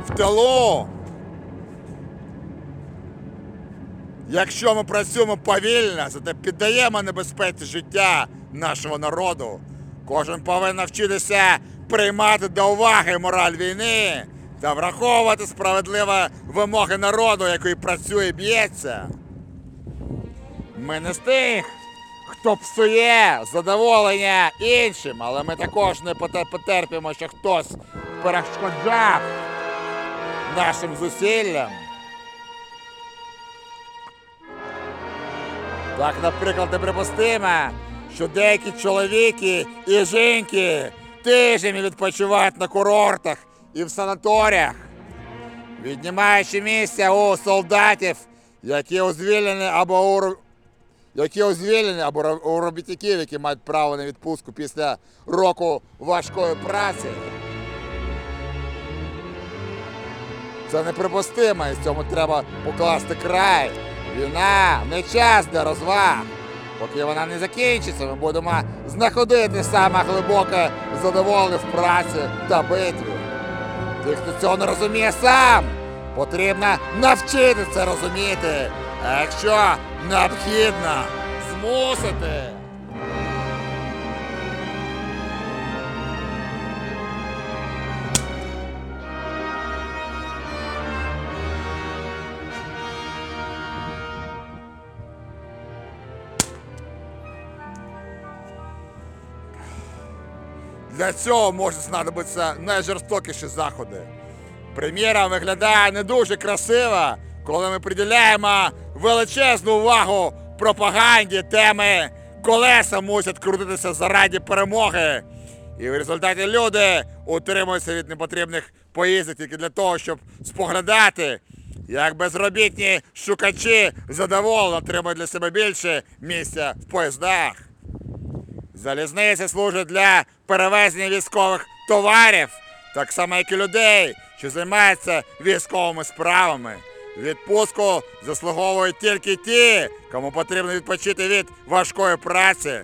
В тилу Якщо ми працюємо повільно, зате піддаємо небезпеці життя нашого народу. Кожен повинен навчитися приймати до уваги мораль війни та враховувати справедливі вимоги народу, який працює і б'ється. Ми не з хто псує задоволення іншим, але ми також не потерпимо, що хтось перешкоджав нашим зусиллям. Так, наприклад, неприпустимо, що деякі чоловіки і жінки тижнями відпочивають на курортах і в санаторіях, віднімаючи місця у солдатів, які у звільнені або у які у звільнені або у робітників, які мають право на відпустку після року важкої праці. Це неприпустимо, і цьому треба покласти край. Війна не час для розваг. Поки вона не закінчиться, ми будемо знаходити саме глибоке задоволення в праці та битві. Тих, хто цього не розуміє сам, потрібно навчити це розуміти. А якщо необхідно, змусити. Для цього можуть знадобитися найжорстокіші заходи. Прем'єра виглядає не дуже красиво, коли ми приділяємо величезну увагу пропаганді теми колеса мусять крутитися заради перемоги. І в результаті люди утримуються від непотрібних поїздок тільки для того, щоб споглядати, як безробітні шукачі задоволено отримують для себе більше місця в поїздах. Залізниця служить для перевезення військових товарів, так само, як і людей, що займаються військовими справами. Відпустку заслуговують тільки ті, кому потрібно відпочити від важкої праці.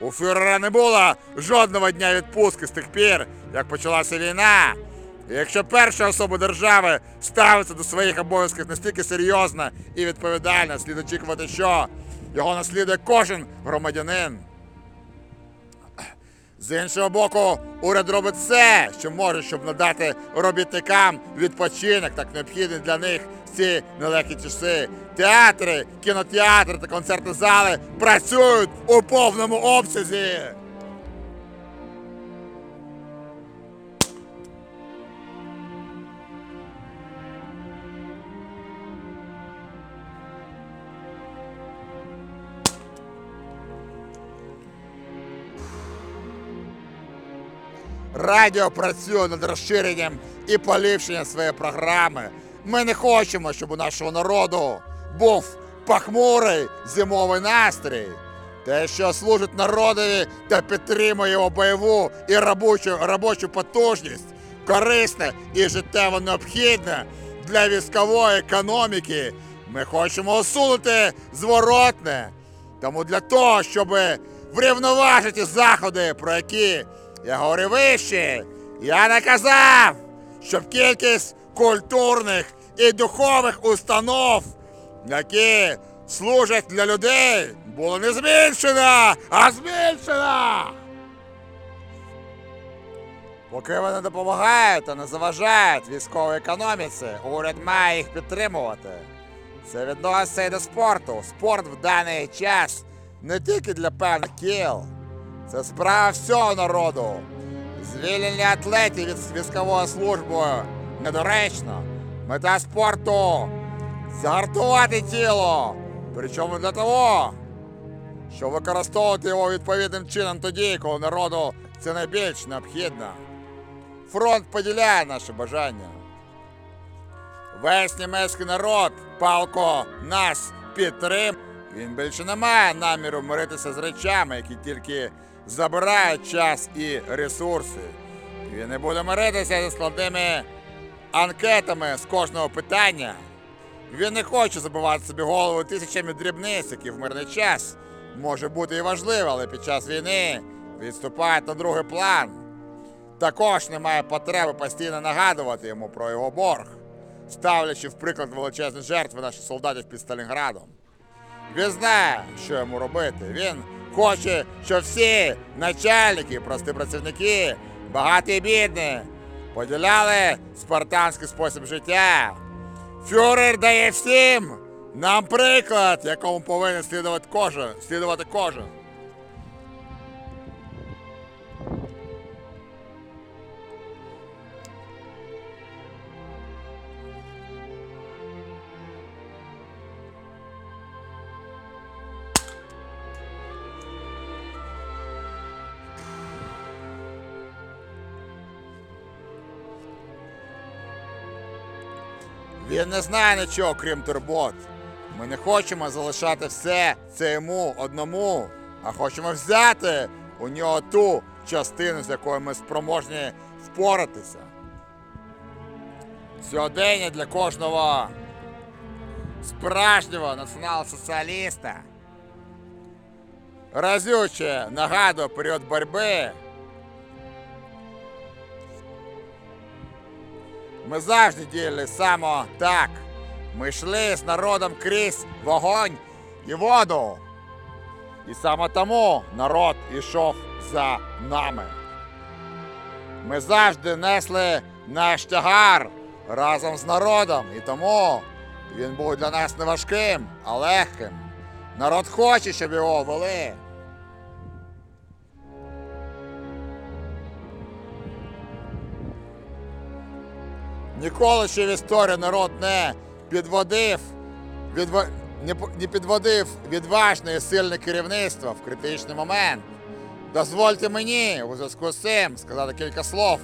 У фюрера не було жодного дня відпустки з тих пір, як почалася війна. І якщо перша особа держави ставиться до своїх обов'язків настільки серйозно і відповідально, слід очікувати, що його наслідує кожен громадянин. З іншого боку, уряд робить все, що може, щоб надати робітникам відпочинок, так необхідний для них ці нелегкі часи. Театри, кінотеатри та концертні зали працюють у повному обсязі. Радіо працює над розширенням і поліпшенням своєї програми. Ми не хочемо, щоб у нашого народу був похмурий зимовий настрій. Те, що служить народові та підтримує його бойову і робочу, робочу потужність, корисне і життєво необхідне для військової економіки. Ми хочемо усунути зворотне. Тому для того, щоб врівноважити заходи, про які я говорив вище, я наказав, щоб кількість культурних і духових установ, які служать для людей, була не зменшена, а збільшена. Поки вони допомагають та не заважають військовій економіці, уряд має їх підтримувати. Це відноситься і до спорту. Спорт в даний час не тільки для певних кіл. Це справа всього народу. Звільнення атлетів від військової служби недоречно. Мета спорту загартувати тіло. Причому для того, щоб використовувати його відповідним чином тоді, коли народу це найбільш необхідно. Фронт поділяє наші бажання. Весь німецький народ палко нас підтрим. Він більше не має наміру миритися з речами, які тільки забирають час і ресурси. Він не буде миритися зі складними анкетами з кожного питання. Він не хоче забивати собі голову тисячами дрібниць, які в мирний час може бути і важливо, але під час війни відступають на другий план. Також немає потреби постійно нагадувати йому про його борг, ставлячи в приклад величезні жертви наших солдатів під Сталінградом. Він знає, що йому робити. Він хоче, щоб всі начальники, прості працівники багаті і бідні, поділяли спартанський спосіб життя. Фюрер дає всім нам приклад, якому повинен слідувати кожен. Слідувати кожен. Він не знає нічого, крім турбот. Ми не хочемо залишати все це йому одному, а хочемо взяти у нього ту частину, з якою ми спроможні впоратися. Сьогодення для кожного справжнього націонал-соціаліста. Разюче нагадує період боротьби. Ми завжди діяли саме так. Ми йшли з народом крізь вогонь і воду. І саме тому народ ішов за нами. Ми завжди несли наш тягар разом з народом, і тому він був для нас не важким, а легким. Народ хоче, щоб його вели. Ніколи ще в історії народ не підводив, відва... не, підводив відважне і сильне керівництво в критичний момент. Дозвольте мені у зв'язку з цим сказати кілька слов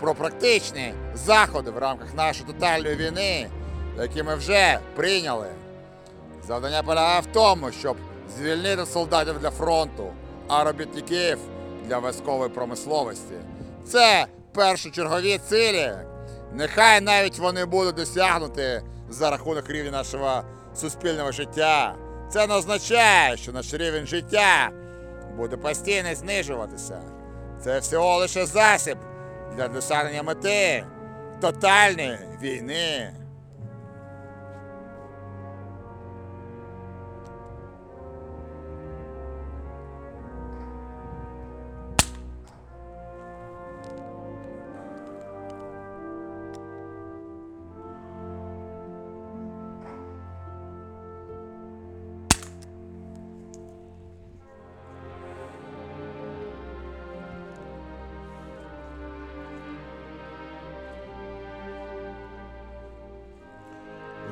про практичні заходи в рамках нашої тотальної війни, які ми вже прийняли. Завдання полягає в тому, щоб звільнити солдатів для фронту, а робітників для військової промисловості. Це першочергові цілі. Нехай навіть вони будуть досягнуті за рахунок рівня нашого суспільного життя. Це не означає, що наш рівень життя буде постійно знижуватися. Це всього лише засіб для досягнення мети тотальної війни.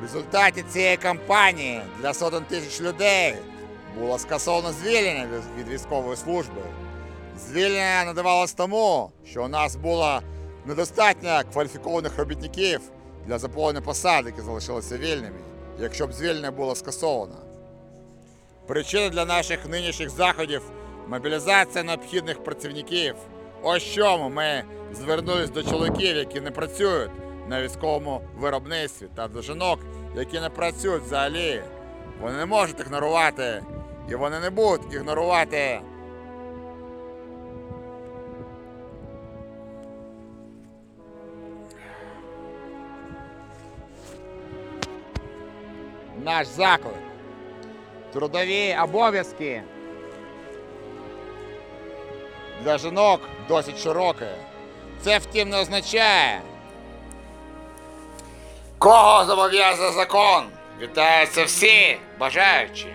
Результаті цієї кампанії для сотень тисяч людей було скасовано звільнення від- військової служби. Звільнення надавалось тому, що у нас було недостатньо кваліфікованих робітників для заповнення посад, які залишилися вільними, якщо б звільнення було скасовано. Причина для наших нинішніх заходів мобілізація необхідних працівників. Ось чому ми звернулись до чоловіків, які не працюють на військовому виробництві, та до жінок, які не працюють взагалі. Вони не можуть ігнорувати, і вони не будуть ігнорувати. Наш заклик. Трудові обов'язки для жінок досить широке. Це, втім, не означає. Кого зобов'язує закон? Вітаються всі бажаючі.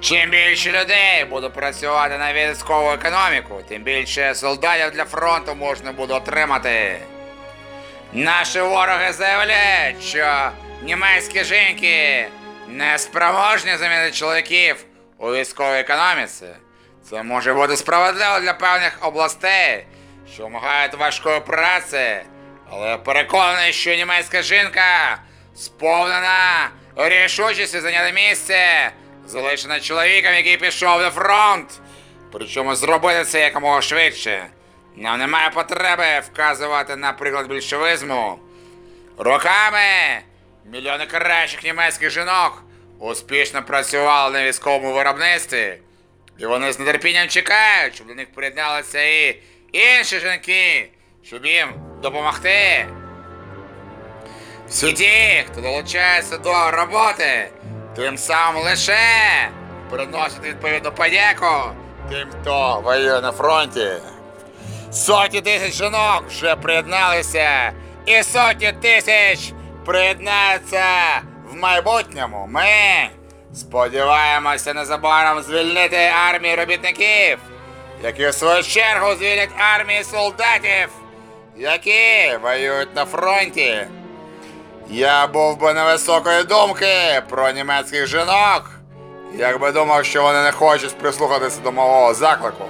Чим більше людей буде працювати на військову економіку, тим більше солдатів для фронту можна буде отримати. Наші вороги заявляють, що німецькі жінки не спроможні замінити чоловіків у військовій економіці. Це може бути справедливо для певних областей, що вимагають важкої праці, але переконаний, що німецька жінка сповнена рішучості зайняти місце, залишена чоловіком, який пішов на фронт. Причому зробити це якомога швидше. Нам немає потреби вказувати на приклад більшовизму. Роками мільйони кращих німецьких жінок успішно працювали на військовому виробництві. І вони з нетерпінням чекають, щоб до них приєдналися і інші жінки, щоб їм допомогти. Всі ті, хто долучається до роботи, тим самим лише приносять відповідну подяку тим, хто воює на фронті. Сотні тисяч жінок вже приєдналися, і сотні тисяч приєднаються в майбутньому. Ми сподіваємося незабаром звільнити армію робітників, які в свою чергу звільнять армії солдатів, які воюють на фронті. Я був би невисокої думки про німецьких жінок, якби думав, що вони не хочуть прислухатися до мого заклику.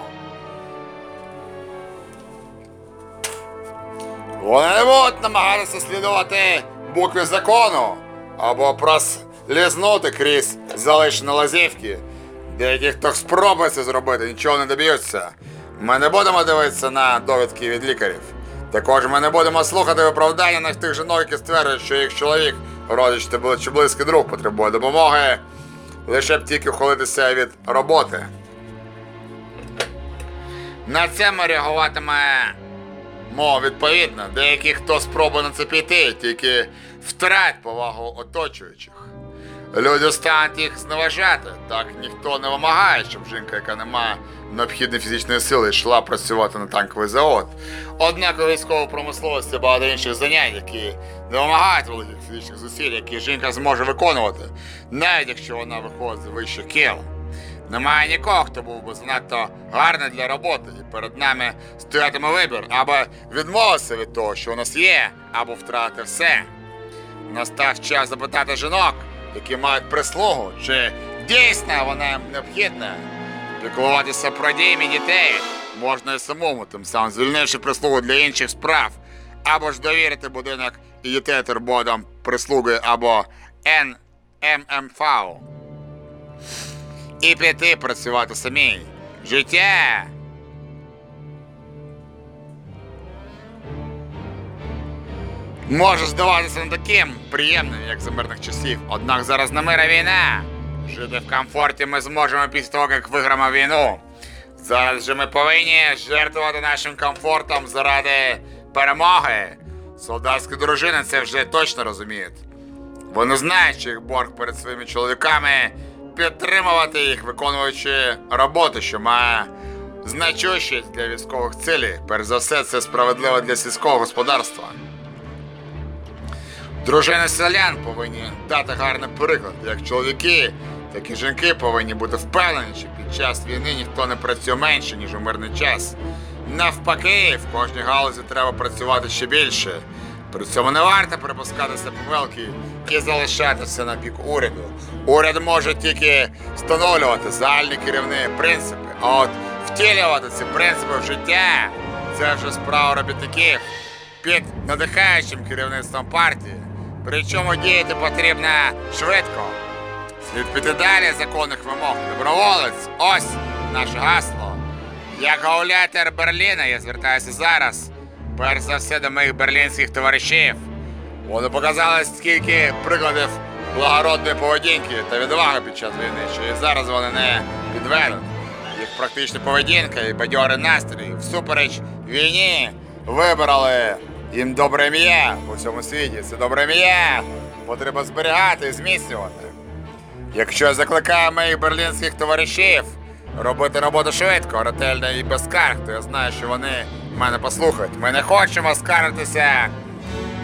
Вони не будуть намагатися слідувати букві закону або прослізнути крізь залишені лазівки. Деякі, хто спробує це зробити, нічого не доб'ються. Ми не будемо дивитися на довідки від лікарів. Також ми не будемо слухати виправдання на тих жінок, які стверджують, що їх чоловік, родич чи близький друг потребує допомоги, лише б тільки ухилитися від роботи. На це ми реагуватиме Мов, відповідно, деякі, хто спробує на це піти, тільки втратять повагу оточуючих. Люди стануть їх зневажати. Так ніхто не вимагає, щоб жінка, яка не має необхідної фізичної сили, йшла працювати на танковий завод. Однак у військовій промисловості багато інших занять, які не вимагають великих фізичних зусиль, які жінка зможе виконувати, навіть якщо вона виходить з вищих кіл. Немає нікого, хто був би занадто гарний для роботи, і перед нами стоятиме вибір або відмовитися від того, що у нас є, або втратити все. Настав час запитати жінок, які мають прислугу, чи дійсно вона їм необхідна. Піклуватися про дім і дітей можна і самому, тим самим звільнивши прислугу для інших справ, або ж довірити будинок і дітей турботам прислуги або НММФ і піти працювати самій. Життя. Може здаватися не таким приємним, як за мирних часів. Однак зараз не мира війна. Жити в комфорті ми зможемо після того, як виграємо війну. Зараз же ми повинні жертвувати нашим комфортом заради перемоги. Солдатські дружини це вже точно розуміють. Вони знають, що їх борг перед своїми чоловіками підтримувати їх, виконуючи роботу, що має значущість для військових цілей. Перш за все, це справедливо для сільського господарства. Дружини селян повинні дати гарний приклад. Як чоловіки, так і жінки повинні бути впевнені, що під час війни ніхто не працює менше, ніж у мирний час. Навпаки, в кожній галузі треба працювати ще більше. При цьому не варто припускатися помилки і залишатися на пік уряду. Уряд може тільки встановлювати загальні керівні принципи, а от втілювати ці принципи в життя це вже справа робітників під надихаючим керівництвом партії. Причому діяти потрібно швидко. Слід піти далі законних вимог. Доброволець, ось наше гасло. Як гауляйтер Берліна, я звертаюся зараз. Перш за все до моїх берлінських товаришів. Вони показали скільки прикладів благородної поведінки та відваги під час війни, що і зараз вони не підведуть. Їх практична поведінка і бадьорий настрій всупереч війні вибрали їм добре ім'я у всьому світі. Це добре ім'я потрібно зберігати і зміцнювати. Якщо я закликаю моїх берлінських товаришів робити роботу швидко, ретельно і без скарг, то я знаю, що вони мене послухають. Ми не хочемо скаржитися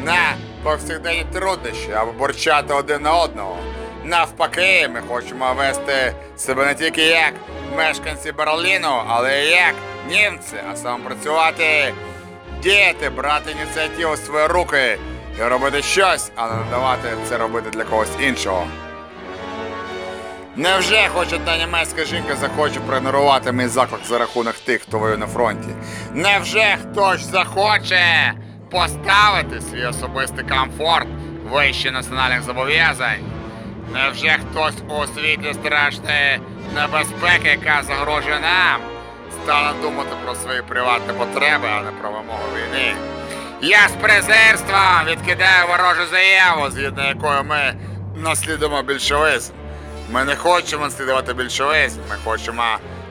на повсякденні труднощі або борчати один на одного. Навпаки, ми хочемо вести себе не тільки як мешканці Берліну, але й як німці, а саме працювати, діяти, брати ініціативу в свої руки і робити щось, а не давати це робити для когось іншого. Невже хоч одна німецька жінка захоче проігнорувати мій заклик за рахунок тих, хто воює на фронті? Невже хтось захоче поставити свій особистий комфорт вище національних зобов'язань? Невже хтось у світлі страшної небезпеки, яка загрожує нам, стане думати про свої приватні потреби, а не про вимогу війни? Я з презирством відкидаю ворожу заяву, згідно якою ми наслідуємо більшовизм. Ми не хочемо наслідувати більшовизм, ми хочемо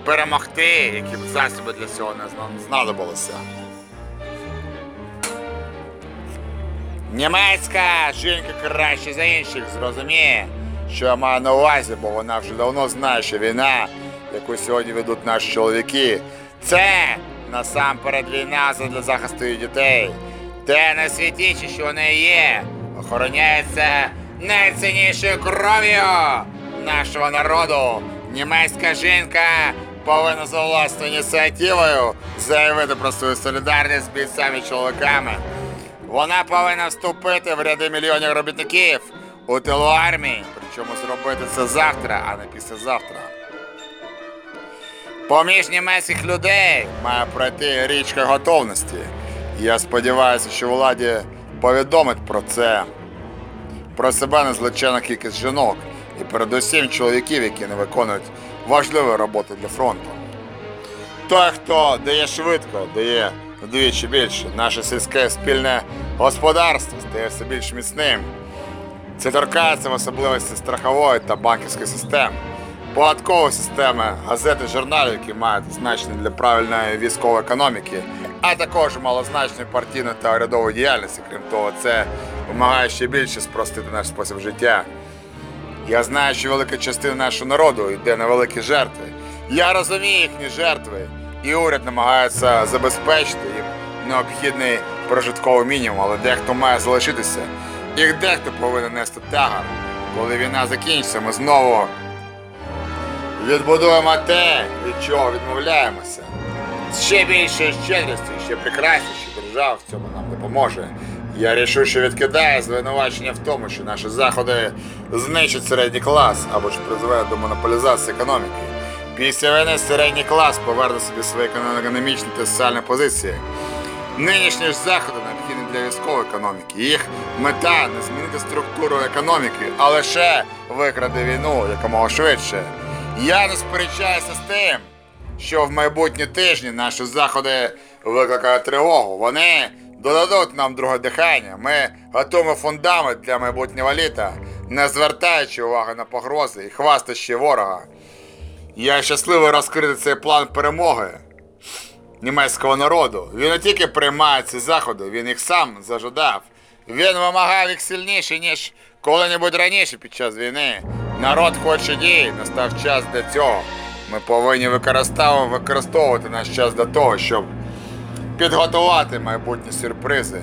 перемогти, які б засоби для цього не зна- знадобилися. Німецька жінка краще за інших зрозуміє, що я маю на увазі, бо вона вже давно знає, що війна, яку сьогодні ведуть наші чоловіки, це насамперед війна для захисту дітей. Те найсвятіше, що вони є, охороняється найціннішою кров'ю нашого народу. Німецька жінка повинна за власною ініціативою заявити про свою солідарність з бійцями чоловіками. Вона повинна вступити в ряди мільйонів робітників у тилу армії, причому зробити це завтра, а не післязавтра. Поміж німецьких людей має пройти річка готовності. Я сподіваюся, що владі повідомить про це, про себе незличенна кількість жінок і передусім чоловіків, які не виконують важливу роботу для фронту. Той, хто дає швидко, дає вдвічі більше. Наше сільське спільне господарство стає все більш міцним. Це торкається в особливості страхової та банківської системи, податкової системи, газети, журналів, які мають значення для правильної військової економіки, а також малозначної партійної та урядової діяльності. Крім того, це вимагає ще більше спростити наш спосіб життя. Я знаю, що велика частина нашого народу йде на великі жертви. Я розумію їхні жертви, і уряд намагається забезпечити їм необхідний прожитковий мінімум, але дехто має залишитися. І дехто повинен нести тягар. Коли війна закінчиться, ми знову відбудуємо те, від чого відмовляємося. Ще більшою щедрістю, і ще прекрасніше держава в цьому нам допоможе. Я рішуче відкидаю звинувачення в тому, що наші заходи знищать середній клас або ж призведуть до монополізації економіки. Після війни середній клас поверне собі свої економічні та соціальні позиції. Нинішні ж заходи необхідні для військової економіки. Їх мета не змінити структуру економіки, а лише викрати війну якомога швидше. Я не сперечаюся з тим, що в майбутні тижні наші заходи викликають тривогу. Вони додадуть нам друге дихання. Ми готуємо фундамент для майбутнього літа, не звертаючи уваги на погрози і хвастощі ворога. Я щасливий розкрити цей план перемоги німецького народу. Він не тільки приймає ці заходи, він їх сам зажадав. Він вимагав їх сильніше, ніж коли-небудь раніше під час війни. Народ хоче дії, настав час для цього. Ми повинні використовувати, наш час для того, щоб підготувати майбутні сюрпризи.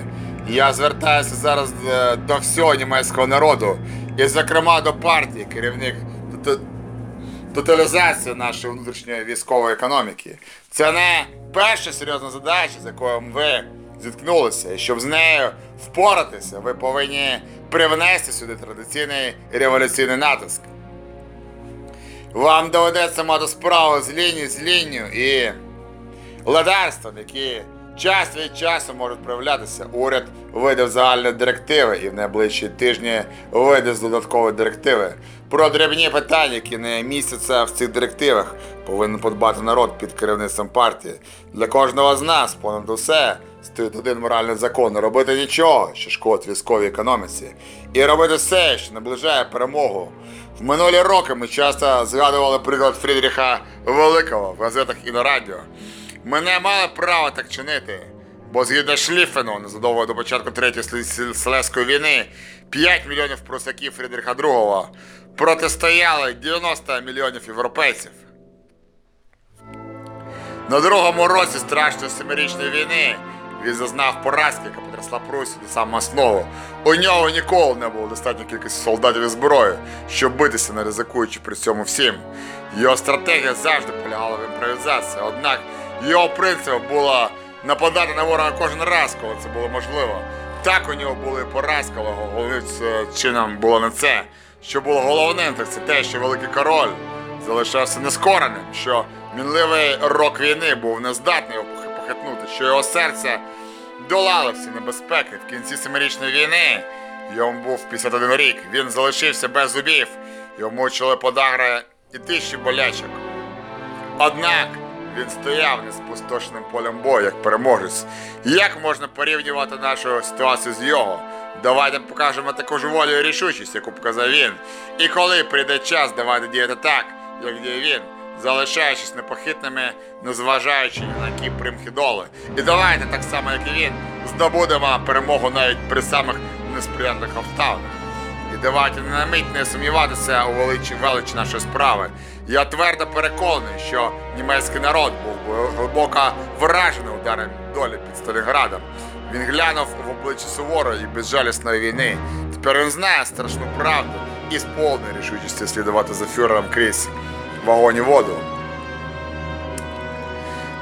Я звертаюся зараз е, до всього німецького народу, і, зокрема, до партії, керівник т- тоталізація нашої внутрішньої військової економіки. Це не перша серйозна задача, з якою ви зіткнулися. І щоб з нею впоратися, ви повинні привнести сюди традиційний революційний натиск. Вам доведеться мати справу з лінією, з лінією і ладарством, які час від часу можуть проявлятися. Уряд видав загальні директиви і в найближчі тижні видасть додаткові директиви. Про дрібні питання, які не містяться в цих директивах, повинен подбати народ під керівництвом партії. Для кожного з нас, понад усе, стоїть один моральний закон робити нічого, що шкодить військовій економіці, і робити все, що наближає перемогу. В минулі роки ми часто згадували приклад Фрідріха Великого в газетах і на радіо. Ми не мали права так чинити, бо згідно Шліфену, незадовго до початку Третьої Селезької війни, 5 мільйонів прусаків Фрідріха II протистояли 90 мільйонів європейців. На другому році страшної семирічної війни він зазнав поразки, яка потрясла Прусію до самого основу. У нього ніколи не було достатньо кількості солдатів і зброї, щоб битися, не ризикуючи при цьому всім. Його стратегія завжди полягала в імпровізації, однак його принципом було нападати на ворога кожен раз, коли це було можливо. Так у нього були поразки, але головним е, чином було не це. Що було головним, так це те, що великий король залишався нескореним, що мінливий рок війни був нездатний його похитнути, що його серце долало всі небезпеки. В кінці семирічної війни йому був 51 рік. Він залишився без зубів, його мучили подагра і тисячі болячок. Однак він стояв неспустошеним полем бою як переможець. Як можна порівнювати нашу ситуацію з його? Давайте покажемо таку ж волю і рішучість, яку показав він. І коли прийде час, давайте діяти так, як діє він, залишаючись непохитними, незважаючи на які примхи доли. І давайте так само, як і він, здобудемо перемогу навіть при самих несприятних обставинах. І давайте не на мить не сумніватися у величі величі нашої справи. Я твердо переконаний, що німецький народ був глибоко вражений ударом долі під Сталінградом. Він глянув в обличчя суворої і безжалісної війни. Тепер він знає страшну правду і з повною рішучістю слідувати за фюрером крізь вогонь і воду.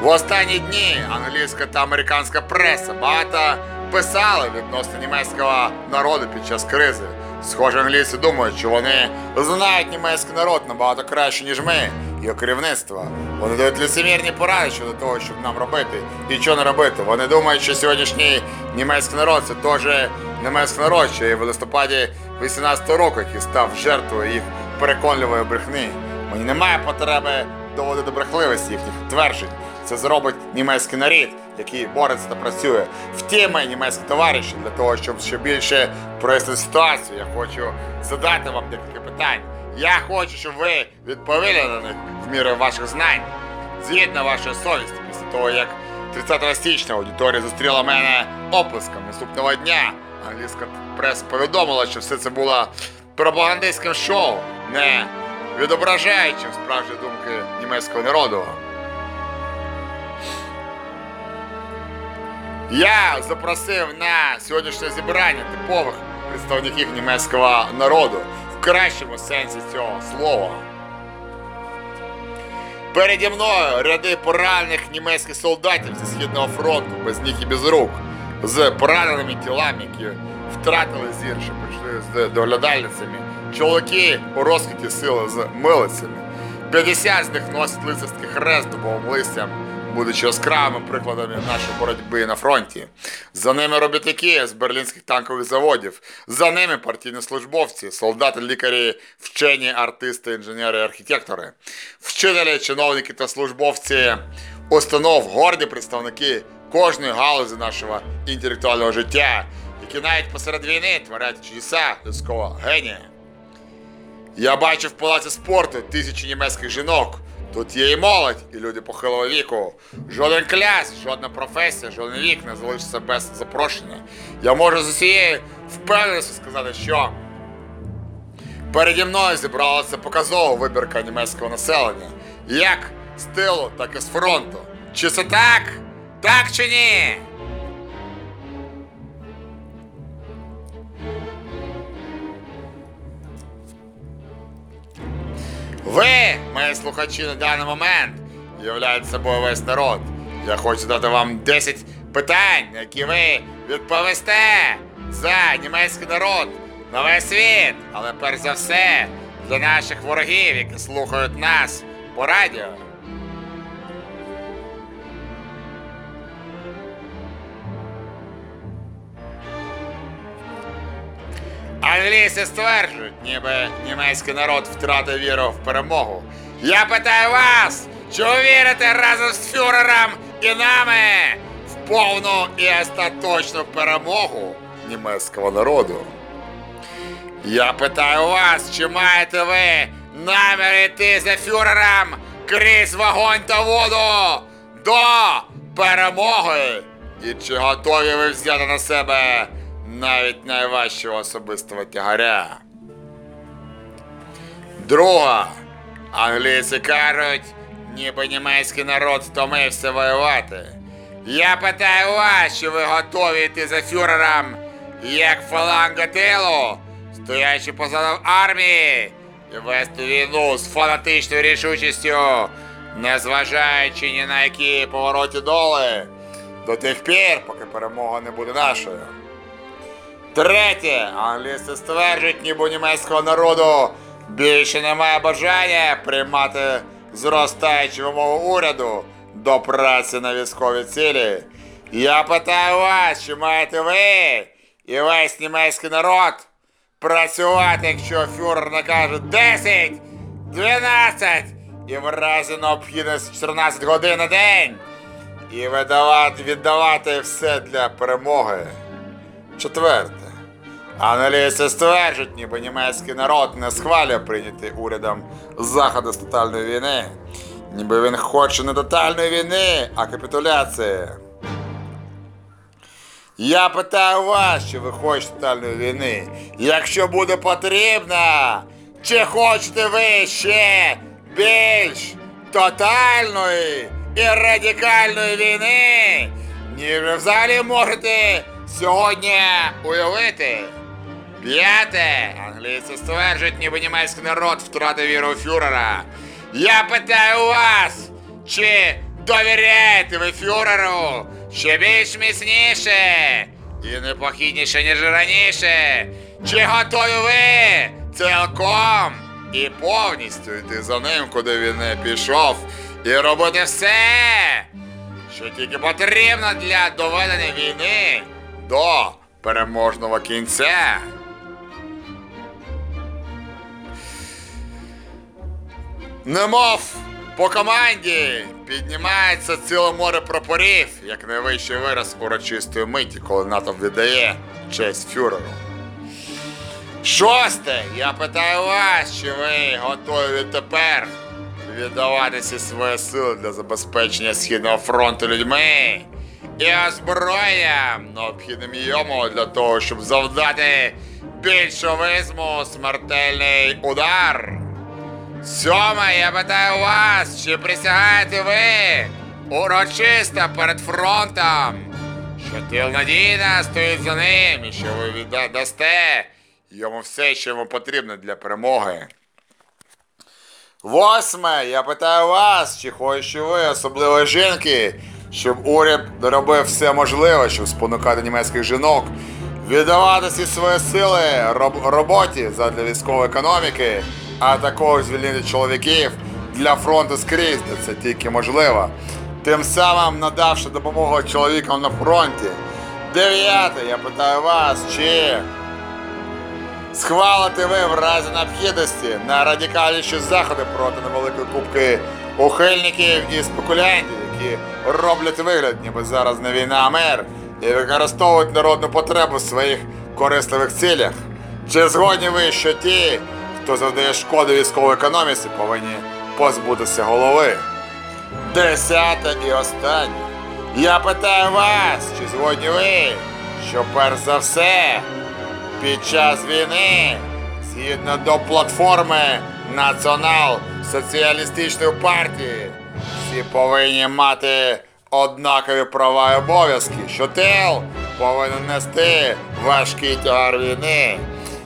В останні дні англійська та американська преса багато писали відносно німецького народу під час кризи. Схоже, англійці думають, що вони знають німецький народ набагато краще, ніж ми, його керівництво. Вони дають лицемірні поради щодо того, що нам робити і що не робити. Вони думають, що сьогоднішній німецький народ це теж німецький народ, що і в листопаді 18-го року, який став жертвою їх переконливої брехни. Мені немає потреби доводити брехливості їхніх тверджень. Це зробить німецький нарід, який бореться та працює. Втім, німецькі товариші, для того, щоб ще більше прояснити ситуацію, я хочу задати вам декілька питань. Я хочу, щоб ви відповіли на них в міру ваших знань. Згідно вашої совісті, після того, як 30 січня аудиторія зустріла мене оплеском наступного дня. Англійська преса повідомила, що все це було пропагандистським шоу, не відображаючим справжні думки німецького народу. Я запросив на сьогоднішнє зібрання типових представників німецького народу в кращому сенсі цього слова. Переді мною ряди поранених німецьких солдатів зі Східного фронту, без ніг і без рук, з пораненими тілами, які втратили зір, що прийшли з доглядальницями, чоловіки у розквіті сили з милицями. 50 з них носять лицарський хрест дубовим листям, будучи яскравими прикладами нашої боротьби на фронті. За ними робітники з берлінських танкових заводів, за ними партійні службовці, солдати, лікарі, вчені, артисти, інженери, архітектори, вчителі, чиновники та службовці установ, горді представники кожної галузі нашого інтелектуального життя, які навіть посеред війни творять чудеса людського генія. Я бачив в палаці спорту тисячі німецьких жінок. Тут є і молодь, і люди похилого віку. Жоден кляс, жодна професія, жоден вік не залишиться без запрошення. Я можу з усією впевненістю сказати, що переді мною зібралася показова вибірка німецького населення. Як з тилу, так і з фронту. Чи це так? Так чи ні? Ви, мої слухачі, на даний момент являють собою весь народ. Я хочу дати вам 10 питань, які ви відповісте за німецький народ на весь світ, але перш за все для наших ворогів, які слухають нас по радіо. Англійці стверджують, ніби німецький народ втратив віру в перемогу. Я питаю вас, чи вірите разом з фюрером і нами в повну і остаточну перемогу німецького народу? Я питаю вас, чи маєте ви намір йти за фюрером крізь вогонь та воду до перемоги? І чи готові ви взяти на себе навіть найважчого особистого тягаря? Друга. Англійці кажуть, ніби німецький народ втомився воювати. Я питаю вас, чи ви готові йти за фюрером, як фаланга тилу, стоячи позаду армії, і вести війну з фанатичною рішучістю, незважаючи ні на які повороті доли, до тих пір, поки перемога не буде нашою. Третє, англійці стверджують, ніби у німецького народу більше немає бажання приймати зростаючі вимоги уряду до праці на військові цілі. Я питаю вас, чи маєте ви і весь німецький народ працювати, якщо фюрер накаже 10, 12 і в разі необхідності 14 годин на день і видавати, віддавати все для перемоги. Четверте. Аналізи стверджують, ніби німецький народ не схвалює прийняти урядом заходи з тотальної війни. Ніби він хоче не тотальної війни, а капітуляції. Я питаю вас, чи ви хочете тотальної війни. Якщо буде потрібно, чи хочете ви ще більш тотальної і радикальної війни, ніж ви взагалі можете сьогодні уявити. П'яте. Англійці стверджують, ніби німецький народ втратив віру фюрера. Я питаю вас, чи довіряєте ви фюреру ще більш міцніше і непохідніше, ніж раніше? Чи готові ви цілком і повністю йти за ним, куди він не пішов, і робити все, що тільки потрібно для доведення війни до переможного кінця? Немов по команді піднімається ціле море прапорів, як найвищий вираз урочистої миті, коли НАТО віддає честь фюреру. Шосте. Я питаю вас, чи ви готові відтепер віддавати всі свої сили для забезпечення Східного фронту людьми і озброєнням, необхідним йому для того, щоб завдати більшовизму смертельний удар. Сьоме, я питаю вас, чи присягаєте ви? Урочисто перед фронтом, що тил надійно стоїть за ним і що ви віддасте йому все, що йому потрібно для перемоги. Восьме, я питаю вас, чи хочете ви, особливо жінки, щоб уряд робив все можливе, щоб спонукати німецьких жінок віддавати всі свої сили роб- роботі задля військової економіки, а також звільнити чоловіків для фронту скрізь, це тільки можливо. Тим самим надавши допомогу чоловікам на фронті. Дев'яте, я питаю вас, чи схвалите ви в разі необхідності на радикальніші заходи проти невеликої кубки ухильників і спекулянтів, які роблять вигляд, ніби зараз не війна, а мир, і використовують народну потребу в своїх корисливих цілях. Чи згодні ви, що ті, хто завдає шкоди військовій економіці, повинні позбутися голови? Десяте і останнє. Я питаю вас, чи згодні ви, що перш за все під час війни, згідно до платформи Націонал-соціалістичної партії, всі повинні мати однакові права і обов'язки, що тил повинен нести важкий тягар війни.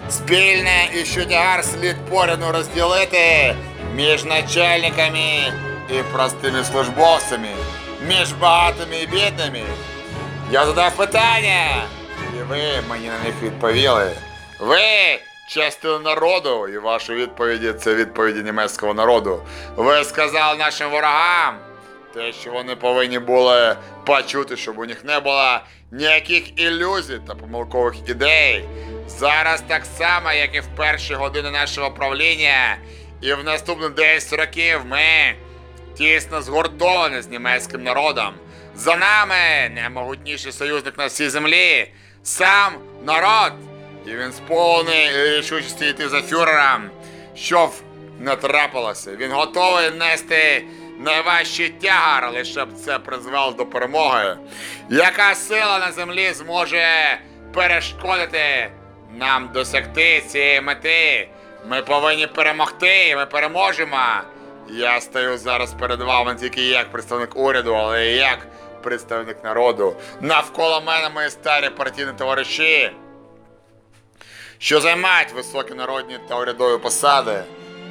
Спільне і що тягар слід порівну розділити між начальниками і простими службовцями, між багатими і бідними. Я задав питання, і ви мені на них відповіли. Ви частина народу, і ваші відповіді це відповіді німецького народу. Ви сказали нашим ворогам те, що вони повинні були почути, щоб у них не було ніяких ілюзій та помилкових ідей. Зараз так само, як і в перші години нашого правління, і в наступні 10 років ми тісно згуртовані з німецьким народом. За нами наймогутніший союзник на всій землі, сам народ. І він сповнений рішучості йти за фюрером, що б не трапилося. Він готовий нести найважчий тягар, лише б це призвело до перемоги. Яка сила на землі зможе перешкодити нам досягти цієї мети? Ми повинні перемогти, ми переможемо. Я стою зараз перед вами тільки як представник уряду, але і як представник народу. Навколо мене мої старі партійні товариші, що займають високі народні та урядові посади.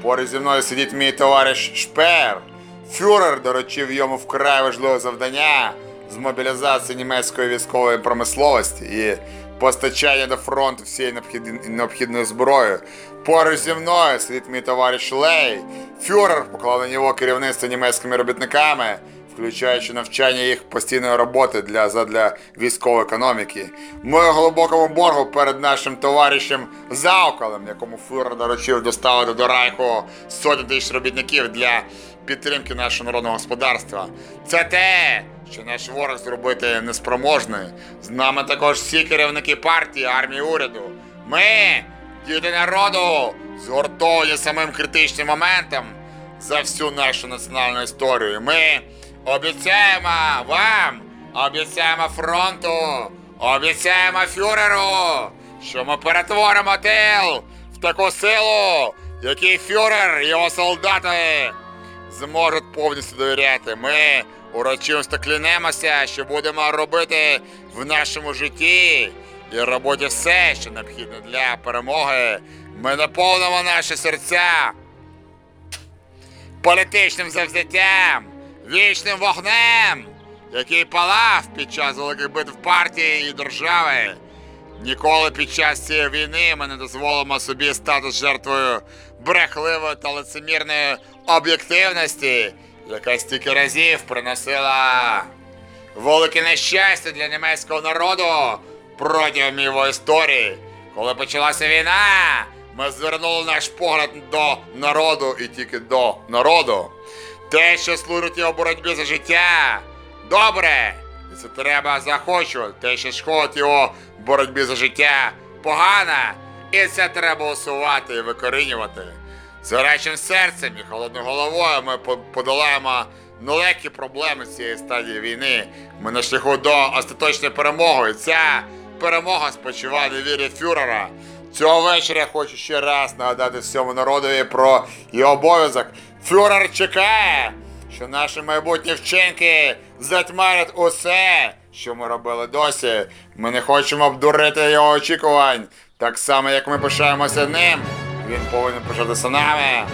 Поруч зі мною сидить мій товариш Шпер. Фюрер доручив йому вкрай важливе завдання з мобілізації німецької військової промисловості і постачання до фронту всієї необхідної, зброї. Поруч зі мною сидить мій товариш Лей. Фюрер поклав на нього керівництво німецькими робітниками, включаючи навчання їх постійної роботи для, задля військової економіки. У глибокому боргу перед нашим товаришем Заукалем, якому фюрер доручив доставити до Райху сотні тисяч робітників для підтримки нашого народного господарства. Це те, що наш ворог зробити неспроможний. З нами також всі керівники партії, армії, уряду. Ми, діти народу, згуртовані самим критичним моментом за всю нашу національну історію. Ми обіцяємо вам, обіцяємо фронту, обіцяємо фюреру, що ми перетворимо тил в таку силу, який фюрер і його солдати зможуть повністю довіряти. Ми урочисто клянемося, що будемо робити в нашому житті і роботі все, що необхідно для перемоги. Ми наповнимо наші серця політичним завзяттям, вічним вогнем, який палав під час великих битв партії і держави. Ніколи під час цієї війни ми не дозволимо собі стати жертвою брехливої та лицемірної об'єктивності, яка стільки разів приносила велике нещастя для німецького народу протягом його історії. Коли почалася війна, ми звернули наш погляд до народу і тільки до народу. Те, що служить його боротьбі за життя, добре, це треба захочувати. Те, що шкодить його боротьбі за життя, погано, і це треба усувати і викорінювати. З гарячим серцем і холодною головою ми подолаємо нелегкі проблеми цієї стадії війни. Ми на шляху до остаточної перемоги. Ця перемога спочиває на вірі фюрера. Цього вечора я хочу ще раз нагадати всьому народові про його обов'язок. Фюрер чекає, що наші майбутні вчинки затьмарять усе, що ми робили досі. Ми не хочемо обдурити його очікувань. Так само, як ми пишаємося ним, він повинен пишатися нами.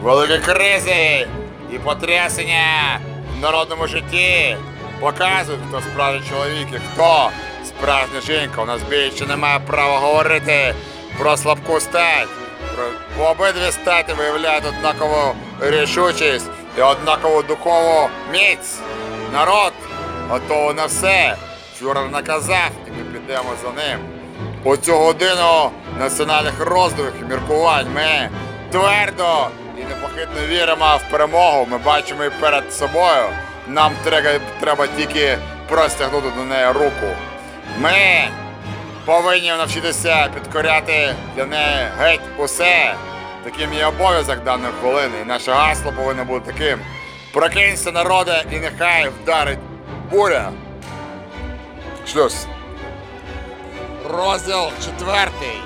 Великі кризи і потрясення в народному житті показують, хто справжній чоловік і хто справжня жінка. У нас більше немає права говорити про слабку стать. Про... Обидві статі виявляють однакову рішучість і однакову духову міць. Народ готовий на все. Фюрер наказав, і ми підемо за ним. У цю годину національних роздумів і міркувань ми твердо і непохитно віримо в перемогу. Ми бачимо її перед собою. Нам треба, треба тільки простягнути до неї руку. Ми повинні навчитися підкоряти для неї геть усе. Таким є обов'язок даної хвилини. І наше гасло повинно бути таким. Прокинься, народе, і нехай вдарить буря. Шлюз. Розділ четвертий.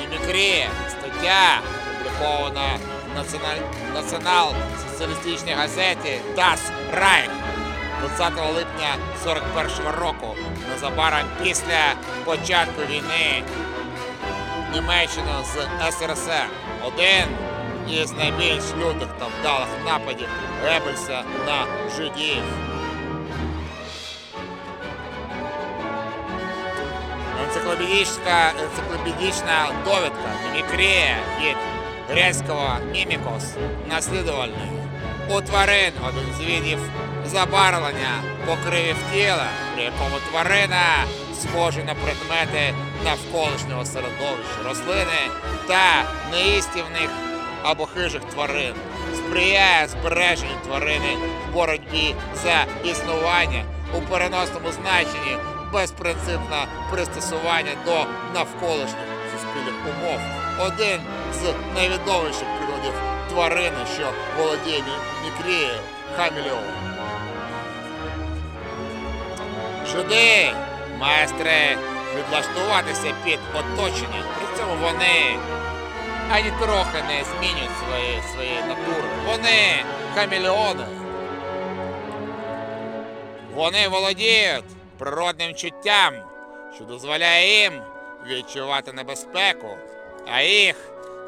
Мімікрія. Стаття опублікована в національ... націонал-соціалістичній газеті Das Reich 20 липня 41 року. Незабаром після початку війни Німеччини з СРСР. Один із найбільш лютих та вдалих нападів Геббельса на жидів. Енциклопедична, енциклопедична довідка мімікрія від грецького мімікос наслідувальний. У тварин один з видів забарвлення покривів тіла, при якому тварина схожа на предмети навколишнього середовища рослини та неїстівних або хижих тварин, сприяє збереженню тварини в боротьбі за існування у переносному значенні безпринципне пристосування до навколишніх суспільних умов. Один з найвідоміших прикладів тварини, що володіє мі- мікрією хамелеон. Жиди, майстри, відлаштуватися під оточення. При цьому вони ані трохи не змінюють свої, свої натури. Вони хамелеони. Вони володіють природним чуттям, що дозволяє їм відчувати небезпеку, а їх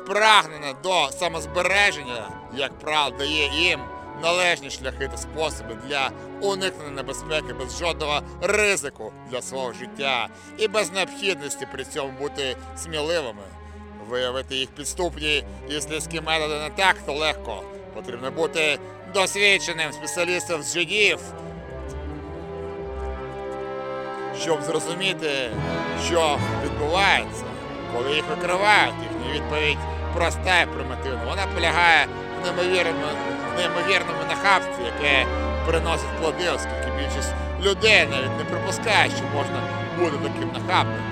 прагнення до самозбереження, як правило, дає їм належні шляхи та способи для уникнення небезпеки без жодного ризику для свого життя і без необхідності при цьому бути сміливими. Виявити їх підступні і слизькі методи не так то легко. Потрібно бути досвідченим спеціалістом з жидів, щоб зрозуміти, що відбувається, коли їх викривають. Їхня відповідь проста і примітивна. Вона полягає в неймовірному, неймовірному нахабстві, яке приносить плоди, оскільки більшість людей навіть не припускає, що можна бути таким нахабним.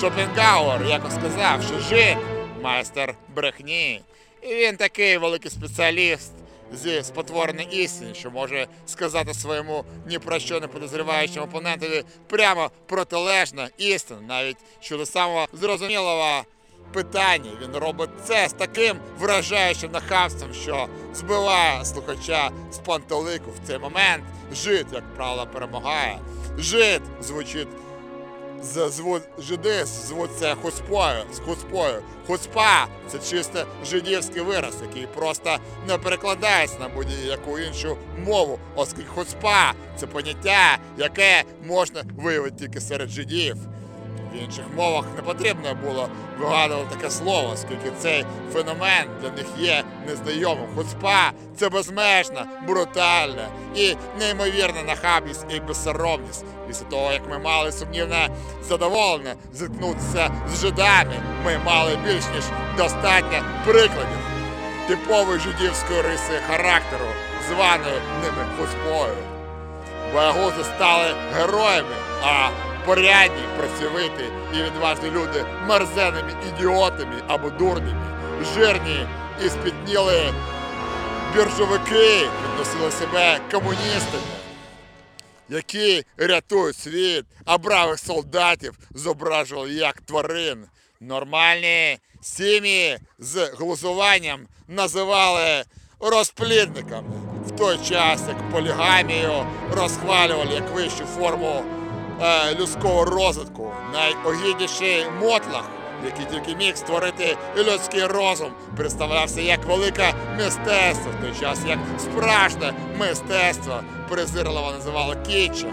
Шопенгауер якось сказав, що жид майстер брехні. І він такий великий спеціаліст зі спотвореної істини, що може сказати своєму ні про що не подозріваючому опонентові прямо протилежно істину, навіть щодо самого зрозумілого питання. Він робить це з таким вражаючим нахабством, що збиває слухача з пантелику в цей момент. Жид, як правило, перемагає. Жид звучить з- жиди звуться хуцпою, з хуцпою. Хуцпа це чисто жидівський вираз, який просто не перекладається на будь-яку іншу мову, оскільки хуцпа це поняття, яке можна виявити тільки серед жидів. В інших мовах не потрібно було вигадувати таке слово, оскільки цей феномен для них є незнайомим. Хуцпа це безмежна, брутальна і неймовірна нахабність і безсоромність. Після того, як ми мали сумнівне задоволення зіткнутися з жидами, ми мали більш ніж достатньо прикладів типової жидівської риси характеру, званої ними хуцпою. Боягузи стали героями, а порядні, працьовиті і відважні люди мерзеними ідіотами або дурнями. Жирні і спітніли біржовики підносили себе комуністами, які рятують світ, а бравих солдатів зображували як тварин. Нормальні сім'ї з глузуванням називали розплідниками, в той час як полігамію розхвалювали як вищу форму людського розвитку. Найогідніший мотлах, який тільки міг створити людський розум, представлявся як велике мистецтво, в той час як справжнє мистецтво презирливо називали кітчем.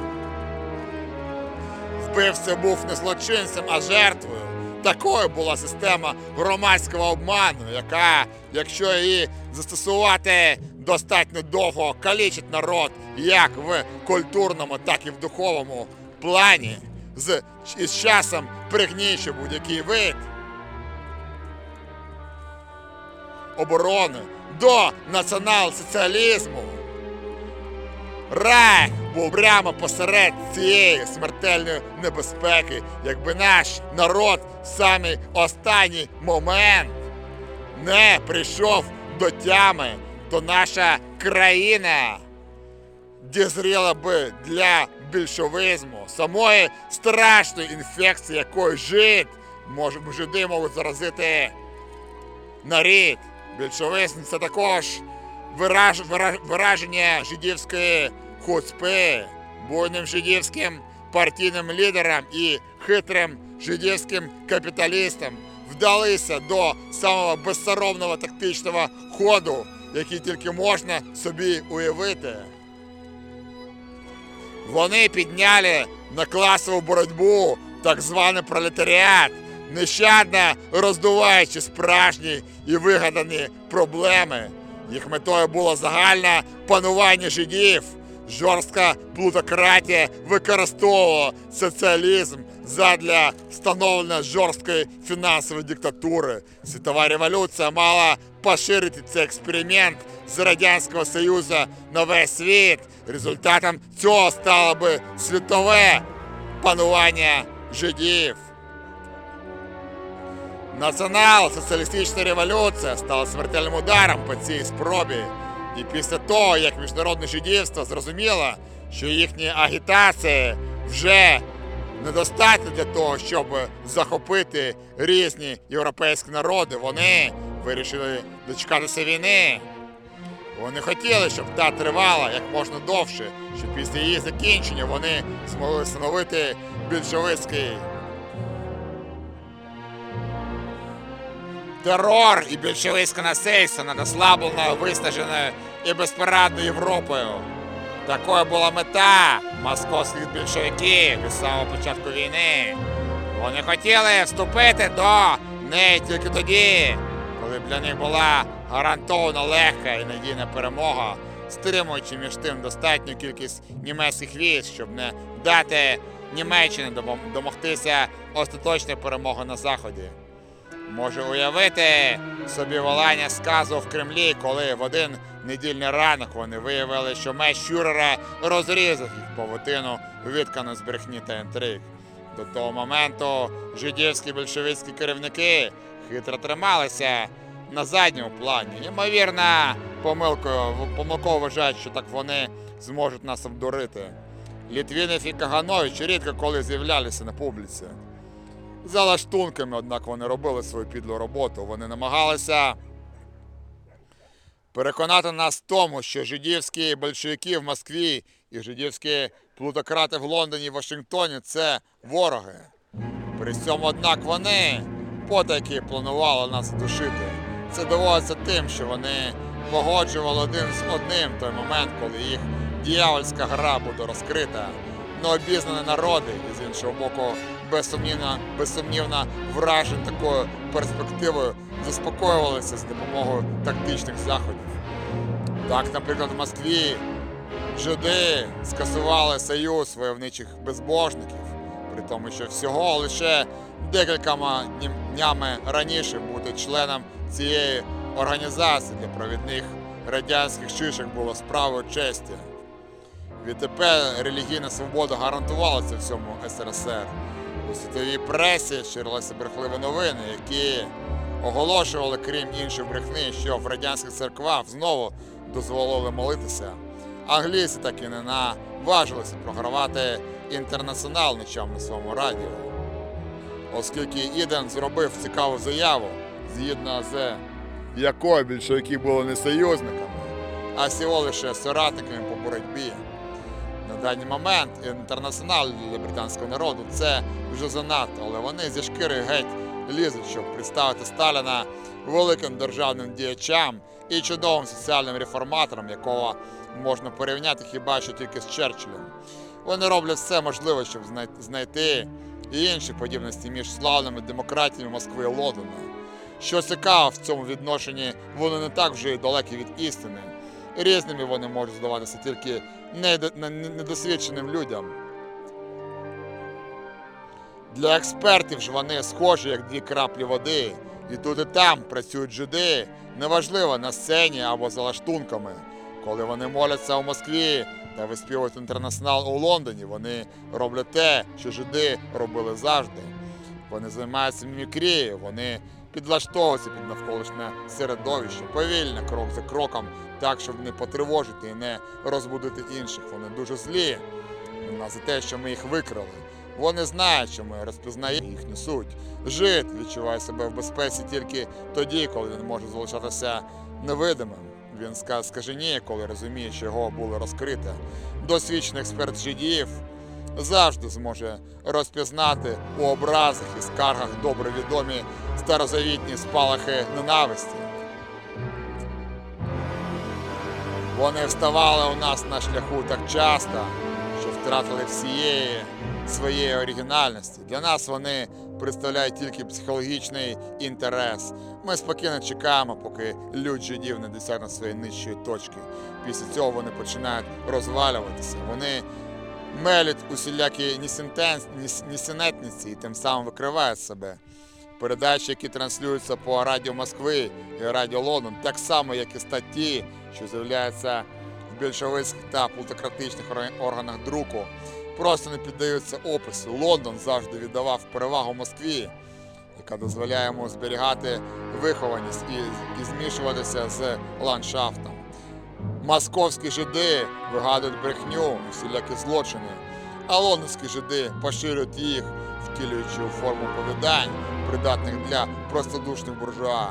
Вбивця був не злочинцем, а жертвою. Такою була система громадського обману, яка, якщо її застосувати достатньо довго, калічить народ як в культурному, так і в духовому плані, з із часом пригнічує будь-який вид оборони до націонал-соціалізму. Рай був прямо посеред цієї смертельної небезпеки, якби наш народ в самий останній момент не прийшов до тями, то наша країна дізріла би для більшовизму, самої страшної інфекції, якої жид, може, жиди можуть заразити нарід. Більшовизм це також вираж, вираж, вираження жидівської хуцпи, буйним жидівським партійним лідерам і хитрим жидівським капіталістам вдалися до самого безсоромного тактичного ходу, який тільки можна собі уявити. Вони підняли на класову боротьбу так званий пролетаріат, нещадно роздуваючи справжні і вигадані проблеми. Їх метою було загальне панування жидів. Жорстка плутократія використовувала соціалізм задля встановлення жорсткої фінансової диктатури. Світова революція мала поширити цей експеримент з Радянського Союзу на весь світ. Результатом цього стало би світове панування жидів. Націонал-соціалістична революція стала смертельним ударом по цій спробі. І після того, як міжнародне жидівство зрозуміло, що їхні агітації вже недостатньо для того, щоб захопити різні європейські народи, вони вирішили дочекатися війни. Вони хотіли, щоб та тривала як можна довше, щоб після її закінчення вони змогли встановити більшовицький терор і більшовицьке насильство над ослабленою, виснаженою і безпорадною Європою. Такою була мета московських більшовиків від самого початку війни. Вони хотіли вступити до неї тільки тоді, коли б для них була гарантована легка і надійна перемога, стримуючи між тим достатню кількість німецьких військ, щоб не дати Німеччині домогтися остаточної перемоги на заході. Може уявити собі волання сказу в Кремлі, коли в один недільний ранок вони виявили, що меч Фюрера розрізав їх павутину, відкану з брехні та інтриг. До того моменту жидівські большевицькі керівники хитро трималися на задньому плані. Ймовірно, помилкою помилково вважають, що так вони зможуть нас обдурити. Літвінів і Каганович рідко коли з'являлися на публіці. За лаштунками, однак вони робили свою підлу роботу. Вони намагалися переконати нас в тому, що жидівські большевики в Москві і жидівські плутократи в Лондоні і Вашингтоні це вороги. При цьому, однак, вони потайки планували нас душити. Це доводиться тим, що вони погоджували один з одним той момент, коли їх дьявольська гра буде розкрита. Необізнані народи, і з іншого боку, безсумнівно, безсумнівно вражені такою перспективою, заспокоювалися з допомогою тактичних заходів. Так, наприклад, в Москві жиди скасували союз войовничих безбожників, при тому, що всього лише декількома днями раніше бути членом цієї організації для провідних радянських шишок було справою честі. Відтепер релігійна свобода гарантувалася всьому СРСР. У світовій пресі ширилися брехливі новини, які оголошували, крім іншої брехни, що в радянських церквах знову дозволили молитися. Англійці так і не наважилися програвати інтернаціонал нічим на своєму радіо. Оскільки Іден зробив цікаву заяву, згідно з якою більшовики були не союзниками, а всього лише соратниками по боротьбі. Даний момент інтернаціонал для британського народу це вже занадто, але вони зі шкіри геть лізуть, щоб представити Сталіна великим державним діячам і чудовим соціальним реформатором, якого можна порівняти хіба що тільки з Черчиллем. Вони роблять все можливе, щоб знайти і інші подібності між славними демократіями Москви і Лондона. Що цікаво в цьому відношенні, вони не так вже й далекі від істини. Різними вони можуть здаватися тільки недо- не- не- недосвідченим людям. Для експертів ж вони схожі, як дві краплі води. І тут і там працюють жиди, неважливо на сцені або за лаштунками. Коли вони моляться у Москві та виспівують інтернаціонал у Лондоні, вони роблять те, що жиди робили завжди. Вони займаються мімікрією, вони підлаштовуються під навколишнє середовище, повільно, крок за кроком, так, щоб не потривожити і не розбудити інших. Вони дуже злі за те, що ми їх викрали. Вони знають, що ми розпізнаємо їхню суть. Жит відчуває себе в безпеці тільки тоді, коли він може залишатися невидимим. Він ска- скаженіє, коли розуміє, що його було розкрите. Досвідчений експерт жидів завжди зможе розпізнати у образах і скаргах добре відомі старозавітні спалахи ненависті. Вони вставали у нас на шляху так часто, що втратили всієї своєї оригінальності. Для нас вони представляють тільки психологічний інтерес. Ми спокійно чекаємо, поки люд жидів не досягне своєї нижчої точки. Після цього вони починають розвалюватися. Вони мелють усілякі нісенетниці і тим самим викривають себе. Передачі, які транслюються по радіо Москви і радіо Лондон, так само, як і статті, що з'являються в більшовицьких та плутократичних органах друку, просто не піддаються опису. Лондон завжди віддавав перевагу Москві, яка дозволяє йому зберігати вихованість і, змішуватися з ландшафтом. Московські жиди вигадують брехню, всілякі злочини, а лондонські жиди поширюють їх, втілюючи форму повідань, придатних для простодушних буржуа.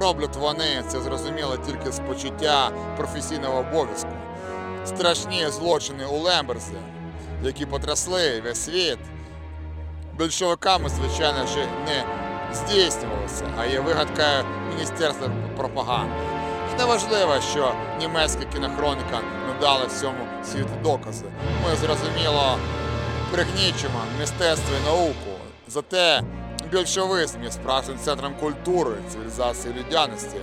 Роблять вони це зрозуміло тільки з почуття професійного обов'язку. Страшні злочини у Лемберзі, які потрясли весь світ, більшовиками, звичайно ж, не здійснювалися, а є вигадкою Міністерства пропаганди. Неважливо, що німецька кінохроніка надала всьому світу докази. Ми зрозуміло пригнічимо мистецтво і науку. Зате більшовизм є справжнім центром культури, цивілізації людяності.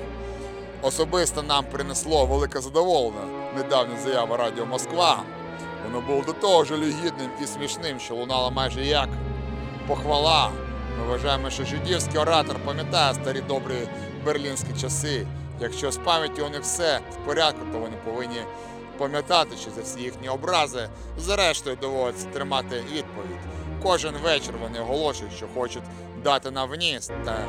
Особисто нам принесло велике задоволення недавня заява Радіо Москва. Воно було до того жалюгідним і смішним, що лунало майже як похвала. Ми вважаємо, що жидівський оратор пам'ятає старі добрі берлінські часи. Якщо з пам'яті у них все в порядку, то вони повинні пам'ятати, що за всі їхні образи зрештою доводиться тримати відповідь. Кожен вечір вони оголошують, що хочуть дати нам вніс та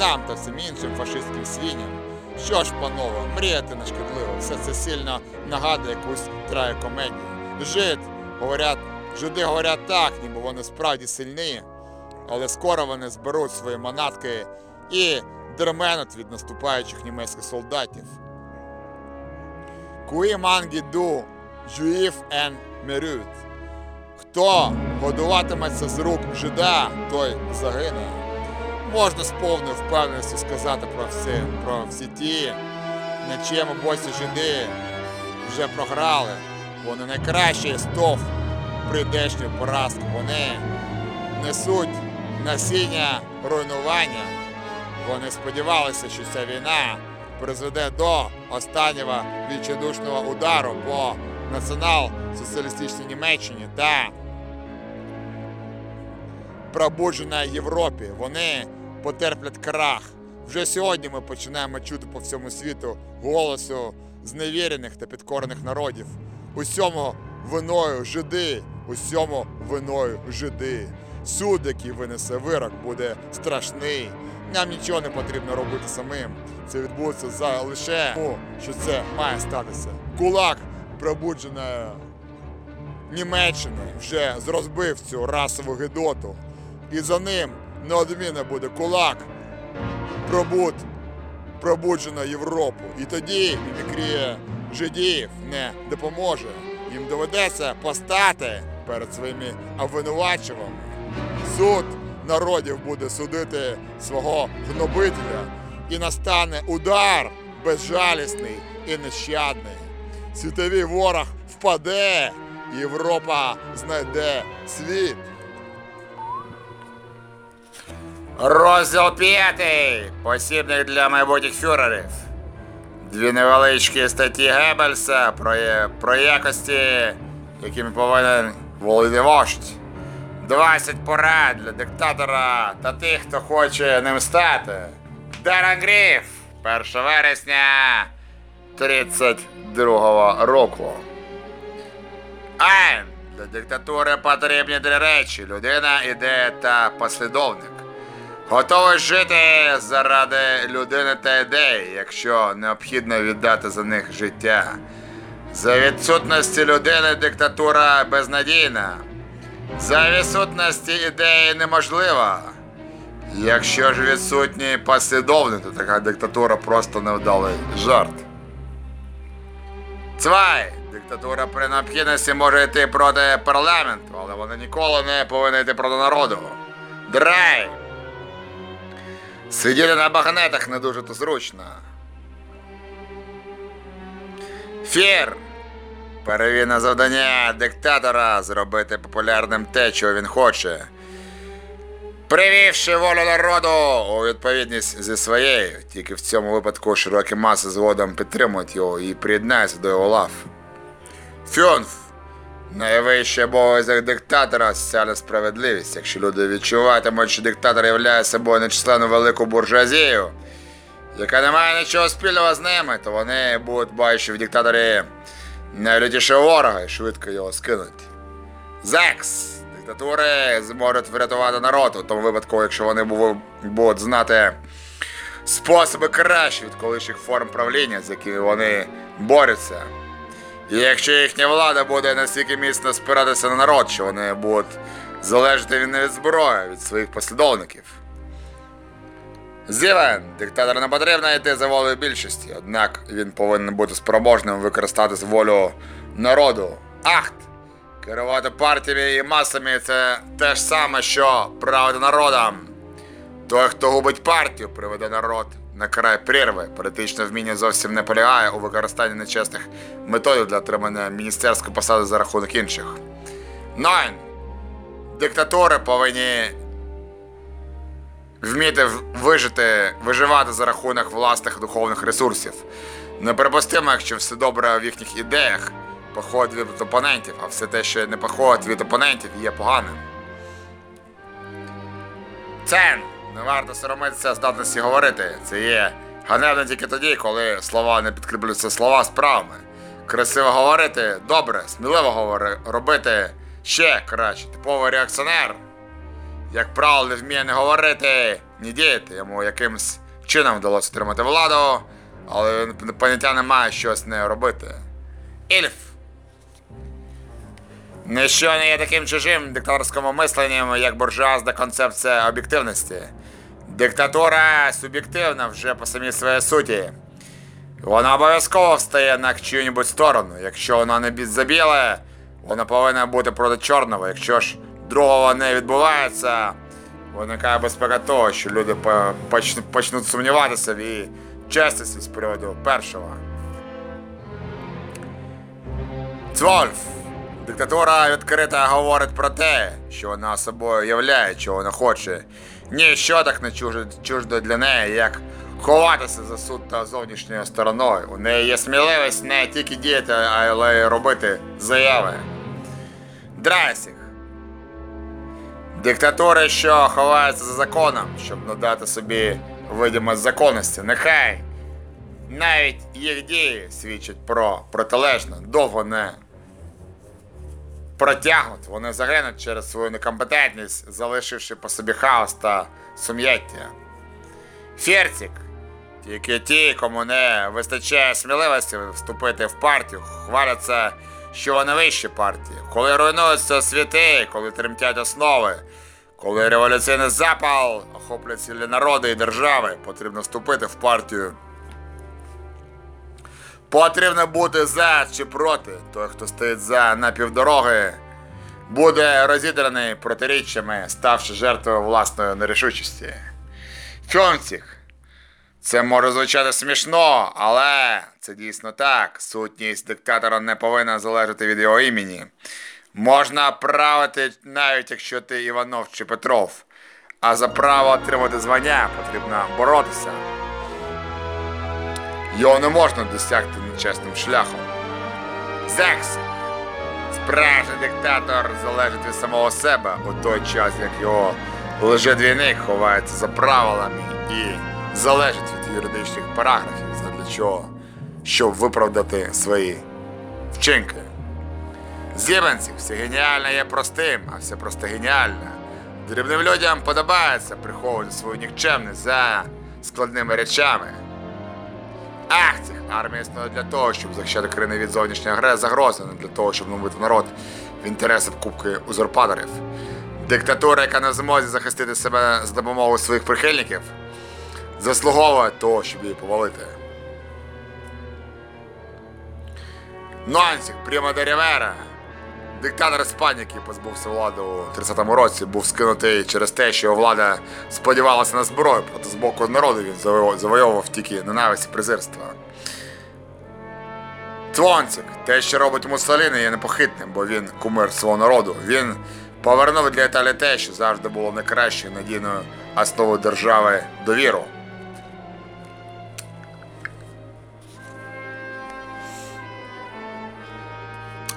нам та всім іншим фашистським свиням. Що ж, панове, мріяти не шкідливо. Все це сильно нагадує якусь трагікомедію. Жид, говорять, жиди говорять так, ніби вони справді сильні, але скоро вони зберуть свої манатки і дерменуть від наступаючих німецьких солдатів. Куї мангі ду жуїв ен мерют. Хто годуватиметься з рук жида, той загине. Можна з повною впевненістю сказати про всі, про всі ті, на чиєму боці жиди вже програли. Вони найкращий стов прийдешньої поразки. Вони несуть насіння руйнування. Вони сподівалися, що ця війна призведе до останнього відчайдушного удару по націонал-соціалістичній Німеччині та пробудженій Європі. Вони потерплять крах. Вже сьогодні ми починаємо чути по всьому світу голосу зневірених та підкорених народів. Усьому виною жиди, усьому виною жиди. Суд, який винесе вирок, буде страшний. Нам нічого не потрібно робити самим. Це відбудеться за лише тому, що це має статися. Кулак пробудженої Німеччини вже зрозбив цю расову гидоту. І за ним неодмінно буде кулак пробуд, пробуджена Європу. І тоді мімікрія жидів не допоможе. Їм доведеться постати перед своїми обвинувачувами. Суд народів буде судити свого гнобителя, і настане удар безжалісний і нещадний. Світовий ворог впаде, Європа знайде світ. Розділ п'ятий. Посібник для майбутніх фюрерів. Дві невеличкі статті Геббельса про, про якості, якими повинен володіти вождь. 20 порад для диктатора та тих, хто хоче ним стати. Даран Гріф, 1 вересня 32 року. Айн. Для диктатури потрібні три речі: людина, ідея та послідовник. Готовий жити заради людини та ідеї, якщо необхідно віддати за них життя. За відсутності людини диктатура безнадійна. За відсутності ідеї неможлива. Якщо ж відсутні послідовник, то така диктатура просто невдалий жарт. Цвай! Диктатура при необхідності може йти проти парламенту, але вона ніколи не повинна йти проти народу. Драй! Сидіти на багнетах не дуже то зручно. Фір. Перевірне завдання диктатора зробити популярним те, чого він хоче. Привівши волю народу у відповідність зі своєю, тільки в цьому випадку широкі маси згодом підтримують його і приєднаються до його лав. Фюнф. Найвищий обов'язок диктатора соціальна справедливість. Якщо люди відчуватимуть, що диктатор являє собою нечисленну велику буржуазію, яка не має нічого спільного з ними, то вони будуть бачити в диктаторі найлютішого ворога і швидко його скинуть. Зекс. Диктатури зможуть врятувати народ у тому випадку, якщо вони будуть знати способи кращі від колишніх форм правління, з якими вони борються. І якщо їхня влада буде настільки міцно спиратися на народ, що вони будуть залежати від зброї, від своїх послідовників. Зівен, диктатор не потрібно йти за волею більшості, однак він повинен бути спроможним використати волю народу. Ахт! Керувати партіями і масами це те ж саме, що правити народом. Той, хто губить партію, приведе народ на край прірви. Політичне вміння зовсім не полягає у використанні нечесних методів для отримання міністерської посади за рахунок інших. Найн. Диктатури повинні вміти вижити, виживати за рахунок власних духовних ресурсів. Неприпустимо, якщо все добре в їхніх ідеях походить від опонентів, а все те, що не походить від опонентів, є поганим. Цен! Не варто соромитися здатності говорити. Це є ганебно тільки тоді, коли слова не підкріплюються слова справами. Красиво говорити добре, сміливо говори, робити ще краще. Типовий реакціонер, як правило, не вміє не говорити, ні діяти. Йому якимсь чином вдалося отримати владу, але він поняття не має щось не робити. Ільф. Ніщо не є таким чужим диктаторському мисленням, як буржуазна концепція об'єктивності. Диктатура суб'єктивна вже по самій своїй суті. Вона обов'язково встає на чию-небудь сторону. Якщо вона не бі- за біле, вона повинна бути проти чорного. Якщо ж другого не відбувається, виникає безпека того, що люди почнуть сумніватися в її чесності з приводу першого. Цвольф. Диктатура відкрита говорить про те, що вона собою являє, чого вона хоче. Ніщо так не чуждо, чуждо для неї, як ховатися за суд та зовнішньою стороною. У неї є сміливість не тільки діяти, але й робити заяви. Драйсіх. Диктатури, що ховаються за законом, щоб надати собі видимость законності. Нехай навіть їх дії свідчать про протилежне, довго не протягнуть, вони загинуть через свою некомпетентність, залишивши по собі хаос та сум'яття. Ферцік. Тільки ті, кому не вистачає сміливості вступити в партію, хваляться, що вони вищі партії. Коли руйнуються світи, коли тремтять основи, коли революційний запал охоплює цілі народи і держави, потрібно вступити в партію. Потрібно бути за чи проти. Той, хто стоїть за на півдороги, буде розідраний протиріччями, ставши жертвою власної нерішучості. Фьонціх. Це може звучати смішно, але це дійсно так. Сутність диктатора не повинна залежати від його імені. Можна правити навіть якщо ти Іванов чи Петров. А за право отримати звання потрібно боротися. Його не можна досягти нечесним шляхом. Зекс. Справжній диктатор залежить від самого себе у той час, як його лжедвійник ховається за правилами і залежить від юридичних параграфів, задля чого, щоб виправдати свої вчинки. Зібенців, все геніальне є простим, а все просто геніальне. Дрібним людям подобається приховувати свою нікчемність за складними речами. Акція. Армія існує для того, щоб захищати країни від зовнішньої агресії загрози, не для того, щоб намовити народ в інтересах кубки узурпаторів. Диктатура, яка не в змозі захистити себе за допомогою своїх прихильників, заслуговує того, щоб її повалити. Нонсік, Прімо де Рівера, диктатор Іспанії, який позбувся влади у 30-му році, був скинутий через те, що його влада сподівалася на зброю, проте з боку народу він завойовував тільки ненависть і презирства. Твонцік, те, що робить Муссоліні, є непохитним, бо він кумир свого народу. Він повернув для Італії те, що завжди було найкращою надійною основою держави довіру.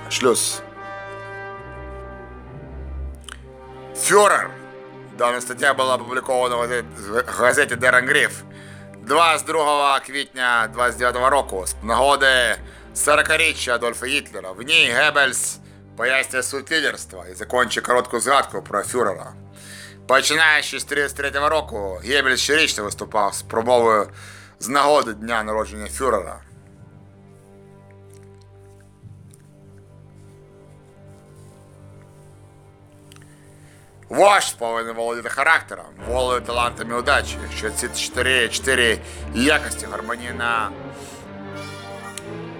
Шлюз. Фюрер. Дана стаття була опублікована в газеті- Гріф 22 квітня 29 року з нагоди 40-річчя Адольфа Гітлера. В ній Геббельс пояснює суть лідерства і закінчує коротку згадку про фюрера. Починаючи з 33 року, Геббельс щорічно виступав з промовою з нагоди дня народження фюрера. Вождь повинен володіти характером, волею, талантами і удачі. Якщо ці чотири, чотири якості гармонійно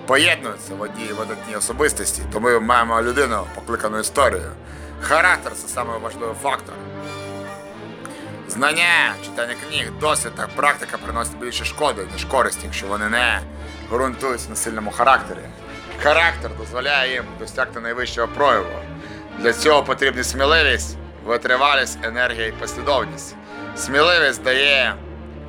поєднуються в одній видатній особистості, то ми маємо людину, покликану історією. Характер це саме важливий фактор. Знання, читання книг, досвід та практика приносять більше шкоди, ніж користі, якщо вони не ґрунтуються на сильному характері. Характер дозволяє їм досягти найвищого прояву. Для цього потрібна сміливість, витривалість, енергія і послідовність. Сміливість дає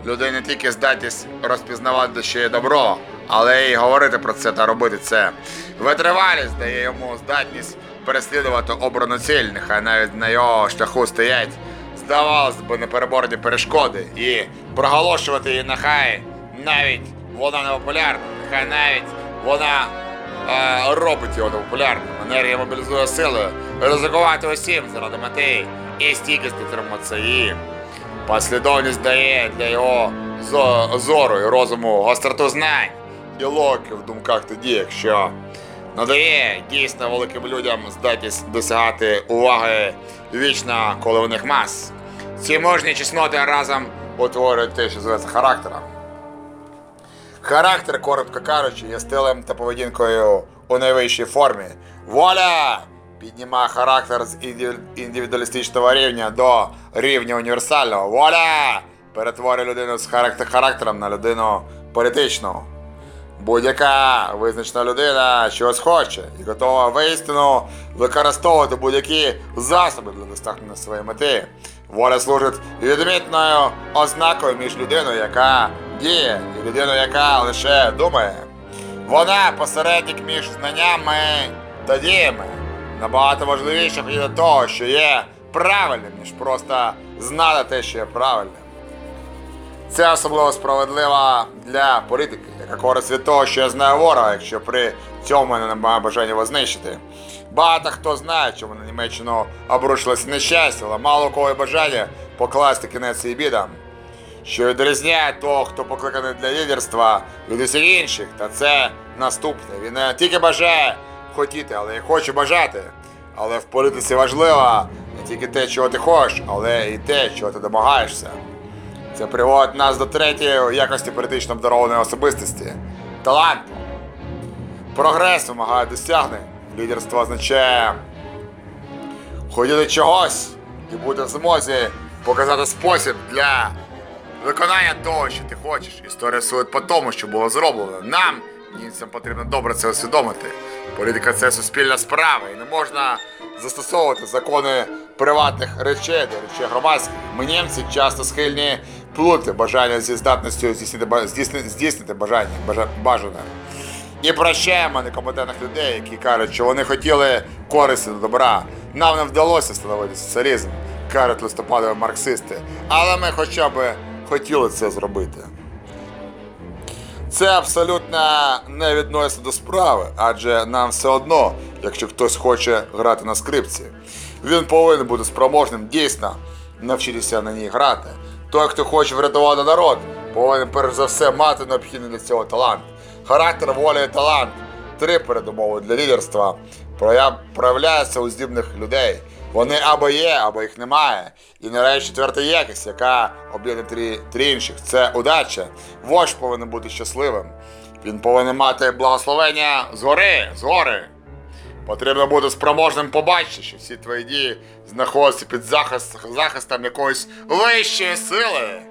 людині тільки здатність розпізнавати, що є добро, але й говорити про це та робити це. Витривалість дає йому здатність переслідувати обрану ціль, нехай навіть на його шляху стоять, здавалось би, непереборні перешкоди, і проголошувати її нехай навіть вона не популярна, нехай навіть вона робить його популярним. Енергія мобілізує сили, ризикувати усім заради мети і підтримувати її. Послідовність дає для його зору і розуму гостроту знань і логіки в думках тоді, якщо надає дійсно великим людям здатність досягати уваги вічно коли у них мас. Ці мужні чесноти разом утворюють те, що зветься характером. Характер, коротко кажучи, є стилем та поведінкою у найвищій формі. Воля піднімає характер з індивідуалістичного рівня до рівня універсального. Воля перетворює людину з характер характером на людину політичну. Будь-яка визначена людина щось хоче і готова воістину використовувати будь-які засоби для досягнення своєї мети. Воля служить відмітною ознакою між людиною, яка діє, і людиною, яка лише думає. Вона посередник між знаннями та діями. Набагато важливіше до того, що є правильним, ніж просто знати те, що є правильним. Це особливо справедливо для політики, яка користь від того, що я знаю ворога, якщо при цьому мене немає бажання його знищити. Багато хто знає, чому на Німеччину обрушилося нещастя, але мало у кого є бажання покласти кінець цим бідам. Що відрізняє того, хто покликаний для лідерства від усіх інших, та це наступне. Він не тільки бажає хотіти, але й хоче бажати. Але в політиці важливо не тільки те, чого ти хочеш, але і те, чого ти домагаєшся. Це приводить нас до третьої якості політично обдарованої особистості таланту. Прогрес вимагає досягнень. Лідерство означає хотіти чогось і бути в змозі показати спосіб для виконання того, що ти хочеш. Історія судить по тому, що було зроблено. Нам, німцям, потрібно добре це усвідомити. Політика це суспільна справа, і не можна застосовувати закони приватних речей до речей громадських. Ми німці часто схильні плути бажання зі здатністю здійснити, здійснити, здійснити бажання, бажане. І прощаємо некомпетентних людей, які кажуть, що вони хотіли користі до добра. Нам не вдалося встановити соціалізм, кажуть листопадові марксисти. Але ми хоча б хотіли це зробити. Це абсолютно не відноситься до справи, адже нам все одно, якщо хтось хоче грати на скрипці, він повинен бути спроможним дійсно навчитися на ній грати. Той, хто хоче врятувати народ, повинен перш за все мати необхідний для цього талант. Характер, воля і талант три передумови для лідерства прояв- проявляються у здібних людей. Вони або є, або їх немає. І нарешті четверта якість, яка об'єднує три, інших, це удача. Вождь повинен бути щасливим. Він повинен мати благословення згори, згори. Потрібно бути спроможним побачити, що всі твої дії знаходяться під захист, захистом якоїсь вищої сили.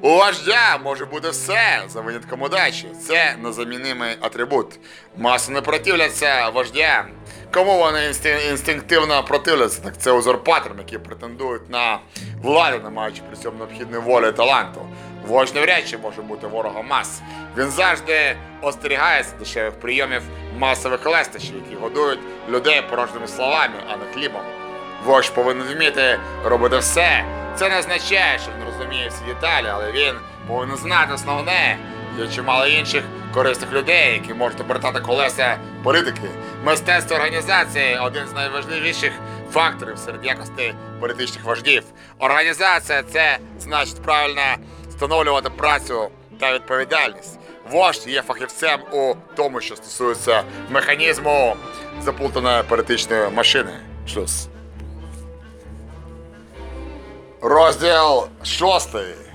У вождя може бути все за винятком удачі. Це незамінимий атрибут. Маси не противляться вождям. Кому вони інстин- інстинктивно противляться, так це узурпаторам, які претендують на владу, не маючи при цьому необхідної волі і таланту. Вождь навряд чи може бути ворогом мас. Він завжди остерігається дешевих прийомів масових лестощів, які годують людей порожніми словами, а не хлібом. Вождь повинен вміти робити все. Це не означає, що він розуміє всі деталі, але він повинен знати основне. Є чимало інших корисних людей, які можуть обертати колеса політики. Мистецтво організації один з найважливіших факторів серед якостей політичних вождів. Організація це значить правильно встановлювати працю та відповідальність. Вождь є фахівцем у тому, що стосується механізму заплутаної політичної машини. Шлюз. Розділ шостий.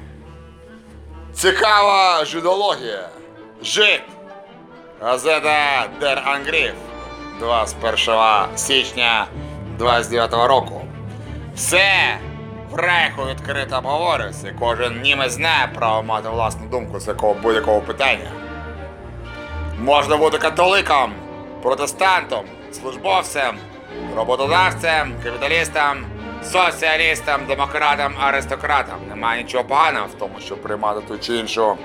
Цікава жидологія. Жид. Газета Der Angriff. 21 січня 29 року. Все в рейху відкрито обговорюється. Кожен німець знає право мати власну думку з якого будь-якого питання. Можна бути католиком, протестантом, службовцем, роботодавцем, капіталістом, соціалістом, демократом, аристократом. Немає нічого поганого в тому, щоб приймати ту чи іншу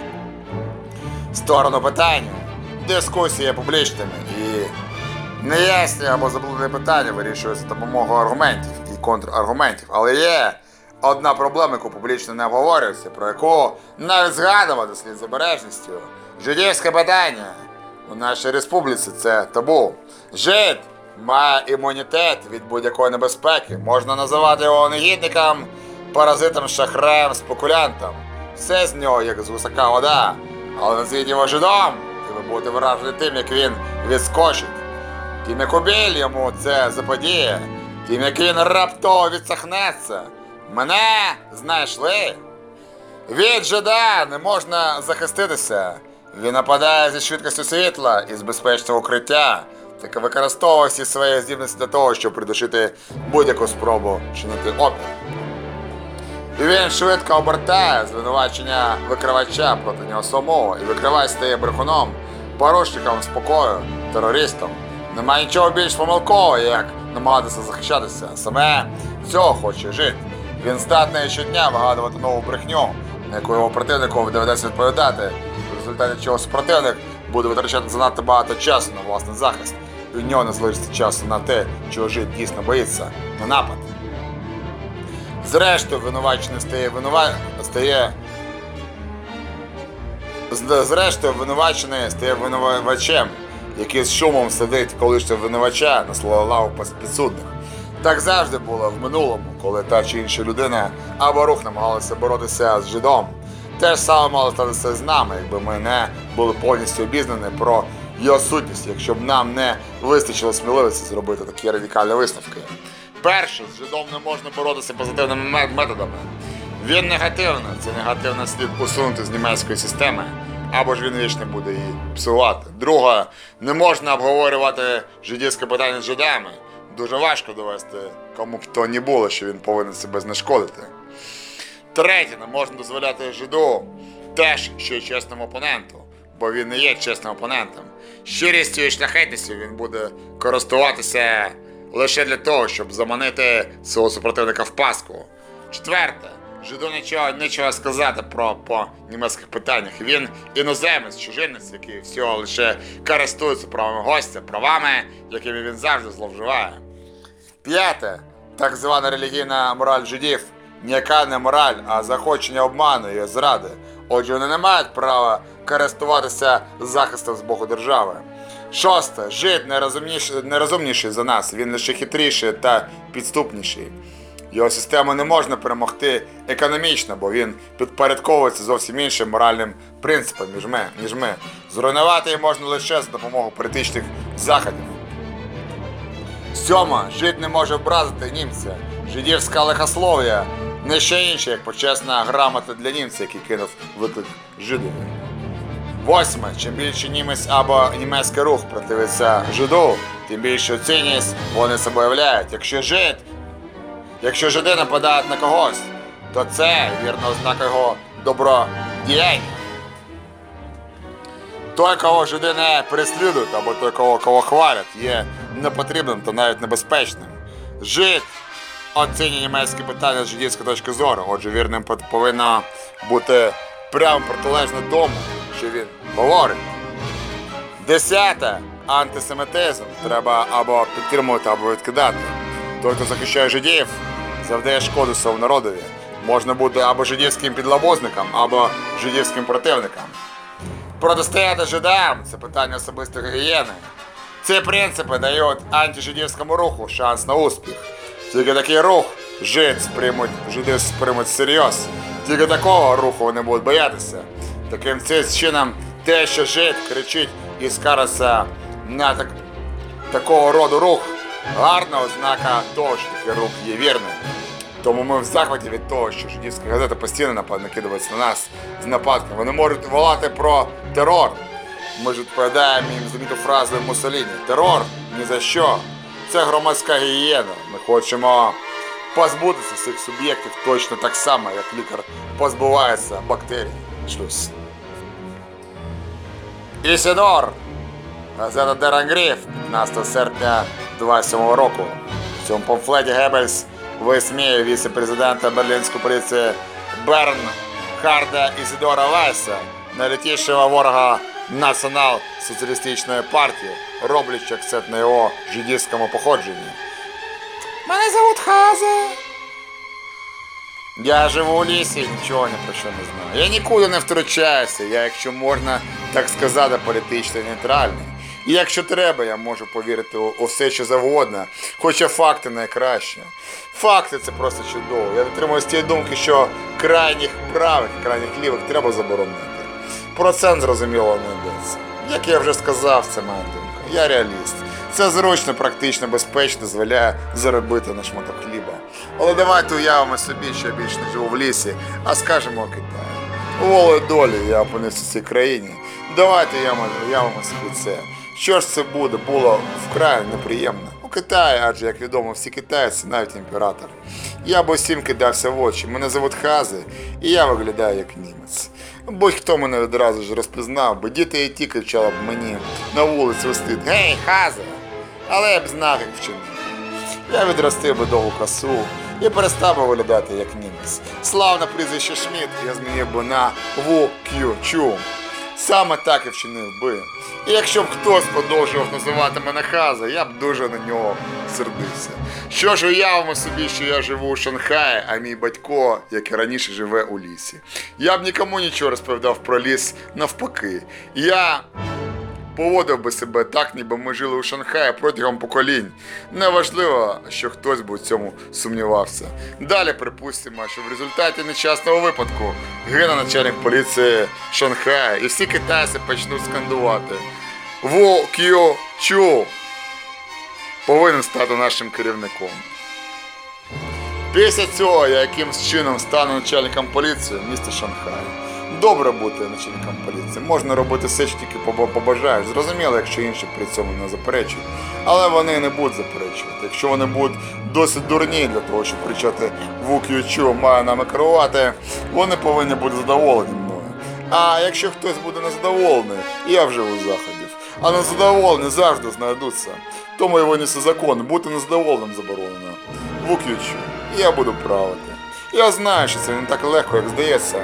сторону питання. Дискусії публічними і неясні або заблудні питання вирішуються допомогою аргументів і контраргументів. Але є одна проблема, яку публічно не обговорюється, про яку навіть згадувати слід з обережністю. Жидівське питання у нашій республіці це табу. Жид має імунітет від будь-якої небезпеки. Можна називати його негідником, паразитом, шахраєм, спекулянтом. Все з нього як з висока вода. Але назвіть його жидом, і ви будете вражені тим, як він відскочить. Тим, як убіль йому це заподіє, тим, як він раптово відсахнеться. Мене знайшли. Від жида не можна захиститися. Він нападає зі швидкістю світла із безпечного укриття, так використовує всі свої здібності для того, щоб придушити будь-яку спробу чинити опір. І він швидко обертає звинувачення викривача проти нього самого, і викривач стає брехуном, порушником спокою, терористом. Немає нічого більш помилкового, як намагатися захищатися. Саме цього хоче жити. Він здатний щодня вигадувати нову брехню, на яку його противнику доведеться відповідати, в результаті чого супротивник буде витрачати занадто багато часу на власний захист, і в нього не залишиться часу на те, чого жит дійсно боїться, на напад. Зрештою, винувачений стає винува... стає. Зрештою, винувачений стає винувачем, який з шумом сидить колишнього винувача на лаву підсудних. Так завжди було в минулому, коли та чи інша людина або рух намагалася боротися з жидом. Те ж саме мало статися з нами, якби ми не були повністю обізнані про його сутність, якщо б нам не вистачило сміливості зробити такі радикальні висновки. Перше, з жидом не можна боротися позитивними методами. Він негативний, це негативний слід усунути з німецької системи, або ж він вічно буде її псувати. Друге, не можна обговорювати жидівське питання з жидами. Дуже важко довести кому б то не було, що він повинен себе знешкодити. Третє, не можна дозволяти жиду теж, що й чесному опоненту, бо він не є чесним опонентом. Щирістю і шляхетністю він буде користуватися лише для того, щоб заманити свого супротивника в паску. Четверте, жиду нічого, нічого сказати про по німецьких питаннях. Він іноземець, чужинець, який всього лише користується правами гостя, правами, якими він завжди зловживає. П'яте. Так звана релігійна мораль жидів. Ніяка не мораль, а захочення обману і зради. Отже, вони не мають права користуватися захистом з боку держави. Шосте. Жид нерозумніший, нерозумніший за нас, він лише хитріший та підступніший. Його систему не можна перемогти економічно, бо він підпорядковується зовсім іншим моральним принципам, ніж ми. Ніж ми. Зруйнувати її можна лише за допомогою політичних заходів. Сьома, жид не може образити німця. Жидівська лихослов'я не ще інше, як почесна грамота для німця, який кинув виклик жидові. Восьме, чим більше німець або німецький рух противиться жиду, тим більше цінність вони являють. Якщо жид, якщо жиди нападають на когось, то це вірно ознака його добродіяння. Той, кого жиди не переслідують, або той, кого, кого хвалять, є непотрібним та навіть небезпечним. Жид оцінює німецькі питання з жидівської точки зору. Отже, вірним повинно бути прямо протилежне тому, що він говорить. Десяте. Антисемітизм треба або підтримувати, або відкидати. Той, хто захищає жидів, завдає шкоду своєму народові. Можна бути або жидівським підлабузником, або жидівським противником. Протистояти жидам це питання особистої гігієни. Ці принципи дають антижидівському руху шанс на успіх. Тільки такий рух жид сприймуть, жиди сприймуть всерйоз. Тільки такого руху вони будуть боятися. Таким чином, те, що жид кричить і скариться на так, такого роду рух, гарна ознака того, що такий рух є вірним. Тому ми в захваті від того, що жидівські газети постійно напад накидаються на нас з нападками. Вони можуть волати про терор. Ми ж відповідаємо їм знамениту фразою Муссоліні. Терор ні за що. Це громадська гігієна. Ми хочемо позбутися цих суб'єктів точно так само, як лікар позбувається бактерій. Шлюз. Ісідор. Газета Дерангріф 15 серпня 27 року. В цьому памфлеті Геббельс висміє віце-президента берлінської поліції Бернхарда Ісідора Вайса, найлютішого ворога націонал-соціалістичної партії, роблячи акцент на його жидівському походженні. Мене зовут Хазе. Я живу у лісі нічого ні про що не знаю. Я нікуди не втручаюся, я, якщо можна так сказати, політично нейтральний. І якщо треба, я можу повірити у, у все, що завгодно, хоча факти найкраще. Факти це просто чудово. Я дотримуюсь тієї думки, що крайніх правих крайніх лівих треба заборонити. Про це зрозуміло не йдеться. Як я вже сказав, це думка. Я реаліст. Це зручно, практично, безпечно дозволяє заробити на шматок хліба. Але давайте уявимо собі, що я більше не живу в лісі, а скажемо у Китаї. Волею долі я опинився в цій країні, Давайте я уявимо собі це. Що ж це буде, було вкрай неприємно. У Китаї, адже, як відомо, всі китайці, навіть імператор. Я б усім кидався в очі. Мене звуть Хази, і я виглядаю як німець. Будь-хто мене відразу ж розпізнав, бо діти і ті кричали б мені на вулиці вистит Гей, хаза! Але я б знав, як вчинив. Я відростив би довгу косу і перестав би виглядати як німець. Славне прізвище Шмідт я змінив би на Ву К'ю Чу. Саме так і вчинив би. І якщо б хтось продовжував називати мене Хаза, я б дуже на нього сердився. Що ж уявимо собі, що я живу у Шанхаї, а мій батько, як і раніше, живе у лісі. Я б нікому нічого розповідав про ліс навпаки. Я поводив би себе так, ніби ми жили у Шанхаї протягом поколінь. Неважливо, що хтось би у цьому сумнівався. Далі припустимо, що в результаті нещасного випадку гине начальник поліції Шанхая, і всі китайці почнуть скандувати. Ву К'ю Чу повинен стати нашим керівником. Після цього я якимсь чином стану начальником поліції в місті Шанхай. Добре бути начальником поліції. Можна робити все, що тільки побажаєш. Зрозуміло, якщо інші при цьому не заперечують. Але вони не будуть заперечувати. Якщо вони будуть досить дурні для того, щоб кричати Вук Ючу має нами керувати, вони повинні бути задоволені мною. А якщо хтось буде незадоволений, я вживу заходів. А незадоволені завжди знайдуться. Тому і винесе закон, бути незадоволеним заборонено. Вуключу, я буду правити. Я знаю, що це не так легко, як здається.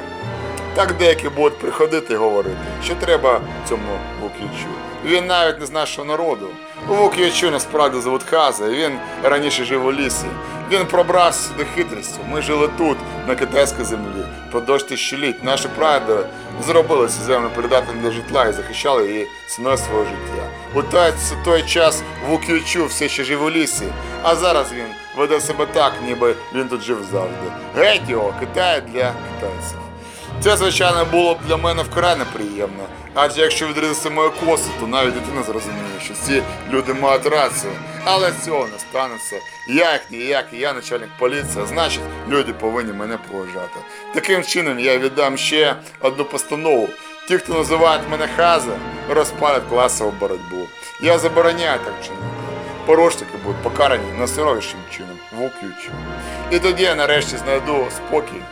Так деякі будуть приходити і говорити, що треба цьому Вук'ячу. Він навіть не з нашого народу. Вук'ячу насправді звуть Хаза, і він раніше жив у лісі. Він пробрався сюди хитрістю. Ми жили тут, на китайській землі, продовж тисячоліть. Наші прадіди зробили цю землю придатним для житла і захищали її ціною свого життя. У той, той час Вук'ячу все ще жив у лісі, а зараз він веде себе так, ніби він тут жив завжди. Геть його, Китай для китайців. Це, звичайно, було б для мене вкрай неприємно. Адже якщо відрізати мою косу, то навіть дитина зрозуміє, що ці люди мають рацію. Але цього не станеться. Я, як ніяк, я начальник поліції, значить, люди повинні мене поважати. Таким чином я віддам ще одну постанову. Ті, хто називають мене Хаза, розпалять класову боротьбу. Я забороняю так чинити. Порушники будуть покарані найсуровішим чином вук'ючу. І тоді я нарешті знайду спокій.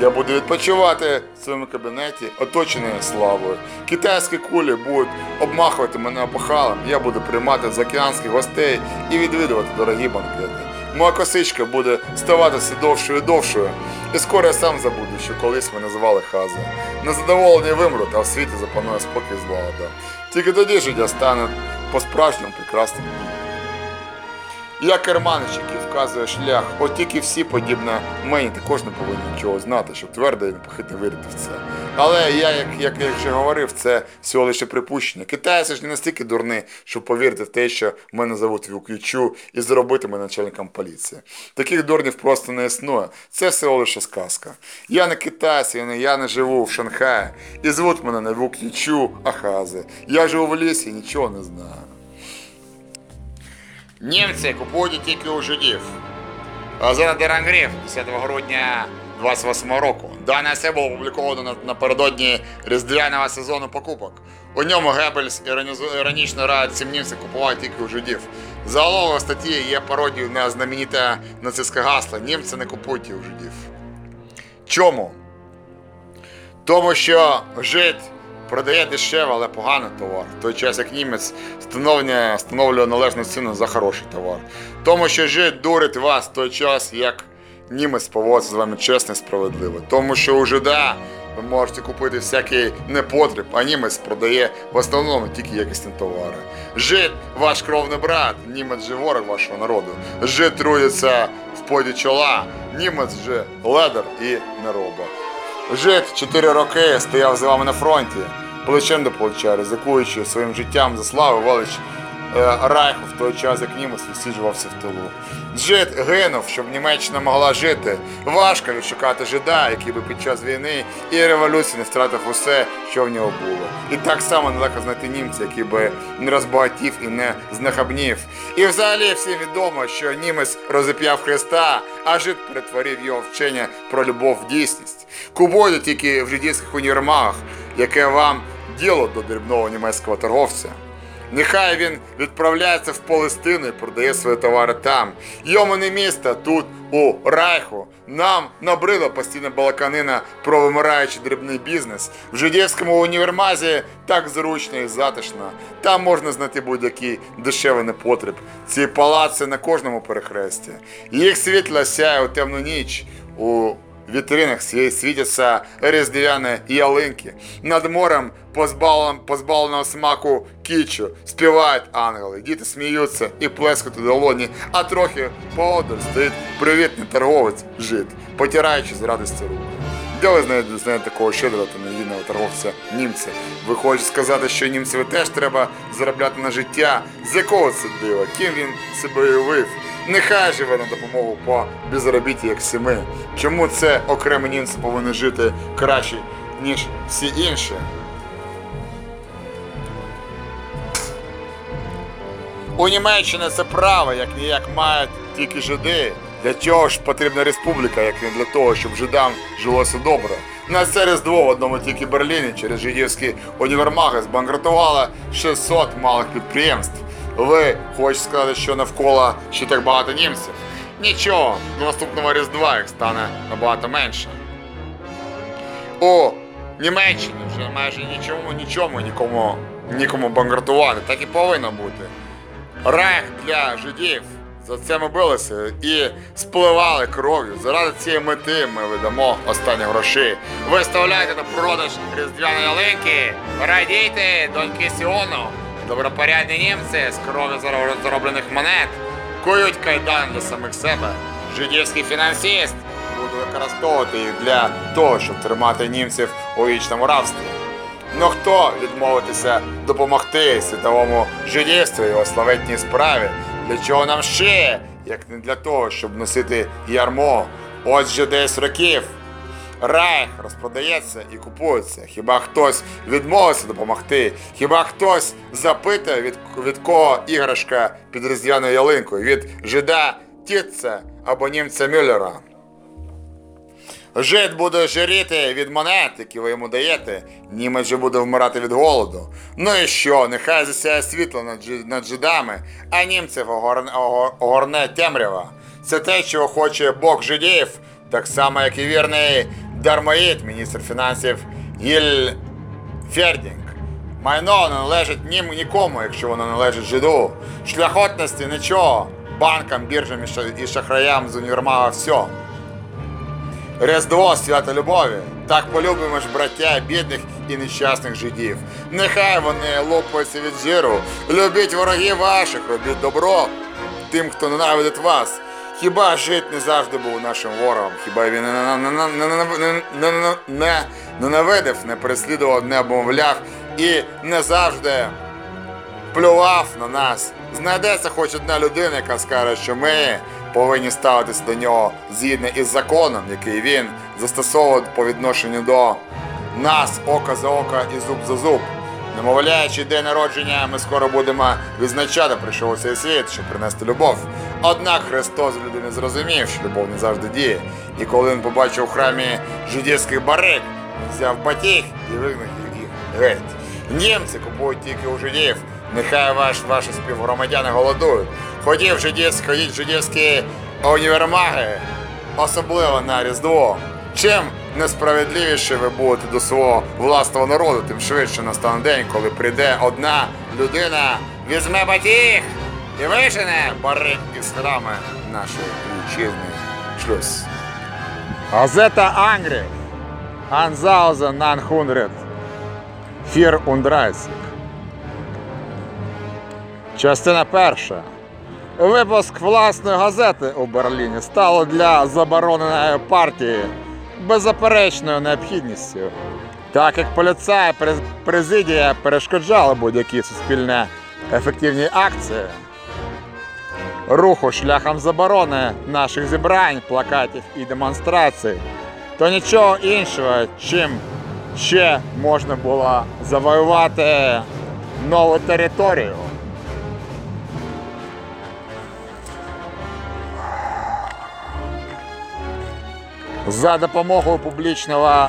Я буду відпочивати в своєму кабінеті, оточений славою. Китайські кулі будуть обмахувати мене опахалом, я буду приймати заокеанських гостей і відвідувати дорогі банкети. Моя косичка буде ставати все довшою і довшою, і скоро я сам забуду, що колись мене звали Хаза. Незадоволені вимруть, а в світі запанує спокій і злагода. Тільки тоді життя стане по-справжньому прекрасним. Я керманич, який вказує шлях. От тільки всі, подібно мені, також не повинні нічого знати, щоб твердо і непохитно вірити в це. Але я, як, як я вже говорив, це всього лише припущення. Китайці ж не настільки дурні, щоб повірити в те, що мене зовуть Вукючу і зробити мене начальником поліції. Таких дурнів просто не існує. Це всього лише сказка. Я не китайець, я не, я не живу в Шанхаї. І звуть мене не Вукючу, а Хази. Я живу в лісі і нічого не знаю. Німці купують тільки у жидів. Газета Дерангрів 10 грудня 28 року. Дане було опубліковано напередодні різдвяного сезону покупок. У ньому Геббельс іронічно радить всім німцям купувати тільки у жидів. Заголовок статті є пародією на знамените нацистське гасло «Німці не купують у жидів». Чому? Тому що жид продає дешево, але поганий товар. В той час як німець встановлює, встановлює належну ціну за хороший товар. Тому що жид дурить вас в той час, як німець поводиться з вами чесно і справедливо. Тому що у жида ви можете купити всякий непотріб, а німець продає в основному тільки якісні товари. Жид ваш кровний брат, німець же ворог вашого народу. Жид трудиться в поді чола, німець же ледер і нероба. Жит 4 роки стояв з вами на фронті, плечем до плеча, ризикуючи своїм життям за славу велич е, Райху в той час, як німець відсиджувався в тилу. Жит гинув, щоб Німеччина могла жити. Важко відшукати жида, який би під час війни і революції не втратив усе, що в нього було. І так само нелегко знайти німця, який би не розбагатів і не знахабнів. І взагалі всім відомо, що німець розіп'яв Христа, а жид перетворив його вчення про любов в дійсність. Кубою тільки в жидівських універмагах, яке вам діло до дрібного німецького торговця. Нехай він відправляється в Палестину і продає свої товари там. Йому не місто тут, у Райху. Нам набридла постійна балаканина про вимираючий дрібний бізнес. В жидівському універмазі так зручно і затишно. Там можна знайти будь-який дешевий непотріб. Ці палаци на кожному перехресті. Їх світло сяє у темну ніч. У вітринах сві- світяться різдвяні ялинки. Над морем позбавленого, смаку кічу співають ангели. Діти сміються і плескають у долоні, а трохи поодаль стоїть привітний торговець жид, потираючи з радості руки. Де ви знаєте, знаєте такого щедрого та надійного торговця німця? Ви хочете сказати, що німцеві теж треба заробляти на життя? З якого це дива? Ким він себе уявив? Нехай живе на допомогу по безробітті, як всі ми. Чому це окремі німці повинні жити краще, ніж всі інші? У Німеччині це право, як ніяк мають тільки жиди. Для чого ж потрібна республіка, як не для того, щоб жидам жилося добре? На це різдво в одному тільки Берліні через жидівські універмаги збанкрутувало 600 малих підприємств. Ви хочете сказати, що навколо ще так багато німців? Нічого, до наступного різдва їх стане набагато менше. У Німеччині вже майже нічому, нічому, нікому, нікому банкрутувати. Так і повинно бути. Райх для жидів. За це ми билися і спливали кров'ю. Заради цієї мети ми видамо останні гроші. Виставляйте на продаж різдвяні ялинки, радійте, доньки Сіону, добропорядні німці з зароб- зароблених монет, кують кайдан для самих себе. Жидівський фінансіст буде використовувати їх для того, щоб тримати німців у вічному рабстві. Ну хто відмовитися допомогти світовому жидівству його славетній справі? Для чого нам ще, як не для того, щоб носити ярмо? Отже, 10 років. Райх розпродається і купується. Хіба хтось відмовиться допомогти? Хіба хтось запитує, від, від кого іграшка під різдвяною ялинкою? Від жида Тітца або німця Мюллера? Жид буде жиріти від монет, які ви йому даєте, німець же буде вмирати від голоду. Ну і що, нехай засяє світло над, жидами, а німців огорне, ого- огорне темрява. Це те, чого хоче Бог жидів, так само, як і вірний дармоїд, міністр фінансів Гільфердінг. Майно не належить нім нікому, якщо воно належить жиду. Шляхотності нічого. Банкам, біржам і шахраям з універмага все. Різдво свято любові. Так полюбимо ж браття бідних і нещасних жидів. Нехай вони лопаються від жиру. Любіть ворогів ваших, робіть добро тим, хто ненавидить вас. Хіба жид не завжди був нашим ворогом? Хіба він не, не, не, не, не, не, не, не ненавидив, не переслідував, не обмовляв і не завжди плював на нас. Знайдеться хоч одна людина, яка скаже, що ми повинні ставитися до нього згідно із законом, який він застосовував по відношенню до нас око за око і зуб за зуб. Намовляючи день народження, ми скоро будемо відзначати, прийшов у цей світ, щоб принести любов. Однак Христос людини зрозумів, що любов не завжди діє. І коли він побачив у храмі жидівських барик, взяв батіг і вигнав їх геть. Німці купують тільки у жидів. Нехай ваш, ваші співгромадяни голодують. Ходіть в жидівські, ходіть жидівські універмаги, особливо на Різдво. Чим несправедливіше ви будете до свого власного народу, тим швидше настане день, коли прийде одна людина, візьме батіг і вижене барик із храми нашої вітчизни. Шлюз. Газета Ангрі. Анзаузен 900. Фір Ундрайсік. Частина перша. Випуск власної газети у Берліні стало для забороненої партії беззаперечною необхідністю. Так як поліцай президія перешкоджала будь-які суспільні ефективні акції, руху шляхом заборони наших зібрань, плакатів і демонстрацій, то нічого іншого, чим ще можна було завоювати нову територію. За допомогою публічного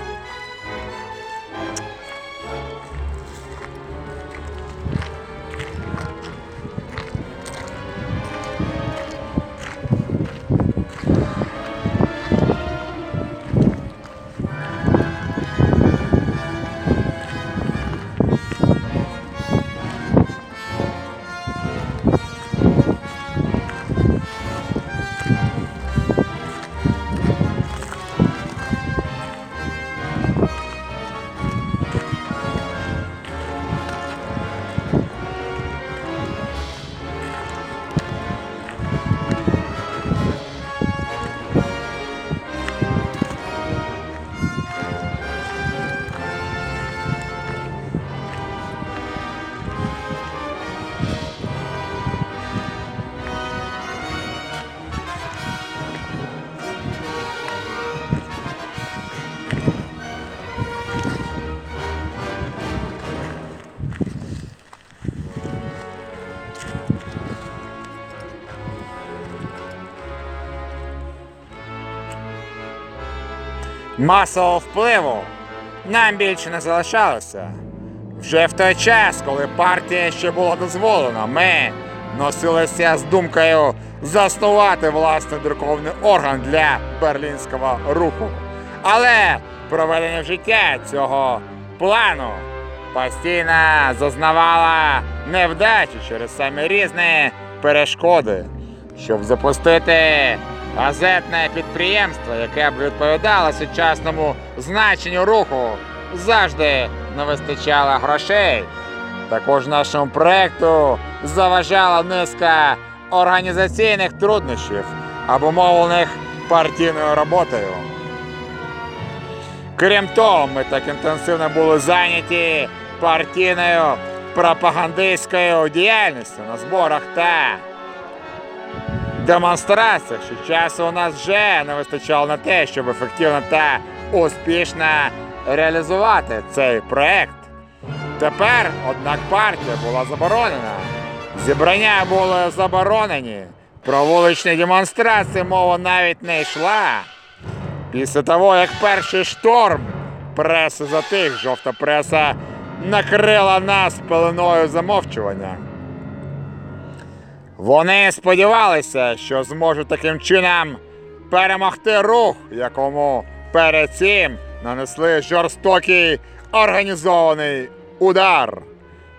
масового впливу нам більше не залишалося. Вже в той час, коли партія ще була дозволена, ми носилися з думкою заснувати власний друкований орган для берлінського руху. Але проведення життя цього плану постійно зазнавала невдачі через самі різні перешкоди, щоб запустити газетне підприємство, яке б відповідало сучасному значенню руху, завжди не вистачало грошей. Також нашому проекту заважала низка організаційних труднощів, обумовлених партійною роботою. Крім того, ми так інтенсивно були зайняті партійною пропагандистською діяльністю на зборах та демонстраціях, що часу у нас вже не вистачало на те, щоб ефективно та успішно реалізувати цей проект. Тепер, однак, партія була заборонена. Зібрання були заборонені. Про вуличні демонстрації мова навіть не йшла. Після того, як перший шторм преси затих, жовта преса накрила нас пеленою замовчування. Вони сподівалися, що зможуть таким чином перемогти рух, якому перед цим нанесли жорстокий організований удар.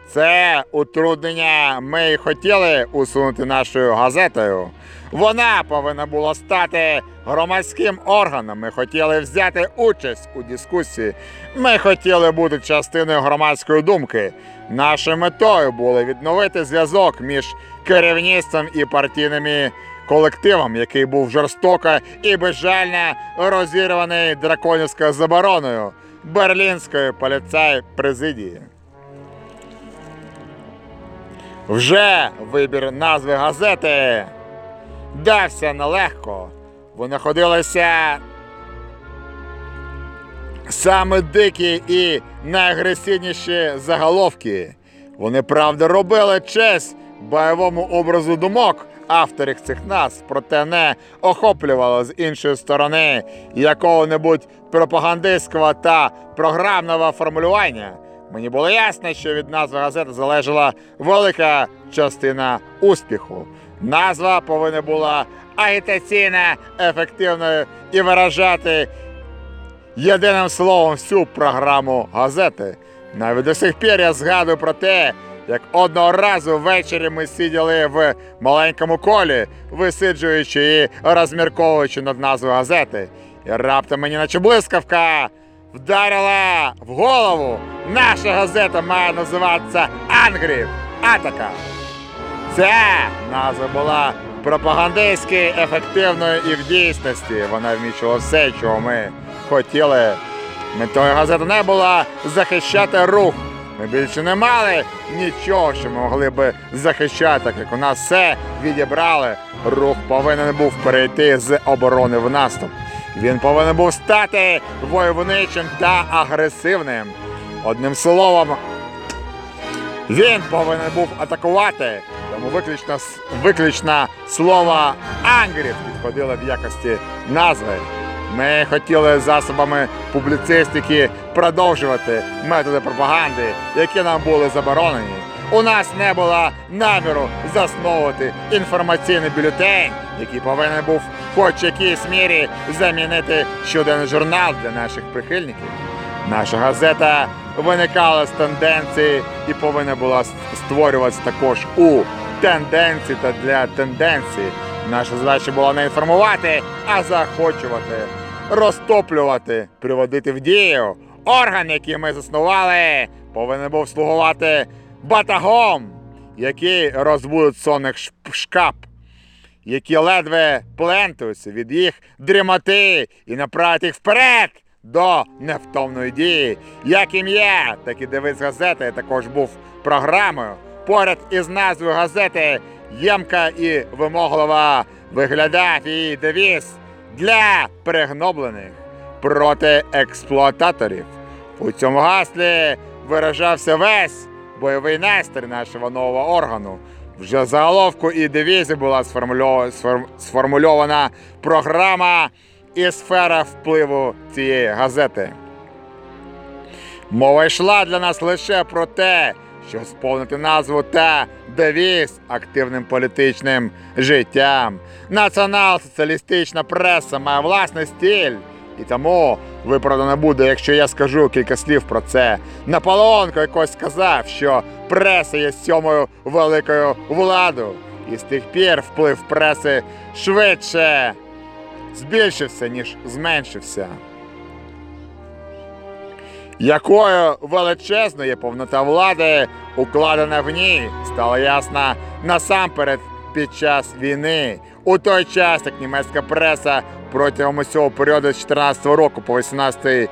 Це утруднення ми й хотіли усунути нашою газетою. Вона повинна була стати громадським органом. Ми хотіли взяти участь у дискусії. Ми хотіли бути частиною громадської думки. Нашою метою було відновити зв'язок між керівництвом і партійними колективом, який був жорстоко і безжально розірваний драконівською забороною берлінської поліцай президії. Вже вибір назви газети дався нелегко. Вони ходилися саме дикі і найагресивніші заголовки. Вони, правда, робили честь бойовому образу думок авторів цих назв, проте не охоплювали з іншої сторони якого-небудь пропагандистського та програмного формулювання. Мені було ясно, що від назви газети залежала велика частина успіху. Назва повинна була агітаційно ефективною і виражати єдиним словом всю програму газети. Навіть до сих пір я згадую про те, як одного разу ввечері ми сиділи в маленькому колі, висиджуючи і розмірковуючи над назвою газети. І раптом мені, наче блискавка, вдарила в голову. Наша газета має називатися Ангрів Атака. Ця назва була пропагандистськи ефективною і в дійсності. Вона вміщувала все, чого ми хотіли. Метою газети не була захищати рух. Ми більше не мали нічого, що ми могли би захищати, так як у нас все відібрали. Рух повинен був перейти з оборони в наступ. Він повинен був стати войовничим та агресивним. Одним словом, він повинен був атакувати, тому виключно, виключно слово ангрів підходило в якості назви. Ми хотіли засобами публіцистики продовжувати методи пропаганди, які нам були заборонені. У нас не було наміру засновувати інформаційний бюлетень, який повинен був хоч якійсь мірі замінити щоденний журнал для наших прихильників. Наша газета виникала з тенденції і повинна була створюватися також у тенденції та для тенденції. Наша задача була не інформувати, а заохочувати, розтоплювати, приводити в дію. Орган, який ми заснували, повинен був слугувати батагом, який розбудить сонних шкап які ледве плентуються від їх дрімоти і направити їх вперед до невтомної дії. Як ім'я, так і девиз газети також був програмою. Поряд із назвою газети ємка і вимоглива виглядав її девіз для пригноблених проти експлуататорів. У цьому гаслі виражався весь бойовий настрій нашого нового органу. Вже заголовку і девізі була сформульована, сформульована програма і сфера впливу цієї газети. Мова йшла для нас лише про те, що сповнити назву та девіз активним політичним життям. Націонал-соціалістична преса має власний стиль. І тому виправдано буде, якщо я скажу кілька слів про це. Наполеонко якось сказав, що преса є сьомою великою владою. І з тих пір вплив преси швидше збільшився, ніж зменшився. Якою величезною є повнота влади, укладена в ній, стало ясно насамперед під час війни. У той час, як німецька преса протягом усього періоду з 14 року по 18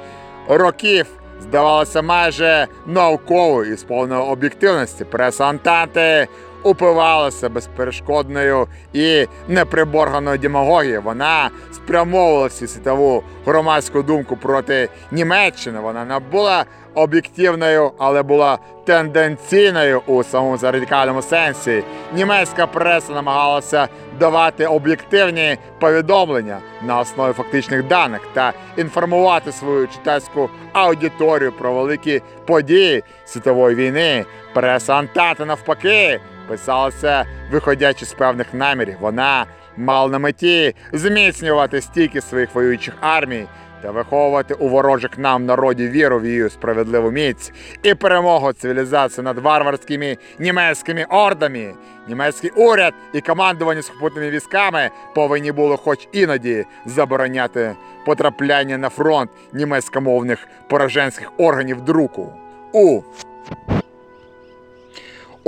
років здавалася майже науковою і з об'єктивності, преса Антанти упивалася безперешкодною і неприборганою демагогією. Вона спрямовувала всю світову громадську думку проти Німеччини. Вона не була об'єктивною, але була тенденційною у самому радикальному сенсі. Німецька преса намагалася давати об'єктивні повідомлення на основі фактичних даних та інформувати свою читацьку аудиторію про великі події світової війни. Преса Антанти навпаки писалася, виходячи з певних намірів. Вона мала на меті зміцнювати стійки своїх воюючих армій та виховувати у ворожих нам народі віру в її справедливу міць і перемогу цивілізації над варварськими німецькими ордами. Німецький уряд і командування сухопутними військами повинні були хоч іноді забороняти потрапляння на фронт німецькомовних пораженських органів друку. У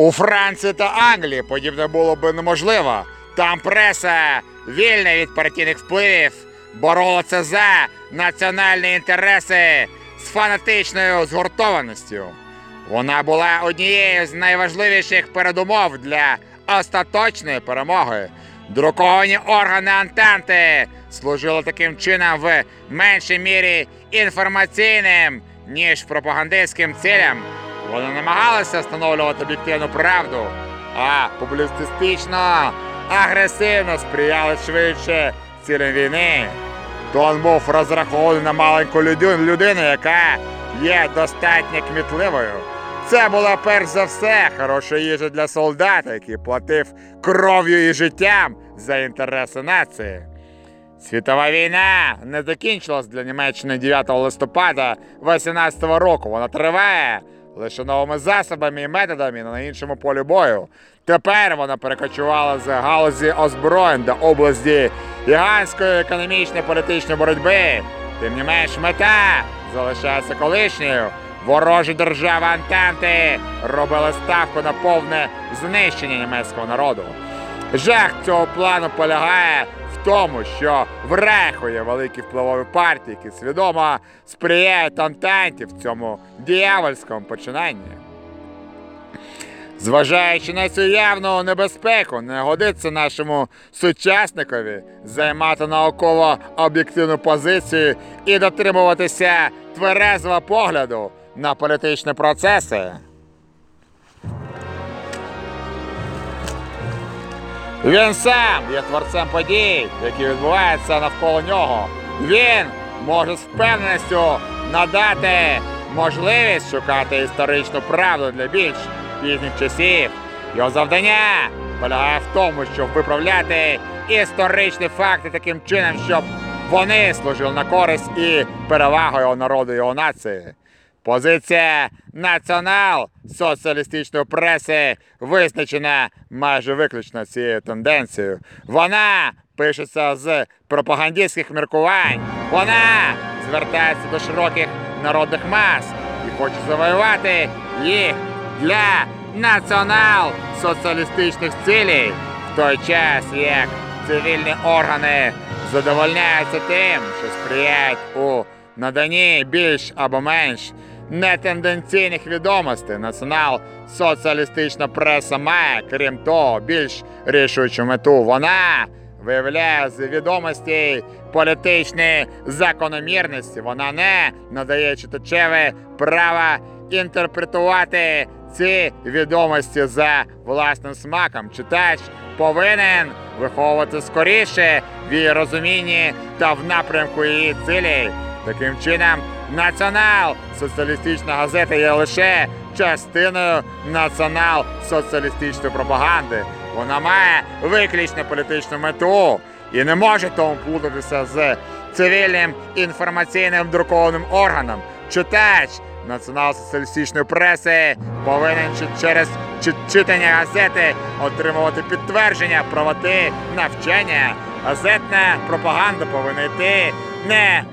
у Франції та Англії подібне було би неможливо. Там преса, вільна від партійних впливів, боролася за національні інтереси з фанатичною згуртованістю. Вона була однією з найважливіших передумов для остаточної перемоги. Друковані органи Антанти служили таким чином в меншій мірі інформаційним, ніж пропагандистським цілям. Вони намагалися встановлювати об'єктивну правду, а публістично, агресивно сприяли швидше цілям війни. Тон був розрахований на маленьку людину, яка є достатньо кмітливою. Це була перш за все хороша їжа для солдата, який платив кров'ю і життям за інтереси нації. Світова війна не закінчилась для Німеччини 9 листопада 18 року. Вона триває лише новими засобами і методами на іншому полі бою. Тепер вона перекочувала з галузі озброєнь до області гігантської економічної політичної боротьби. Тим не менш, мета залишається колишньою. Ворожі держави Антанти робили ставку на повне знищення німецького народу. Жах цього плану полягає тому, що в Рейху є великі впливові партії, які свідомо сприяють Антанті в цьому діявольському починанні. Зважаючи на цю явну небезпеку, не годиться нашому сучасникові займати науково об'єктивну позицію і дотримуватися тверезого погляду на політичні процеси. Він сам є творцем подій, які відбуваються навколо нього. Він може з впевненістю надати можливість шукати історичну правду для більш пізніх часів. Його завдання полягає в тому, щоб виправляти історичні факти таким чином, щоб вони служили на користь і перевагу його народу його нації. Позиція націонал-соціалістичної преси визначена майже виключно цією тенденцією. Вона пишеться з пропагандистських міркувань. Вона звертається до широких народних мас і хоче завоювати їх для націонал-соціалістичних цілей, в той час як цивільні органи задовольняються тим, що сприяють у наданні більш або менш нетенденційних відомостей. Націонал-соціалістична преса має, крім того, більш рішучу мету. Вона виявляє з відомостей політичні закономірності. Вона не надає читачеві права інтерпретувати ці відомості за власним смаком. Читач повинен виховувати скоріше в її розумінні та в напрямку її цілей. Таким чином, націонал-соціалістична газета є лише частиною націонал-соціалістичної пропаганди. Вона має виключно політичну мету і не може тому плутатися з цивільним інформаційним друкованим органом. Читач націонал-соціалістичної преси повинен через читання газети отримувати підтвердження правоти навчання. Газетна пропаганда повинна йти не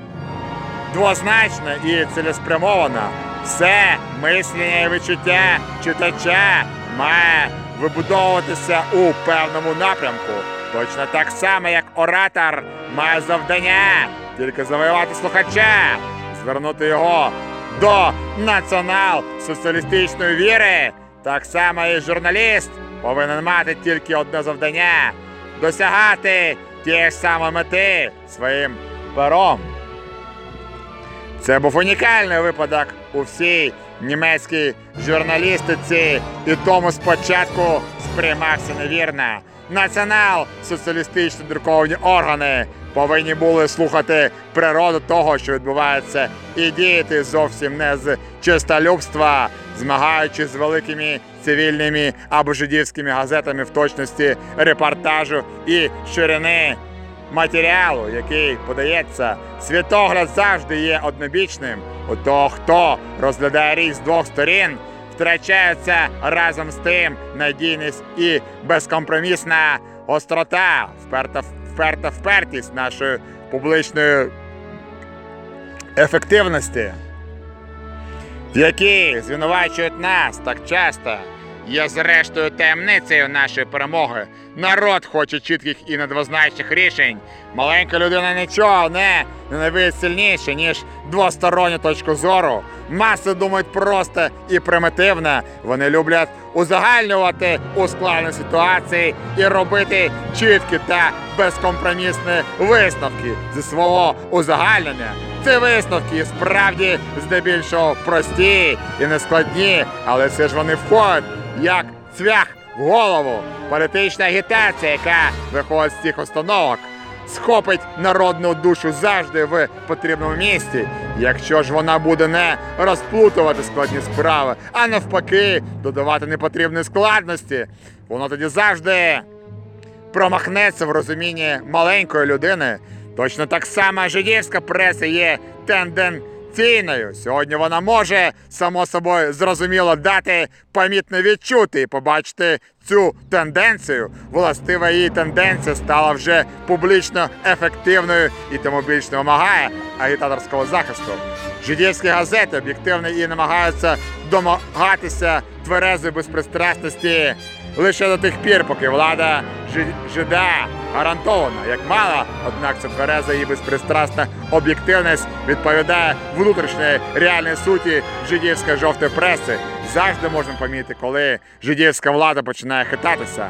двозначно і цілеспрямовано. Все мислення і відчуття читача має вибудовуватися у певному напрямку. Точно так само, як оратор має завдання тільки завоювати слухача, звернути його до націонал-соціалістичної віри. Так само і журналіст повинен мати тільки одне завдання досягати тієї ж самої мети своїм пером. Це був унікальний випадок. У всій німецькій журналістиці, і тому спочатку сприймався невірно. Націонал-соціалістичні друковані органи повинні були слухати природу того, що відбувається, і діяти зовсім не з чистолюбства, змагаючись з великими цивільними або жидівськими газетами в точності репортажу і ширини матеріалу, який подається, світогляд завжди є однобічним. Того, хто розглядає річ з двох сторін, втрачається разом з тим надійність і безкомпромісна гострота, вперта, вперта впертість нашої публічної ефективності, в якій звинувачують нас так часто, є зрештою таємницею нашої перемоги. Народ хоче чітких і недвозначних рішень. Маленька людина нічого не ненавидить сильніше, ніж двосторонню точку зору. Маси думають просто і примітивно. Вони люблять узагальнювати ускладнені ситуації і робити чіткі та безкомпромісні висновки зі свого узагальнення. Ці висновки справді здебільшого прості і нескладні, але все ж вони входять як цвях в голову. Політична агітація, яка виходить з цих установок, схопить народну душу завжди в потрібному місці, якщо ж вона буде не розплутувати складні справи, а навпаки, додавати непотрібні складності, воно тоді завжди промахнеться в розумінні маленької людини. Точно так само жидівська преса є тенденційною. Сьогодні вона може, само собою, зрозуміло дати помітно відчути і побачити цю тенденцію. Властива її тенденція стала вже публічно ефективною і тому більш не вимагає агітаторського захисту. Жидівські газети об'єктивно і намагаються домагатися тверезої безпристрасності лише до тих пір, поки влада жида гарантована. Як мала, однак ця твереза і безпристрасна об'єктивність відповідає внутрішньої реальній суті жидівської жовтої преси. Завжди можна помітити, коли жидівська влада починає хитатися.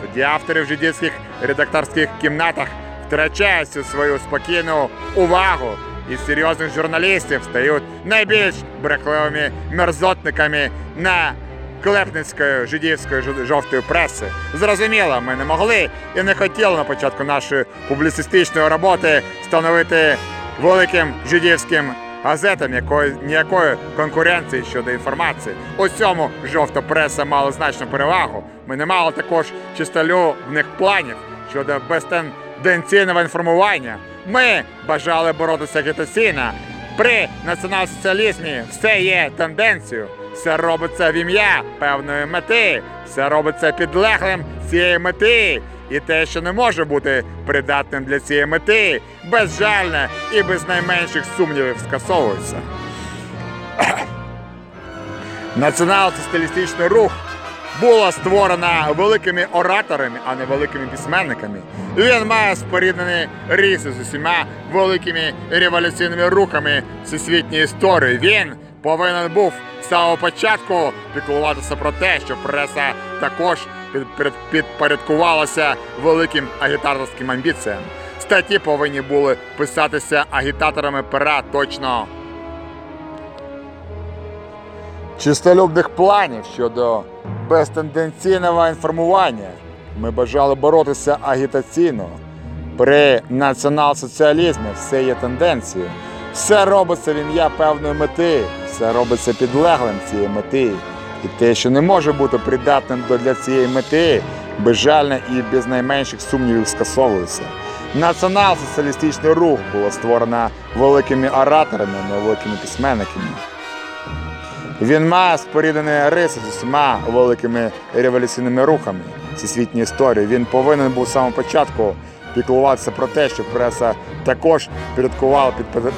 Тоді автори в жидівських редакторських кімнатах втрачають цю свою спокійну увагу із серйозних журналістів стають найбільш брехливими мерзотниками на клепницької жидівської жовтої преси. Зрозуміло, ми не могли і не хотіли на початку нашої публіцистичної роботи становити великим жидівським газетам якої ніякої конкуренції щодо інформації. У цьому жовта преса мала значну перевагу. Ми не мали також чистолюбних планів щодо безтенденційного інформування. Ми бажали боротися агітаційно. При націонал-соціалізмі все є тенденцією. Все робиться в ім'я певної мети, все робиться підлеглим цієї мети. І те, що не може бути придатним для цієї мети, безжально і без найменших сумнівів скасовується. [coughs] Націонал-соціалістичний рух була створена великими ораторами, а не великими письменниками. Він має споріднені риси з усіма великими революційними рухами всесвітньої історії. Він повинен був самого початку піклуватися про те, що преса також під- під- підпорядкувалася великим агітаторським амбіціям. Статті повинні були писатися агітаторами пера точно чистолюбних планів щодо безтенденційного інформування. Ми бажали боротися агітаційно. При націонал-соціалізмі все є тенденцією. Все робиться в ім'я певної мети, все робиться підлеглим цієї мети. І те, що не може бути придатним для цієї мети, безжально і без найменших сумнівів скасовується. Націонал-соціалістичний рух було створено великими ораторами, великими письменниками. Він має споріднені риси з усіма великими революційними рухами всесвітньої історії. Він повинен був з самого початку піклуватися про те, щоб преса також підпорядкувала-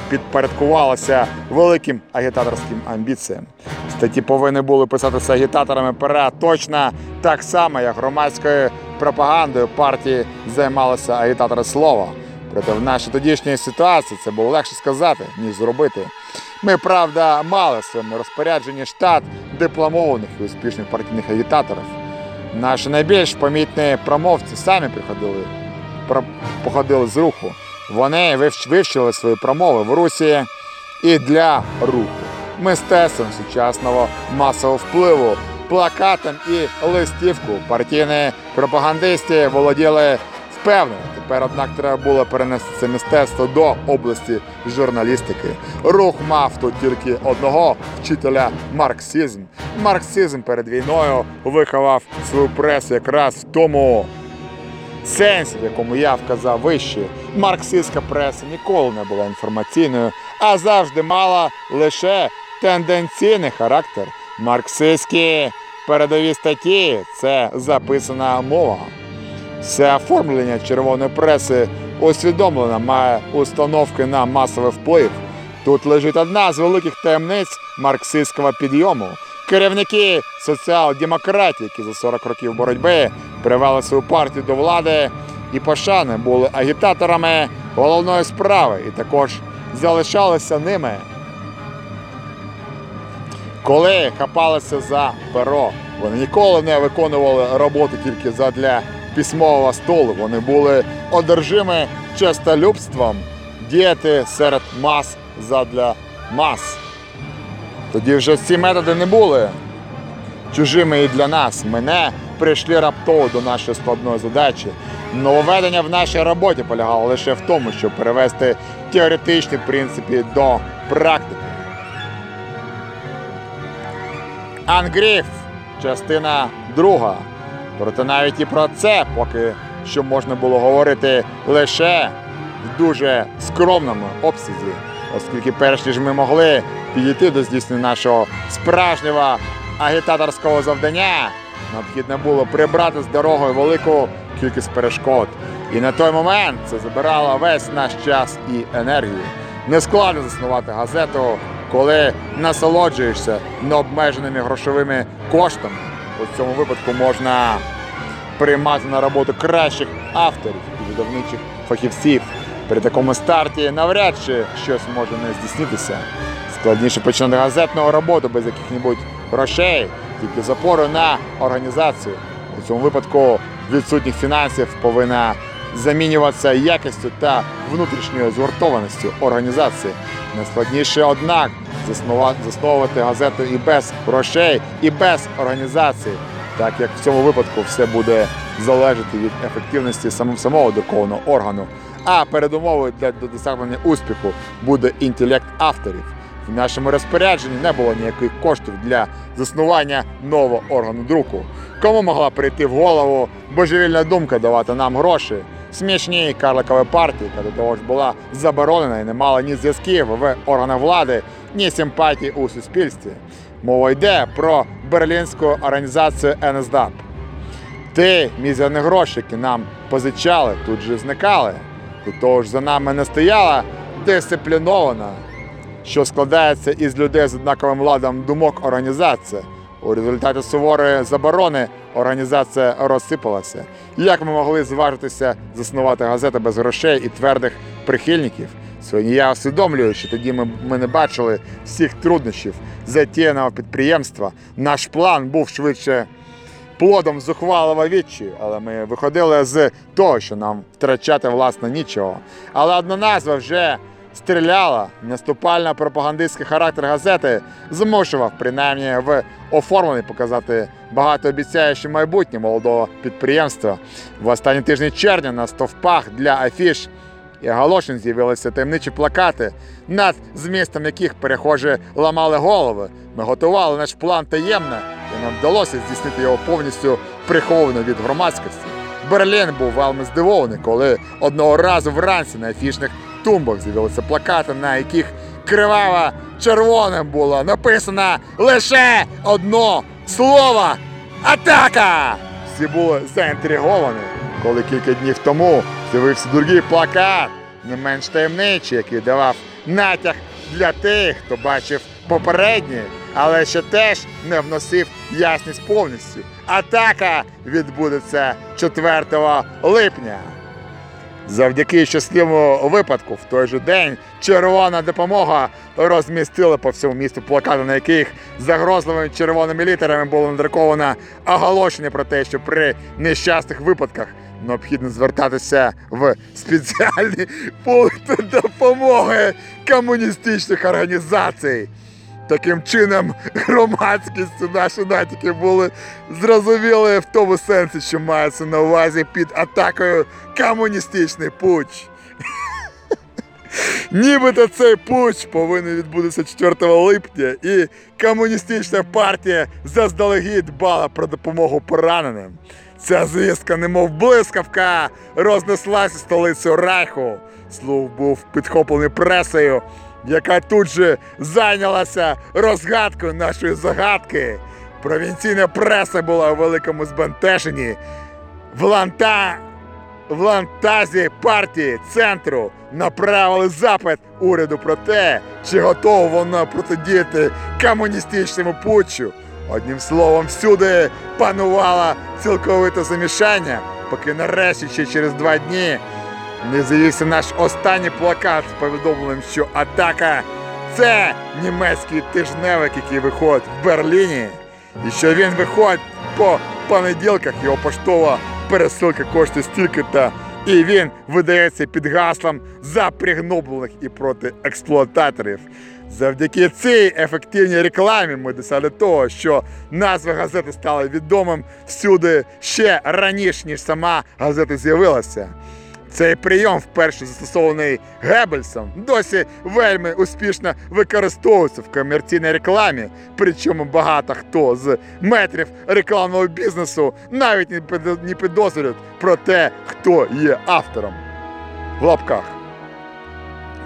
підпорядкувалася великим агітаторським амбіціям. Статті повинні були писатися агітаторами пера точно так само, як громадською пропагандою партії займалися агітатори слова. Проте в нашій тодішній ситуації це було легше сказати, ніж зробити. Ми, правда, мали в своєму розпорядженні штат дипломованих і успішних партійних агітаторів. Наші найбільш помітні промовці самі приходили, походили з руху. Вони вивч- вивчили свої промови в Русі і для руху. Мистецтвом сучасного масового впливу, плакатом і листівку партійні пропагандисти володіли впевнено. Тепер, однак, треба було перенести це мистецтво до області журналістики. Рух мав тут тільки одного вчителя марксизм. Марксизм перед війною виховав свою пресу якраз в тому сенсі, в якому я вказав вище. Марксистська преса ніколи не була інформаційною, а завжди мала лише тенденційний характер. Марксистські передові статті це записана мова. Все оформлення червоної преси усвідомлено має установки на масовий вплив. Тут лежить одна з великих таємниць марксистського підйому. Керівники соціал-демократії, які за 40 років боротьби привели свою партію до влади і пошани, були агітаторами головної справи і також залишалися ними. Коли хапалися за перо, вони ніколи не виконували роботу тільки задля письмового столу. Вони були одержими честолюбством діяти серед мас задля мас. Тоді вже ці методи не були чужими і для нас. Мене прийшли раптово до нашої складної задачі. Нововведення в нашій роботі полягало лише в тому, щоб перевести теоретичні принципи до практики. Ангріф, частина друга. Проте навіть і про це поки що можна було говорити лише в дуже скромному обсязі, оскільки перш ніж ми могли підійти до здійснення нашого справжнього агітаторського завдання, необхідно було прибрати з дорогою велику кількість перешкод. І на той момент це забирало весь наш час і енергію. Не складно заснувати газету, коли насолоджуєшся необмеженими грошовими коштами. У цьому випадку можна приймати на роботу кращих авторів і видавничих фахівців. При такому старті навряд чи щось може не здійснитися. Складніше починати газетну роботу без яких-небудь грошей, тільки з на організацію. У цьому випадку відсутніх фінансів повинна замінюватися якістю та внутрішньою згуртованістю організації. Найскладніше, однак, засновувати газету і без грошей, і без організації, так як в цьому випадку все буде залежати від ефективності самого друкованого органу. А передумовою для досягнення успіху буде інтелект авторів. В нашому розпорядженні не було ніяких коштів для заснування нового органу друку. Кому могла прийти в голову божевільна думка давати нам гроші? Смішні карликові партії, яка до того ж була заборонена і не мала ні зв'язків в органах влади, ні симпатій у суспільстві. Мова йде про берлінську організацію НСДАП. Ті мізерні гроші, які нам позичали, тут же зникали. До того ж за нами не стояла дисциплінована, що складається із людей з однаковим ладом думок організація. У результаті суворої заборони організація розсипалася. Як ми могли зважитися заснувати газету без грошей і твердих прихильників? Сьогодні я усвідомлюю, що тоді ми, ми не бачили всіх труднощів затіяного підприємства. Наш план був швидше плодом зухвалого відчаю, але ми виходили з того, що нам втрачати власне нічого. Але одна назва вже стріляла. Наступально пропагандистський характер газети змушував принаймні в оформленні показати багатообіцяюче майбутнє молодого підприємства. В останні тижні червня на стовпах для афіш і оголошень з'явилися таємничі плакати, над змістом яких перехожі ламали голови. Ми готували наш план таємно, нам вдалося здійснити його повністю приховано від громадськості. Берлін був вельми здивований, коли одного разу вранці на афішних тумбах з'явилися плакати, на яких криваво червоним було написано лише одно слово Атака! Всі були заінтриговані, коли кілька днів тому з'явився другий плакат, не менш таємничий, який давав натяг для тих, хто бачив попередній, але ще теж не вносив ясність повністю. Атака відбудеться 4 липня. Завдяки щасливому випадку в той же день червона допомога розмістила по всьому місту плакати, на яких загрозливими червоними літерами було надруковано оголошення про те, що при нещасних випадках необхідно звертатися в спеціальні пункти допомоги комуністичних організацій. Таким чином, громадськістю наші натяки були зрозуміли в тому сенсі, що мається на увазі під атакою комуністичний путч. [laughs] Нібито цей путч повинен відбутися 4 липня, і комуністична партія заздалегідь дбала про допомогу пораненим. Ця звістка, немов блискавка, рознеслася столицею Райху. Слух був підхоплений пресою, яка тут же зайнялася розгадкою нашої загадки. Провінційна преса була у великому збентеженні. В ланта в лантазі партії центру направили запит уряду про те, чи готово воно протидіяти комуністичному путчу. Одним словом, всюди панувало цілковите замішання, поки нарешті ще через два дні не з'явився наш останній плакат з повідомленням, що атака це німецький тижневик, який виходить в Берліні, і що він виходить по понеділках, його поштова пересилка коштує стільки-то, і він видається під гаслом за пригноблених і проти експлуататорів. Завдяки цій ефективній рекламі ми досягли того, що назва газети стала відомим всюди ще раніше, ніж сама газета з'явилася. Цей прийом, вперше застосований Геббельсом, досі вельми успішно використовується в комерційній рекламі. Причому багато хто з метрів рекламного бізнесу навіть не підозрюють про те, хто є автором. В лапках.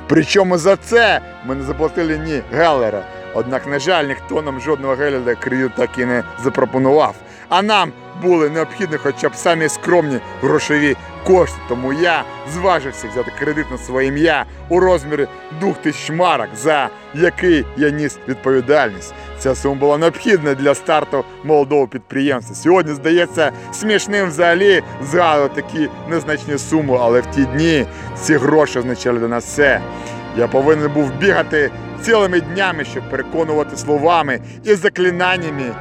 Причому за це ми не заплатили ні Геллера. Однак, на жаль, ніхто нам жодного Геллера кредит так і не запропонував. А нам були необхідні хоча б самі скромні грошові кошти. Тому я зважився взяти кредит на своє ім'я у розмірі 2000 марок, за який я ніс відповідальність. Ця сума була необхідна для старту молодого підприємства. Сьогодні здається смішним взагалі згадувати такі незначні суми, але в ті дні ці гроші означали для нас все. Я повинен був бігати цілими днями, щоб переконувати словами і заклинаннями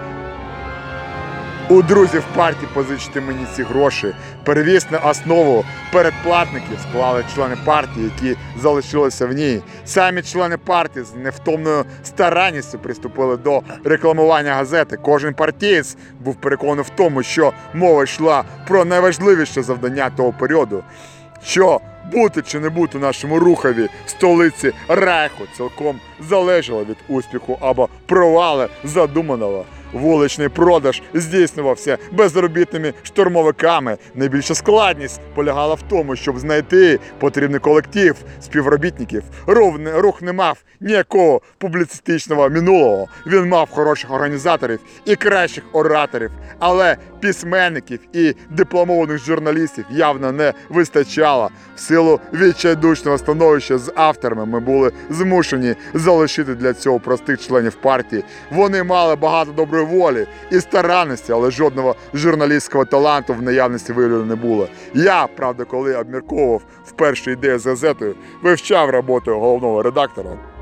у друзів партії позичити мені ці гроші. Первісну основу передплатників склали члени партії, які залишилися в ній. Самі члени партії з невтомною старанністю приступили до рекламування газети. Кожен партієць був переконаний в тому, що мова йшла про найважливіше завдання того періоду. Що бути чи не бути нашому рухові столиці Райху цілком залежало від успіху або провали задуманого. Вуличний продаж здійснювався безробітними штурмовиками. Найбільша складність полягала в тому, щоб знайти потрібний колектив співробітників. Рух не, мав ніякого публіцистичного минулого. Він мав хороших організаторів і кращих ораторів, але письменників і дипломованих журналістів явно не вистачало. В силу відчайдушного становища з авторами ми були змушені залишити для цього простих членів партії. Вони мали багато доброї волі і старанності, але жодного журналістського таланту в наявності виявлено не було. Я, правда, коли обмірковував вперше ідею з газетою, вивчав роботу головного редактора.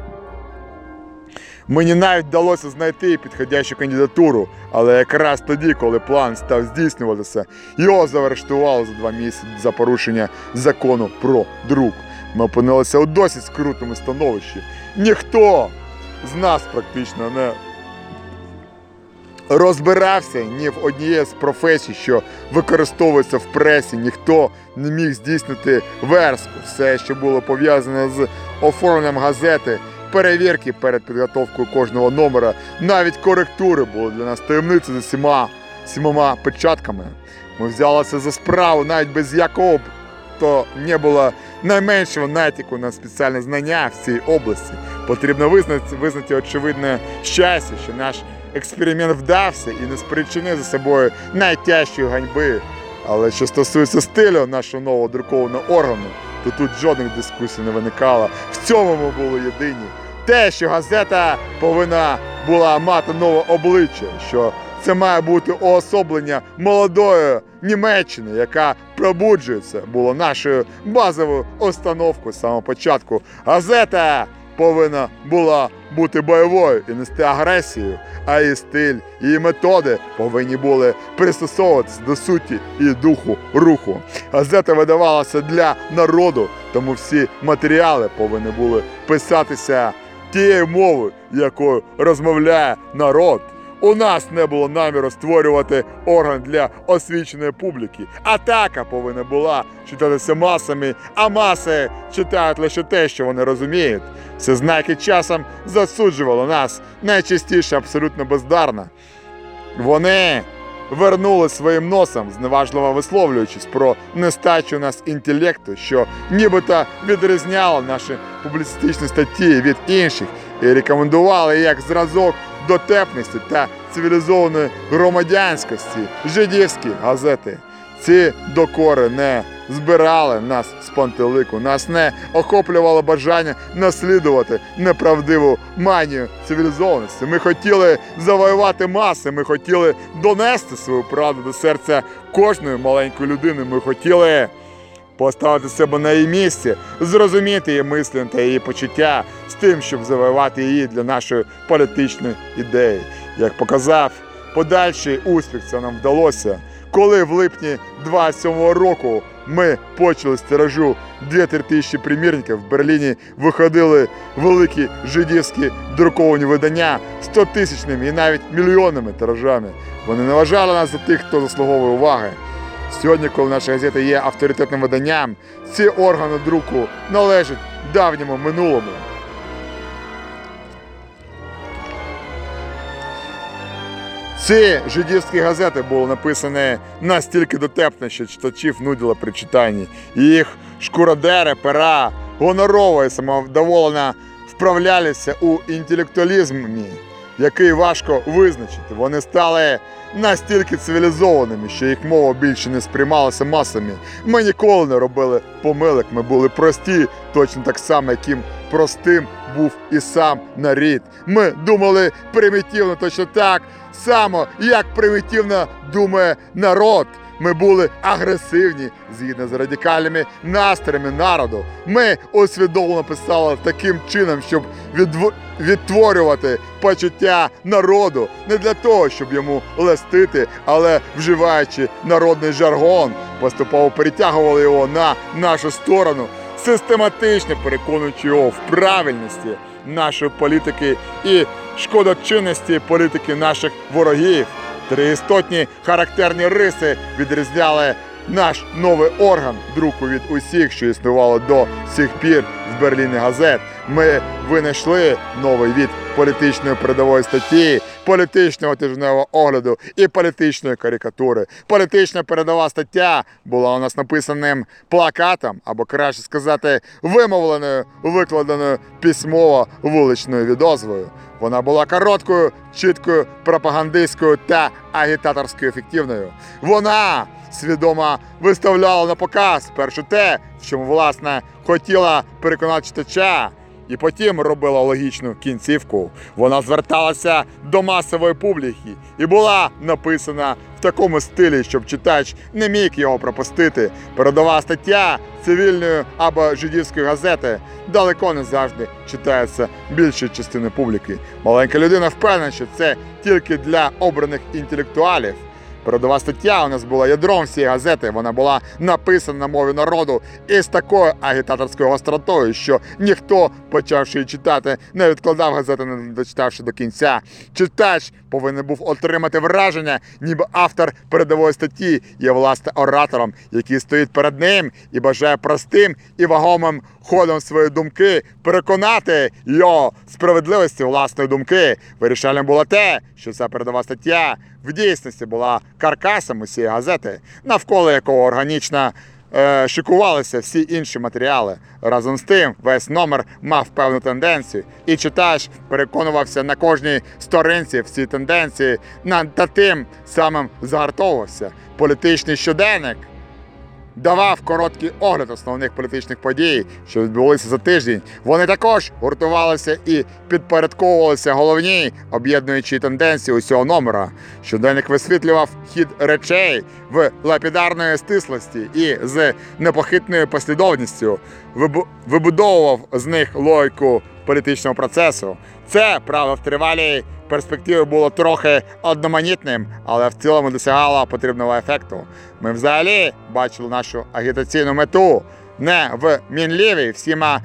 Мені навіть вдалося знайти підходящу кандидатуру, але якраз тоді, коли план став здійснюватися, його заарештували за два місяці за порушення закону про друк. Ми опинилися у досить скрутному становищі. Ніхто з нас практично не розбирався ні в однієї з професій, що використовується в пресі, ніхто не міг здійснити верстку. Все, що було пов'язане з оформленням газети, перевірки перед підготовкою кожного номера, навіть коректури були для нас таємниці за сіма, сімома печатками. Ми взялися за справу навіть без якого б то не було найменшого натяку на спеціальне знання в цій області. Потрібно визнати, визнати очевидне щастя, що наш експеримент вдався і не спричинив за собою найтяжчої ганьби. Але що стосується стилю нашого нового друкованого органу, то тут жодних дискусій не виникало. В цьому ми були єдині. Те, що газета повинна була мати нове обличчя, що це має бути уособлення молодої Німеччини, яка пробуджується, було нашою базовою установкою з самого початку. Газета повинна була бути бойовою і нести агресію, а її стиль, її методи повинні були пристосовуватися до суті і духу руху. Газета видавалася для народу, тому всі матеріали повинні були писатися тією мовою, якою розмовляє народ. У нас не було наміру створювати орган для освіченої публіки. Атака повинна була читатися масами, а маси читають лише те, що вони розуміють. Це знаки часом засуджувало нас найчастіше абсолютно бездарно. Вони вернули своїм носом, зневажливо висловлюючись про нестачу нас інтелекту, що нібито відрізняло наші публіцистичні статті від інших і рекомендували як зразок дотепності та цивілізованої громадянськості жидівські газети. Ці докори не збирали нас з пантелику, нас не охоплювало бажання наслідувати неправдиву манію цивілізованості. Ми хотіли завоювати маси, ми хотіли донести свою правду до серця кожної маленької людини. Ми хотіли поставити себе на її місце, зрозуміти її мислення та її почуття з тим, щоб завоювати її для нашої політичної ідеї. Як показав подальший успіх, це нам вдалося. Коли в липні 27-го року ми почали з тиражу 2-3 тисячі примірників, в Берліні виходили великі жидівські друковані видання 100 тисячними і навіть мільйонними тиражами. Вони не вважали нас за тих, хто заслуговує уваги. Сьогодні, коли наша газета є авторитетним виданням, ці органи друку належать давньому минулому. Ці жидівські газети були написані настільки дотепно, що читачів нудило при читанні. Їх шкуродери, пера, гонорово і самовдоволено вправлялися у інтелектуалізмі, який важко визначити. Вони стали настільки цивілізованими, що їх мова більше не сприймалася масами. Ми ніколи не робили помилок, ми були прості, точно так само, яким простим був і сам нарід. Ми думали примітивно точно так само, як примітивно думає народ. Ми були агресивні згідно з радикальними настроями народу. Ми усвідомлено писали таким чином, щоб відтворювати почуття народу не для того, щоб йому лестити, але вживаючи народний жаргон, поступово перетягували його на нашу сторону, систематично переконуючи його в правильності нашої політики і шкодочинності політики наших ворогів. Три істотні характерні риси відрізняли наш новий орган друку від усіх, що існувало до сих пір з Берліни газет. Ми винайшли новий від політичної передової статті, політичного тижневого огляду і політичної карикатури. Політична передова стаття була у нас написаним плакатом, або краще сказати, вимовленою, викладеною письмово вуличною відозвою. Вона була короткою, чіткою, пропагандистською та агітаторською ефективною. Вона свідомо виставляла на показ перше те, в чому власне хотіла переконати читача. І потім робила логічну кінцівку. Вона зверталася до масової публіки і була написана в такому стилі, щоб читач не міг його пропустити. Передова стаття цивільної або жидівської газети далеко не завжди читається більшою частиною публіки. Маленька людина впевнена, що це тільки для обраних інтелектуалів. Передова стаття у нас була ядром всієї газети. Вона була написана на мові народу і з такою агітаторською гостротою, що ніхто, почавши її читати, не відкладав газети, не дочитавши до кінця. Читач повинен був отримати враження, ніби автор передової статті є власне оратором, який стоїть перед ним і бажає простим і вагомим ходом своєї думки переконати його справедливості власної думки. Вирішальним було те, що ця передова стаття в дійсності була каркасом усієї газети, навколо якого органічно е, шикувалися всі інші матеріали. Разом з тим, весь номер мав певну тенденцію, і читач переконувався на кожній сторінці в цій тенденції, та тим самим загартовувався. Політичний щоденник давав короткий огляд основних політичних подій, що відбулися за тиждень. Вони також гуртувалися і підпорядковувалися головній об'єднуючій тенденції усього номера. Щоденник висвітлював хід речей в лапідарної стислості і з непохитною послідовністю вибудовував з них логіку політичного процесу. Це правда в тривалій перспективі було трохи одноманітним, але в цілому досягало потрібного ефекту. Ми взагалі бачили нашу агітаційну мету не в мінлівій всіма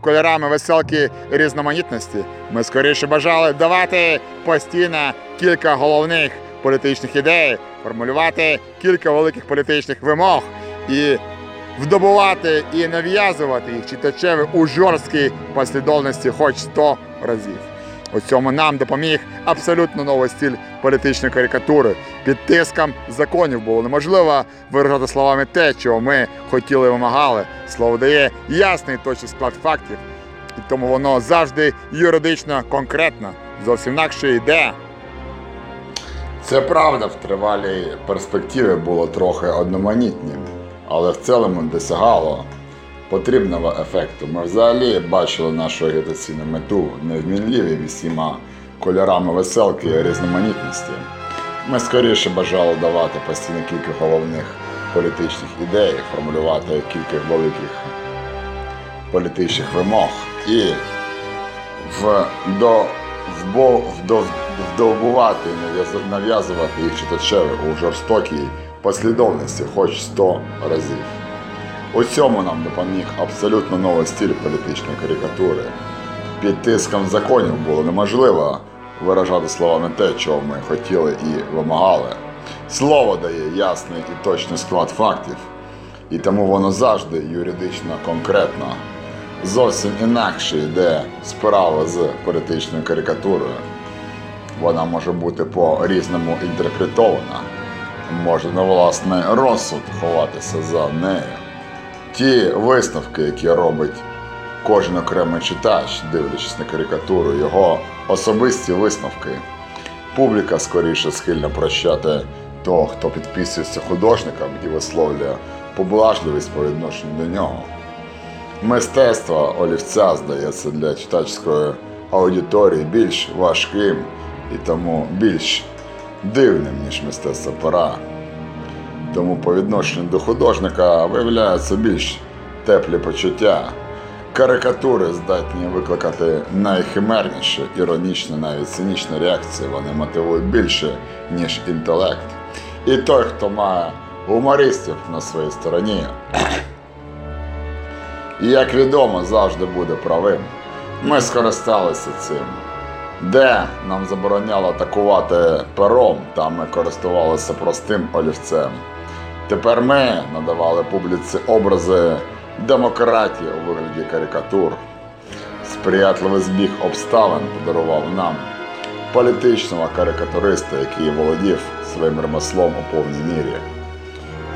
кольорами веселки різноманітності. Ми скоріше бажали давати постійно кілька головних політичних ідей, формулювати кілька великих політичних вимог і вдобувати і нав'язувати їх читачеві у жорсткій послідовності хоч сто разів. У цьому нам допоміг абсолютно новий стиль політичної карикатури. Під тиском законів було неможливо виражати словами те, чого ми хотіли і вимагали. Слово дає ясний точний склад фактів, і тому воно завжди юридично конкретно, зовсім інакше йде. Це правда в тривалій перспективі було трохи одноманітнім, але в цілому досягало потрібного ефекту. Ми взагалі бачили нашу агітаційну мету не в всіма кольорами веселки і різноманітності. Ми скоріше бажали давати постійно кілька головних політичних ідей, формулювати кілька великих політичних вимог і в, до, вдовбувати нав'язувати їх читачеві у жорстокій послідовності хоч сто разів. У цьому нам допоміг абсолютно новий стиль політичної карикатури. Під тиском законів було неможливо виражати словами те, чого ми хотіли і вимагали. Слово дає ясний і точний склад фактів, і тому воно завжди юридично конкретно. Зовсім інакше йде справа з політичною карикатурою. Вона може бути по-різному інтерпретована, може на власний розсуд ховатися за нею. Ті висновки, які робить кожен окремий читач, дивлячись на карикатуру, його особисті висновки. Публіка скоріше схильна прощати того, хто підписується художникам і висловлює поблажливість по відношенню до нього. Мистецтво олівця здається для читацької аудиторії більш важким і тому більш дивним, ніж мистецтво пера. Тому по відношенню до художника виявляються більш теплі почуття. Карикатури здатні викликати найхимерніші, іронічні, навіть цинічні реакції. Вони мотивують більше, ніж інтелект. І той, хто має гумористів на своїй стороні, і, як відомо, завжди буде правим. Ми скористалися цим. Де нам забороняло атакувати пером, там ми користувалися простим олівцем. Тепер ми надавали публіці образи демократії у вигляді карикатур. Сприятливий збіг обставин подарував нам політичного карикатуриста, який володів своїм ремеслом у повній мірі.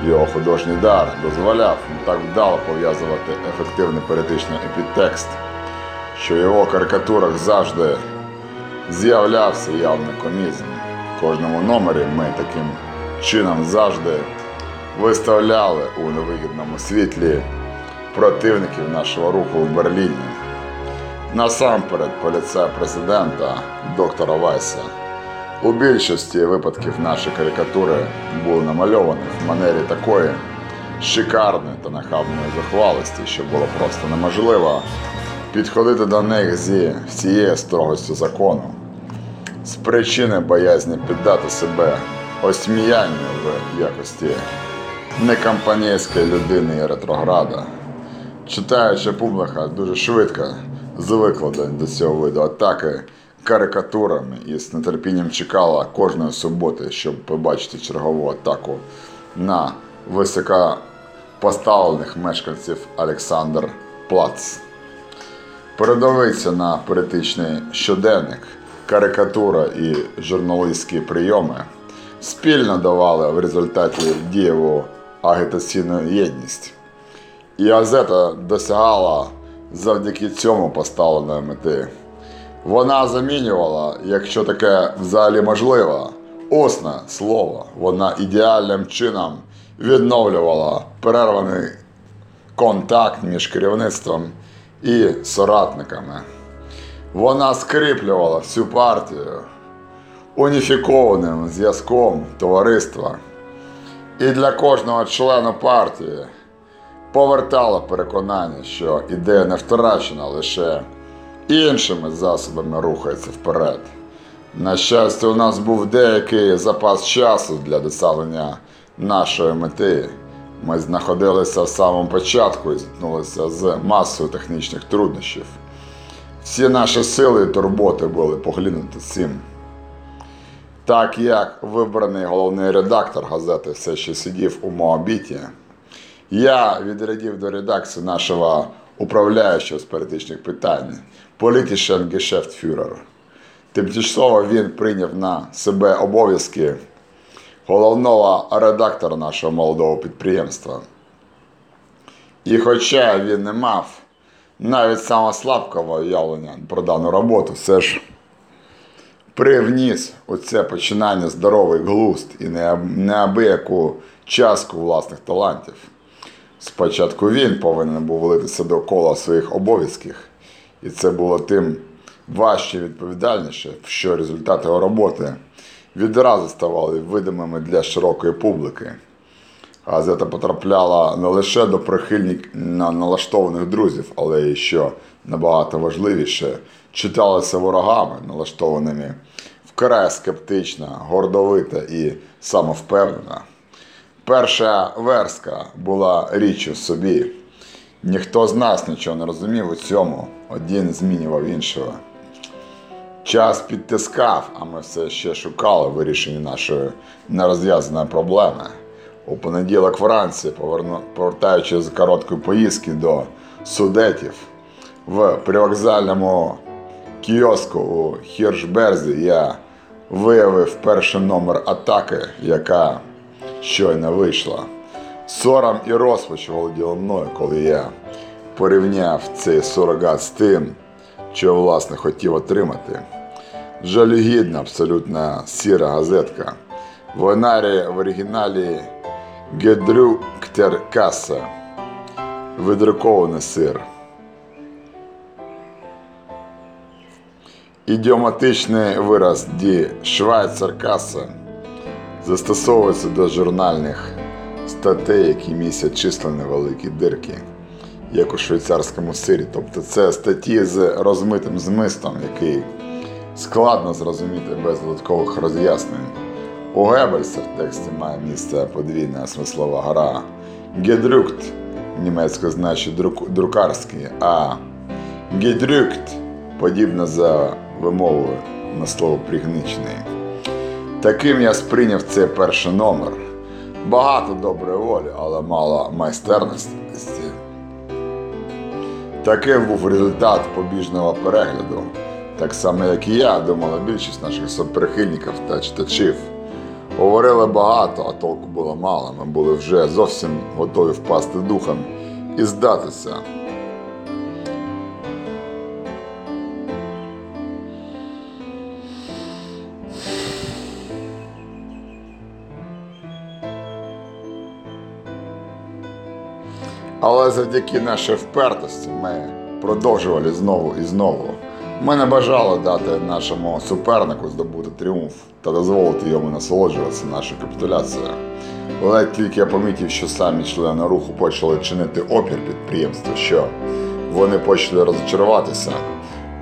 Його художній дар дозволяв так вдало пов'язувати ефективний політичний епітекст, що в його карикатурах завжди з'являвся явний комізм. В кожному номері ми таким чином завжди виставляли у невигідному світлі противників нашого руху в Берліні. Насамперед поліцай президента доктора Вайса. У більшості випадків наші карикатури були намальовані в манері такої шикарної та нахабної захвалості, що було просто неможливо підходити до них зі всією строгостю закону. З причини боязні піддати себе осміяння в якості некомпанійської людини і ретрограда. Читаюча публіка дуже швидко звикла до цього виду атаки карикатурами і з нетерпінням чекала кожної суботи, щоб побачити чергову атаку на високопоставлених мешканців Олександр Плац. Передовиця на політичний щоденник, карикатура і журналістські прийоми спільно давали в результаті дієву агітаційну єдність. І газета досягала завдяки цьому поставленої мети. Вона замінювала, якщо таке взагалі можливо, усне слово. Вона ідеальним чином відновлювала перерваний контакт між керівництвом і соратниками. Вона скріплювала всю партію уніфікованим зв'язком товариства. І для кожного члена партії повертала переконання, що ідея не втрачена лише іншими засобами рухається вперед. На щастя, у нас був деякий запас часу для досягнення нашої мети. Ми знаходилися в самому початку і зіткнулися з масою технічних труднощів. Всі наші сили і турботи були поглинуті цим. Так як вибраний головний редактор газети все ще сидів у Моабіті, я відрядив до редакції нашого управляючого з політичних питань, політичен гешефтфюрер. Тимчасово він прийняв на себе обов'язки головного редактора нашого молодого підприємства. І хоча він не мав навіть самого слабкого уявлення про дану роботу, все ж привніс у це починання здоровий глузд і неабияку частку власних талантів. Спочатку він повинен був влитися до кола своїх обов'язків, і це було тим важче і відповідальніше, що результати його роботи відразу ставали видимими для широкої публіки. Газета потрапляла не лише до прихильник на налаштованих друзів, але й що набагато важливіше, читалася ворогами, налаштованими вкрай скептично, гордовита і самовпевнена. Перша верстка була річчю собі. Ніхто з нас нічого не розумів у цьому, один змінював іншого. Час підтискав, а ми все ще шукали вирішення нашої нерозв'язаної проблеми. У понеділок вранці, повертаючись з короткої поїздки до судетів, в привокзальному кіоску у Хіршберзі я виявив перший номер атаки, яка щойно вийшла. Сором і розпач володіли мною, коли я порівняв цей сурогат з тим, що власне хотів отримати. Жалюгідна, абсолютно сіра газетка. В Енарі в оригіналі Гедрюктеркаса. Видрукований сир. Ідіоматичний вираз «ді Швайцеркаса застосовується до журнальних статей, які містять численні великі дирки, як у швейцарському сирі. Тобто це статті з розмитим змистом, який складно зрозуміти без додаткових роз'яснень. У Геббельса в тексті має місце подвійна смислова гра. Гедрюкт німецько значить друк, друкарський, а гедрюкт подібно за вимовою на слово пригничений. Таким я сприйняв цей перший номер. Багато доброї волі, але мало майстерності. Таким був результат побіжного перегляду. Так само, як і я, думала більшість наших соприхильників та читачів. Говорили багато, а толку було мало. Ми були вже зовсім готові впасти духом і здатися. Але завдяки нашій впертості ми продовжували знову і знову. Ми не бажали дати нашому супернику здобути тріумф та дозволити йому насолоджуватися нашою капітуляцією. Але тільки я помітив, що самі члени руху почали чинити опір підприємству, що вони почали розчаруватися,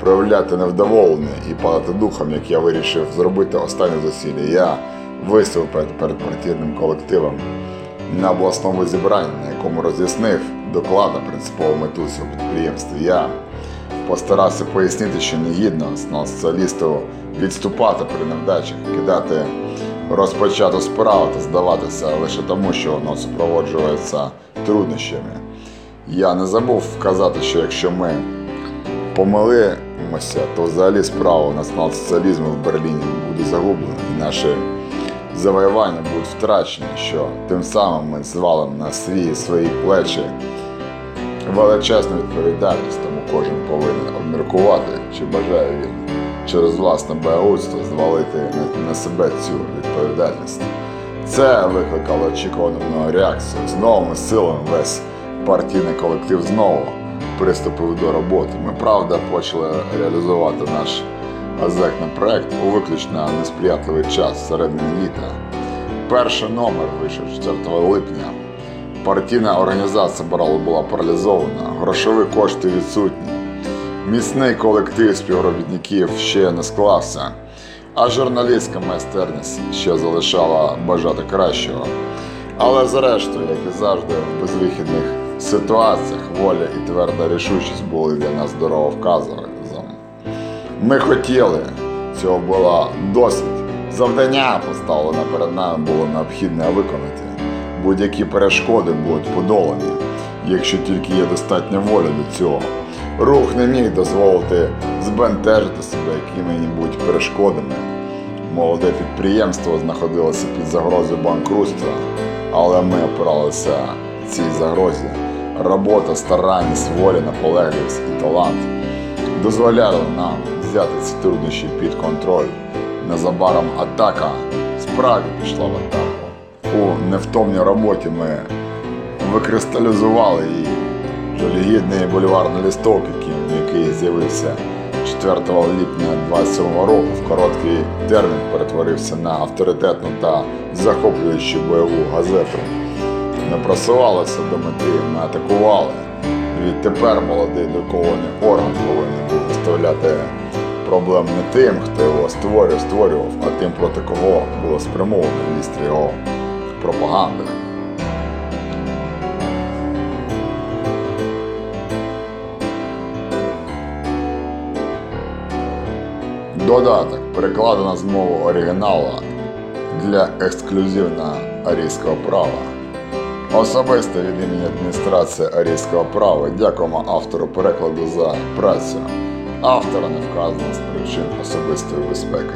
проявляти невдоволення і падати духом, як я вирішив зробити останнє зусилля. Я виступив перед партійним колективом на обласному зібранні, на якому роз'яснив докладно принципову мету цього підприємства. Я постарався пояснити, що негідно націоналісту відступати при невдачах, кидати розпочату справу та здаватися лише тому, що воно супроводжується труднощами. Я не забув вказати, що якщо ми помилимося, то взагалі справа націонал-соціалізму в Берліні буде загублена і наші завоювання будуть втрачені, що тим самим ми звалимо на свої свої плечі величезну відповідальність, тому кожен повинен обміркувати, чи бажає він через власне боягузтво звалити на, себе цю відповідальність. Це викликало очікувану реакцію. З новими силами весь партійний колектив знову приступив до роботи. Ми правда почали реалізувати наш азектний проект у виключно несприятливий час середини літа. Перший номер вийшов 4 липня. Партійна організація Баралу була паралізована, грошові кошти відсутні. Міцний колектив співробітників ще не склався, а журналістська майстерність ще залишала бажати кращого. Але зрештою, як і завжди, в безвихідних ситуаціях воля і тверда рішучість були для нас дороговказом. Ми хотіли, цього було досить. Завдання поставлене перед нами було необхідне виконати. Будь-які перешкоди будуть подолані, якщо тільки є достатня воля до цього. Рух не міг дозволити збентежити себе якими-небудь перешкодами. Молоде підприємство знаходилося під загрозою банкрутства, але ми опиралися цій загрозі. Робота, старанність, воля, наполегливість і талант дозволяли нам взяти ці труднощі під контроль. Незабаром атака справді пішла в атаку. У невтомній роботі ми викристалізували її. Жалюгідний бульварний листок, який, з'явився 4 липня 27 року, в короткий термін перетворився на авторитетну та захоплюючу бойову газету. Ми просувалися до мети, ми атакували. Відтепер молодий докований орган повинен був виставляти проблем не тим, хто його створював, створював, а тим, проти кого було спрямовано вістря його пропаганди. Додаток перекладено з мови оригіналу для ексклюзивного арійського права. Особисто від імені адміністрації арійського права дякуємо автору перекладу за працю. Автора не вказано з причин особистої безпеки.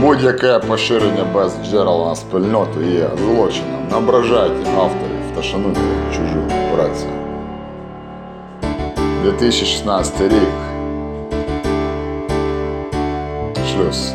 Будь-яке поширення без джерела на спільноту є злочином. Не авторів та шануйте чужу працю. 2016 рік. Шлюз.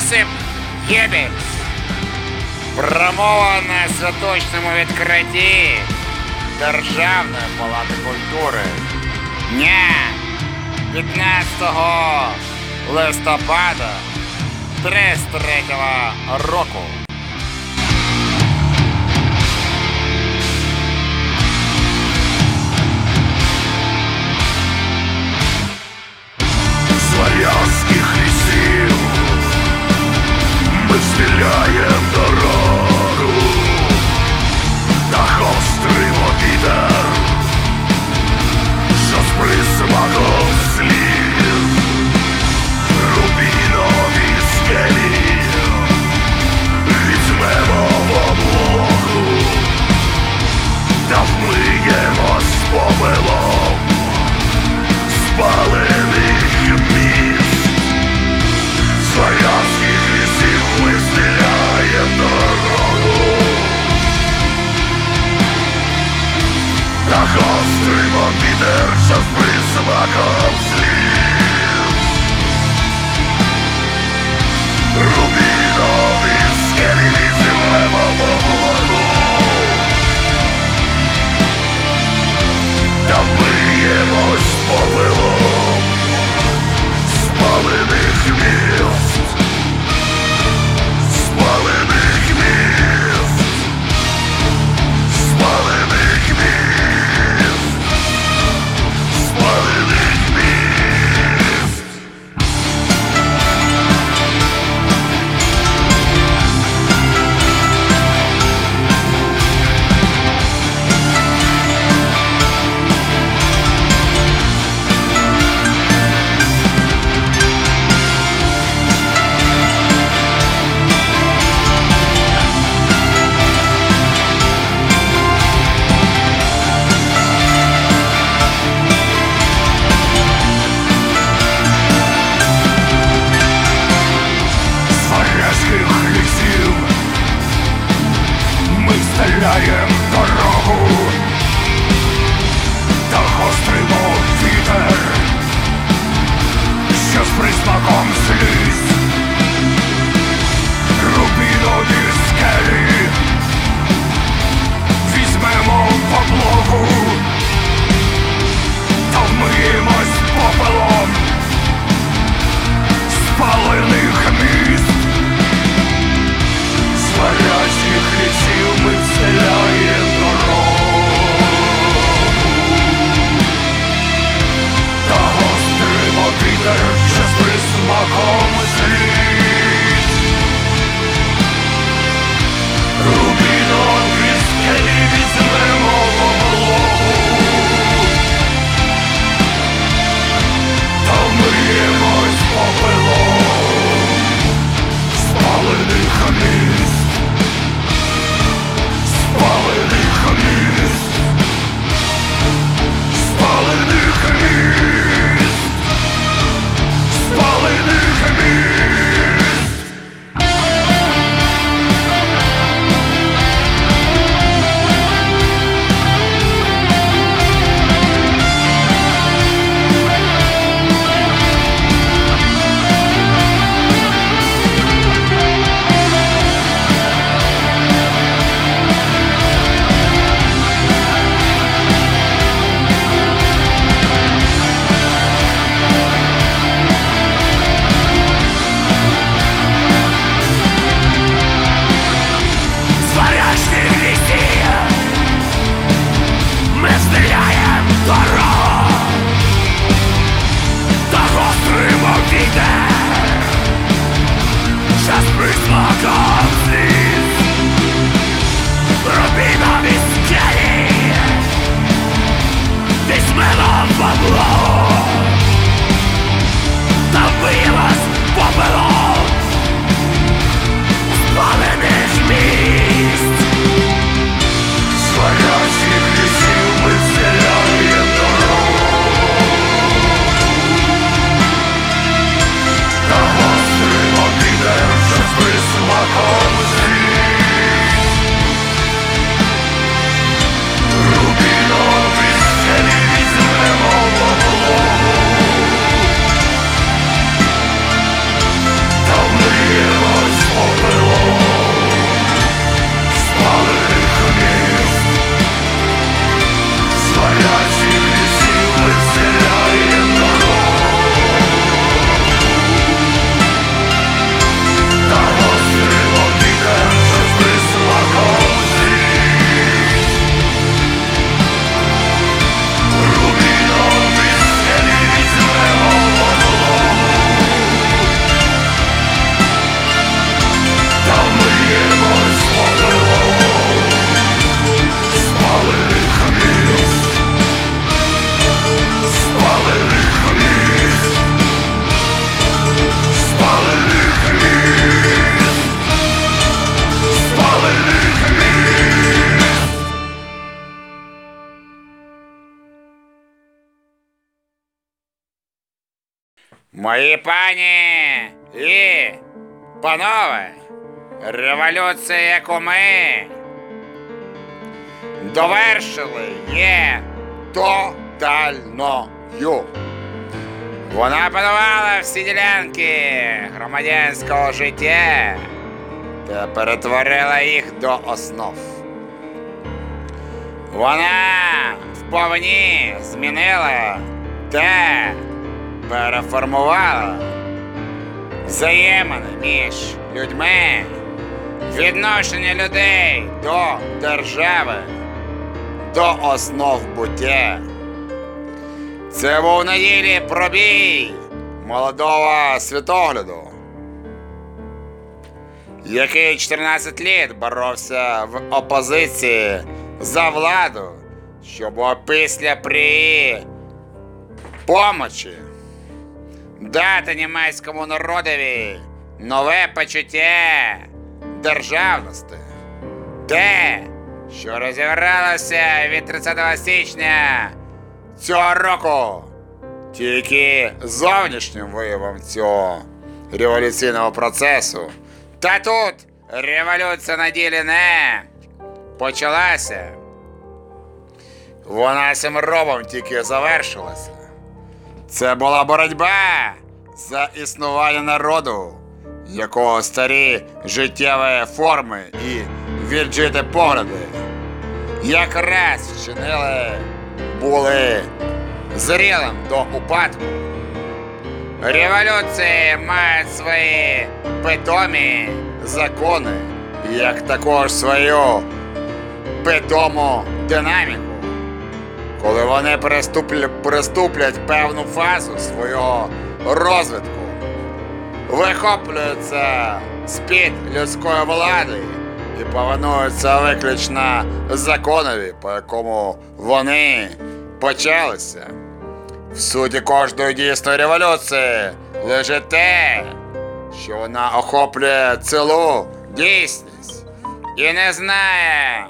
Йосип Єбельс. Промова на святочному відкритті Державної палати культури. Дня 15 листопада 33 року. Славянських стріляєм дорогу, та гостримо вітер, що з присмаком слів, рубінові скелі, візьмемо в облогу, та з попелом гострий вітер, що з присмаком слів Рубінові скелі візьмемо в облогу Та виємось попелом спалених міст, революція, яку ми довершили, є тотальною. Вона панувала всі ділянки громадянського життя та перетворила їх до основ. Вона вповні змінила та переформувала взаємини між людьми, відношення людей до держави, до основ буття. Це був на ділі пробій молодого світогляду, який 14 літ боровся в опозиції за владу, щоб опісля при помочі дати німецькому народові нове почуття державності. Те, що розігралося від 30 січня цього року, тільки зовнішнім виявом цього революційного процесу. Та тут революція на ділі не почалася. Вона цим робом тільки завершилася. Це була боротьба за існування народу, якого старі життєві форми і віджити погляди якраз вчинили, були зрілим до упадку. Революції мають свої питомі закони, як також свою питому динаміку коли вони приступлять, певну фазу свого розвитку, вихоплюються з-під людської влади і повинуються виключно законові, по якому вони почалися. В суті кожної дійсної революції лежить те, що вона охоплює цілу дійсність і не знає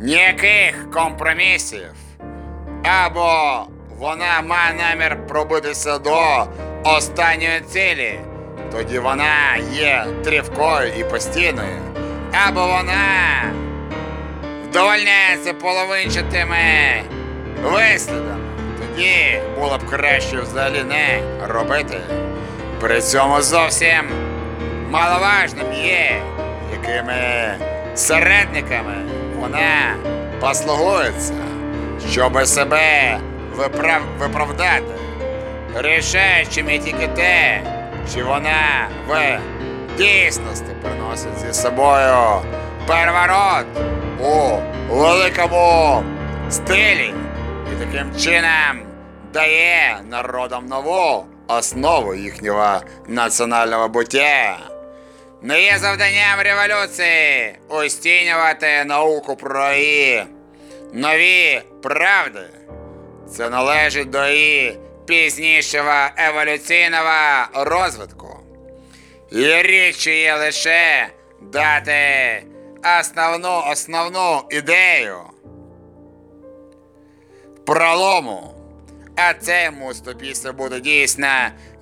ніяких компромісів. Або вона має намір пробитися до останньої цілі, тоді вона є тривкою і постійною. Або вона вдовольняється половинчатими вислідами. Тоді було б краще взагалі не робити. При цьому зовсім маловажним є, якими середниками вона послугується, щоб себе виправ... виправдати, рішаючи тільки те, чи вона в дійсності приносить зі собою переворот у великому стилі і таким чином дає народам нову основу їхнього національного буття. Не є завданням революції устінювати науку про її нові правди. Це належить до її пізнішого еволюційного розвитку. І річ є лише дати основну основну ідею пролому. А це мусить після бути дійсно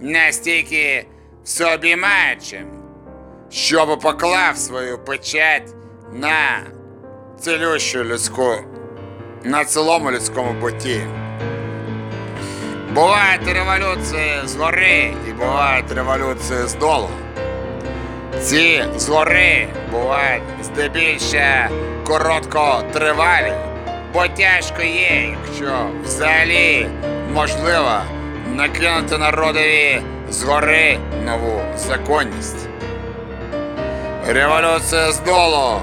настільки всеобіймаючим, щоб поклав свою печать на цілющу людську, на цілому людському бутті. Бувають революції згори і бувають революції здолу. Ці згори бувають здебільше короткотривалі, бо тяжко є, якщо взагалі можливо накинути народові згори нову законність. Революція здолу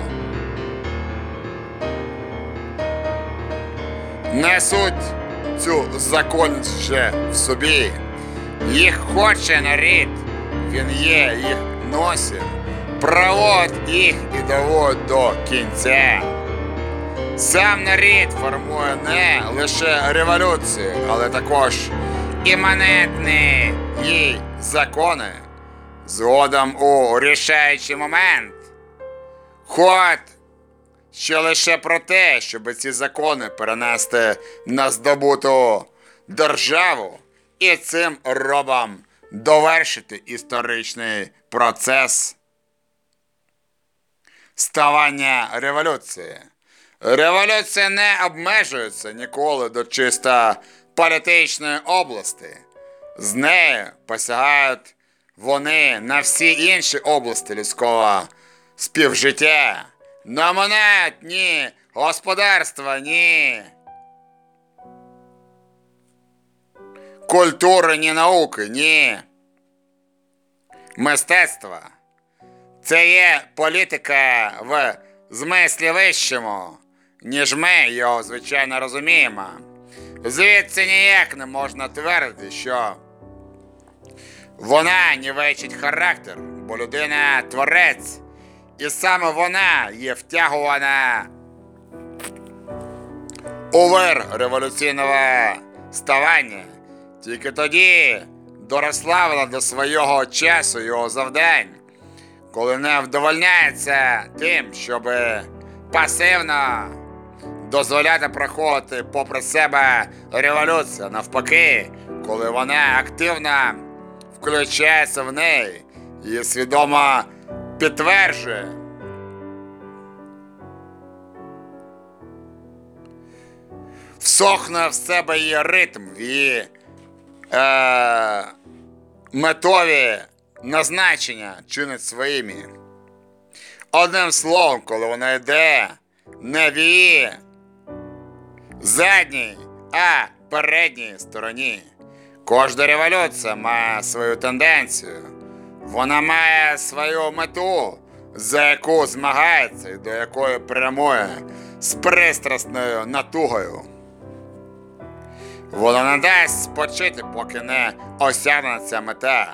несуть цю вже в собі. Їх хоче нарід, він є, їх носить, проводить їх і доводить до кінця. Сам нарід формує не лише революцію, але також іманентні їй закони. Згодом у рішаючий момент. Ход ще лише про те, щоб ці закони перенести на здобуту державу і цим робом довершити історичний процес ставання революції. Революція не обмежується ніколи до чисто політичної області. З нею посягають вони на всі інші області людського співжиття. Не минають ні господарства, ні культури, ні науки, ні мистецтва. Це є політика в змислі вищому, ніж ми його звичайно розуміємо. Звідси ніяк не можна твердити, що вона нівечить характер, бо людина творець, і саме вона є втягувана у вир революційного ставання. Тільки тоді доросла вона до свого часу його завдань, коли не вдовольняється тим, щоб пасивно дозволяти проходити попри себе революцію. Навпаки, коли вона активно включається в неї і свідомо підтверджує. Всохне в себе її ритм, її е, метові назначення чинить своїми. Одним словом, коли вона йде не в її задній, а передній стороні. Кожна революція має свою тенденцію. Вона має свою мету, за яку змагається і до якої прямує з пристрасною натугою. Вона не дасть спочити, поки не осягне ця мета.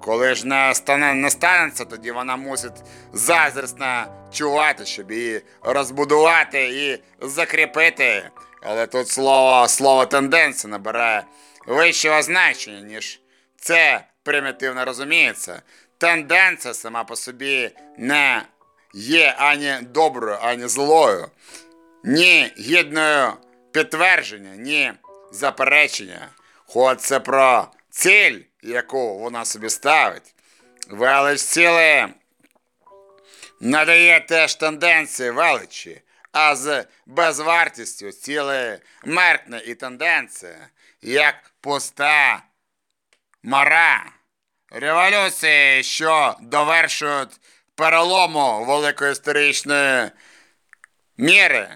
Коли ж не, стане, не станеться, тоді вона мусить заздрісно чувати, щоб її розбудувати і закріпити. Але тут слово, слово тенденція набирає вищого значення, ніж це примітивно розуміється. Тенденція сама по собі не є ані доброю, ані злою, ні гідною підтвердження, ні заперечення. Хоч це про ціль, яку вона собі ставить. Велич ціле надає теж тенденції величі, а з безвартістю ціле меркне і тенденція, як пуста мара. Революції, що довершують перелому великої історичної міри,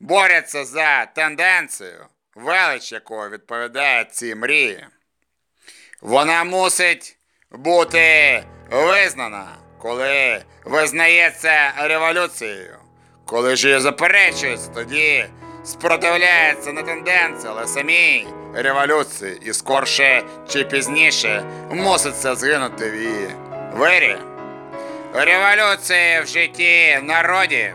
борються за тенденцію, велич якої відповідає цій мрії. Вона мусить бути визнана, коли визнається революцією. Коли ж її заперечується, тоді спротивляється не тенденція, але самій революції, і скорше чи пізніше муситься згинути в її вирі. Революції в житті народів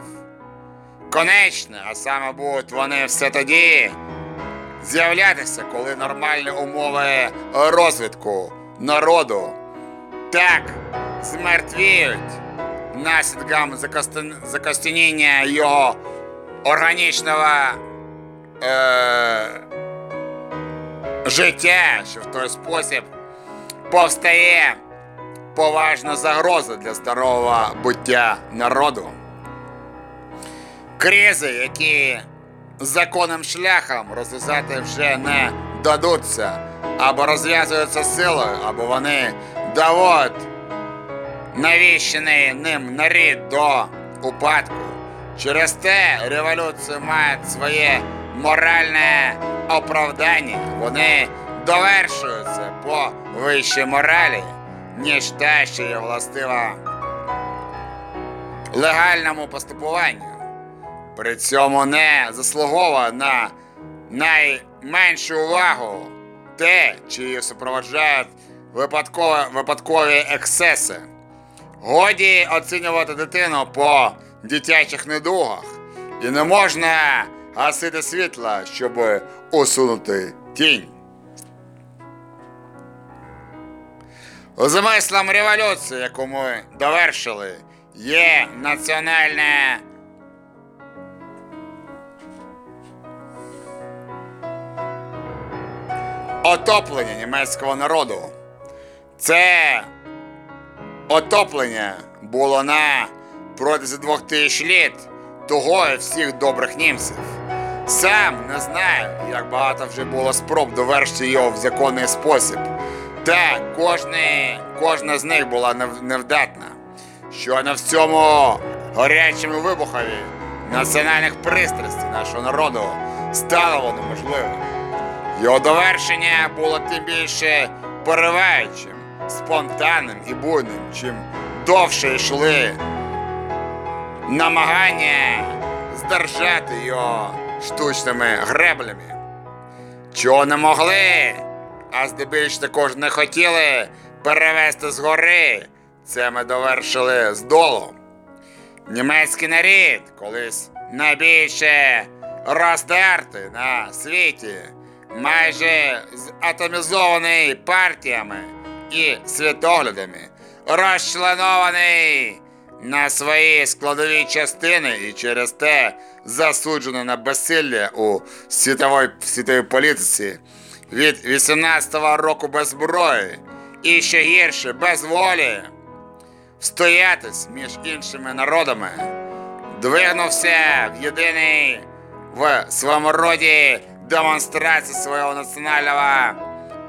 конечне, а саме будуть вони все тоді з'являтися, коли нормальні умови розвитку народу так змертвіють наслідком закостен- закостеніння його органічного е- життя, що в той спосіб повстає поважна загроза для здорового буття народу. Кризи, які законним шляхом розв'язати вже не дадуться, або розв'язуються силою, або вони доводять навіщений ним нарід до упадку. Через те революції мають своє моральне оправдання. Вони довершуються по вищій моралі, ніж та, що є властива легальному поступуванню. При цьому не заслуговує на найменшу увагу те, чи її супроводжають випадкові, випадкові ексеси. Годі оцінювати дитину по дитячих недугах, і не можна гасити світла, щоб усунути тінь. Змислом революції, яку ми довершили, є національне отоплення німецького народу. Це отоплення було на протязі двох тисяч літ того всіх добрих німців. Сам не знаю, як багато вже було спроб довершити його в законний спосіб. Та кожне, кожна з них була невдатна. Що на в цьому гарячому вибухові національних пристрастей нашого народу стало воно можливим. Його довершення було тим більше пориваючим, спонтанним і буйним, чим довше йшли намагання здержати його штучними греблями. Чого не могли, а здебільш також не хотіли перевести згори, це ми довершили здолу. Німецький нарід колись найбільше роздертий на світі, майже атомізований партіями і світоглядами, розчленований на свої складові частини і через те засуджений на безсилля у світовій, світовій політиці від 18-го року без зброї і ще гірше без волі встоятись між іншими народами, двигнувся в єдиний в своєму роді демонстрації свого національного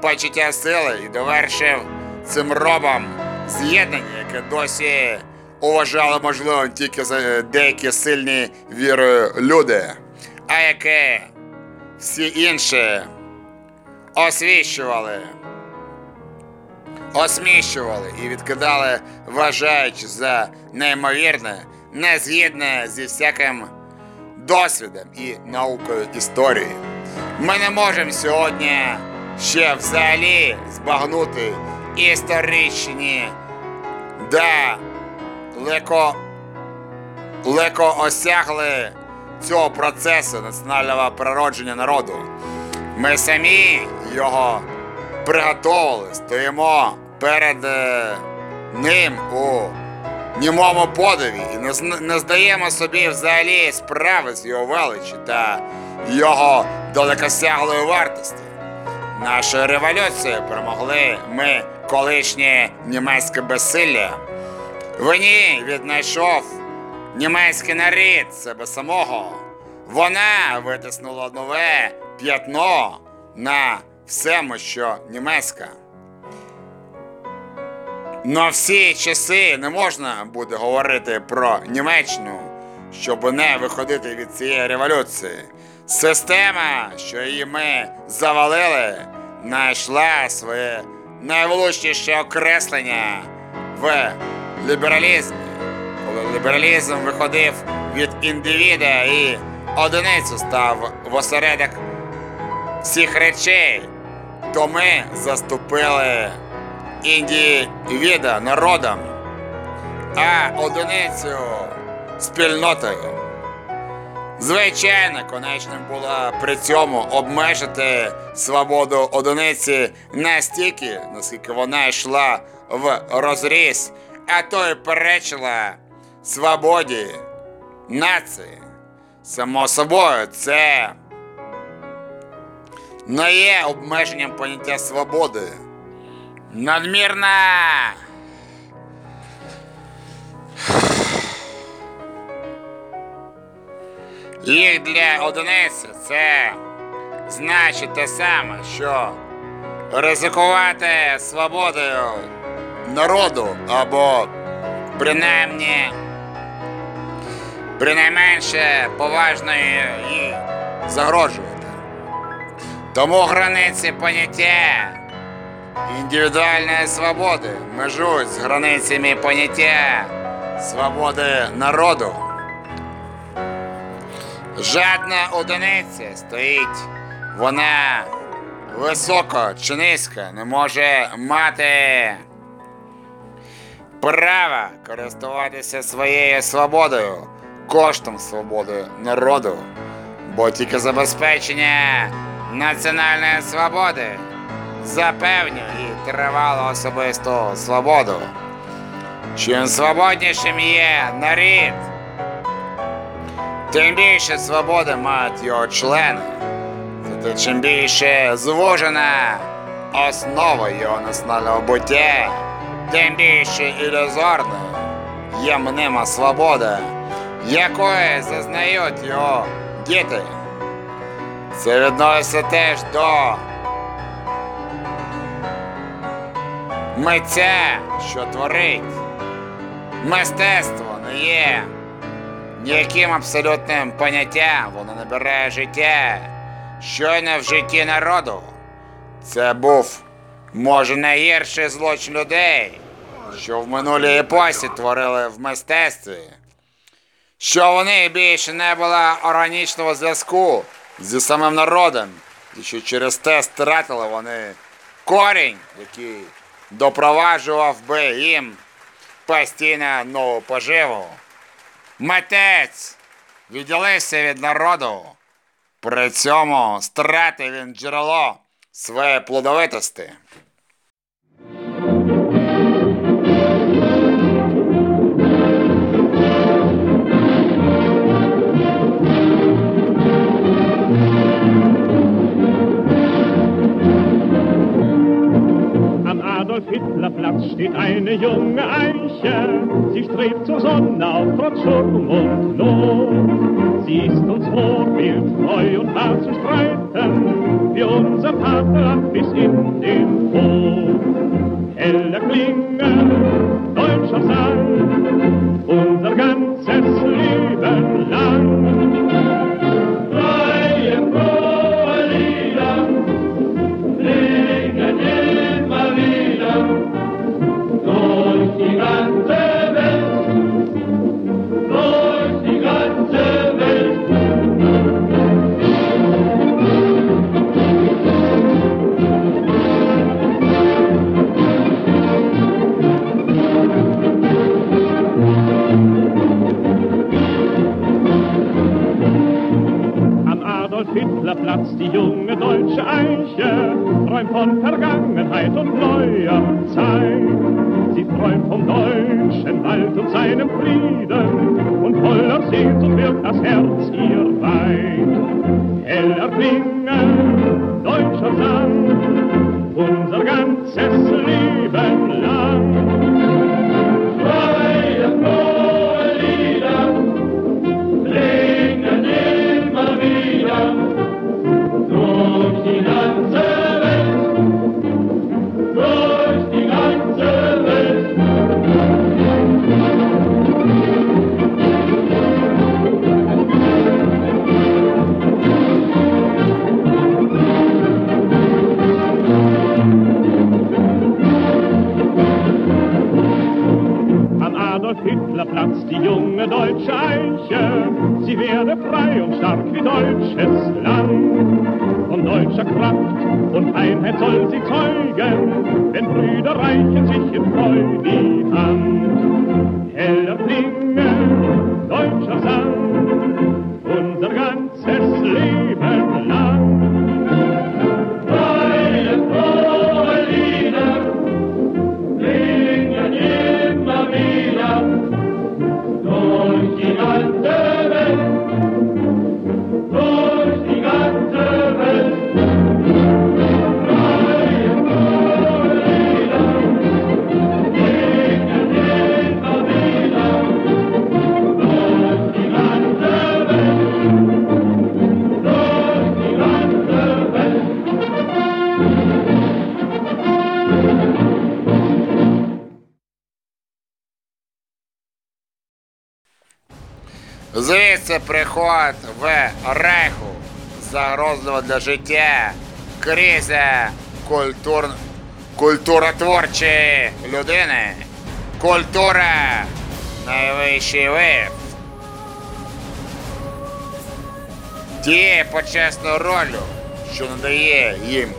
почуття сили і довершив цим робом з'єднання, яке досі уважали можливим тільки деякі сильні вірою люди, а яке всі інші освічували осміщували і відкидали, вважаючи за неймовірне, незгідне зі всяким досвідом і наукою історії. Ми не можемо сьогодні ще взагалі збагнути історичні да леко, леко осягли цього процесу національного природження народу. Ми самі його приготовили, стоїмо перед е, ним у німому подиві і не, здаємо собі взагалі справи з його величі та його далекосяглої вартості. Нашою революцією перемогли ми колишнє німецьке безсилля. В ній віднайшов німецький нарід себе самого. Вона витиснула нове п'ятно на всему, що німецька. Но всі часи не можна буде говорити про Німеччину, щоб не виходити від цієї революції. Система, що її ми завалили, знайшла своє найвлучніше окреслення в лібералізмі. Коли лібералізм виходив від індивіда і одиницю став в осередок всіх речей, то ми заступили індивіда народом, а одиницю спільнотою. Звичайно, конечним було при цьому обмежити свободу одиниці настільки, наскільки вона йшла в розріз, а то й перечила свободі нації. Само собою, це не є обмеженням поняття свободи. Надмірна. Їх для одиниці це значить те саме, що ризикувати свободою народу або принаймні принайменше поважною їй загрожувати. Тому границі поняття індивідуальної свободи межують з границями поняття свободи народу. Жадна одиниця стоїть, вона високо чи низько не може мати права користуватися своєю свободою, коштом свободи народу, бо тільки забезпечення національної свободи запевнює і тривалу особисту свободу. Чим свободнішим є нарід, тим більше свободи мають його члени. Зате чим більше звужена основа його національного буття, тим більше ілюзорна є мнима свобода, якої зазнають його діти. Це відноситься теж до митця, що творить. Мистецтво не є ніяким абсолютним поняттям, воно набирає життя. Щойно в житті народу. Це був, може, найгірший злочин людей, що в минулій епосі творили в мистецтві. Що вони більше не було органічного зв'язку зі самим народом, і що через те стратили вони корінь, який допроваджував би їм постійно нову поживу. Митець відділився від народу. При цьому стратив він джерело своєї плодовитості. Am Adolf-Hitler-Platz steht eine junge Eiche. Sie strebt zur Sonne auf trotz Sturm und Not. Sie ist uns Vorbild, treu und hart zu streiten. Für unser Vaterland bis in den Tod. Heller Klingen, deutscher Sang, unser ganzes Leben lang. Adolf-Hitler-Platz die junge deutsche Eiche träumt von Vergangenheit und neuer Zeit. Sie träumt vom deutschen Wald und seinem Frieden und voller Sehnsucht wird das Herz ihr weit. Heller klingen deutscher Sang, unser ganzes Leben lang. Deutsche Eiche. Sie werde frei und stark wie deutsches Land. Von deutscher Kraft und Einheit soll sie zeugen, wenn Brüder reichen sich in Freude die Hand. Heller Klingen, deutscher Sang, Приход в Рейху загрозливо для життя, криза культур... культуротворчої людини. Культура найвищий вив. Тією почесною ролью, що надає їм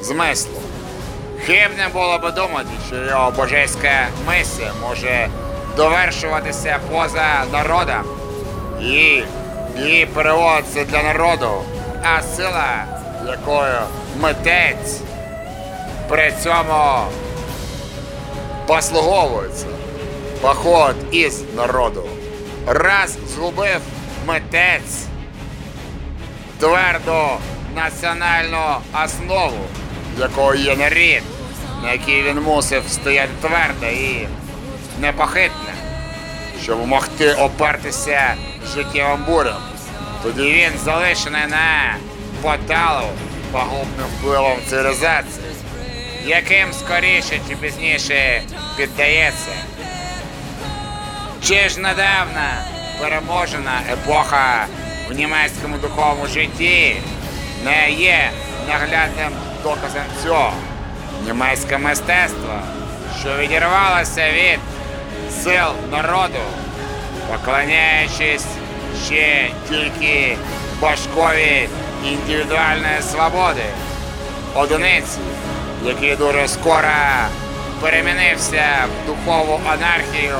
змислу. Хибним було би думати, що його божеська мисія може довершуватися поза народом. І її переводиться для народу, а сила, якою митець при цьому послуговується. Поход із народу. Раз згубив митець тверду національну основу, якою є нарід, на якій він мусив стояти твердо і непохитно, щоб могти опертися життєвим бурям. Тоді він залишений на поталу пагубним впливом цивілізації, яким скоріше чи пізніше піддається. Чи ж недавна переможена епоха в німецькому духовному житті не є наглядним доказом цього? Німецьке мистецтво, що відірвалося від сил народу, поклоняючись ще тільки башкові індивідуальної свободи, одиниці, який дуже скоро перемінився в духову анархію,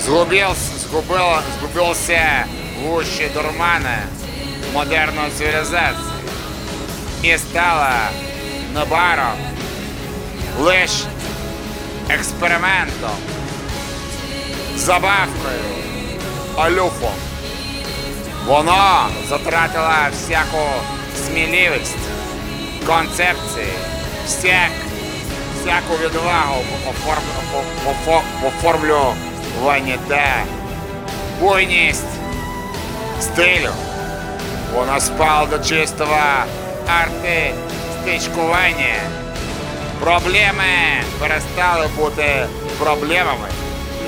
згубился, згубило, згубился в гущі дурмана модерної цивілізації. І стала небаром лиш експериментом, забавкою, алюфом. Воно затратило всяку сміливість, концепції, всяк, всяку відвагу по- оформлюванні та буйність стилю. Воно спало до чистого артистичкування. Проблеми перестали бути проблемами,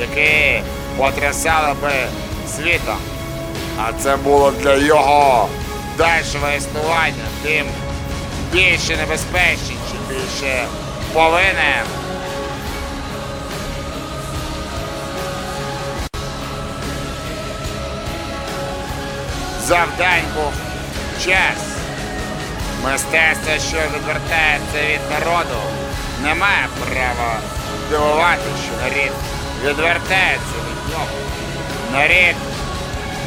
які потрясали би світом. А це було для його дальшого існування, тим більше небезпечніше, більше повинен. Завдань був час. Мистецтво, що відвертається від народу, не має права дивувати, що нарід відвертається від нього. Нарід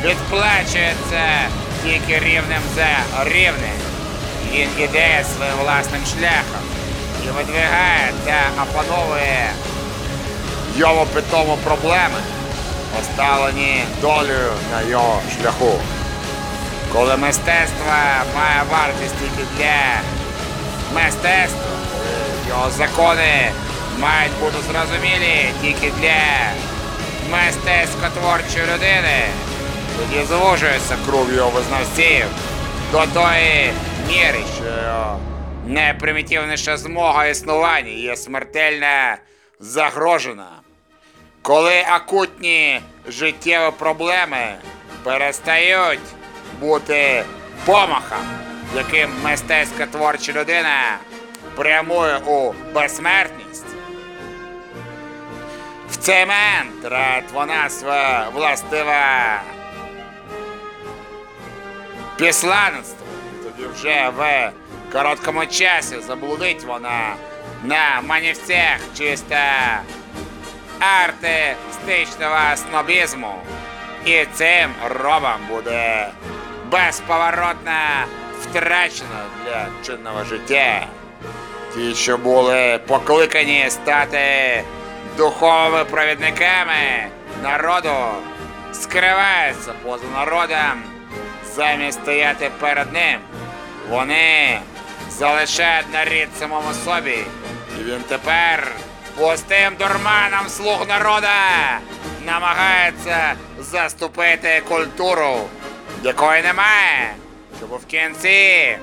відплачується тільки рівнем за рівнем. Він іде своїм власним шляхом і видвигає та опановує його питому проблеми, поставлені долею на його шляху. Коли мистецтво має вартість тільки для мистецтва, його закони мають бути зрозумілі тільки для мистецько-творчої людини, тоді звужується круг його визнавців до тої міри, що найпримітивніша змога існування є смертельно загрожена. Коли акутні життєві проблеми перестають бути помахом, яким мистецька творча людина прямує у безсмертність. Момент рад вона своє властиве післанство. Тоді вже в короткому часі заблудить вона на манівцях чисто артистичного снобізму. І цим робом буде безповоротно втрачено для чинного життя. Ті, що були покликані стати духовими провідниками народу, скриваються поза народом, замість стояти перед ним. Вони залишають нарід самому собі, і він тепер пустим дурманом слуг народа намагається заступити культуру, якої немає, щоб в кінці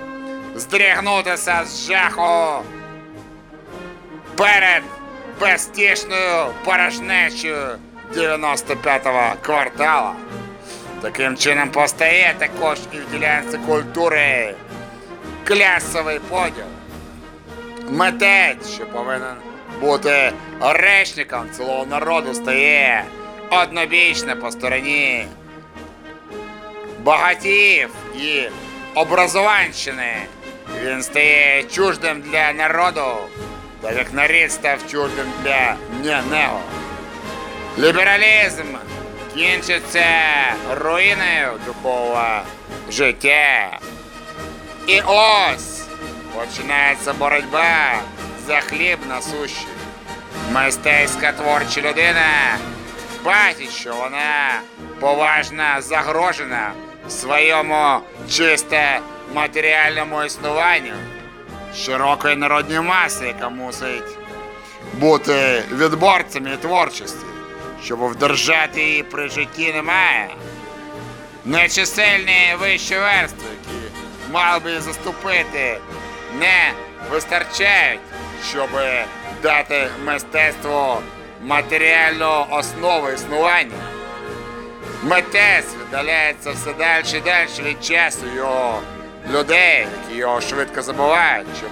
здригнутися з жаху перед безтішною порожнечою 95-го квартала. Таким чином постає також і в ділянці культури клясовий поділ. Митець, що повинен бути речником цілого народу, стає однобічно по стороні багатіїв і образованщини. Він стає чуждим для народу, так як нарід став чуждим для не- нього. Лібералізм кінчиться руїною духового життя. І ось починається боротьба за хліб насущий. Мистецька творча людина бачить, що вона поважно загрожена своєму чисто матеріальному існуванню широкої народної маси, яка мусить бути відборцями творчості, щоб вдержати її при житті немає. Нечисельні вищі верстви, які мали би заступити, не вистачають, щоб дати мистецтву матеріальну основу існування. Митець віддаляється все далі і далі від часу його людей, які його швидко забувають, щоб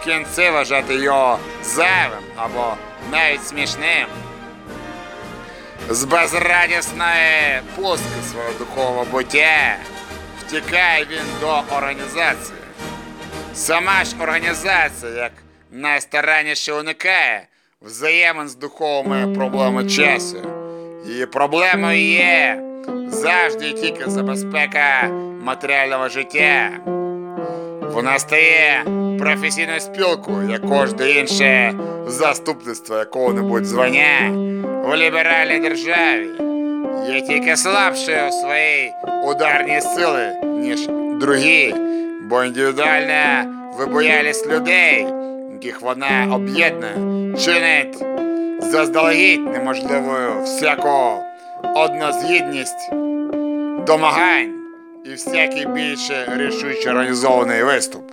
в кінці вважати його зайвим або навіть смішним. З безрадісної пустки свого духового буття втікає він до організації. Сама ж організація, як найстаранніше уникає взаємин з духовими проблемами часу. Її проблемою є завжди тільки забезпека матеріального життя. Вона стає професійною спілкою, як кожне інше заступництво якого-небудь звання в ліберальній державі. Є тільки слабшою в своїй ударній сили, ніж другі, бо індивідуальна вибоялість людей, яких вона об'єднує, чинить заздалегідь неможливою всяку однозгідність домагань і всякий більше рішуче організований виступ.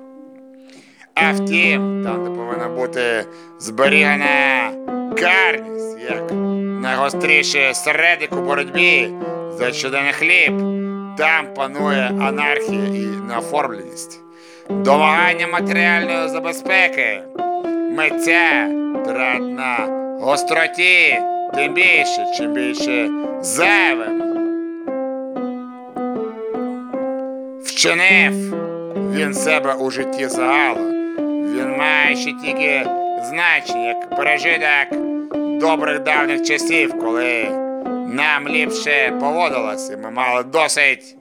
А втім, там, де повинна бути зберігана карність, як найгостріший середик у боротьбі за щоденний хліб, там панує анархія і неоформленість. Домагання матеріальної забезпеки, митця трат на гостроті, тим більше, чим більше зайвим. Вчинив він себе у житті загалу. Він має ще тільки значення, як пережиток добрих давніх часів, коли нам ліпше поводилося, ми мали досить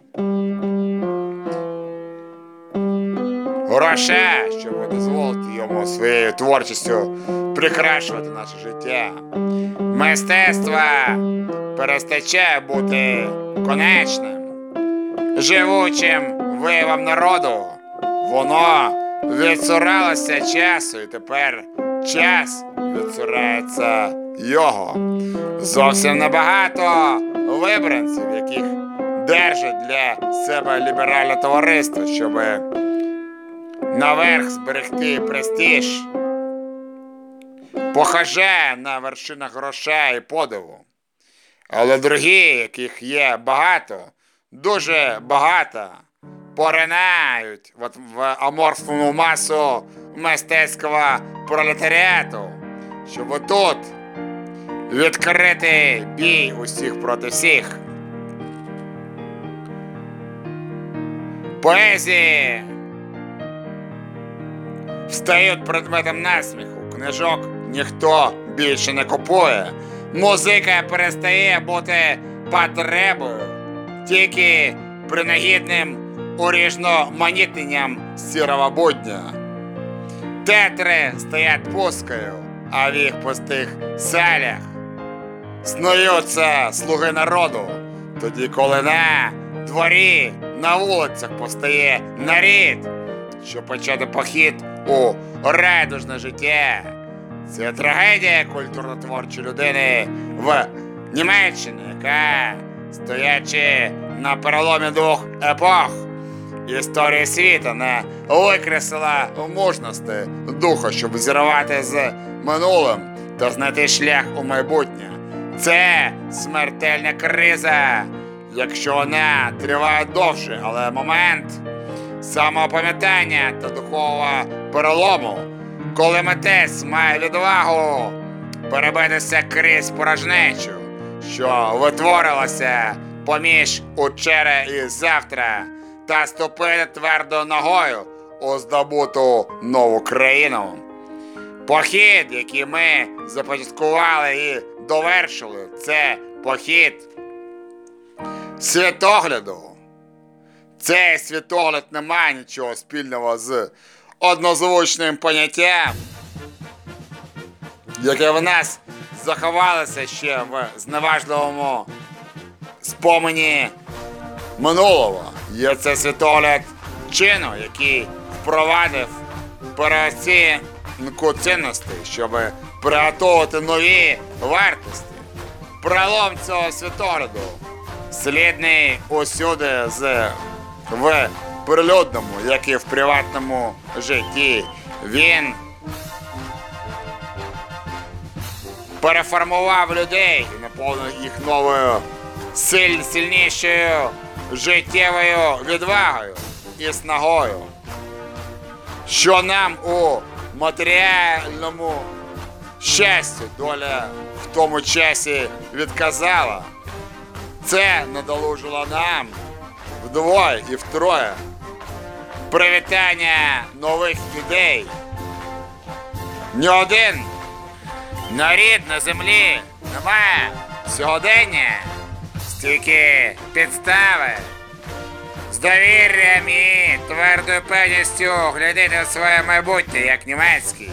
гроша, щоб дозволити йому своєю творчістю прикрашувати наше життя. Мистецтво перестачає бути конечним живучим виявом народу. Воно відсуралося часу, і тепер час відсурається його. Зовсім небагато вибранців, яких держать для себе ліберальне товариство, щоб наверх зберегти престиж, похоже на вершинах гроша і подиву. Але другі, яких є багато, дуже багато, поринають в аморфну масу мистецького пролетаріату, щоб отут відкрити бій усіх проти всіх. Поезії стають предметом насміху. Книжок ніхто більше не купує. Музика перестає бути потребою, тільки принагідним уріжноманітненням сірого будня. Театри стоять пускою, а в їх пустих салях снуються слуги народу, тоді коли на дворі на вулицях постає нарід, щоб почати похід у райдужне життя. Це трагедія культурно-творчої людини в Німеччині, яка, стоячи на переломі двох епох історії світу, не викреслила мужності духа, щоб зірвати з минулим та знайти шлях у майбутнє. Це смертельна криза, якщо вона триває довше, але момент самопам'ятання та духового перелому, коли митець має відвагу перебитися крізь порожнечу, що витворилася поміж учора і завтра, та ступити твердо ногою у здобуту нову країну. Похід, який ми започаткували і довершили, це похід світогляду. Цей світогляд не має нічого спільного з однозвучним поняттям, яке в нас заховалося ще в зневажливому спомені минулого. Є це світогляд чину, який впровадив переоцінку цінностей, щоб приготувати нові вартості. Пролом цього світогляду слідний усюди з в прилюдному, як і в приватному житті. Він переформував людей і наповнив їх новою силь, сильнішою життєвою відвагою і снагою. Що нам у матеріальному щастю доля в тому часі відказала, це надолужило нам вдвоє і втроє привітання нових ідей. Ні один нарід на землі немає сьогодення, стільки підстави. З довір'ям і твердою певністю глядити в своє майбутнє, як німецький.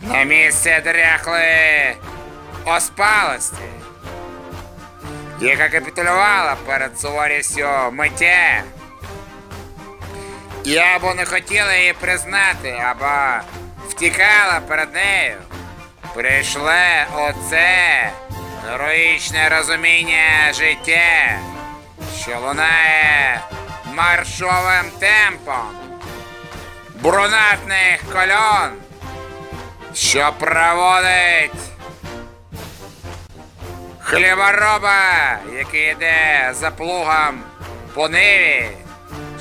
На місце дряхлої оспалості, яка капітулювала перед суворістю миття. І або не хотіла її признати, або втікала перед нею. Прийшле оце героїчне розуміння життя, що лунає маршовим темпом брунатних кольон, що проводить хлібороба, який йде за плугом по ниві,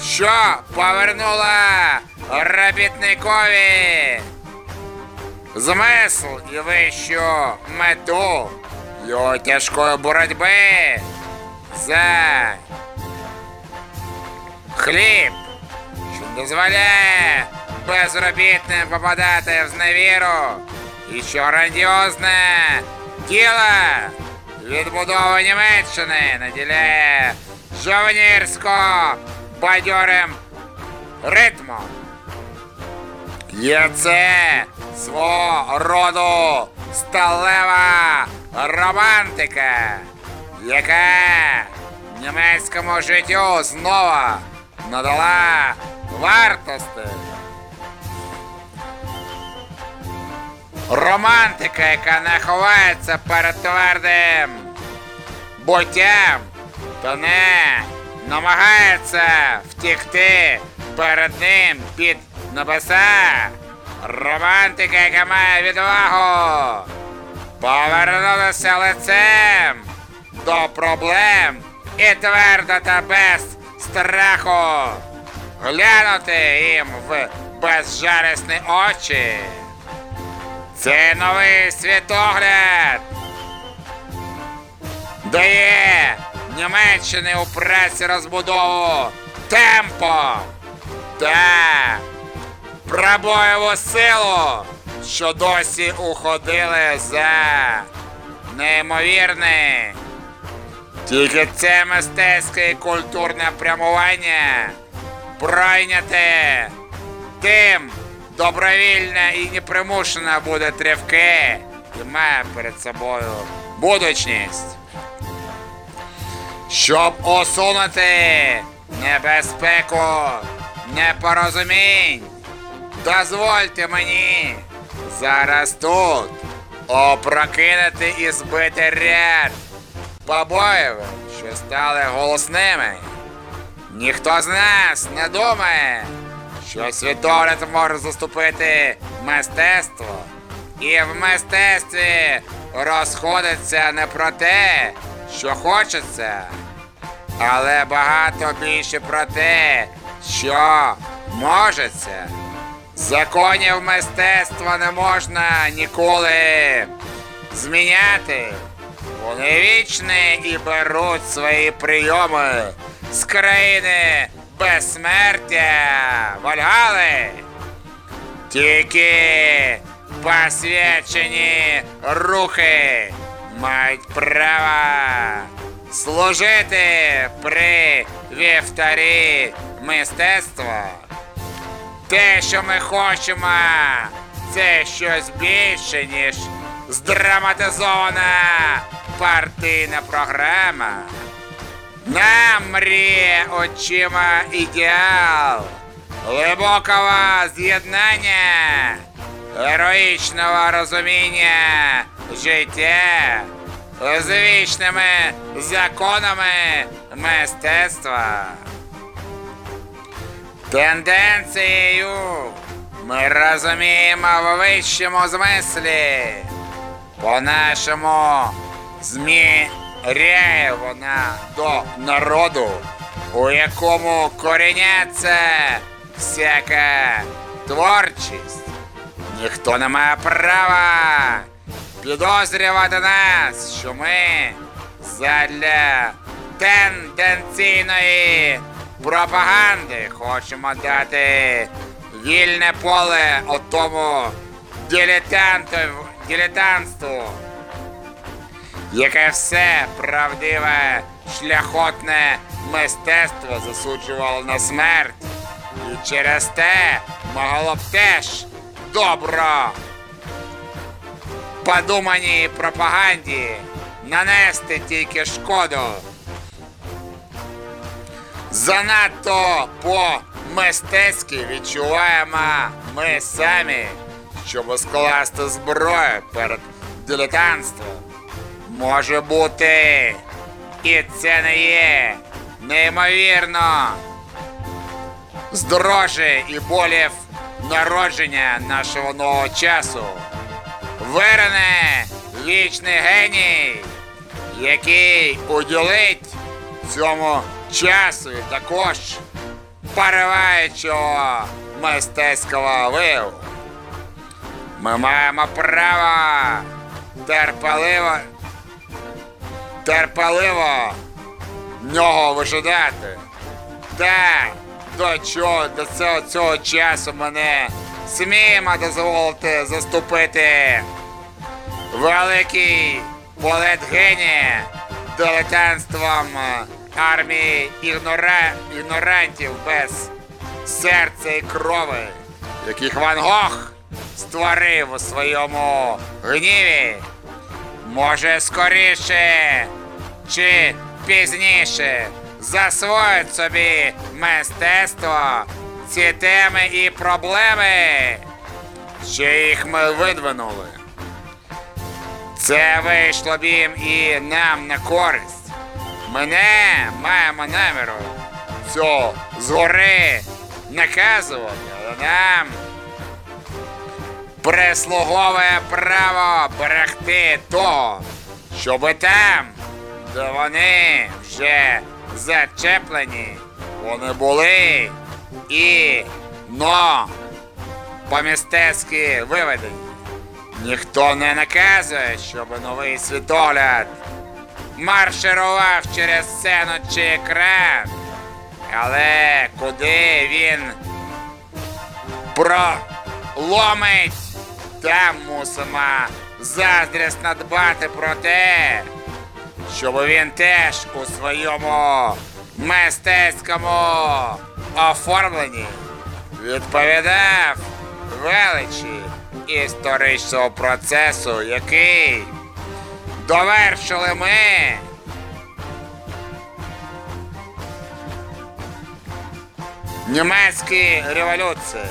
що повернула робітникові змисл і вищу мету його тяжкої боротьби за хліб, що дозволяє безробітним попадати в зневіру, і що грандіозне діло відбудови Німеччини наділяє жовнірсько бадьорим ритмом. Є це свого роду сталева романтика, яка німецькому життю знову надала вартості. Романтика, яка не ховається перед твердим буттям, то не намагається втікти перед ним під небеса. Романтика, яка має відвагу повернутися лицем до проблем і твердо та без страху глянути їм в безжалісні очі. Це новий світогляд дає Німеччини у праці розбудову темпо та пробоєву силу, що досі уходили за неймовірне. Тільки це мистецьке і культурне прямування пройняте тим добровільна і непримушена буде тривки і має перед собою будучність. Щоб усунути небезпеку непорозумінь, дозвольте мені зараз тут опрокинути і збити ряд побоїв, що стали голосними. Ніхто з нас не думає, що світогляд може заступити мистецтво. І в мистецтві розходиться не про те, що хочеться, але багато більше про те, що можеться. Законів мистецтва не можна ніколи зміняти. Вони вічні і беруть свої прийоми з країни безсмертя Вальгали. Тільки посвячені рухи мають право служити при вівтарі мистецтва. Те, що ми хочемо, це щось більше, ніж здраматизована партійна програма. Нам мріє очима ідеал глибокого з'єднання, героїчного розуміння життя з вічними законами мистецтва. Тенденцією ми розуміємо в вищому змислі. По-нашому зміряє вона до народу, у якому коріняться всяка творчість. Ніхто не має права підозрювати нас, що ми задля тенденційної пропаганди хочемо дати вільне поле отому дилетанту, дилетантству, яке все правдиве шляхотне мистецтво засуджувало на смерть. І через те могло б теж добро подуманій пропаганді нанести тільки шкоду. Занадто по-мистецьки відчуваємо ми самі, щоб скласти зброю перед дилетантством. Може бути, і це не є неймовірно здороже і болів народження нашого нового часу. Верне вічний геній, який уділить цьому часу і також пориваючого мистецького виву. Ми маємо право терпеливо, терпеливо нього вижидати. Та до чого до цього, цього часу мене сміємо дозволити заступити великий полет генія дилетантством армії ігнора... ігнорантів без серця і крови, яких Ван Гог створив у своєму гніві. Може скоріше чи пізніше засвоїть собі мистецтво ці теми і проблеми, що їх ми видвинули. Це вийшло б їм і нам на користь. Ми не маємо наміру цього згори наказувати, але нам прислуговує право берегти того, щоби там, вони вже зачеплені, вони були і но по-містецьки виведені. Ніхто не наказує, щоб новий світогляд марширував через сцену чи екран. Але куди він проломить, там мусимо заздрісно дбати про те, щоб він теж у своєму мистецькому оформленні відповідав величі історичного процесу, який довершили ми. Німецькі революції.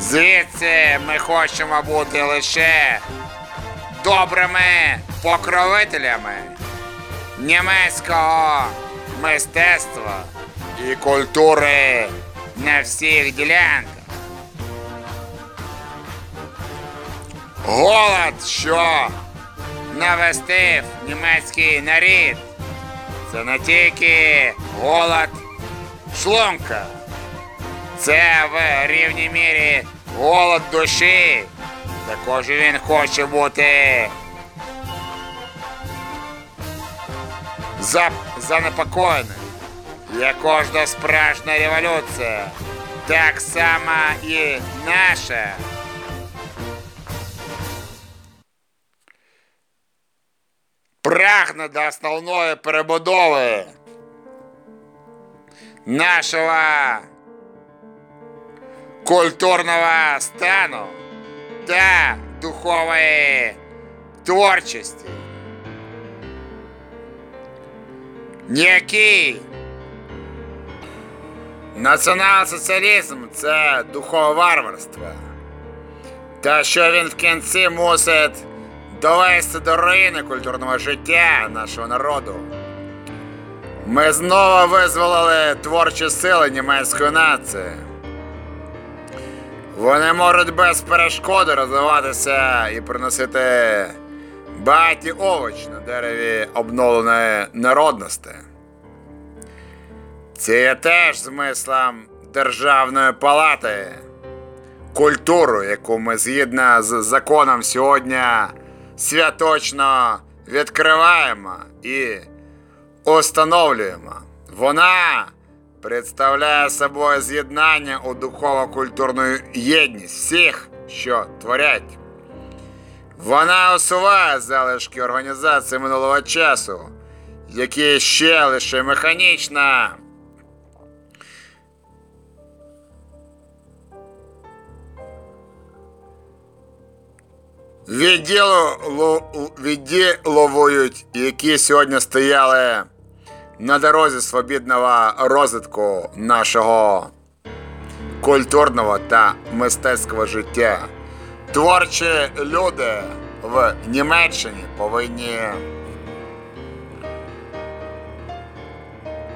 Звідси ми хочемо бути лише добрими покровителями німецького мистецтва і культури на всіх ділянках. Голод, що навестив німецький нарід, це не тільки голод шлунка. Це в рівній мірі голод душі. Також він хоче бути за, занепокоєним. Як кожна справжня революція, так само і наша. Прагне до основної перебудови нашого культурного стану та духової творчості. Ніякий націонал-соціалізм це духове варварство. Та що він в кінці мусить довести до руїни культурного життя нашого народу. Ми знову визволили творчі сили німецької нації. Вони можуть без перешкоди розвиватися і приносити багаті овоч на дереві обновленої народності. Це є теж змислом Державної палати культуру, яку ми згідно з законом сьогодні святочно відкриваємо і установлюємо. Вона представляє собою з'єднання у духово-культурну єдність всіх, що творять. Вона усуває залишки організації минулого часу, які ще лише механічно відділу, відділовують, які сьогодні стояли на дорозі свобідного розвитку нашого культурного та мистецького життя. Творчі люди в Німеччині повинні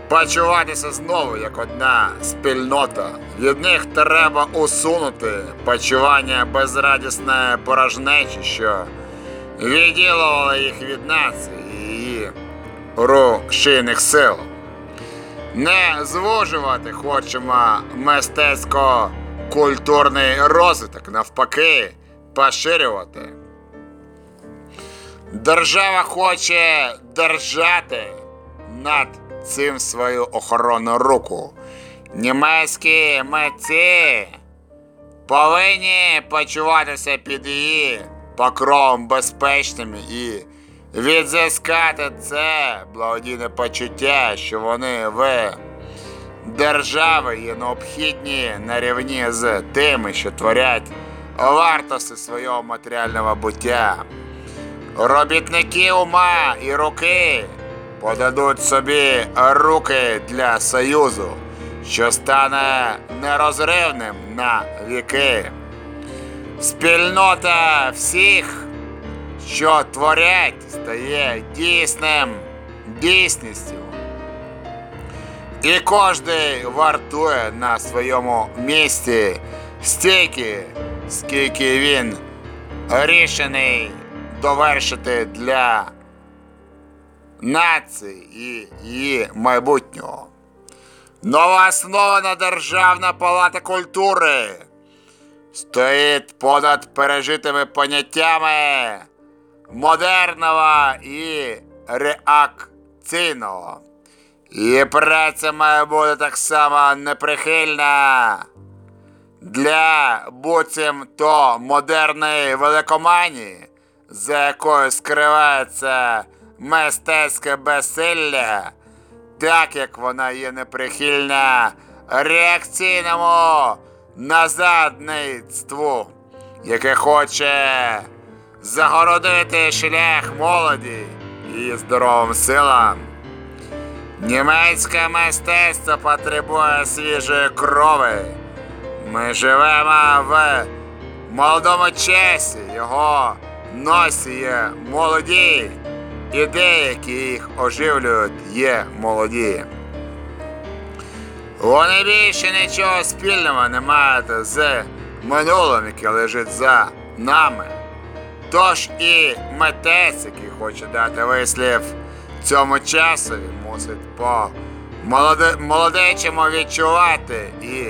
почуватися знову як одна спільнота. Від них треба усунути почування безрадісної порожнечі, що відділувало їх від нації і її рушійних сил. Не звужувати хочемо мистецько-культурний розвиток, навпаки, поширювати. Держава хоче держати над цим свою охоронну руку. Німецькі митці повинні почуватися під її покровом безпечними і відзискати це благодійне почуття, що вони в держави є необхідні на рівні з тими, що творять вартості свого матеріального буття. Робітники ума і руки подадуть собі руки для союзу, що стане нерозривним на віки. Спільнота всіх, що творять, стає дійсним дійсністю. І кожний вартує на своєму місці стільки, скільки він рішений довершити для нації і її майбутнього. Нова основана Державна палата культури стоїть понад пережитими поняттями модерного і реакційного. Її праця має бути так само неприхильна для буцім то модерної великоманії, за якою скривається мистецьке безсилля, так як вона є неприхильна реакційному назадництву, яке хоче загородити шлях молоді і здоровим силам. Німецьке мистецтво потребує свіжої крови. Ми живемо в молодому часі, його носі є молоді, і деякі їх оживлюють є молоді. Вони більше нічого спільного не мають з минулим, яке лежить за нами. Тож і митець, який хоче дати вислів цьому часові, мусить по молоде- молодечому відчувати і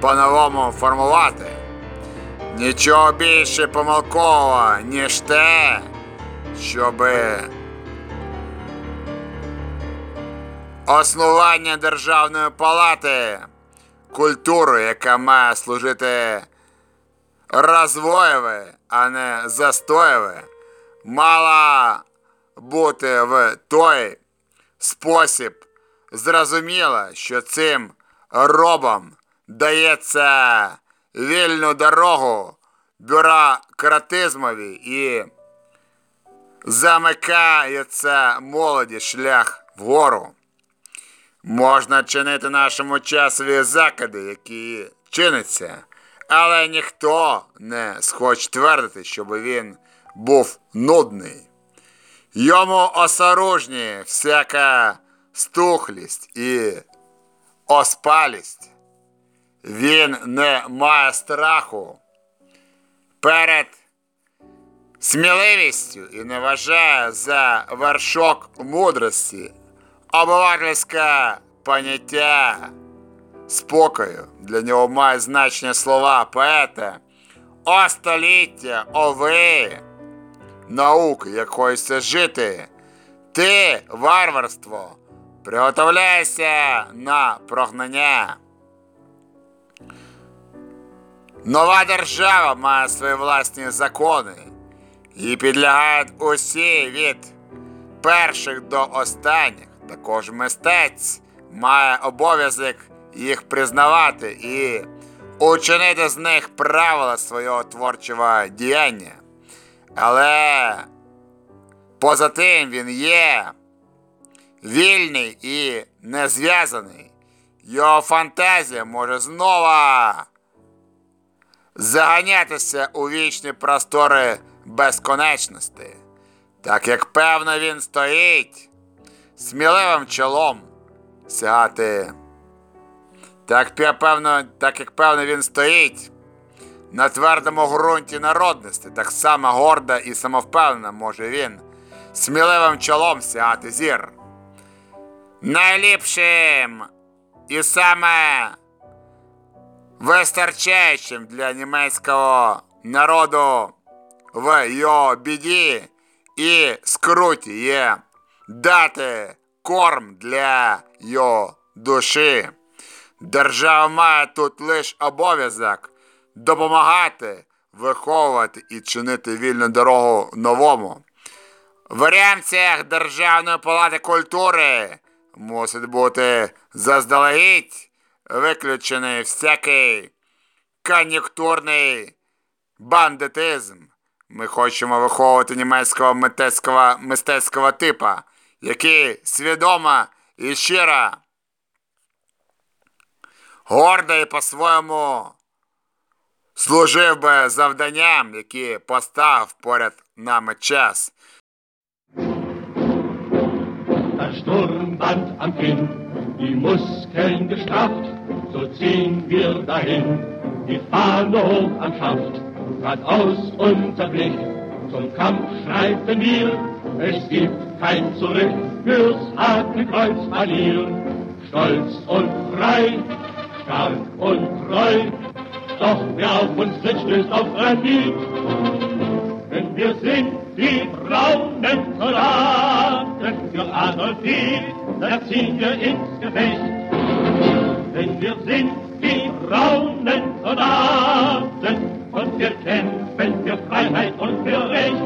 по-новому формувати. Нічого більше помилкового, ніж те, щоби Основання Державної палати культури, яка має служити розвоєве, а не застоєве, мала бути в той спосіб зрозуміло, що цим робам дається вільну дорогу бюрократизмові і замикається молоді шлях вгору. Можна чинити нашому часові закиди, які чиняться, але ніхто не схоче твердити, щоб він був нудний. Йому осоружні всяка стухлість і оспалість. Він не має страху перед сміливістю і не вважає за вершок мудрості обивательське поняття спокою. Для нього має значення слова поета. О століття, о ви, науки, як хочеться жити. Ти, варварство, приготовляйся на прогнання. Нова держава має свої власні закони і підлягають усі від перших до останніх. Також мистець має обов'язок їх признавати і учинити з них правила свого творчого діяння. Але поза тим він є вільний і незв'язаний. Його фантазія може знову заганятися у вічні простори безконечності, так як певно він стоїть сміливим чолом сягати. Так, пе- певно, так як певно він стоїть на твердому ґрунті народності, так само гордо і самовпевнено може він сміливим чолом сягати зір. Найліпшим і саме вистачаючим для німецького народу в його біді і скруті є дати корм для його душі. Держава має тут лише обов'язок допомагати, виховувати і чинити вільну дорогу новому. В ремцях Державної палати культури мусить бути заздалегідь виключений всякий кон'юнктурний бандитизм. Ми хочемо виховувати німецького мистецького, мистецького типа, який свідомо і щиро, гордо і по-своєму служив би завданням, які поставив поряд нами час. Sturmband am Kinn, die Muskeln gestrafft, so ziehen wir dahin, die Fahne hoch am Schaft, geradeaus unser Blick, zum Kampf schreiten wir, es gibt kein Zurück fürs Hakenkreuz Manier, stolz und frei, stark und treu, doch wer auf uns tritt, stößt auf Granit, denn wir sind die braunen Soldaten für Adolf Hitler ziehen wir ins Gefecht. Denn wir sind die braunen Soldaten und wir kämpfen für Freiheit und für Recht.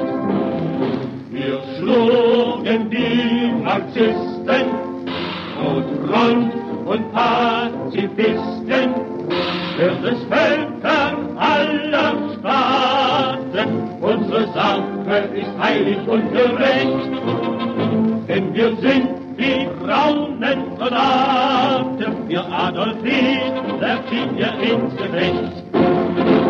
Wir schlugen die Marxisten, Rot-Rot und Pazifisten, für das Völker aller Staaten. Unsere Sache ist heilig und gerecht, denn wir sind die braunen Soldaten. Für Adolf Hitler ziehen wir ins Gefecht.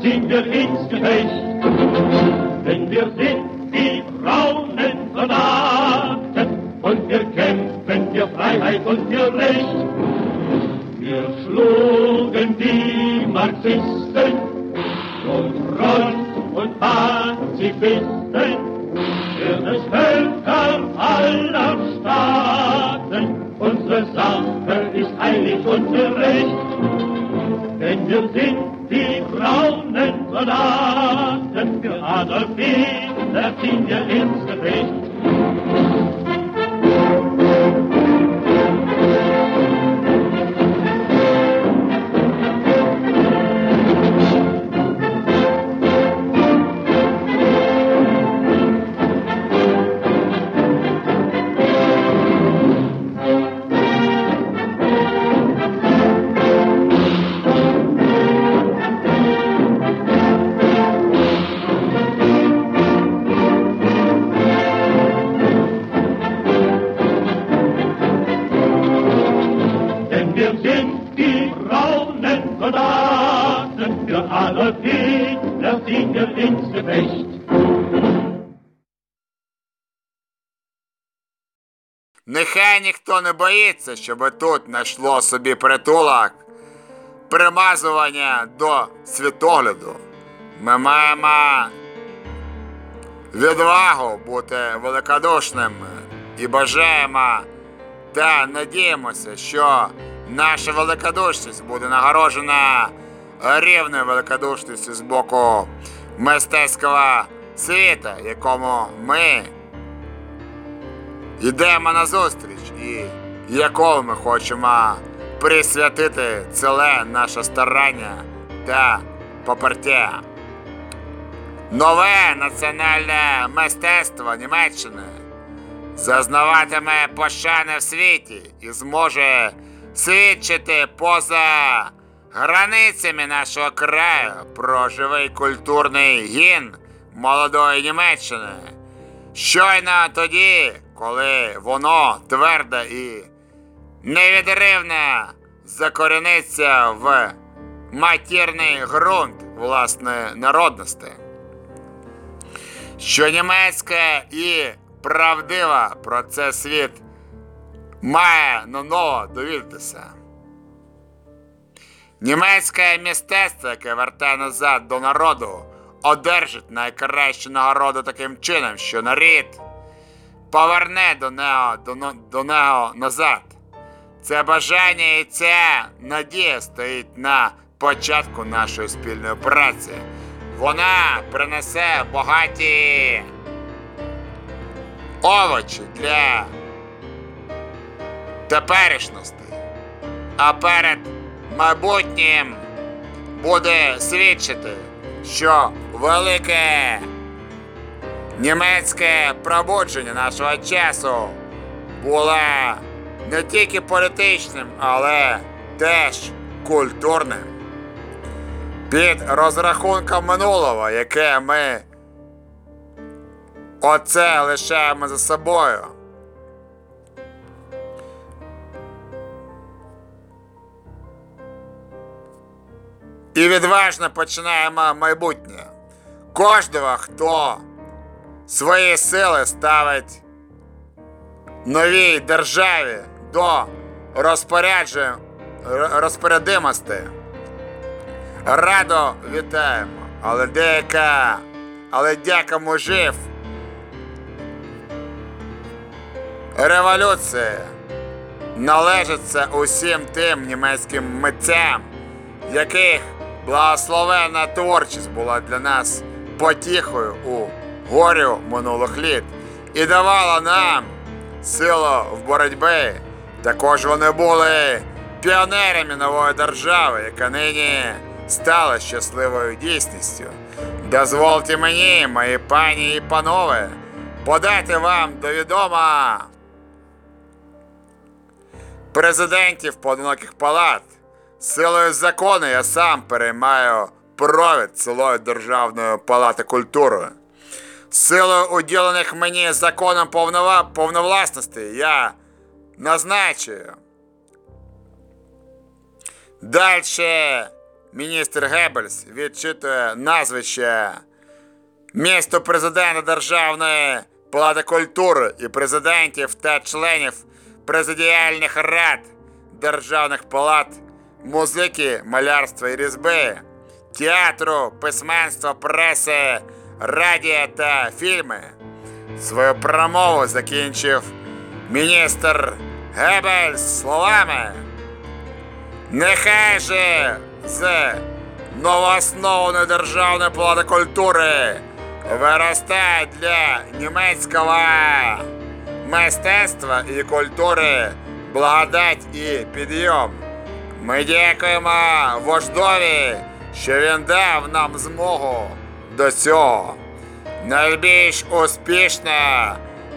Ziehen wir ins Gefecht. other не боїться, щоб тут знайшло собі притулок, примазування до світогляду. Ми маємо відвагу бути великодушними і бажаємо та надіємося, що наша великодушність буде нагороджена рівною великодушністю з боку мистецького світу, якому ми йдемо на зустріч і якому ми хочемо присвятити ціле наше старання та попертя. Нове національне мистецтво Німеччини зазнаватиме пошани в світі і зможе свідчити поза границями нашого краю про живий культурний гін молодої Німеччини. Щойно тоді, коли воно тверде і невідривне закоріниться в матірний ґрунт власної народності. Що німецьке і правдива про це світ має наново довідатися. Німецьке мистецтво, яке вертає назад до народу, одержить найкращу нагороду таким чином, що нарід поверне до нього, до, до нього назад. Це бажання і ця надія стоїть на початку нашої спільної праці. Вона принесе багаті овочі для теперішності, а перед майбутнім буде свідчити, що велике німецьке пробудження нашого часу було не тільки політичним, але теж культурним. Під розрахунком минулого, яке ми оце лишаємо за собою. І відважно починаємо майбутнє. Кожного, хто свої сили ставить новій державі до розпорядимості. Радо вітаємо, але деяка, але дяка мужів. Революція належиться усім тим німецьким митцям, яких благословенна творчість була для нас потіхою у горю минулих літ і давала нам силу в боротьбі. Також вони були піонерами нової держави, яка нині стала щасливою дійсністю. Дозвольте мені, мої пані і панове, подати вам до відома президентів поодиноких палат. Силою закону я сам переймаю провід цілої Державної палати культури. Силою уділених мені законом повнова... повновласності я назначую. Далі міністр Геббельс відчитує назвище місто президента Державної палати культури і президентів та членів президіальних рад державних палат музики, малярства і різьби, театру, письменства, преси, радіо та фільми. Свою промову закінчив міністр Геббельс словами. Нехай же з новооснованої державної палати культури виростає для німецького мистецтва і культури благодать і підйом. Ми дякуємо вождові, що він дав нам змогу до цього. Найбільш успішно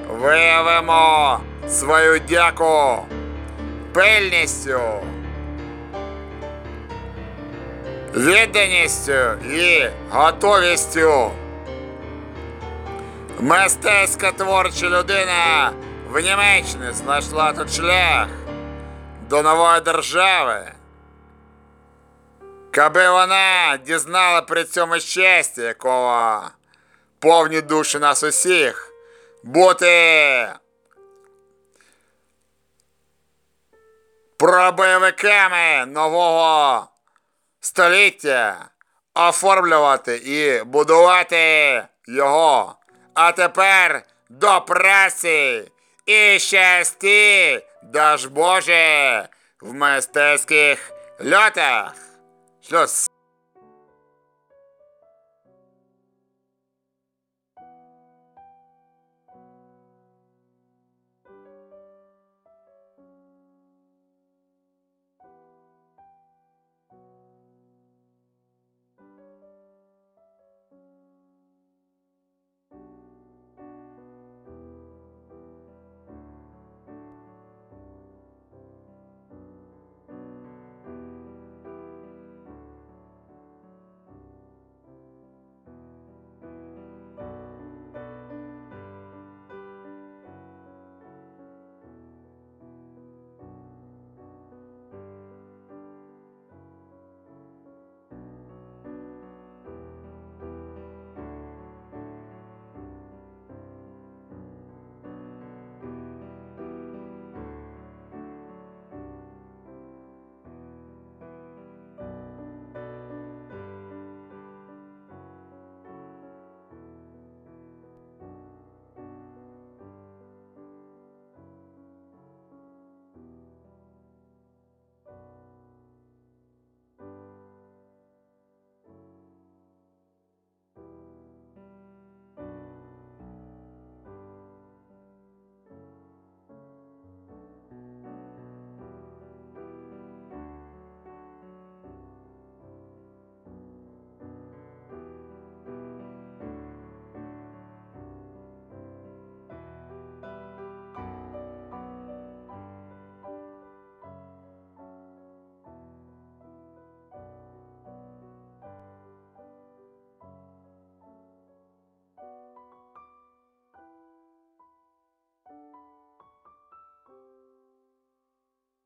виявимо свою дяку пильністю, відданістю і готовістю. Мистецька творча людина в Німеччині знайшла тут шлях до нової держави, Каби вона дізнала при цьому щастя, якого повні душі нас усіх, бути пробойовиками нового століття, оформлювати і будувати його. А тепер до праці і щасті, даж Боже, в мистецьких льотах. Шлюз.